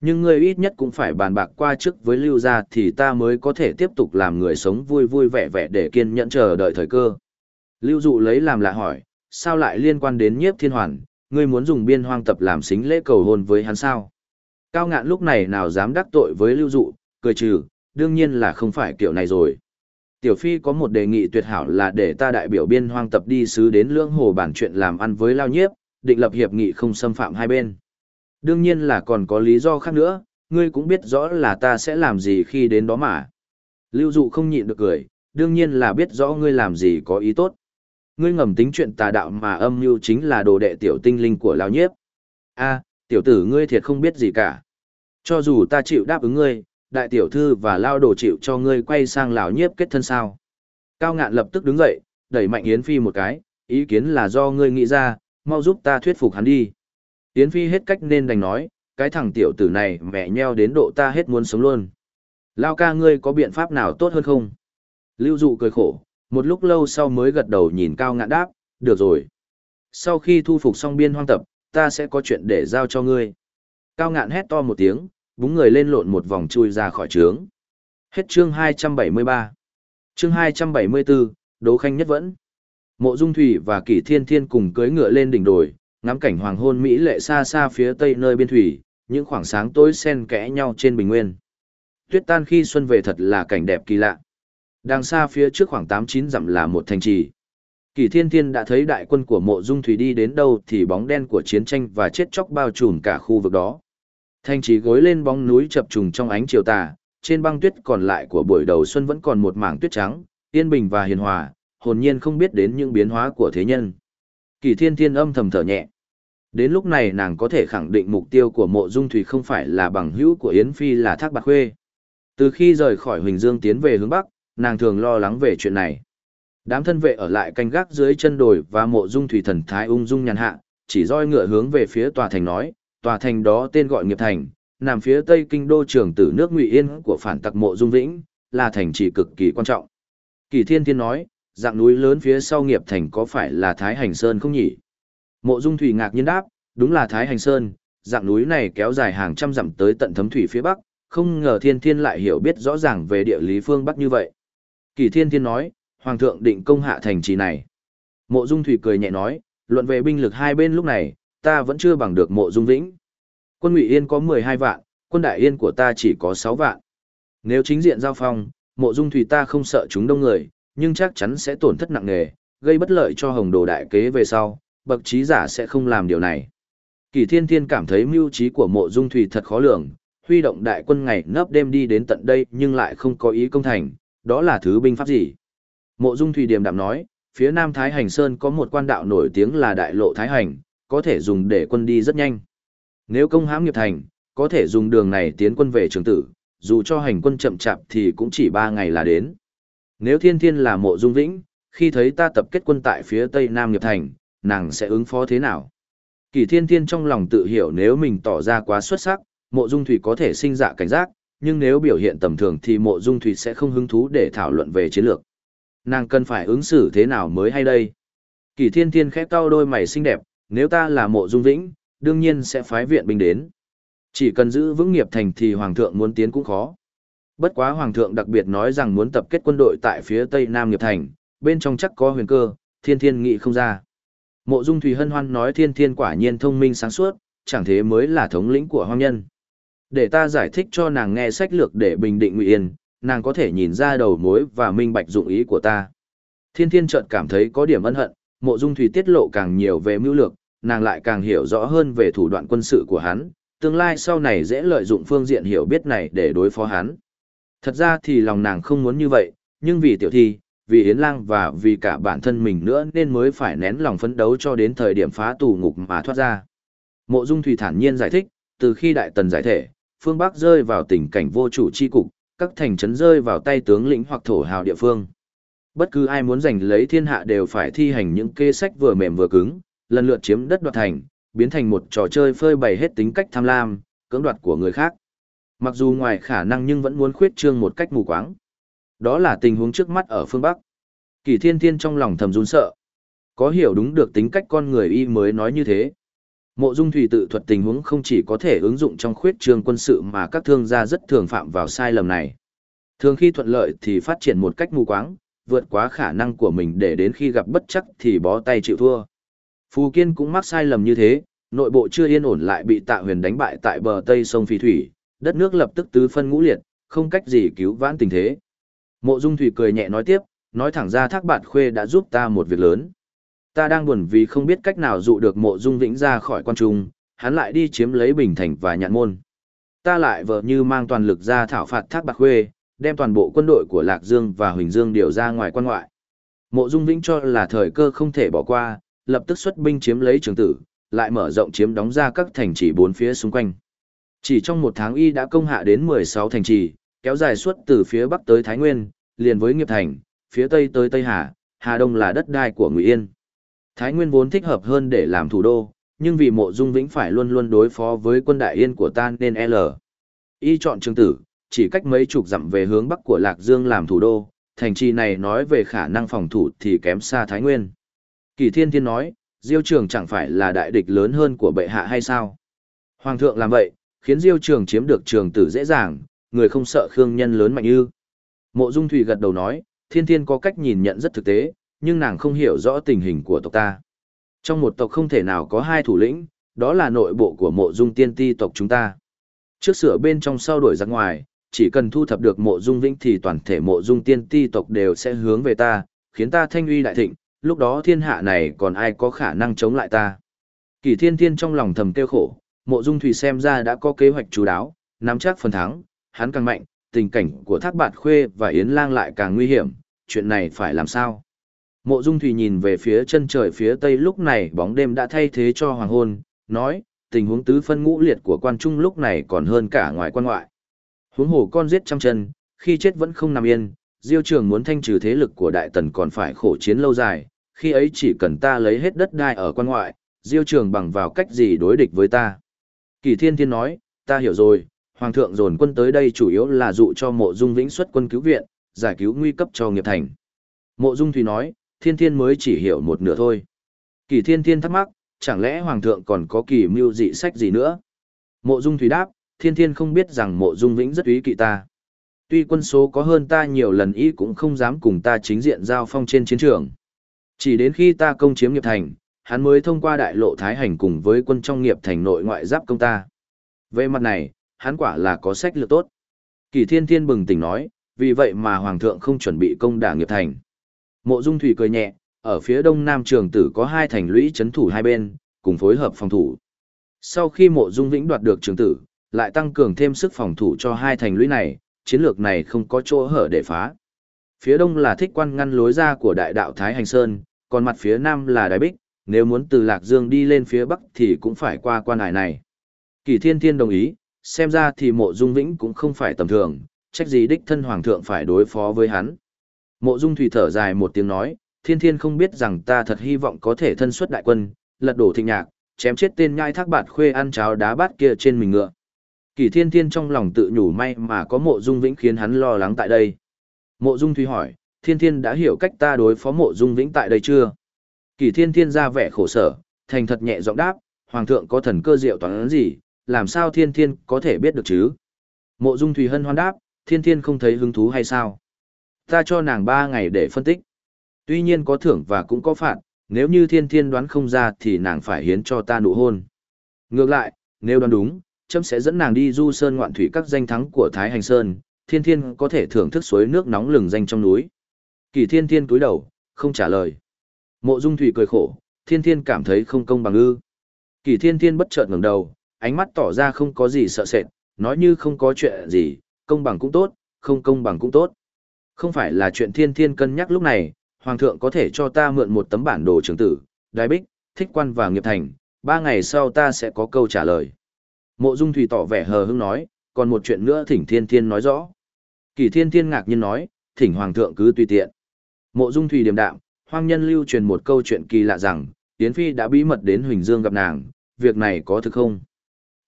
Nhưng ngươi ít nhất cũng phải bàn bạc qua trước với lưu gia thì ta mới có thể tiếp tục làm người sống vui vui vẻ vẻ để kiên nhẫn chờ đợi thời cơ. Lưu dụ lấy làm lạ hỏi, sao lại liên quan đến nhiếp thiên hoàn, ngươi muốn dùng biên hoang tập làm xính lễ cầu hôn với hắn sao? Cao ngạn lúc này nào dám đắc tội với lưu dụ, cười trừ, đương nhiên là không phải kiểu này rồi. Tiểu Phi có một đề nghị tuyệt hảo là để ta đại biểu biên hoang tập đi sứ đến lưỡng hồ bản chuyện làm ăn với Lao Nhiếp, định lập hiệp nghị không xâm phạm hai bên. Đương nhiên là còn có lý do khác nữa, ngươi cũng biết rõ là ta sẽ làm gì khi đến đó mà. Lưu dụ không nhịn được cười, đương nhiên là biết rõ ngươi làm gì có ý tốt. Ngươi ngầm tính chuyện tà đạo mà âm mưu chính là đồ đệ tiểu tinh linh của Lao Nhiếp. a tiểu tử ngươi thiệt không biết gì cả. Cho dù ta chịu đáp ứng ngươi, đại tiểu thư và lao đồ chịu cho ngươi quay sang lão nhiếp kết thân sao. Cao ngạn lập tức đứng dậy, đẩy mạnh Yến Phi một cái, ý kiến là do ngươi nghĩ ra, mau giúp ta thuyết phục hắn đi. Yến Phi hết cách nên đành nói, cái thằng tiểu tử này mẹ nheo đến độ ta hết muốn sống luôn. Lao ca ngươi có biện pháp nào tốt hơn không? Lưu dụ cười khổ, một lúc lâu sau mới gật đầu nhìn cao ngạn đáp, được rồi. Sau khi thu phục xong biên hoang tập, ta sẽ có chuyện để giao cho ngươi. Cao ngạn hét to một tiếng, búng người lên lộn một vòng chui ra khỏi trướng. Hết chương 273. Chương 274, Đỗ Khanh nhất vẫn. Mộ Dung Thủy và Kỷ Thiên Thiên cùng cưỡi ngựa lên đỉnh đồi, ngắm cảnh hoàng hôn mỹ lệ xa xa phía tây nơi biên thủy, những khoảng sáng tối xen kẽ nhau trên bình nguyên. Tuyết tan khi xuân về thật là cảnh đẹp kỳ lạ. Đằng xa phía trước khoảng 8-9 dặm là một thành trì. Kỷ Thiên Thiên đã thấy đại quân của Mộ Dung Thủy đi đến đâu thì bóng đen của chiến tranh và chết chóc bao trùm cả khu vực đó. Thành trì gối lên bóng núi chập trùng trong ánh chiều tà, trên băng tuyết còn lại của buổi đầu xuân vẫn còn một mảng tuyết trắng, yên bình và hiền hòa, hồn nhiên không biết đến những biến hóa của thế nhân. Kỳ thiên thiên âm thầm thở nhẹ. Đến lúc này nàng có thể khẳng định mục tiêu của mộ dung thủy không phải là bằng hữu của Yến Phi là Thác Bạc Khuê. Từ khi rời khỏi Huỳnh Dương tiến về hướng Bắc, nàng thường lo lắng về chuyện này. Đám thân vệ ở lại canh gác dưới chân đồi và mộ dung thủy thần thái ung dung nhàn hạ, chỉ roi ngựa hướng về phía tòa thành nói, tòa thành đó tên gọi nghiệp thành, nằm phía tây kinh đô trường tử nước Ngụy Yên của phản tặc mộ dung vĩnh, là thành trì cực kỳ quan trọng. Kỳ Thiên Thiên nói, dạng núi lớn phía sau nghiệp thành có phải là Thái Hành Sơn không nhỉ? Mộ Dung Thủy ngạc nhiên đáp, đúng là Thái Hành Sơn, dạng núi này kéo dài hàng trăm dặm tới tận thấm thủy phía bắc, không ngờ Thiên Thiên lại hiểu biết rõ ràng về địa lý phương bắc như vậy. Kỳ Thiên Thiên nói, Hoàng thượng định công hạ thành trì này. Mộ Dung Thủy cười nhẹ nói, luận về binh lực hai bên lúc này, ta vẫn chưa bằng được mộ dung vĩnh. Quân Ngụy Yên có 12 vạn, quân Đại Yên của ta chỉ có 6 vạn. Nếu chính diện giao phong, mộ dung thủy ta không sợ chúng đông người, nhưng chắc chắn sẽ tổn thất nặng nề, gây bất lợi cho hồng đồ đại kế về sau, bậc trí giả sẽ không làm điều này. Kỳ thiên thiên cảm thấy mưu trí của mộ dung thủy thật khó lường, huy động đại quân ngày nấp đêm đi đến tận đây nhưng lại không có ý công thành, đó là thứ binh pháp gì? Mộ dung thủy điềm đạm nói, phía nam Thái Hành Sơn có một quan đạo nổi tiếng là đại lộ Thái Hành, có thể dùng để quân đi rất nhanh. Nếu công hãm nghiệp thành, có thể dùng đường này tiến quân về trường tử, dù cho hành quân chậm chạp thì cũng chỉ ba ngày là đến. Nếu thiên thiên là mộ dung vĩnh, khi thấy ta tập kết quân tại phía tây nam nghiệp thành, nàng sẽ ứng phó thế nào? Kỳ thiên thiên trong lòng tự hiểu nếu mình tỏ ra quá xuất sắc, mộ dung thủy có thể sinh dạ cảnh giác, nhưng nếu biểu hiện tầm thường thì mộ dung thủy sẽ không hứng thú để thảo luận về chiến lược. Nàng cần phải ứng xử thế nào mới hay đây? Kỳ thiên thiên khép cau đôi mày xinh đẹp, nếu ta là mộ dung vĩnh, đương nhiên sẽ phái viện binh đến. Chỉ cần giữ vững nghiệp thành thì hoàng thượng muốn tiến cũng khó. Bất quá hoàng thượng đặc biệt nói rằng muốn tập kết quân đội tại phía tây nam nghiệp thành, bên trong chắc có huyền cơ, thiên thiên nghị không ra. Mộ dung thủy hân hoan nói thiên thiên quả nhiên thông minh sáng suốt, chẳng thế mới là thống lĩnh của hoang nhân. Để ta giải thích cho nàng nghe sách lược để bình định ngụy yên, nàng có thể nhìn ra đầu mối và minh bạch dụng ý của ta. Thiên thiên chợt cảm thấy có điểm ân hận, mộ dung thủy tiết lộ càng nhiều về mưu lược, nàng lại càng hiểu rõ hơn về thủ đoạn quân sự của hắn, tương lai sau này dễ lợi dụng phương diện hiểu biết này để đối phó hắn. Thật ra thì lòng nàng không muốn như vậy, nhưng vì tiểu thi, vì Yến Lang và vì cả bản thân mình nữa nên mới phải nén lòng phấn đấu cho đến thời điểm phá tù ngục mà thoát ra. Mộ Dung Thủy thản nhiên giải thích, từ khi Đại Tần giải thể, phương Bắc rơi vào tình cảnh vô chủ chi cục, các thành trấn rơi vào tay tướng lĩnh hoặc thổ hào địa phương. Bất cứ ai muốn giành lấy thiên hạ đều phải thi hành những kê sách vừa mềm vừa cứng, lần lượt chiếm đất đoạt thành, biến thành một trò chơi phơi bày hết tính cách tham lam, cưỡng đoạt của người khác. Mặc dù ngoài khả năng nhưng vẫn muốn khuyết trương một cách mù quáng. Đó là tình huống trước mắt ở phương Bắc. Kỳ thiên thiên trong lòng thầm run sợ. Có hiểu đúng được tính cách con người y mới nói như thế. Mộ dung thủy tự thuật tình huống không chỉ có thể ứng dụng trong khuyết trường quân sự mà các thương gia rất thường phạm vào sai lầm này. Thường khi thuận lợi thì phát triển một cách mù quáng, vượt quá khả năng của mình để đến khi gặp bất chắc thì bó tay chịu thua. Phù Kiên cũng mắc sai lầm như thế, nội bộ chưa yên ổn lại bị Tạ Huyền đánh bại tại bờ Tây sông Phi Thủy, đất nước lập tức tứ phân ngũ liệt, không cách gì cứu vãn tình thế. Mộ Dung Thủy cười nhẹ nói tiếp, nói thẳng ra Thác Bạt Khuê đã giúp ta một việc lớn. Ta đang buồn vì không biết cách nào dụ được Mộ Dung Vĩnh ra khỏi quan trung, hắn lại đi chiếm lấy Bình Thành và Nhạn Môn. Ta lại vợ như mang toàn lực ra thảo phạt Thác Bạt Khuê, đem toàn bộ quân đội của Lạc Dương và Huỳnh Dương điều ra ngoài quan ngoại. Mộ Dung Vĩnh cho là thời cơ không thể bỏ qua, lập tức xuất binh chiếm lấy trường tử, lại mở rộng chiếm đóng ra các thành trì bốn phía xung quanh. Chỉ trong một tháng y đã công hạ đến 16 thành trì, kéo dài suốt từ phía bắc tới Thái Nguyên, liền với Nghiệp Thành, phía tây tới Tây Hà, Hà Đông là đất đai của Ngụy Yên. Thái Nguyên vốn thích hợp hơn để làm thủ đô, nhưng vì mộ dung vĩnh phải luôn luôn đối phó với quân đại yên của ta nên L. Y chọn trường tử, chỉ cách mấy chục dặm về hướng bắc của Lạc Dương làm thủ đô, thành trì này nói về khả năng phòng thủ thì kém xa Thái Nguyên. Kỳ Thiên Thiên nói, Diêu Trường chẳng phải là đại địch lớn hơn của bệ hạ hay sao? Hoàng thượng làm vậy, khiến Diêu Trường chiếm được trường tử dễ dàng, người không sợ Khương Nhân lớn mạnh ư. Mộ Dung Thủy gật đầu nói, Thiên Thiên có cách nhìn nhận rất thực tế, nhưng nàng không hiểu rõ tình hình của tộc ta. Trong một tộc không thể nào có hai thủ lĩnh, đó là nội bộ của mộ dung tiên ti tộc chúng ta. Trước sửa bên trong sau đổi ra ngoài, chỉ cần thu thập được mộ dung vĩnh thì toàn thể mộ dung tiên ti tộc đều sẽ hướng về ta, khiến ta thanh uy đại thịnh, lúc đó thiên hạ này còn ai có khả năng chống lại ta. Kỳ thiên thiên trong lòng thầm kêu khổ, mộ dung thủy xem ra đã có kế hoạch chú đáo, nắm chắc phần thắng, hắn càng mạnh, tình cảnh của thác bạt khuê và yến lang lại càng nguy hiểm, chuyện này phải làm sao? Mộ dung thủy nhìn về phía chân trời phía tây lúc này bóng đêm đã thay thế cho hoàng hôn, nói, tình huống tứ phân ngũ liệt của quan trung lúc này còn hơn cả ngoài quan ngoại. Huống hồ con giết trăm chân, khi chết vẫn không nằm yên, Diêu Trường muốn thanh trừ thế lực của Đại Tần còn phải khổ chiến lâu dài, khi ấy chỉ cần ta lấy hết đất đai ở quan ngoại, Diêu Trường bằng vào cách gì đối địch với ta. Kỳ Thiên Thiên nói, ta hiểu rồi, Hoàng thượng dồn quân tới đây chủ yếu là dụ cho mộ dung vĩnh xuất quân cứu viện, giải cứu nguy cấp cho nghiệp thành. Mộ dung Thủy nói, Thiên Thiên mới chỉ hiểu một nửa thôi. Kỳ Thiên Thiên thắc mắc, chẳng lẽ Hoàng thượng còn có kỳ mưu dị sách gì nữa? Mộ dung Thủy đáp, Thiên Thiên không biết rằng mộ dung vĩnh rất ý kỵ ta. Tuy quân số có hơn ta nhiều lần ý cũng không dám cùng ta chính diện giao phong trên chiến trường. Chỉ đến khi ta công chiếm nghiệp thành, hắn mới thông qua đại lộ Thái Hành cùng với quân trong nghiệp thành nội ngoại giáp công ta. Về mặt này, hắn quả là có sách lược tốt. Kỳ thiên thiên bừng tỉnh nói, vì vậy mà Hoàng thượng không chuẩn bị công đả nghiệp thành. Mộ Dung Thủy cười nhẹ, ở phía đông nam trường tử có hai thành lũy chấn thủ hai bên, cùng phối hợp phòng thủ. Sau khi mộ Dung Vĩnh đoạt được trường tử, lại tăng cường thêm sức phòng thủ cho hai thành lũy này, chiến lược này không có chỗ hở để phá. Phía đông là thích quan ngăn lối ra của đại đạo Thái Hành Sơn, còn mặt phía nam là Đài Bích, nếu muốn từ Lạc Dương đi lên phía bắc thì cũng phải qua quan hải này. Kỳ thiên thiên đồng ý, xem ra thì mộ dung vĩnh cũng không phải tầm thường, trách gì đích thân hoàng thượng phải đối phó với hắn. Mộ dung thủy thở dài một tiếng nói, thiên thiên không biết rằng ta thật hy vọng có thể thân xuất đại quân, lật đổ thịnh nhạc, chém chết tên nhai thác bạt khuê ăn cháo đá bát kia trên mình ngựa. Kỳ thiên thiên trong lòng tự nhủ may mà có mộ dung vĩnh khiến hắn lo lắng tại đây. Mộ dung thủy hỏi, thiên thiên đã hiểu cách ta đối phó mộ dung vĩnh tại đây chưa? Kỳ thiên thiên ra vẻ khổ sở, thành thật nhẹ giọng đáp, hoàng thượng có thần cơ diệu toán gì, làm sao thiên thiên có thể biết được chứ? Mộ dung thủy hân hoan đáp, thiên thiên không thấy hứng thú hay sao? Ta cho nàng ba ngày để phân tích. Tuy nhiên có thưởng và cũng có phạt, nếu như thiên thiên đoán không ra thì nàng phải hiến cho ta nụ hôn. Ngược lại, nếu đoán đúng, chấm sẽ dẫn nàng đi du sơn ngoạn thủy các danh thắng của Thái Hành Sơn, thiên thiên có thể thưởng thức suối nước nóng lừng danh trong núi. Kỳ thiên thiên cúi đầu, không trả lời. Mộ dung thủy cười khổ, thiên thiên cảm thấy không công bằng ư. Kỳ thiên thiên bất chợt ngẩng đầu, ánh mắt tỏ ra không có gì sợ sệt, nói như không có chuyện gì, công bằng cũng tốt, không công bằng cũng tốt. Không phải là chuyện thiên thiên cân nhắc lúc này, hoàng thượng có thể cho ta mượn một tấm bản đồ trường tử, Đại bích, thích quan và nghiệp thành, ba ngày sau ta sẽ có câu trả lời. Mộ Dung Thủy tỏ vẻ hờ hững nói, còn một chuyện nữa thỉnh thiên thiên nói rõ. Kỳ thiên thiên ngạc nhiên nói, thỉnh hoàng thượng cứ tùy tiện. Mộ Dung Thủy điềm đạm, hoang nhân lưu truyền một câu chuyện kỳ lạ rằng, Yến Phi đã bí mật đến Huỳnh Dương gặp nàng, việc này có thực không?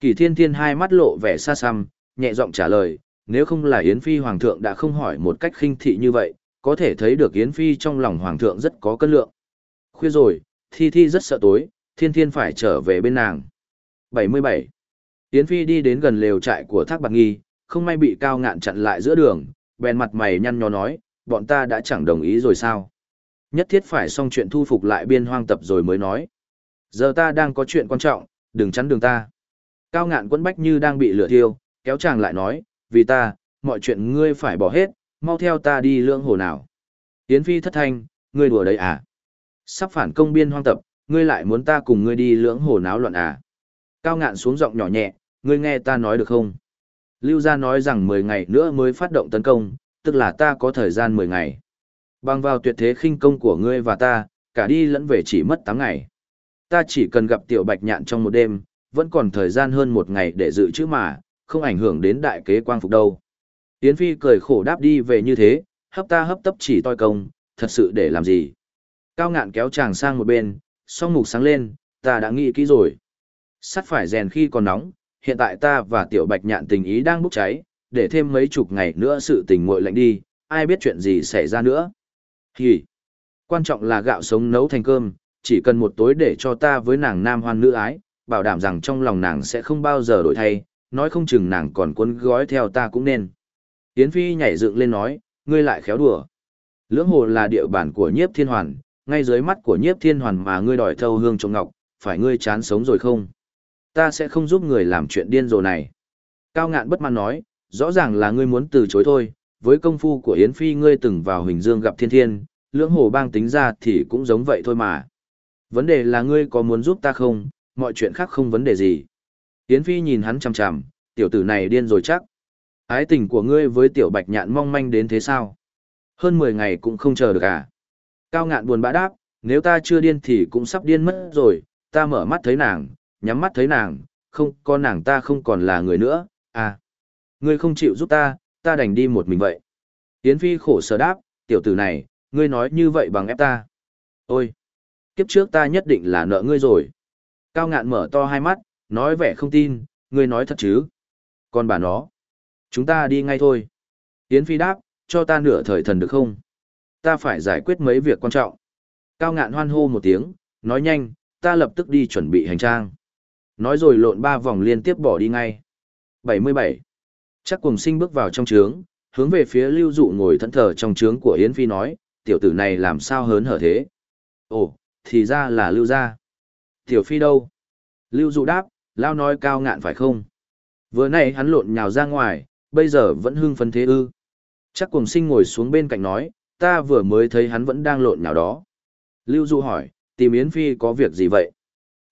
Kỳ thiên thiên hai mắt lộ vẻ xa xăm, nhẹ giọng trả lời, nếu không là Yến Phi Hoàng thượng đã không hỏi một cách khinh thị như vậy, có thể thấy được Yến Phi trong lòng Hoàng thượng rất có cân lượng. Khuya rồi, Thi Thi rất sợ tối, thiên thiên phải trở về bên nàng. 77. Yến Phi đi đến gần lều trại của Thác Bạc Nghi, không may bị cao ngạn chặn lại giữa đường, bèn mặt mày nhăn nhó nói, bọn ta đã chẳng đồng ý rồi sao? Nhất thiết phải xong chuyện thu phục lại biên hoang tập rồi mới nói. Giờ ta đang có chuyện quan trọng, đừng chắn đường ta. Cao ngạn quấn bách như đang bị lửa thiêu, kéo chàng lại nói, vì ta, mọi chuyện ngươi phải bỏ hết, mau theo ta đi lưỡng hồ nào. Yến Phi thất thanh, ngươi đùa đấy à? Sắp phản công biên hoang tập, ngươi lại muốn ta cùng ngươi đi lưỡng hồ náo loạn à? Cao ngạn xuống giọng nhỏ nhẹ, ngươi nghe ta nói được không? Lưu gia nói rằng 10 ngày nữa mới phát động tấn công, tức là ta có thời gian 10 ngày. Bằng vào tuyệt thế khinh công của ngươi và ta, cả đi lẫn về chỉ mất 8 ngày. Ta chỉ cần gặp tiểu bạch nhạn trong một đêm, vẫn còn thời gian hơn một ngày để dự trữ mà, không ảnh hưởng đến đại kế quang phục đâu. Yến Phi cười khổ đáp đi về như thế, hấp ta hấp tấp chỉ toi công, thật sự để làm gì. Cao ngạn kéo chàng sang một bên, song mục sáng lên, ta đã nghĩ kỹ rồi. Sắt phải rèn khi còn nóng, hiện tại ta và tiểu bạch nhạn tình ý đang bốc cháy, để thêm mấy chục ngày nữa sự tình nguội lạnh đi, ai biết chuyện gì xảy ra nữa. Hì! Quan trọng là gạo sống nấu thành cơm, chỉ cần một tối để cho ta với nàng nam hoan nữ ái, bảo đảm rằng trong lòng nàng sẽ không bao giờ đổi thay, nói không chừng nàng còn cuốn gói theo ta cũng nên. Yến Phi nhảy dựng lên nói, ngươi lại khéo đùa. Lưỡng hồ là địa bản của nhiếp thiên hoàn, ngay dưới mắt của nhiếp thiên hoàn mà ngươi đòi thâu hương trộm ngọc, phải ngươi chán sống rồi không? Ta sẽ không giúp người làm chuyện điên rồ này. Cao ngạn bất mãn nói, rõ ràng là ngươi muốn từ chối thôi, với công phu của Yến Phi ngươi từng vào hình dương gặp thiên thiên, lưỡng hồ bang tính ra thì cũng giống vậy thôi mà. Vấn đề là ngươi có muốn giúp ta không, mọi chuyện khác không vấn đề gì. Yến Phi nhìn hắn chằm chằm, tiểu tử này điên rồi chắc. Ái tình của ngươi với tiểu bạch nhạn mong manh đến thế sao? Hơn 10 ngày cũng không chờ được à? Cao ngạn buồn bã đáp, nếu ta chưa điên thì cũng sắp điên mất rồi, ta mở mắt thấy nàng, nhắm mắt thấy nàng, không có nàng ta không còn là người nữa, à. Ngươi không chịu giúp ta, ta đành đi một mình vậy. Yến Phi khổ sở đáp, tiểu tử này, ngươi nói như vậy bằng ép ta. Ôi! Kiếp trước ta nhất định là nợ ngươi rồi. Cao ngạn mở to hai mắt, nói vẻ không tin, ngươi nói thật chứ. Còn bà nó, chúng ta đi ngay thôi. Yến Phi đáp, cho ta nửa thời thần được không? Ta phải giải quyết mấy việc quan trọng. Cao ngạn hoan hô một tiếng, nói nhanh, ta lập tức đi chuẩn bị hành trang. Nói rồi lộn ba vòng liên tiếp bỏ đi ngay. 77. Chắc cùng sinh bước vào trong trướng, hướng về phía lưu dụ ngồi thẫn thờ trong trướng của Yến Phi nói, tiểu tử này làm sao hớn hở thế? Ồ, thì ra là lưu gia. Tiểu Phi đâu? Lưu dụ đáp, lao nói cao ngạn phải không? Vừa nãy hắn lộn nhào ra ngoài, bây giờ vẫn hưng phấn thế ư. Chắc cùng sinh ngồi xuống bên cạnh nói, ta vừa mới thấy hắn vẫn đang lộn nhào đó. Lưu Du hỏi, tìm Yến Phi có việc gì vậy?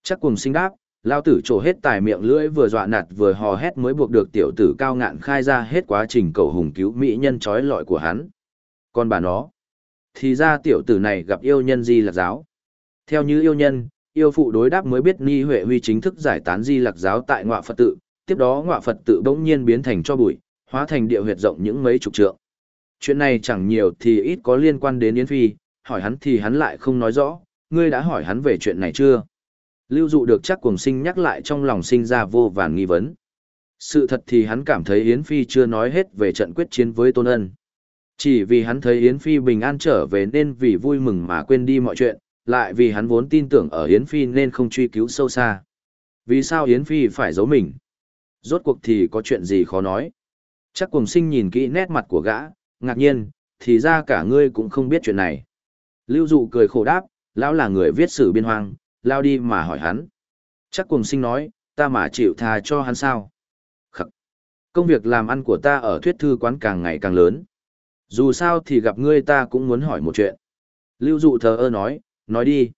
Chắc cùng sinh đáp, lao tử trổ hết tài miệng lưỡi vừa dọa nạt vừa hò hét mới buộc được tiểu tử cao ngạn khai ra hết quá trình cầu hùng cứu mỹ nhân trói lọi của hắn. Còn bà nó, thì ra tiểu tử này gặp yêu nhân gì là giáo. Theo như yêu nhân, yêu phụ đối đáp mới biết Ni Huệ Huy chính thức giải tán di lạc giáo tại ngọa Phật tự, tiếp đó ngọa Phật tự bỗng nhiên biến thành cho bụi, hóa thành địa huyệt rộng những mấy chục trượng. Chuyện này chẳng nhiều thì ít có liên quan đến Yến Phi, hỏi hắn thì hắn lại không nói rõ, ngươi đã hỏi hắn về chuyện này chưa? Lưu dụ được chắc cuồng sinh nhắc lại trong lòng sinh ra vô vàn nghi vấn. Sự thật thì hắn cảm thấy Yến Phi chưa nói hết về trận quyết chiến với Tôn Ân. Chỉ vì hắn thấy Yến Phi bình an trở về nên vì vui mừng mà quên đi mọi chuyện, lại vì hắn vốn tin tưởng ở Yến Phi nên không truy cứu sâu xa. Vì sao Yến Phi phải giấu mình? Rốt cuộc thì có chuyện gì khó nói. Chắc cùng sinh nhìn kỹ nét mặt của gã, ngạc nhiên, thì ra cả ngươi cũng không biết chuyện này. Lưu dụ cười khổ đáp, lão là người viết sử biên hoang, lao đi mà hỏi hắn. Chắc cùng sinh nói, ta mà chịu tha cho hắn sao? Khắc. Công việc làm ăn của ta ở thuyết thư quán càng ngày càng lớn. Dù sao thì gặp ngươi ta cũng muốn hỏi một chuyện. Lưu dụ thờ ơ nói, nói đi.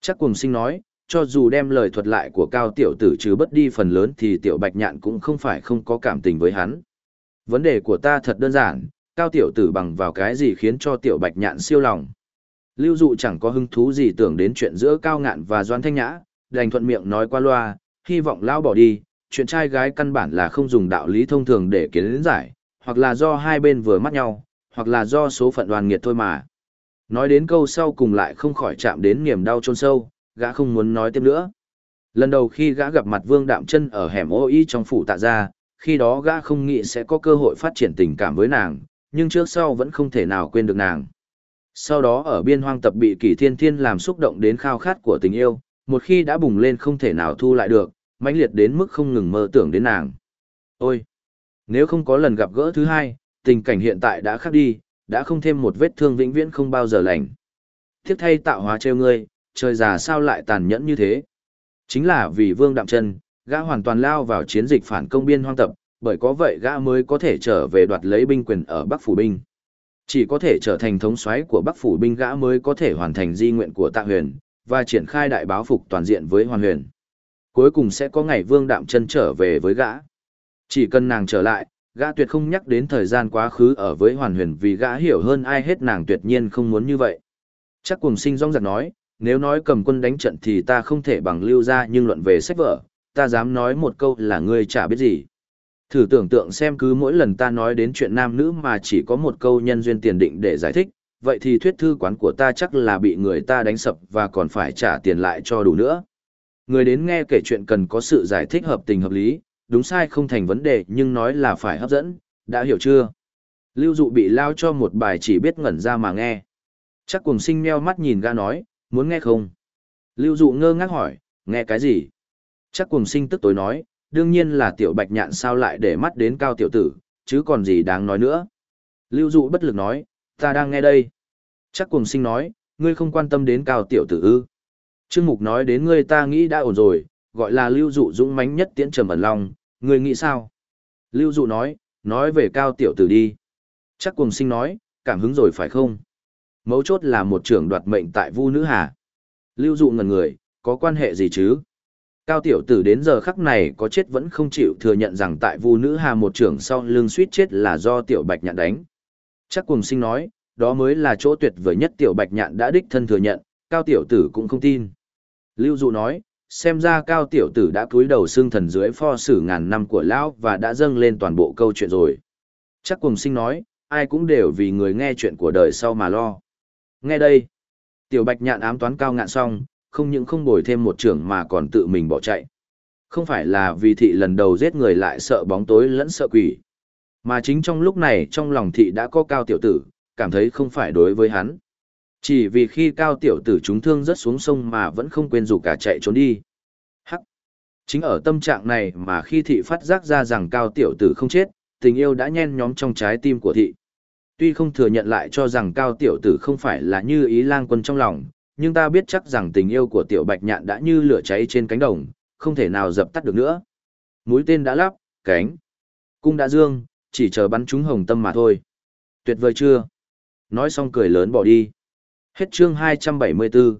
Chắc cùng sinh nói, cho dù đem lời thuật lại của cao tiểu tử trừ bất đi phần lớn thì tiểu bạch nhạn cũng không phải không có cảm tình với hắn. Vấn đề của ta thật đơn giản, cao tiểu tử bằng vào cái gì khiến cho tiểu bạch nhạn siêu lòng. Lưu dụ chẳng có hứng thú gì tưởng đến chuyện giữa cao ngạn và doan thanh nhã, đành thuận miệng nói qua loa, hy vọng lão bỏ đi, chuyện trai gái căn bản là không dùng đạo lý thông thường để kiến giải, hoặc là do hai bên vừa mắt nhau, hoặc là do số phận đoàn nghiệt thôi mà. Nói đến câu sau cùng lại không khỏi chạm đến niềm đau chôn sâu, gã không muốn nói tiếp nữa. Lần đầu khi gã gặp mặt Vương Đạm Chân ở hẻm ô y trong phủ tạ gia, khi đó gã không nghĩ sẽ có cơ hội phát triển tình cảm với nàng, nhưng trước sau vẫn không thể nào quên được nàng. Sau đó ở biên hoang tập bị Kỷ Thiên Thiên làm xúc động đến khao khát của tình yêu, một khi đã bùng lên không thể nào thu lại được, mãnh liệt đến mức không ngừng mơ tưởng đến nàng. Ôi! Nếu không có lần gặp gỡ thứ hai, tình cảnh hiện tại đã khác đi, đã không thêm một vết thương vĩnh viễn không bao giờ lành. Tiếp thay tạo hóa trêu ngươi, trời già sao lại tàn nhẫn như thế. Chính là vì Vương Đạm Chân, gã hoàn toàn lao vào chiến dịch phản công biên hoang tập, bởi có vậy gã mới có thể trở về đoạt lấy binh quyền ở Bắc Phủ Binh. Chỉ có thể trở thành thống soái của Bắc Phủ Binh gã mới có thể hoàn thành di nguyện của Tạ Huyền, và triển khai đại báo phục toàn diện với Hoàn Huyền. Cuối cùng sẽ có ngày Vương Đạm Chân trở về với gã. Chỉ cần nàng trở lại, gã tuyệt không nhắc đến thời gian quá khứ ở với Hoàn Huyền vì gã hiểu hơn ai hết nàng tuyệt nhiên không muốn như vậy. Chắc cùng sinh rong giặc nói, nếu nói cầm quân đánh trận thì ta không thể bằng lưu ra nhưng luận về sách vở, ta dám nói một câu là ngươi chả biết gì. Thử tưởng tượng xem cứ mỗi lần ta nói đến chuyện nam nữ mà chỉ có một câu nhân duyên tiền định để giải thích, vậy thì thuyết thư quán của ta chắc là bị người ta đánh sập và còn phải trả tiền lại cho đủ nữa. Người đến nghe kể chuyện cần có sự giải thích hợp tình hợp lý, đúng sai không thành vấn đề nhưng nói là phải hấp dẫn, đã hiểu chưa? Lưu dụ bị lao cho một bài chỉ biết ngẩn ra mà nghe. Chắc cùng sinh meo mắt nhìn ga nói, muốn nghe không? Lưu dụ ngơ ngác hỏi, nghe cái gì? Chắc cùng sinh tức tối nói, đương nhiên là tiểu bạch nhạn sao lại để mắt đến cao tiểu tử, chứ còn gì đáng nói nữa. Lưu dụ bất lực nói, ta đang nghe đây. Chắc cùng sinh nói, ngươi không quan tâm đến cao tiểu tử ư. Trương Mục nói đến ngươi ta nghĩ đã ổn rồi, gọi là lưu dụ dũng mãnh nhất tiễn trầm ẩn lòng, Người nghĩ sao? Lưu dụ nói, nói về cao tiểu tử đi. Chắc cùng sinh nói, cảm hứng rồi phải không? Mấu chốt là một trưởng đoạt mệnh tại Vu Nữ Hà. Lưu dụ ngần người, có quan hệ gì chứ? Cao tiểu tử đến giờ khắc này có chết vẫn không chịu thừa nhận rằng tại Vu Nữ Hà một trưởng sau lưng suýt chết là do tiểu bạch nhạn đánh. Chắc cùng sinh nói, đó mới là chỗ tuyệt vời nhất tiểu bạch nhạn đã đích thân thừa nhận, cao tiểu tử cũng không tin. Lưu dụ nói, xem ra cao tiểu tử đã cúi đầu xương thần dưới pho sử ngàn năm của lão và đã dâng lên toàn bộ câu chuyện rồi. Chắc cùng sinh nói, ai cũng đều vì người nghe chuyện của đời sau mà lo. Nghe đây, tiểu bạch nhạn ám toán cao ngạn xong, không những không bồi thêm một trưởng mà còn tự mình bỏ chạy. Không phải là vì thị lần đầu giết người lại sợ bóng tối lẫn sợ quỷ. Mà chính trong lúc này trong lòng thị đã có cao tiểu tử, cảm thấy không phải đối với hắn. Chỉ vì khi cao tiểu tử chúng thương rất xuống sông mà vẫn không quên dù cả chạy trốn đi. Hắc! Chính ở tâm trạng này mà khi thị phát giác ra rằng cao tiểu tử không chết, tình yêu đã nhen nhóm trong trái tim của thị. Tuy không thừa nhận lại cho rằng cao tiểu tử không phải là như ý lang quân trong lòng, nhưng ta biết chắc rằng tình yêu của tiểu bạch nhạn đã như lửa cháy trên cánh đồng, không thể nào dập tắt được nữa. Mũi tên đã lắp, cánh, cung đã dương, chỉ chờ bắn trúng hồng tâm mà thôi. Tuyệt vời chưa? Nói xong cười lớn bỏ đi. Hết chương 274.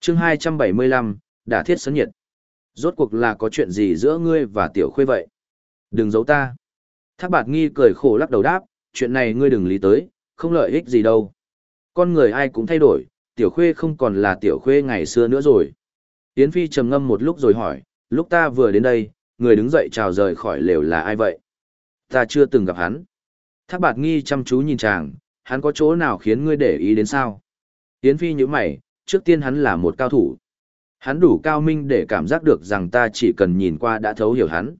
Chương 275, đã thiết sấn nhiệt. Rốt cuộc là có chuyện gì giữa ngươi và tiểu khuê vậy? Đừng giấu ta. Thác bạt nghi cười khổ lắc đầu đáp, chuyện này ngươi đừng lý tới, không lợi ích gì đâu. Con người ai cũng thay đổi, tiểu khuê không còn là tiểu khuê ngày xưa nữa rồi. Yến Phi trầm ngâm một lúc rồi hỏi, lúc ta vừa đến đây, người đứng dậy chào rời khỏi lều là ai vậy? Ta chưa từng gặp hắn. Thác bạt nghi chăm chú nhìn chàng, hắn có chỗ nào khiến ngươi để ý đến sao? Yến Phi như mày, trước tiên hắn là một cao thủ. Hắn đủ cao minh để cảm giác được rằng ta chỉ cần nhìn qua đã thấu hiểu hắn.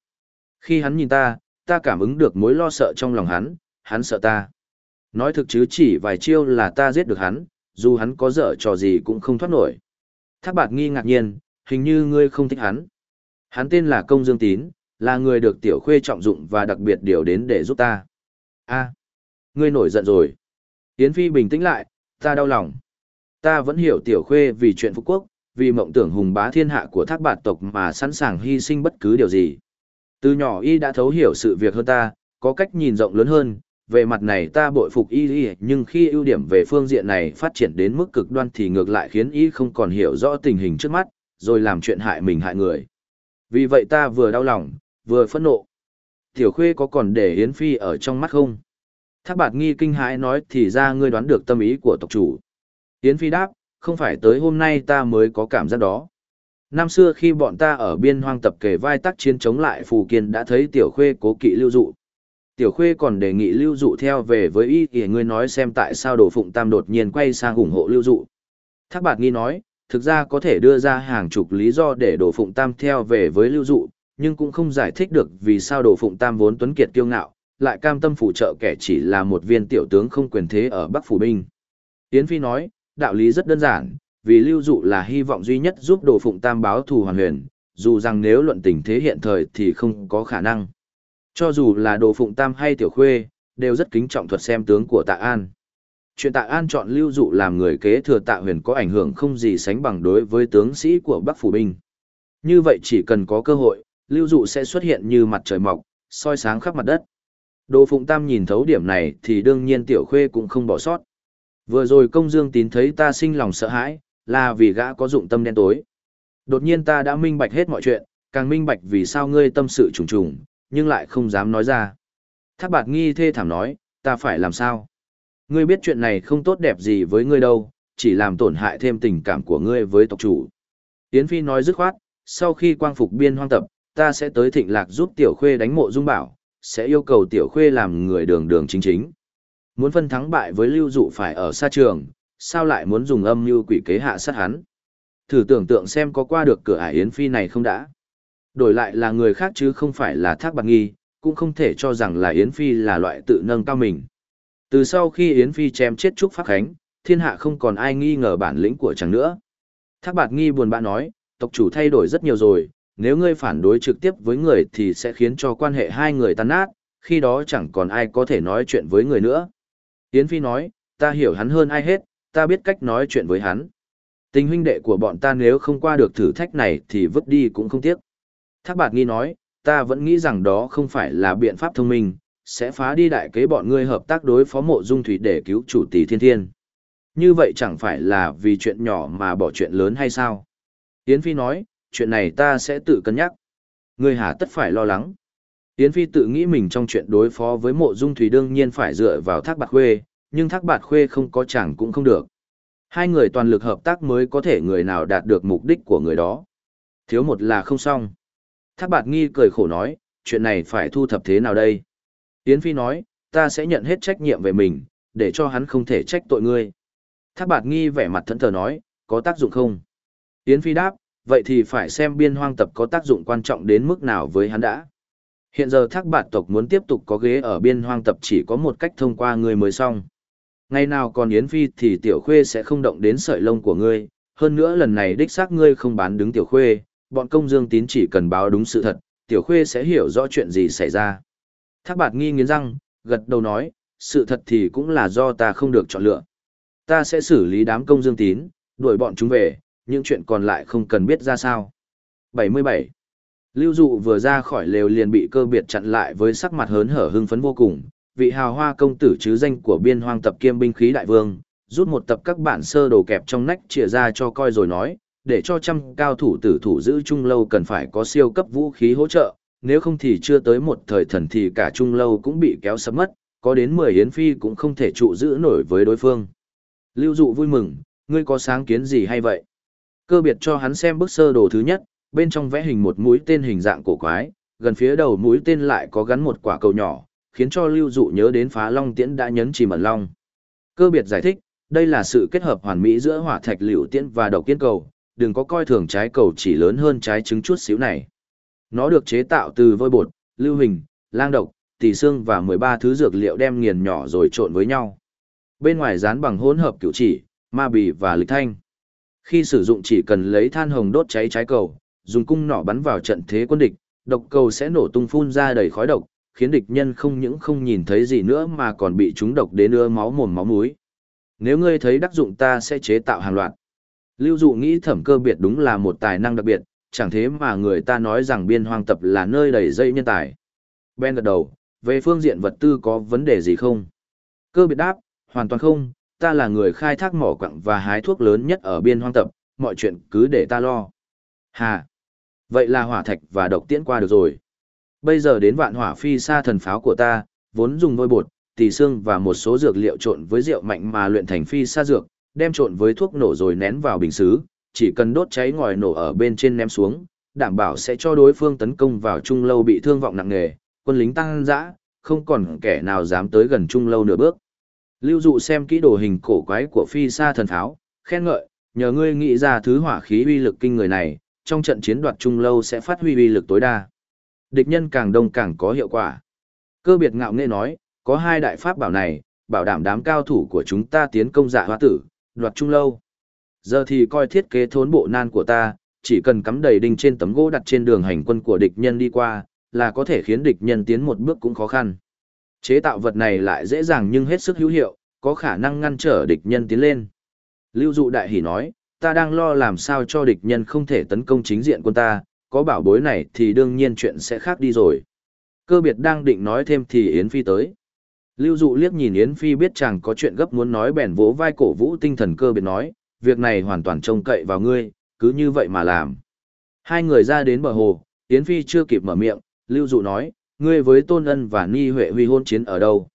Khi hắn nhìn ta, ta cảm ứng được mối lo sợ trong lòng hắn, hắn sợ ta. Nói thực chứ chỉ vài chiêu là ta giết được hắn, dù hắn có dở trò gì cũng không thoát nổi. Thác bạt nghi ngạc nhiên, hình như ngươi không thích hắn. Hắn tên là Công Dương Tín, là người được tiểu khuê trọng dụng và đặc biệt điều đến để giúp ta. a ngươi nổi giận rồi. Yến Phi bình tĩnh lại, ta đau lòng. Ta vẫn hiểu tiểu khuê vì chuyện phú quốc, vì mộng tưởng hùng bá thiên hạ của thác bạt tộc mà sẵn sàng hy sinh bất cứ điều gì. Từ nhỏ y đã thấu hiểu sự việc hơn ta, có cách nhìn rộng lớn hơn, về mặt này ta bội phục y y nhưng khi ưu điểm về phương diện này phát triển đến mức cực đoan thì ngược lại khiến y không còn hiểu rõ tình hình trước mắt, rồi làm chuyện hại mình hại người. Vì vậy ta vừa đau lòng, vừa phẫn nộ. Tiểu khuê có còn để Yến Phi ở trong mắt không? Thác bạt nghi kinh hãi nói thì ra ngươi đoán được tâm ý của tộc chủ. Yến Phi đáp, không phải tới hôm nay ta mới có cảm giác đó. Năm xưa khi bọn ta ở biên hoang tập kề vai tác chiến chống lại Phù Kiên đã thấy Tiểu Khuê cố kỵ lưu dụ. Tiểu Khuê còn đề nghị lưu dụ theo về với y kìa ngươi nói xem tại sao Đồ Phụng Tam đột nhiên quay sang ủng hộ lưu dụ. Thác bạt nghi nói, thực ra có thể đưa ra hàng chục lý do để Đồ Phụng Tam theo về với lưu dụ, nhưng cũng không giải thích được vì sao Đồ Phụng Tam vốn tuấn kiệt kiêu ngạo, lại cam tâm phụ trợ kẻ chỉ là một viên tiểu tướng không quyền thế ở Bắc Phủ Binh. Yến Phi nói, đạo lý rất đơn giản, vì lưu dụ là hy vọng duy nhất giúp Đồ Phụng Tam báo thù hoàn huyền, dù rằng nếu luận tình thế hiện thời thì không có khả năng. Cho dù là Đồ Phụng Tam hay Tiểu Khuê, đều rất kính trọng thuật xem tướng của Tạ An. Chuyện Tạ An chọn lưu dụ làm người kế thừa Tạ Huyền có ảnh hưởng không gì sánh bằng đối với tướng sĩ của Bắc Phủ Binh. Như vậy chỉ cần có cơ hội, lưu dụ sẽ xuất hiện như mặt trời mọc, soi sáng khắp mặt đất. Đồ Phụng Tam nhìn thấu điểm này thì đương nhiên Tiểu Khuê cũng không bỏ sót. Vừa rồi công dương tín thấy ta sinh lòng sợ hãi, là vì gã có dụng tâm đen tối. Đột nhiên ta đã minh bạch hết mọi chuyện, càng minh bạch vì sao ngươi tâm sự trùng trùng, nhưng lại không dám nói ra. Thác bạt nghi thê thảm nói, ta phải làm sao? Ngươi biết chuyện này không tốt đẹp gì với ngươi đâu, chỉ làm tổn hại thêm tình cảm của ngươi với tộc chủ. Yến Phi nói dứt khoát, sau khi quang phục biên hoang tập, ta sẽ tới thịnh lạc giúp tiểu khuê đánh mộ dung bảo, sẽ yêu cầu tiểu khuê làm người đường đường chính chính. Muốn phân thắng bại với lưu dụ phải ở xa trường, sao lại muốn dùng âm mưu quỷ kế hạ sát hắn. Thử tưởng tượng xem có qua được cửa ải Yến Phi này không đã. Đổi lại là người khác chứ không phải là thác bạc nghi, cũng không thể cho rằng là Yến Phi là loại tự nâng cao mình. Từ sau khi Yến Phi chém chết Trúc Pháp Khánh, thiên hạ không còn ai nghi ngờ bản lĩnh của chàng nữa. Thác bạc nghi buồn bã nói, tộc chủ thay đổi rất nhiều rồi, nếu ngươi phản đối trực tiếp với người thì sẽ khiến cho quan hệ hai người tan nát, khi đó chẳng còn ai có thể nói chuyện với người nữa. Yến Phi nói, ta hiểu hắn hơn ai hết, ta biết cách nói chuyện với hắn. Tình huynh đệ của bọn ta nếu không qua được thử thách này thì vứt đi cũng không tiếc. Thác bạt nghi nói, ta vẫn nghĩ rằng đó không phải là biện pháp thông minh, sẽ phá đi đại kế bọn ngươi hợp tác đối phó mộ dung thủy để cứu chủ tỷ thiên thiên. Như vậy chẳng phải là vì chuyện nhỏ mà bỏ chuyện lớn hay sao? Yến Phi nói, chuyện này ta sẽ tự cân nhắc. Ngươi hà tất phải lo lắng. Yến Phi tự nghĩ mình trong chuyện đối phó với mộ dung thủy đương nhiên phải dựa vào thác bạt khuê, nhưng thác bạt khuê không có chẳng cũng không được. Hai người toàn lực hợp tác mới có thể người nào đạt được mục đích của người đó. Thiếu một là không xong. Thác bạt nghi cười khổ nói, chuyện này phải thu thập thế nào đây? Yến Phi nói, ta sẽ nhận hết trách nhiệm về mình, để cho hắn không thể trách tội ngươi. Thác bạt nghi vẻ mặt thẫn thờ nói, có tác dụng không? Yến Phi đáp, vậy thì phải xem biên hoang tập có tác dụng quan trọng đến mức nào với hắn đã. Hiện giờ thác bạt tộc muốn tiếp tục có ghế ở biên hoang tập chỉ có một cách thông qua ngươi mới xong. Ngày nào còn Yến Phi thì tiểu khuê sẽ không động đến sợi lông của ngươi, hơn nữa lần này đích xác ngươi không bán đứng tiểu khuê, bọn công dương tín chỉ cần báo đúng sự thật, tiểu khuê sẽ hiểu rõ chuyện gì xảy ra. Thác bạt nghi nghiến răng, gật đầu nói, sự thật thì cũng là do ta không được chọn lựa. Ta sẽ xử lý đám công dương tín, đuổi bọn chúng về, những chuyện còn lại không cần biết ra sao. 77. Lưu dụ vừa ra khỏi lều liền bị cơ biệt chặn lại với sắc mặt hớn hở hưng phấn vô cùng, vị hào hoa công tử chứ danh của biên hoang tập kiêm binh khí đại vương, rút một tập các bản sơ đồ kẹp trong nách chia ra cho coi rồi nói, để cho trăm cao thủ tử thủ giữ trung lâu cần phải có siêu cấp vũ khí hỗ trợ, nếu không thì chưa tới một thời thần thì cả trung lâu cũng bị kéo sập mất, có đến 10 hiến phi cũng không thể trụ giữ nổi với đối phương. Lưu dụ vui mừng, ngươi có sáng kiến gì hay vậy? Cơ biệt cho hắn xem bức sơ đồ thứ nhất, bên trong vẽ hình một mũi tên hình dạng cổ quái, gần phía đầu mũi tên lại có gắn một quả cầu nhỏ, khiến cho lưu dụ nhớ đến phá long tiễn đã nhấn chìm ẩn long. Cơ biệt giải thích, đây là sự kết hợp hoàn mỹ giữa hỏa thạch liễu tiễn và độc kiên cầu, đừng có coi thường trái cầu chỉ lớn hơn trái trứng chút xíu này. Nó được chế tạo từ vôi bột, lưu hình, lang độc, tỷ xương và 13 thứ dược liệu đem nghiền nhỏ rồi trộn với nhau. Bên ngoài dán bằng hỗn hợp cửu chỉ, ma bì và lịch thanh. Khi sử dụng chỉ cần lấy than hồng đốt cháy trái cầu, dùng cung nỏ bắn vào trận thế quân địch, độc cầu sẽ nổ tung phun ra đầy khói độc, khiến địch nhân không những không nhìn thấy gì nữa mà còn bị chúng độc đến ưa máu mồm máu mũi. Nếu ngươi thấy đắc dụng ta sẽ chế tạo hàng loạt. Lưu dụ nghĩ thẩm cơ biệt đúng là một tài năng đặc biệt, chẳng thế mà người ta nói rằng biên hoang tập là nơi đầy dây nhân tài. Ben gật đầu, về phương diện vật tư có vấn đề gì không? Cơ biệt đáp, hoàn toàn không, ta là người khai thác mỏ quặng và hái thuốc lớn nhất ở biên hoang tập, mọi chuyện cứ để ta lo. Hà, vậy là hỏa thạch và độc tiễn qua được rồi. Bây giờ đến vạn hỏa phi sa thần pháo của ta, vốn dùng vôi bột, tỳ xương và một số dược liệu trộn với rượu mạnh mà luyện thành phi sa dược, đem trộn với thuốc nổ rồi nén vào bình xứ, chỉ cần đốt cháy ngòi nổ ở bên trên ném xuống, đảm bảo sẽ cho đối phương tấn công vào trung lâu bị thương vọng nặng nề, quân lính tăng dã, không còn kẻ nào dám tới gần trung lâu nửa bước. Lưu dụ xem kỹ đồ hình cổ quái của phi sa thần pháo, khen ngợi, nhờ ngươi nghĩ ra thứ hỏa khí uy lực kinh người này, trong trận chiến đoạt trung lâu sẽ phát huy uy lực tối đa. Địch nhân càng đông càng có hiệu quả. Cơ biệt ngạo nghệ nói, có hai đại pháp bảo này, bảo đảm đám cao thủ của chúng ta tiến công dạ hoa tử, đoạt trung lâu. Giờ thì coi thiết kế thốn bộ nan của ta, chỉ cần cắm đầy đinh trên tấm gỗ đặt trên đường hành quân của địch nhân đi qua, là có thể khiến địch nhân tiến một bước cũng khó khăn. Chế tạo vật này lại dễ dàng nhưng hết sức hữu hiệu, có khả năng ngăn trở địch nhân tiến lên. Lưu dụ đại hỉ nói, ta đang lo làm sao cho địch nhân không thể tấn công chính diện quân ta, có bảo bối này thì đương nhiên chuyện sẽ khác đi rồi. Cơ biệt đang định nói thêm thì Yến Phi tới. Lưu dụ liếc nhìn Yến Phi biết chàng có chuyện gấp muốn nói bèn vỗ vai cổ vũ tinh thần cơ biệt nói, việc này hoàn toàn trông cậy vào ngươi, cứ như vậy mà làm. Hai người ra đến bờ hồ, Yến Phi chưa kịp mở miệng, Lưu dụ nói, ngươi với Tôn Ân và Ni Huệ Huy hôn chiến ở đâu?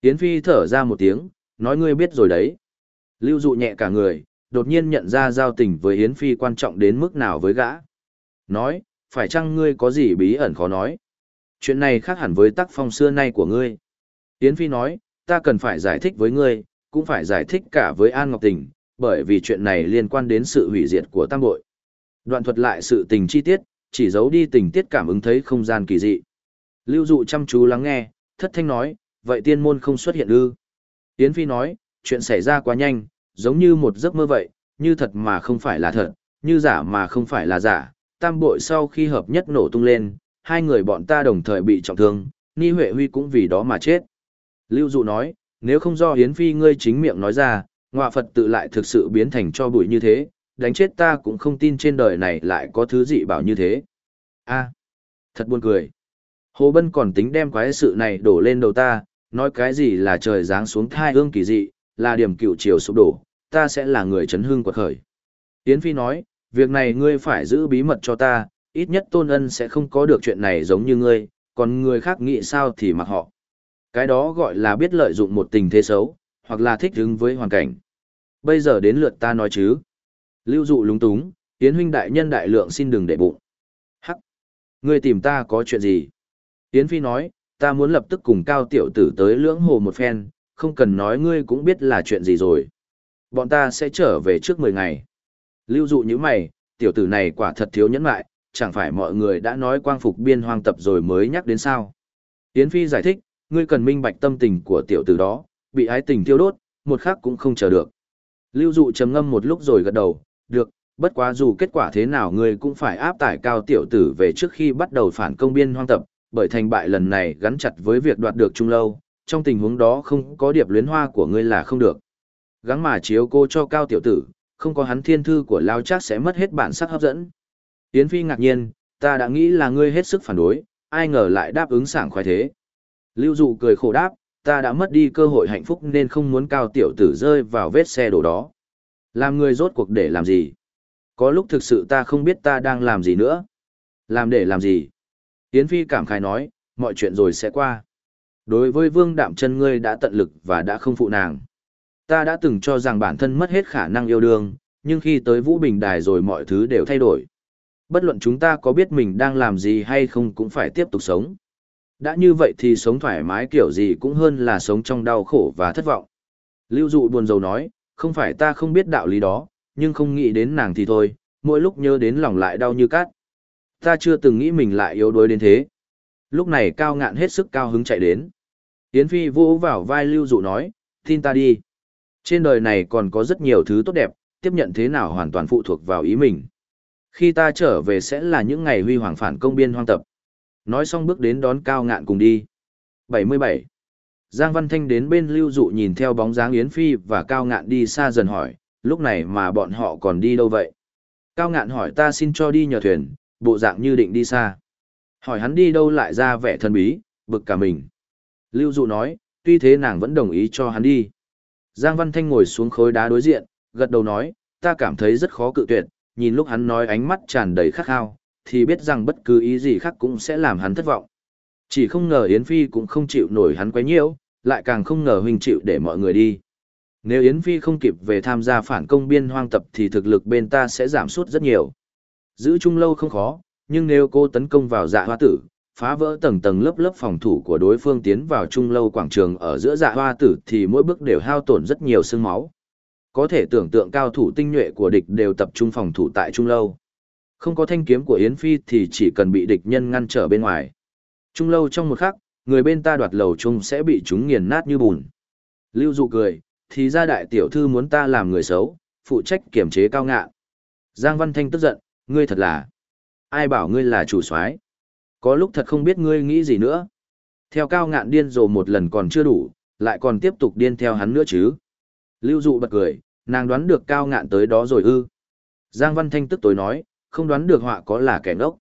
Yến Phi thở ra một tiếng, nói ngươi biết rồi đấy. Lưu dụ nhẹ cả người, đột nhiên nhận ra giao tình với Yến Phi quan trọng đến mức nào với gã. Nói, phải chăng ngươi có gì bí ẩn khó nói? Chuyện này khác hẳn với tác phong xưa nay của ngươi. Yến Phi nói, ta cần phải giải thích với ngươi, cũng phải giải thích cả với An Ngọc Tình, bởi vì chuyện này liên quan đến sự hủy diệt của tam bội. Đoạn thuật lại sự tình chi tiết, chỉ giấu đi tình tiết cảm ứng thấy không gian kỳ dị. Lưu dụ chăm chú lắng nghe, thất thanh nói, vậy tiên môn không xuất hiện ư. Yến Phi nói, chuyện xảy ra quá nhanh, giống như một giấc mơ vậy, như thật mà không phải là thật, như giả mà không phải là giả. Tam bội sau khi hợp nhất nổ tung lên, hai người bọn ta đồng thời bị trọng thương, Ni Huệ Huy cũng vì đó mà chết. Lưu Dụ nói, nếu không do Yến Phi ngươi chính miệng nói ra, ngọa Phật tự lại thực sự biến thành cho bụi như thế, đánh chết ta cũng không tin trên đời này lại có thứ gì bảo như thế. a thật buồn cười. Hồ Bân còn tính đem quái sự này đổ lên đầu ta, nói cái gì là trời giáng xuống thai ương kỳ dị, là điểm cựu chiều sụp đổ, ta sẽ là người chấn hương quật khởi. Yến Phi nói, việc này ngươi phải giữ bí mật cho ta, ít nhất tôn ân sẽ không có được chuyện này giống như ngươi, còn người khác nghĩ sao thì mặc họ. Cái đó gọi là biết lợi dụng một tình thế xấu, hoặc là thích ứng với hoàn cảnh. Bây giờ đến lượt ta nói chứ. Lưu dụ lúng túng, Yến huynh đại nhân đại lượng xin đừng để bụng. Hắc! Ngươi tìm ta có chuyện gì? Yến Phi nói, ta muốn lập tức cùng cao tiểu tử tới lưỡng hồ một phen, không cần nói ngươi cũng biết là chuyện gì rồi. Bọn ta sẽ trở về trước 10 ngày. Lưu dụ như mày, tiểu tử này quả thật thiếu nhẫn lại, chẳng phải mọi người đã nói quang phục biên hoang tập rồi mới nhắc đến sao. Yến Phi giải thích, ngươi cần minh bạch tâm tình của tiểu tử đó, bị ái tình tiêu đốt, một khắc cũng không chờ được. Lưu dụ trầm ngâm một lúc rồi gật đầu, được, bất quá dù kết quả thế nào ngươi cũng phải áp tải cao tiểu tử về trước khi bắt đầu phản công biên hoang tập, bởi thành bại lần này gắn chặt với việc đoạt được trung lâu, trong tình huống đó không có điệp luyến hoa của ngươi là không được. Gắng mà chiếu cô cho cao tiểu tử, không có hắn thiên thư của lao chắc sẽ mất hết bản sắc hấp dẫn. Yến Phi ngạc nhiên, ta đã nghĩ là ngươi hết sức phản đối, ai ngờ lại đáp ứng sảng khoái thế. Lưu dụ cười khổ đáp, ta đã mất đi cơ hội hạnh phúc nên không muốn cao tiểu tử rơi vào vết xe đổ đó. Làm người rốt cuộc để làm gì? Có lúc thực sự ta không biết ta đang làm gì nữa. Làm để làm gì? Yến Phi cảm khai nói, mọi chuyện rồi sẽ qua. Đối với vương đạm chân ngươi đã tận lực và đã không phụ nàng. Ta đã từng cho rằng bản thân mất hết khả năng yêu đương, nhưng khi tới Vũ Bình Đài rồi mọi thứ đều thay đổi. Bất luận chúng ta có biết mình đang làm gì hay không cũng phải tiếp tục sống. Đã như vậy thì sống thoải mái kiểu gì cũng hơn là sống trong đau khổ và thất vọng. Lưu dụ buồn rầu nói, không phải ta không biết đạo lý đó, nhưng không nghĩ đến nàng thì thôi, mỗi lúc nhớ đến lòng lại đau như cát. Ta chưa từng nghĩ mình lại yếu đuối đến thế. Lúc này cao ngạn hết sức cao hứng chạy đến. Yến Phi vỗ vào vai Lưu Dụ nói, tin ta đi. Trên đời này còn có rất nhiều thứ tốt đẹp, tiếp nhận thế nào hoàn toàn phụ thuộc vào ý mình. Khi ta trở về sẽ là những ngày huy hoàng phản công biên hoang tập. Nói xong bước đến đón cao ngạn cùng đi. 77. Giang Văn Thanh đến bên lưu dụ nhìn theo bóng dáng Yến Phi và cao ngạn đi xa dần hỏi, lúc này mà bọn họ còn đi đâu vậy? Cao ngạn hỏi ta xin cho đi nhờ thuyền, bộ dạng như định đi xa. Hỏi hắn đi đâu lại ra vẻ thần bí, bực cả mình. Lưu dụ nói, tuy thế nàng vẫn đồng ý cho hắn đi. Giang Văn Thanh ngồi xuống khối đá đối diện, gật đầu nói, ta cảm thấy rất khó cự tuyệt, nhìn lúc hắn nói ánh mắt tràn đầy khắc khao, thì biết rằng bất cứ ý gì khác cũng sẽ làm hắn thất vọng. Chỉ không ngờ Yến Phi cũng không chịu nổi hắn quấy nhiễu, lại càng không ngờ huynh chịu để mọi người đi. Nếu Yến Phi không kịp về tham gia phản công biên hoang tập thì thực lực bên ta sẽ giảm sút rất nhiều. Giữ chung lâu không khó, nhưng nếu cô tấn công vào dạ hoa tử, phá vỡ tầng tầng lớp lớp phòng thủ của đối phương tiến vào trung lâu quảng trường ở giữa dạ hoa tử thì mỗi bước đều hao tổn rất nhiều xương máu. Có thể tưởng tượng cao thủ tinh nhuệ của địch đều tập trung phòng thủ tại trung lâu. Không có thanh kiếm của Yến Phi thì chỉ cần bị địch nhân ngăn trở bên ngoài. Trung lâu trong một khắc, người bên ta đoạt lầu chung sẽ bị chúng nghiền nát như bùn. Lưu dụ cười, thì ra đại tiểu thư muốn ta làm người xấu, phụ trách kiểm chế cao ngạ. Giang Văn Thanh tức giận, ngươi thật là... Ai bảo ngươi là chủ soái? Có lúc thật không biết ngươi nghĩ gì nữa. Theo cao ngạn điên rồ một lần còn chưa đủ, lại còn tiếp tục điên theo hắn nữa chứ. Lưu dụ bật cười, nàng đoán được cao ngạn tới đó rồi ư. Giang Văn Thanh tức tối nói, không đoán được họa có là kẻ ngốc.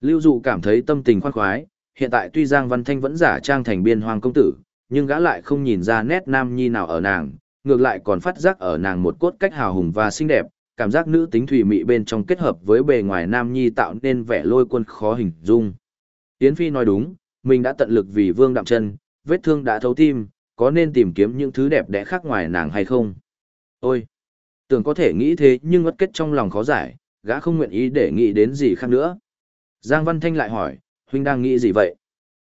Lưu dụ cảm thấy tâm tình khoan khoái, hiện tại tuy Giang Văn Thanh vẫn giả trang thành biên hoàng công tử, nhưng gã lại không nhìn ra nét nam nhi nào ở nàng, ngược lại còn phát giác ở nàng một cốt cách hào hùng và xinh đẹp, cảm giác nữ tính thủy mị bên trong kết hợp với bề ngoài nam nhi tạo nên vẻ lôi quân khó hình dung. Yến Phi nói đúng, mình đã tận lực vì vương đạm chân, vết thương đã thấu tim, có nên tìm kiếm những thứ đẹp đẽ khác ngoài nàng hay không? Ôi! Tưởng có thể nghĩ thế nhưng ngất kết trong lòng khó giải, gã không nguyện ý để nghĩ đến gì khác nữa. Giang Văn Thanh lại hỏi, huynh đang nghĩ gì vậy?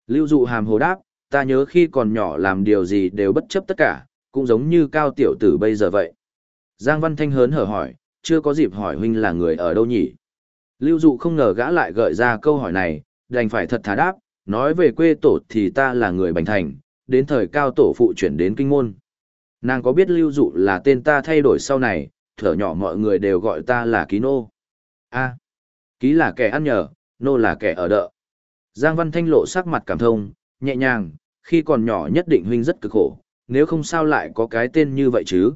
Lưu dụ hàm hồ đáp, ta nhớ khi còn nhỏ làm điều gì đều bất chấp tất cả, cũng giống như cao tiểu tử bây giờ vậy. Giang Văn Thanh hớn hở hỏi, chưa có dịp hỏi huynh là người ở đâu nhỉ? Lưu dụ không ngờ gã lại gợi ra câu hỏi này, đành phải thật thà đáp, nói về quê tổ thì ta là người Bành Thành, đến thời cao tổ phụ chuyển đến kinh môn. Nàng có biết lưu dụ là tên ta thay đổi sau này, thở nhỏ mọi người đều gọi ta là ký nô. a ký là kẻ ăn nhờ, nô là kẻ ở đợ. Giang Văn Thanh lộ sắc mặt cảm thông, nhẹ nhàng, khi còn nhỏ nhất định huynh rất cực khổ, nếu không sao lại có cái tên như vậy chứ.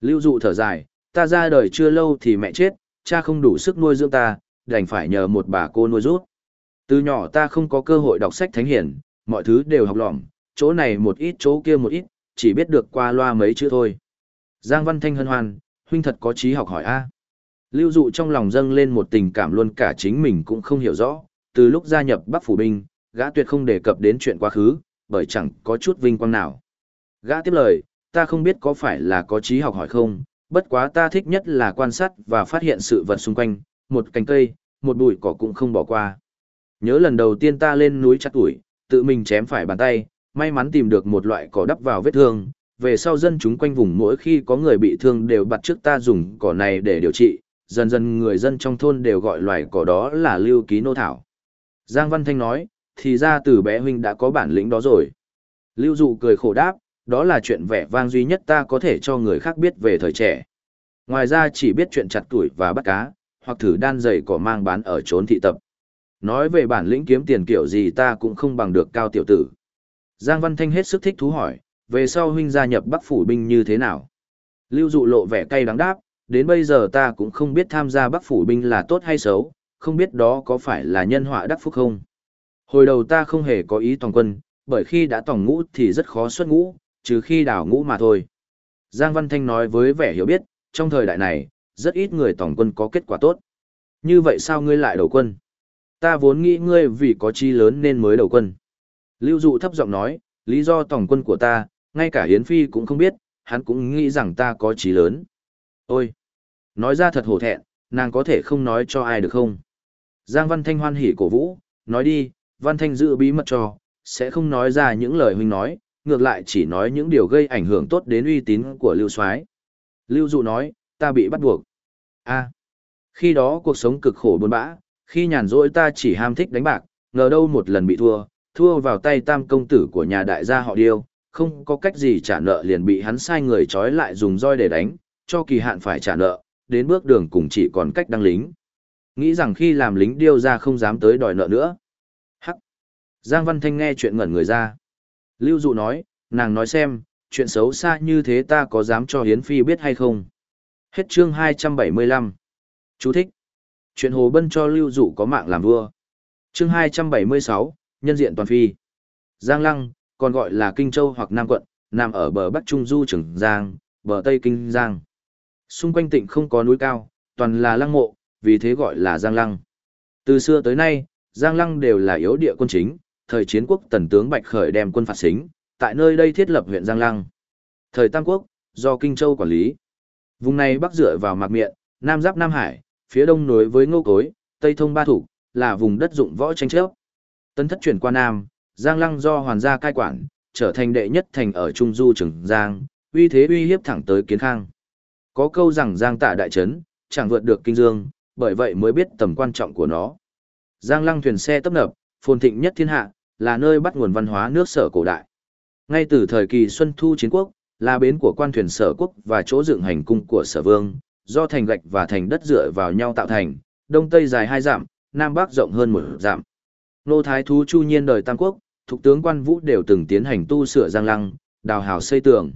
Lưu dụ thở dài, ta ra đời chưa lâu thì mẹ chết, cha không đủ sức nuôi dưỡng ta, đành phải nhờ một bà cô nuôi rút. Từ nhỏ ta không có cơ hội đọc sách thánh hiển, mọi thứ đều học lỏm, chỗ này một ít chỗ kia một ít, chỉ biết được qua loa mấy chữ thôi. Giang Văn Thanh hân hoan, huynh thật có trí học hỏi a. Lưu dụ trong lòng dâng lên một tình cảm luôn cả chính mình cũng không hiểu rõ, từ lúc gia nhập Bắc Phủ Binh, gã tuyệt không đề cập đến chuyện quá khứ, bởi chẳng có chút vinh quang nào. Gã tiếp lời, ta không biết có phải là có trí học hỏi không, bất quá ta thích nhất là quan sát và phát hiện sự vật xung quanh, một cành cây, một bụi cỏ cũng không bỏ qua. Nhớ lần đầu tiên ta lên núi chặt tuổi, tự mình chém phải bàn tay, may mắn tìm được một loại cỏ đắp vào vết thương, về sau dân chúng quanh vùng mỗi khi có người bị thương đều bắt trước ta dùng cỏ này để điều trị, dần dần người dân trong thôn đều gọi loài cỏ đó là lưu ký nô thảo. Giang Văn Thanh nói, thì ra từ bé huynh đã có bản lĩnh đó rồi. Lưu Dụ cười khổ đáp, đó là chuyện vẻ vang duy nhất ta có thể cho người khác biết về thời trẻ. Ngoài ra chỉ biết chuyện chặt tuổi và bắt cá, hoặc thử đan dày cỏ mang bán ở trốn thị tập. Nói về bản lĩnh kiếm tiền kiểu gì ta cũng không bằng được cao tiểu tử. Giang Văn Thanh hết sức thích thú hỏi, về sau huynh gia nhập Bắc Phủ binh như thế nào? Lưu dụ lộ vẻ cay đắng đáp, đến bây giờ ta cũng không biết tham gia Bắc Phủ binh là tốt hay xấu, không biết đó có phải là nhân họa đắc phúc không. Hồi đầu ta không hề có ý toàn quân, bởi khi đã tòng ngũ thì rất khó xuất ngũ, trừ khi đảo ngũ mà thôi. Giang Văn Thanh nói với vẻ hiểu biết, trong thời đại này, rất ít người tòng quân có kết quả tốt. Như vậy sao ngươi lại đầu quân? Ta vốn nghĩ ngươi vì có chi lớn nên mới đầu quân. Lưu Dụ thấp giọng nói, lý do tổng quân của ta, ngay cả Hiến Phi cũng không biết, hắn cũng nghĩ rằng ta có trí lớn. Ôi! Nói ra thật hổ thẹn, nàng có thể không nói cho ai được không? Giang Văn Thanh hoan hỉ cổ vũ, nói đi, Văn Thanh giữ bí mật cho, sẽ không nói ra những lời huynh nói, ngược lại chỉ nói những điều gây ảnh hưởng tốt đến uy tín của Lưu Soái. Lưu Dụ nói, ta bị bắt buộc. A. khi đó cuộc sống cực khổ buồn bã, khi nhàn rỗi ta chỉ ham thích đánh bạc, ngờ đâu một lần bị thua, thua vào tay tam công tử của nhà đại gia họ Điêu, không có cách gì trả nợ liền bị hắn sai người trói lại dùng roi để đánh, cho kỳ hạn phải trả nợ, đến bước đường cùng chỉ còn cách đăng lính. Nghĩ rằng khi làm lính Điêu ra không dám tới đòi nợ nữa. Hắc. Giang Văn Thanh nghe chuyện ngẩn người ra. Lưu Dụ nói, nàng nói xem, chuyện xấu xa như thế ta có dám cho Hiến Phi biết hay không? Hết chương 275. Chú thích. Chuyện Hồ Bân cho Lưu Dụ có mạng làm vua. Chương 276, nhân diện toàn phi. Giang Lăng, còn gọi là Kinh Châu hoặc Nam Quận, nằm ở bờ Bắc Trung Du Trường Giang, bờ Tây Kinh Giang. Xung quanh tỉnh không có núi cao, toàn là lăng mộ, vì thế gọi là Giang Lăng. Từ xưa tới nay, Giang Lăng đều là yếu địa quân chính, thời chiến quốc tần tướng Bạch Khởi đem quân phạt xính, tại nơi đây thiết lập huyện Giang Lăng. Thời Tam Quốc, do Kinh Châu quản lý. Vùng này bắc dựa vào Mạc Miện, Nam giáp Nam Hải, phía đông nối với Ngô Cối, Tây thông Ba Thủ, là vùng đất dụng võ tranh chấp. Tân thất chuyển qua Nam, Giang Lăng do hoàn gia cai quản, trở thành đệ nhất thành ở Trung Du Trường Giang, uy thế uy hiếp thẳng tới Kiến Khang. Có câu rằng Giang tạ đại trấn, chẳng vượt được Kinh Dương, bởi vậy mới biết tầm quan trọng của nó. Giang Lăng thuyền xe tấp nập, phồn thịnh nhất thiên hạ, là nơi bắt nguồn văn hóa nước sở cổ đại. Ngay từ thời kỳ Xuân Thu Chiến Quốc, là bến của quan thuyền sở quốc và chỗ dựng hành cung của sở vương, do thành gạch và thành đất dựa vào nhau tạo thành, đông tây dài hai dặm, nam bắc rộng hơn một dặm. Nô Thái Thú Chu Nhiên đời Tam Quốc, thuộc tướng quan vũ đều từng tiến hành tu sửa giang lăng, đào hào xây tường.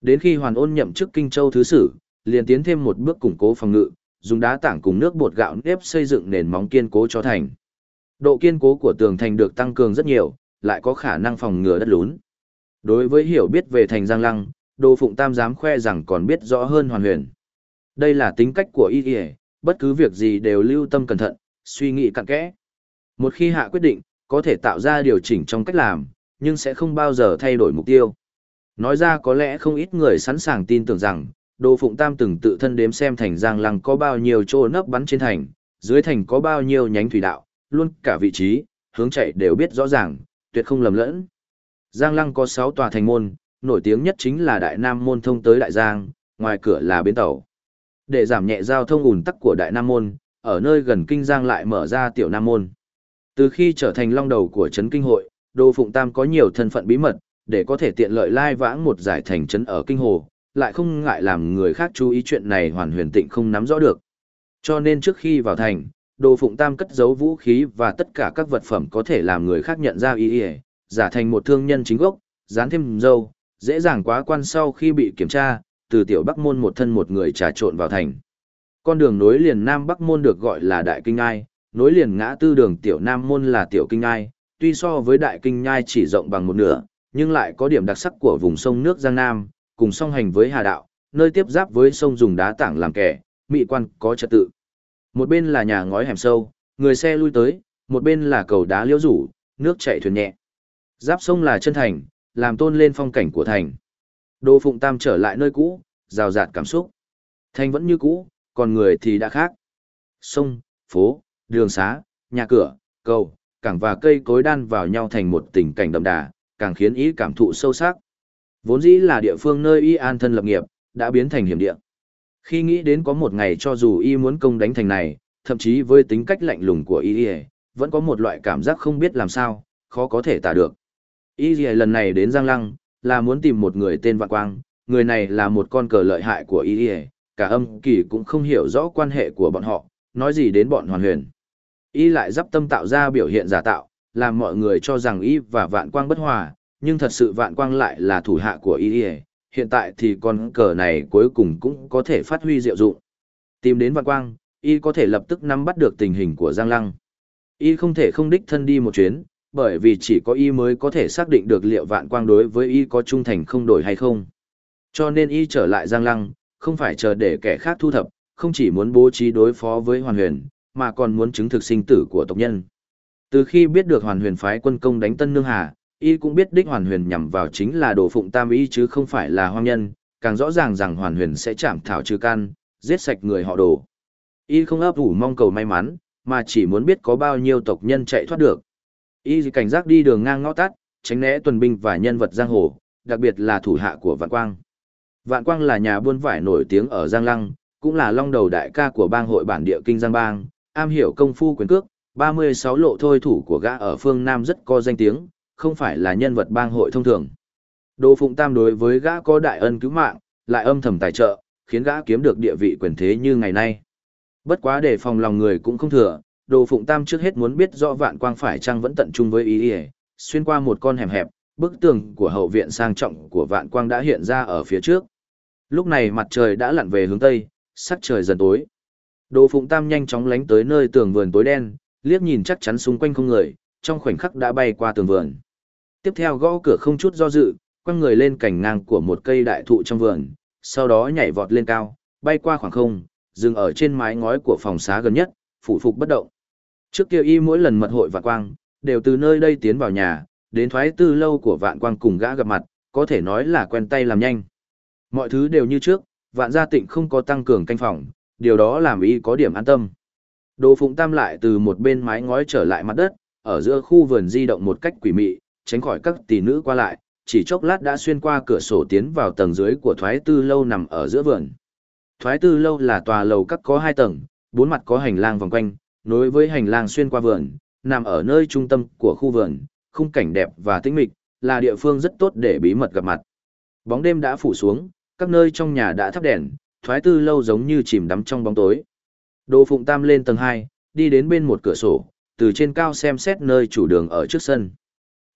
Đến khi Hoàn Ôn nhậm chức Kinh Châu Thứ Sử, liền tiến thêm một bước củng cố phòng ngự, dùng đá tảng cùng nước bột gạo nếp xây dựng nền móng kiên cố cho thành. Độ kiên cố của tường thành được tăng cường rất nhiều, lại có khả năng phòng ngừa đất lún. Đối với hiểu biết về thành Giang Lăng, Đô Phụng Tam dám khoe rằng còn biết rõ hơn Hoàn Huyền. Đây là tính cách của y y, bất cứ việc gì đều lưu tâm cẩn thận, suy nghĩ cặn kẽ. Một khi hạ quyết định, có thể tạo ra điều chỉnh trong cách làm, nhưng sẽ không bao giờ thay đổi mục tiêu. Nói ra có lẽ không ít người sẵn sàng tin tưởng rằng, Đô Phụng Tam từng tự thân đếm xem thành Giang Lăng có bao nhiêu chỗ nấp bắn trên thành, dưới thành có bao nhiêu nhánh thủy đạo, luôn cả vị trí, hướng chạy đều biết rõ ràng, tuyệt không lầm lẫn. Giang Lăng có 6 tòa thành môn, nổi tiếng nhất chính là Đại Nam môn thông tới Đại Giang, ngoài cửa là bến tàu. Để giảm nhẹ giao thông ùn tắc của Đại Nam môn, ở nơi gần kinh Giang lại mở ra Tiểu Nam môn. Từ khi trở thành long đầu của trấn kinh hội, Đô Phụng Tam có nhiều thân phận bí mật, để có thể tiện lợi lai vãng một giải thành trấn ở kinh hồ, lại không ngại làm người khác chú ý chuyện này hoàn huyền tịnh không nắm rõ được. Cho nên trước khi vào thành, Đô Phụng Tam cất giấu vũ khí và tất cả các vật phẩm có thể làm người khác nhận ra ý ý, giả thành một thương nhân chính gốc, dán thêm dâu, dễ dàng quá quan sau khi bị kiểm tra, từ tiểu Bắc Môn một thân một người trà trộn vào thành. Con đường nối liền Nam Bắc Môn được gọi là Đại Kinh Ai, nối liền ngã tư đường tiểu Nam Môn là Tiểu Kinh Ai, tuy so với Đại Kinh Nhai chỉ rộng bằng một nửa, nhưng lại có điểm đặc sắc của vùng sông nước Giang Nam, cùng song hành với Hà Đạo, nơi tiếp giáp với sông dùng đá tảng làm kẻ, mỹ quan có trật tự. Một bên là nhà ngói hẻm sâu, người xe lui tới, một bên là cầu đá liễu rủ, nước chảy thuyền nhẹ. Giáp sông là chân thành, làm tôn lên phong cảnh của thành. Đô Phụng Tam trở lại nơi cũ, rào rạt cảm xúc. Thanh vẫn như cũ, còn người thì đã khác. Sông, phố, đường xá, nhà cửa, cầu, cảng và cây cối đan vào nhau thành một tình cảnh đậm đà, càng khiến ý cảm thụ sâu sắc. Vốn dĩ là địa phương nơi y an thân lập nghiệp, đã biến thành hiểm địa. Khi nghĩ đến có một ngày cho dù y muốn công đánh thành này, thậm chí với tính cách lạnh lùng của y, vẫn có một loại cảm giác không biết làm sao, khó có thể tả được. Y lần này đến Giang Lăng, là muốn tìm một người tên Vạn Quang, người này là một con cờ lợi hại của y, Y, cả âm kỳ cũng không hiểu rõ quan hệ của bọn họ, nói gì đến bọn hoàn huyền. Y lại dắp tâm tạo ra biểu hiện giả tạo, làm mọi người cho rằng y và Vạn Quang bất hòa, nhưng thật sự Vạn Quang lại là thủ hạ của Y y, hiện tại thì con cờ này cuối cùng cũng có thể phát huy diệu dụng. Tìm đến Vạn Quang, y có thể lập tức nắm bắt được tình hình của Giang Lăng. Y không thể không đích thân đi một chuyến, bởi vì chỉ có y mới có thể xác định được liệu Vạn Quang đối với y có trung thành không đổi hay không. Cho nên y trở lại Giang Lăng, không phải chờ để kẻ khác thu thập, không chỉ muốn bố trí đối phó với Hoàn Huyền, mà còn muốn chứng thực sinh tử của tộc nhân. Từ khi biết được Hoàn Huyền phái quân công đánh Tân Nương Hà, y cũng biết đích hoàn huyền nhằm vào chính là đồ phụng tam y chứ không phải là hoang nhân, càng rõ ràng rằng hoàn huyền sẽ chạm thảo trừ can, giết sạch người họ đồ. Y không ấp ủ mong cầu may mắn, mà chỉ muốn biết có bao nhiêu tộc nhân chạy thoát được. Y cảnh giác đi đường ngang ngõ tắt, tránh né tuần binh và nhân vật giang hồ, đặc biệt là thủ hạ của Vạn Quang. Vạn Quang là nhà buôn vải nổi tiếng ở Giang Lăng, cũng là long đầu đại ca của bang hội bản địa kinh Giang Bang, am hiểu công phu quyền cước, 36 lộ thôi thủ của gã ở phương Nam rất có danh tiếng, không phải là nhân vật bang hội thông thường. Đỗ Phụng Tam đối với gã có đại ân cứu mạng, lại âm thầm tài trợ, khiến gã kiếm được địa vị quyền thế như ngày nay. Bất quá để phòng lòng người cũng không thừa, Đồ Phụng Tam trước hết muốn biết rõ Vạn Quang phải chăng vẫn tận trung với ý ỉa xuyên qua một con hẻm hẹp, bức tường của hậu viện sang trọng của Vạn Quang đã hiện ra ở phía trước. Lúc này mặt trời đã lặn về hướng tây, sắc trời dần tối. Đồ Phụng Tam nhanh chóng lánh tới nơi tường vườn tối đen, liếc nhìn chắc chắn xung quanh không người, trong khoảnh khắc đã bay qua tường vườn. Tiếp theo gõ cửa không chút do dự, quăng người lên cành ngang của một cây đại thụ trong vườn, sau đó nhảy vọt lên cao, bay qua khoảng không, dừng ở trên mái ngói của phòng xá gần nhất, phủ phục bất động. Trước kia y mỗi lần mật hội vạn quang, đều từ nơi đây tiến vào nhà, đến thoái tư lâu của vạn quang cùng gã gặp mặt, có thể nói là quen tay làm nhanh. Mọi thứ đều như trước, vạn gia tịnh không có tăng cường canh phòng, điều đó làm y có điểm an tâm. Đồ Phụng Tam lại từ một bên mái ngói trở lại mặt đất, ở giữa khu vườn di động một cách quỷ mị, tránh khỏi các tỷ nữ qua lại, chỉ chốc lát đã xuyên qua cửa sổ tiến vào tầng dưới của thoái tư lâu nằm ở giữa vườn. Thoái tư lâu là tòa lầu các có hai tầng, bốn mặt có hành lang vòng quanh, nối với hành lang xuyên qua vườn, nằm ở nơi trung tâm của khu vườn, khung cảnh đẹp và tĩnh mịch, là địa phương rất tốt để bí mật gặp mặt. Bóng đêm đã phủ xuống, các nơi trong nhà đã thắp đèn, thoái tư lâu giống như chìm đắm trong bóng tối. Đồ Phụng Tam lên tầng 2, đi đến bên một cửa sổ, từ trên cao xem xét nơi chủ đường ở trước sân.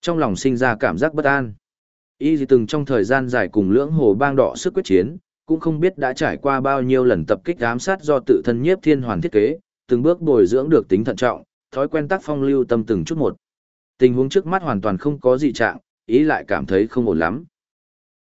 Trong lòng sinh ra cảm giác bất an. Y gì từng trong thời gian dài cùng lưỡng hồ bang đỏ sức quyết chiến, cũng không biết đã trải qua bao nhiêu lần tập kích ám sát do tự thân nhiếp thiên hoàn thiết kế, từng bước bồi dưỡng được tính thận trọng, thói quen tác phong lưu tâm từng chút một. Tình huống trước mắt hoàn toàn không có gì trạng, ý lại cảm thấy không ổn lắm.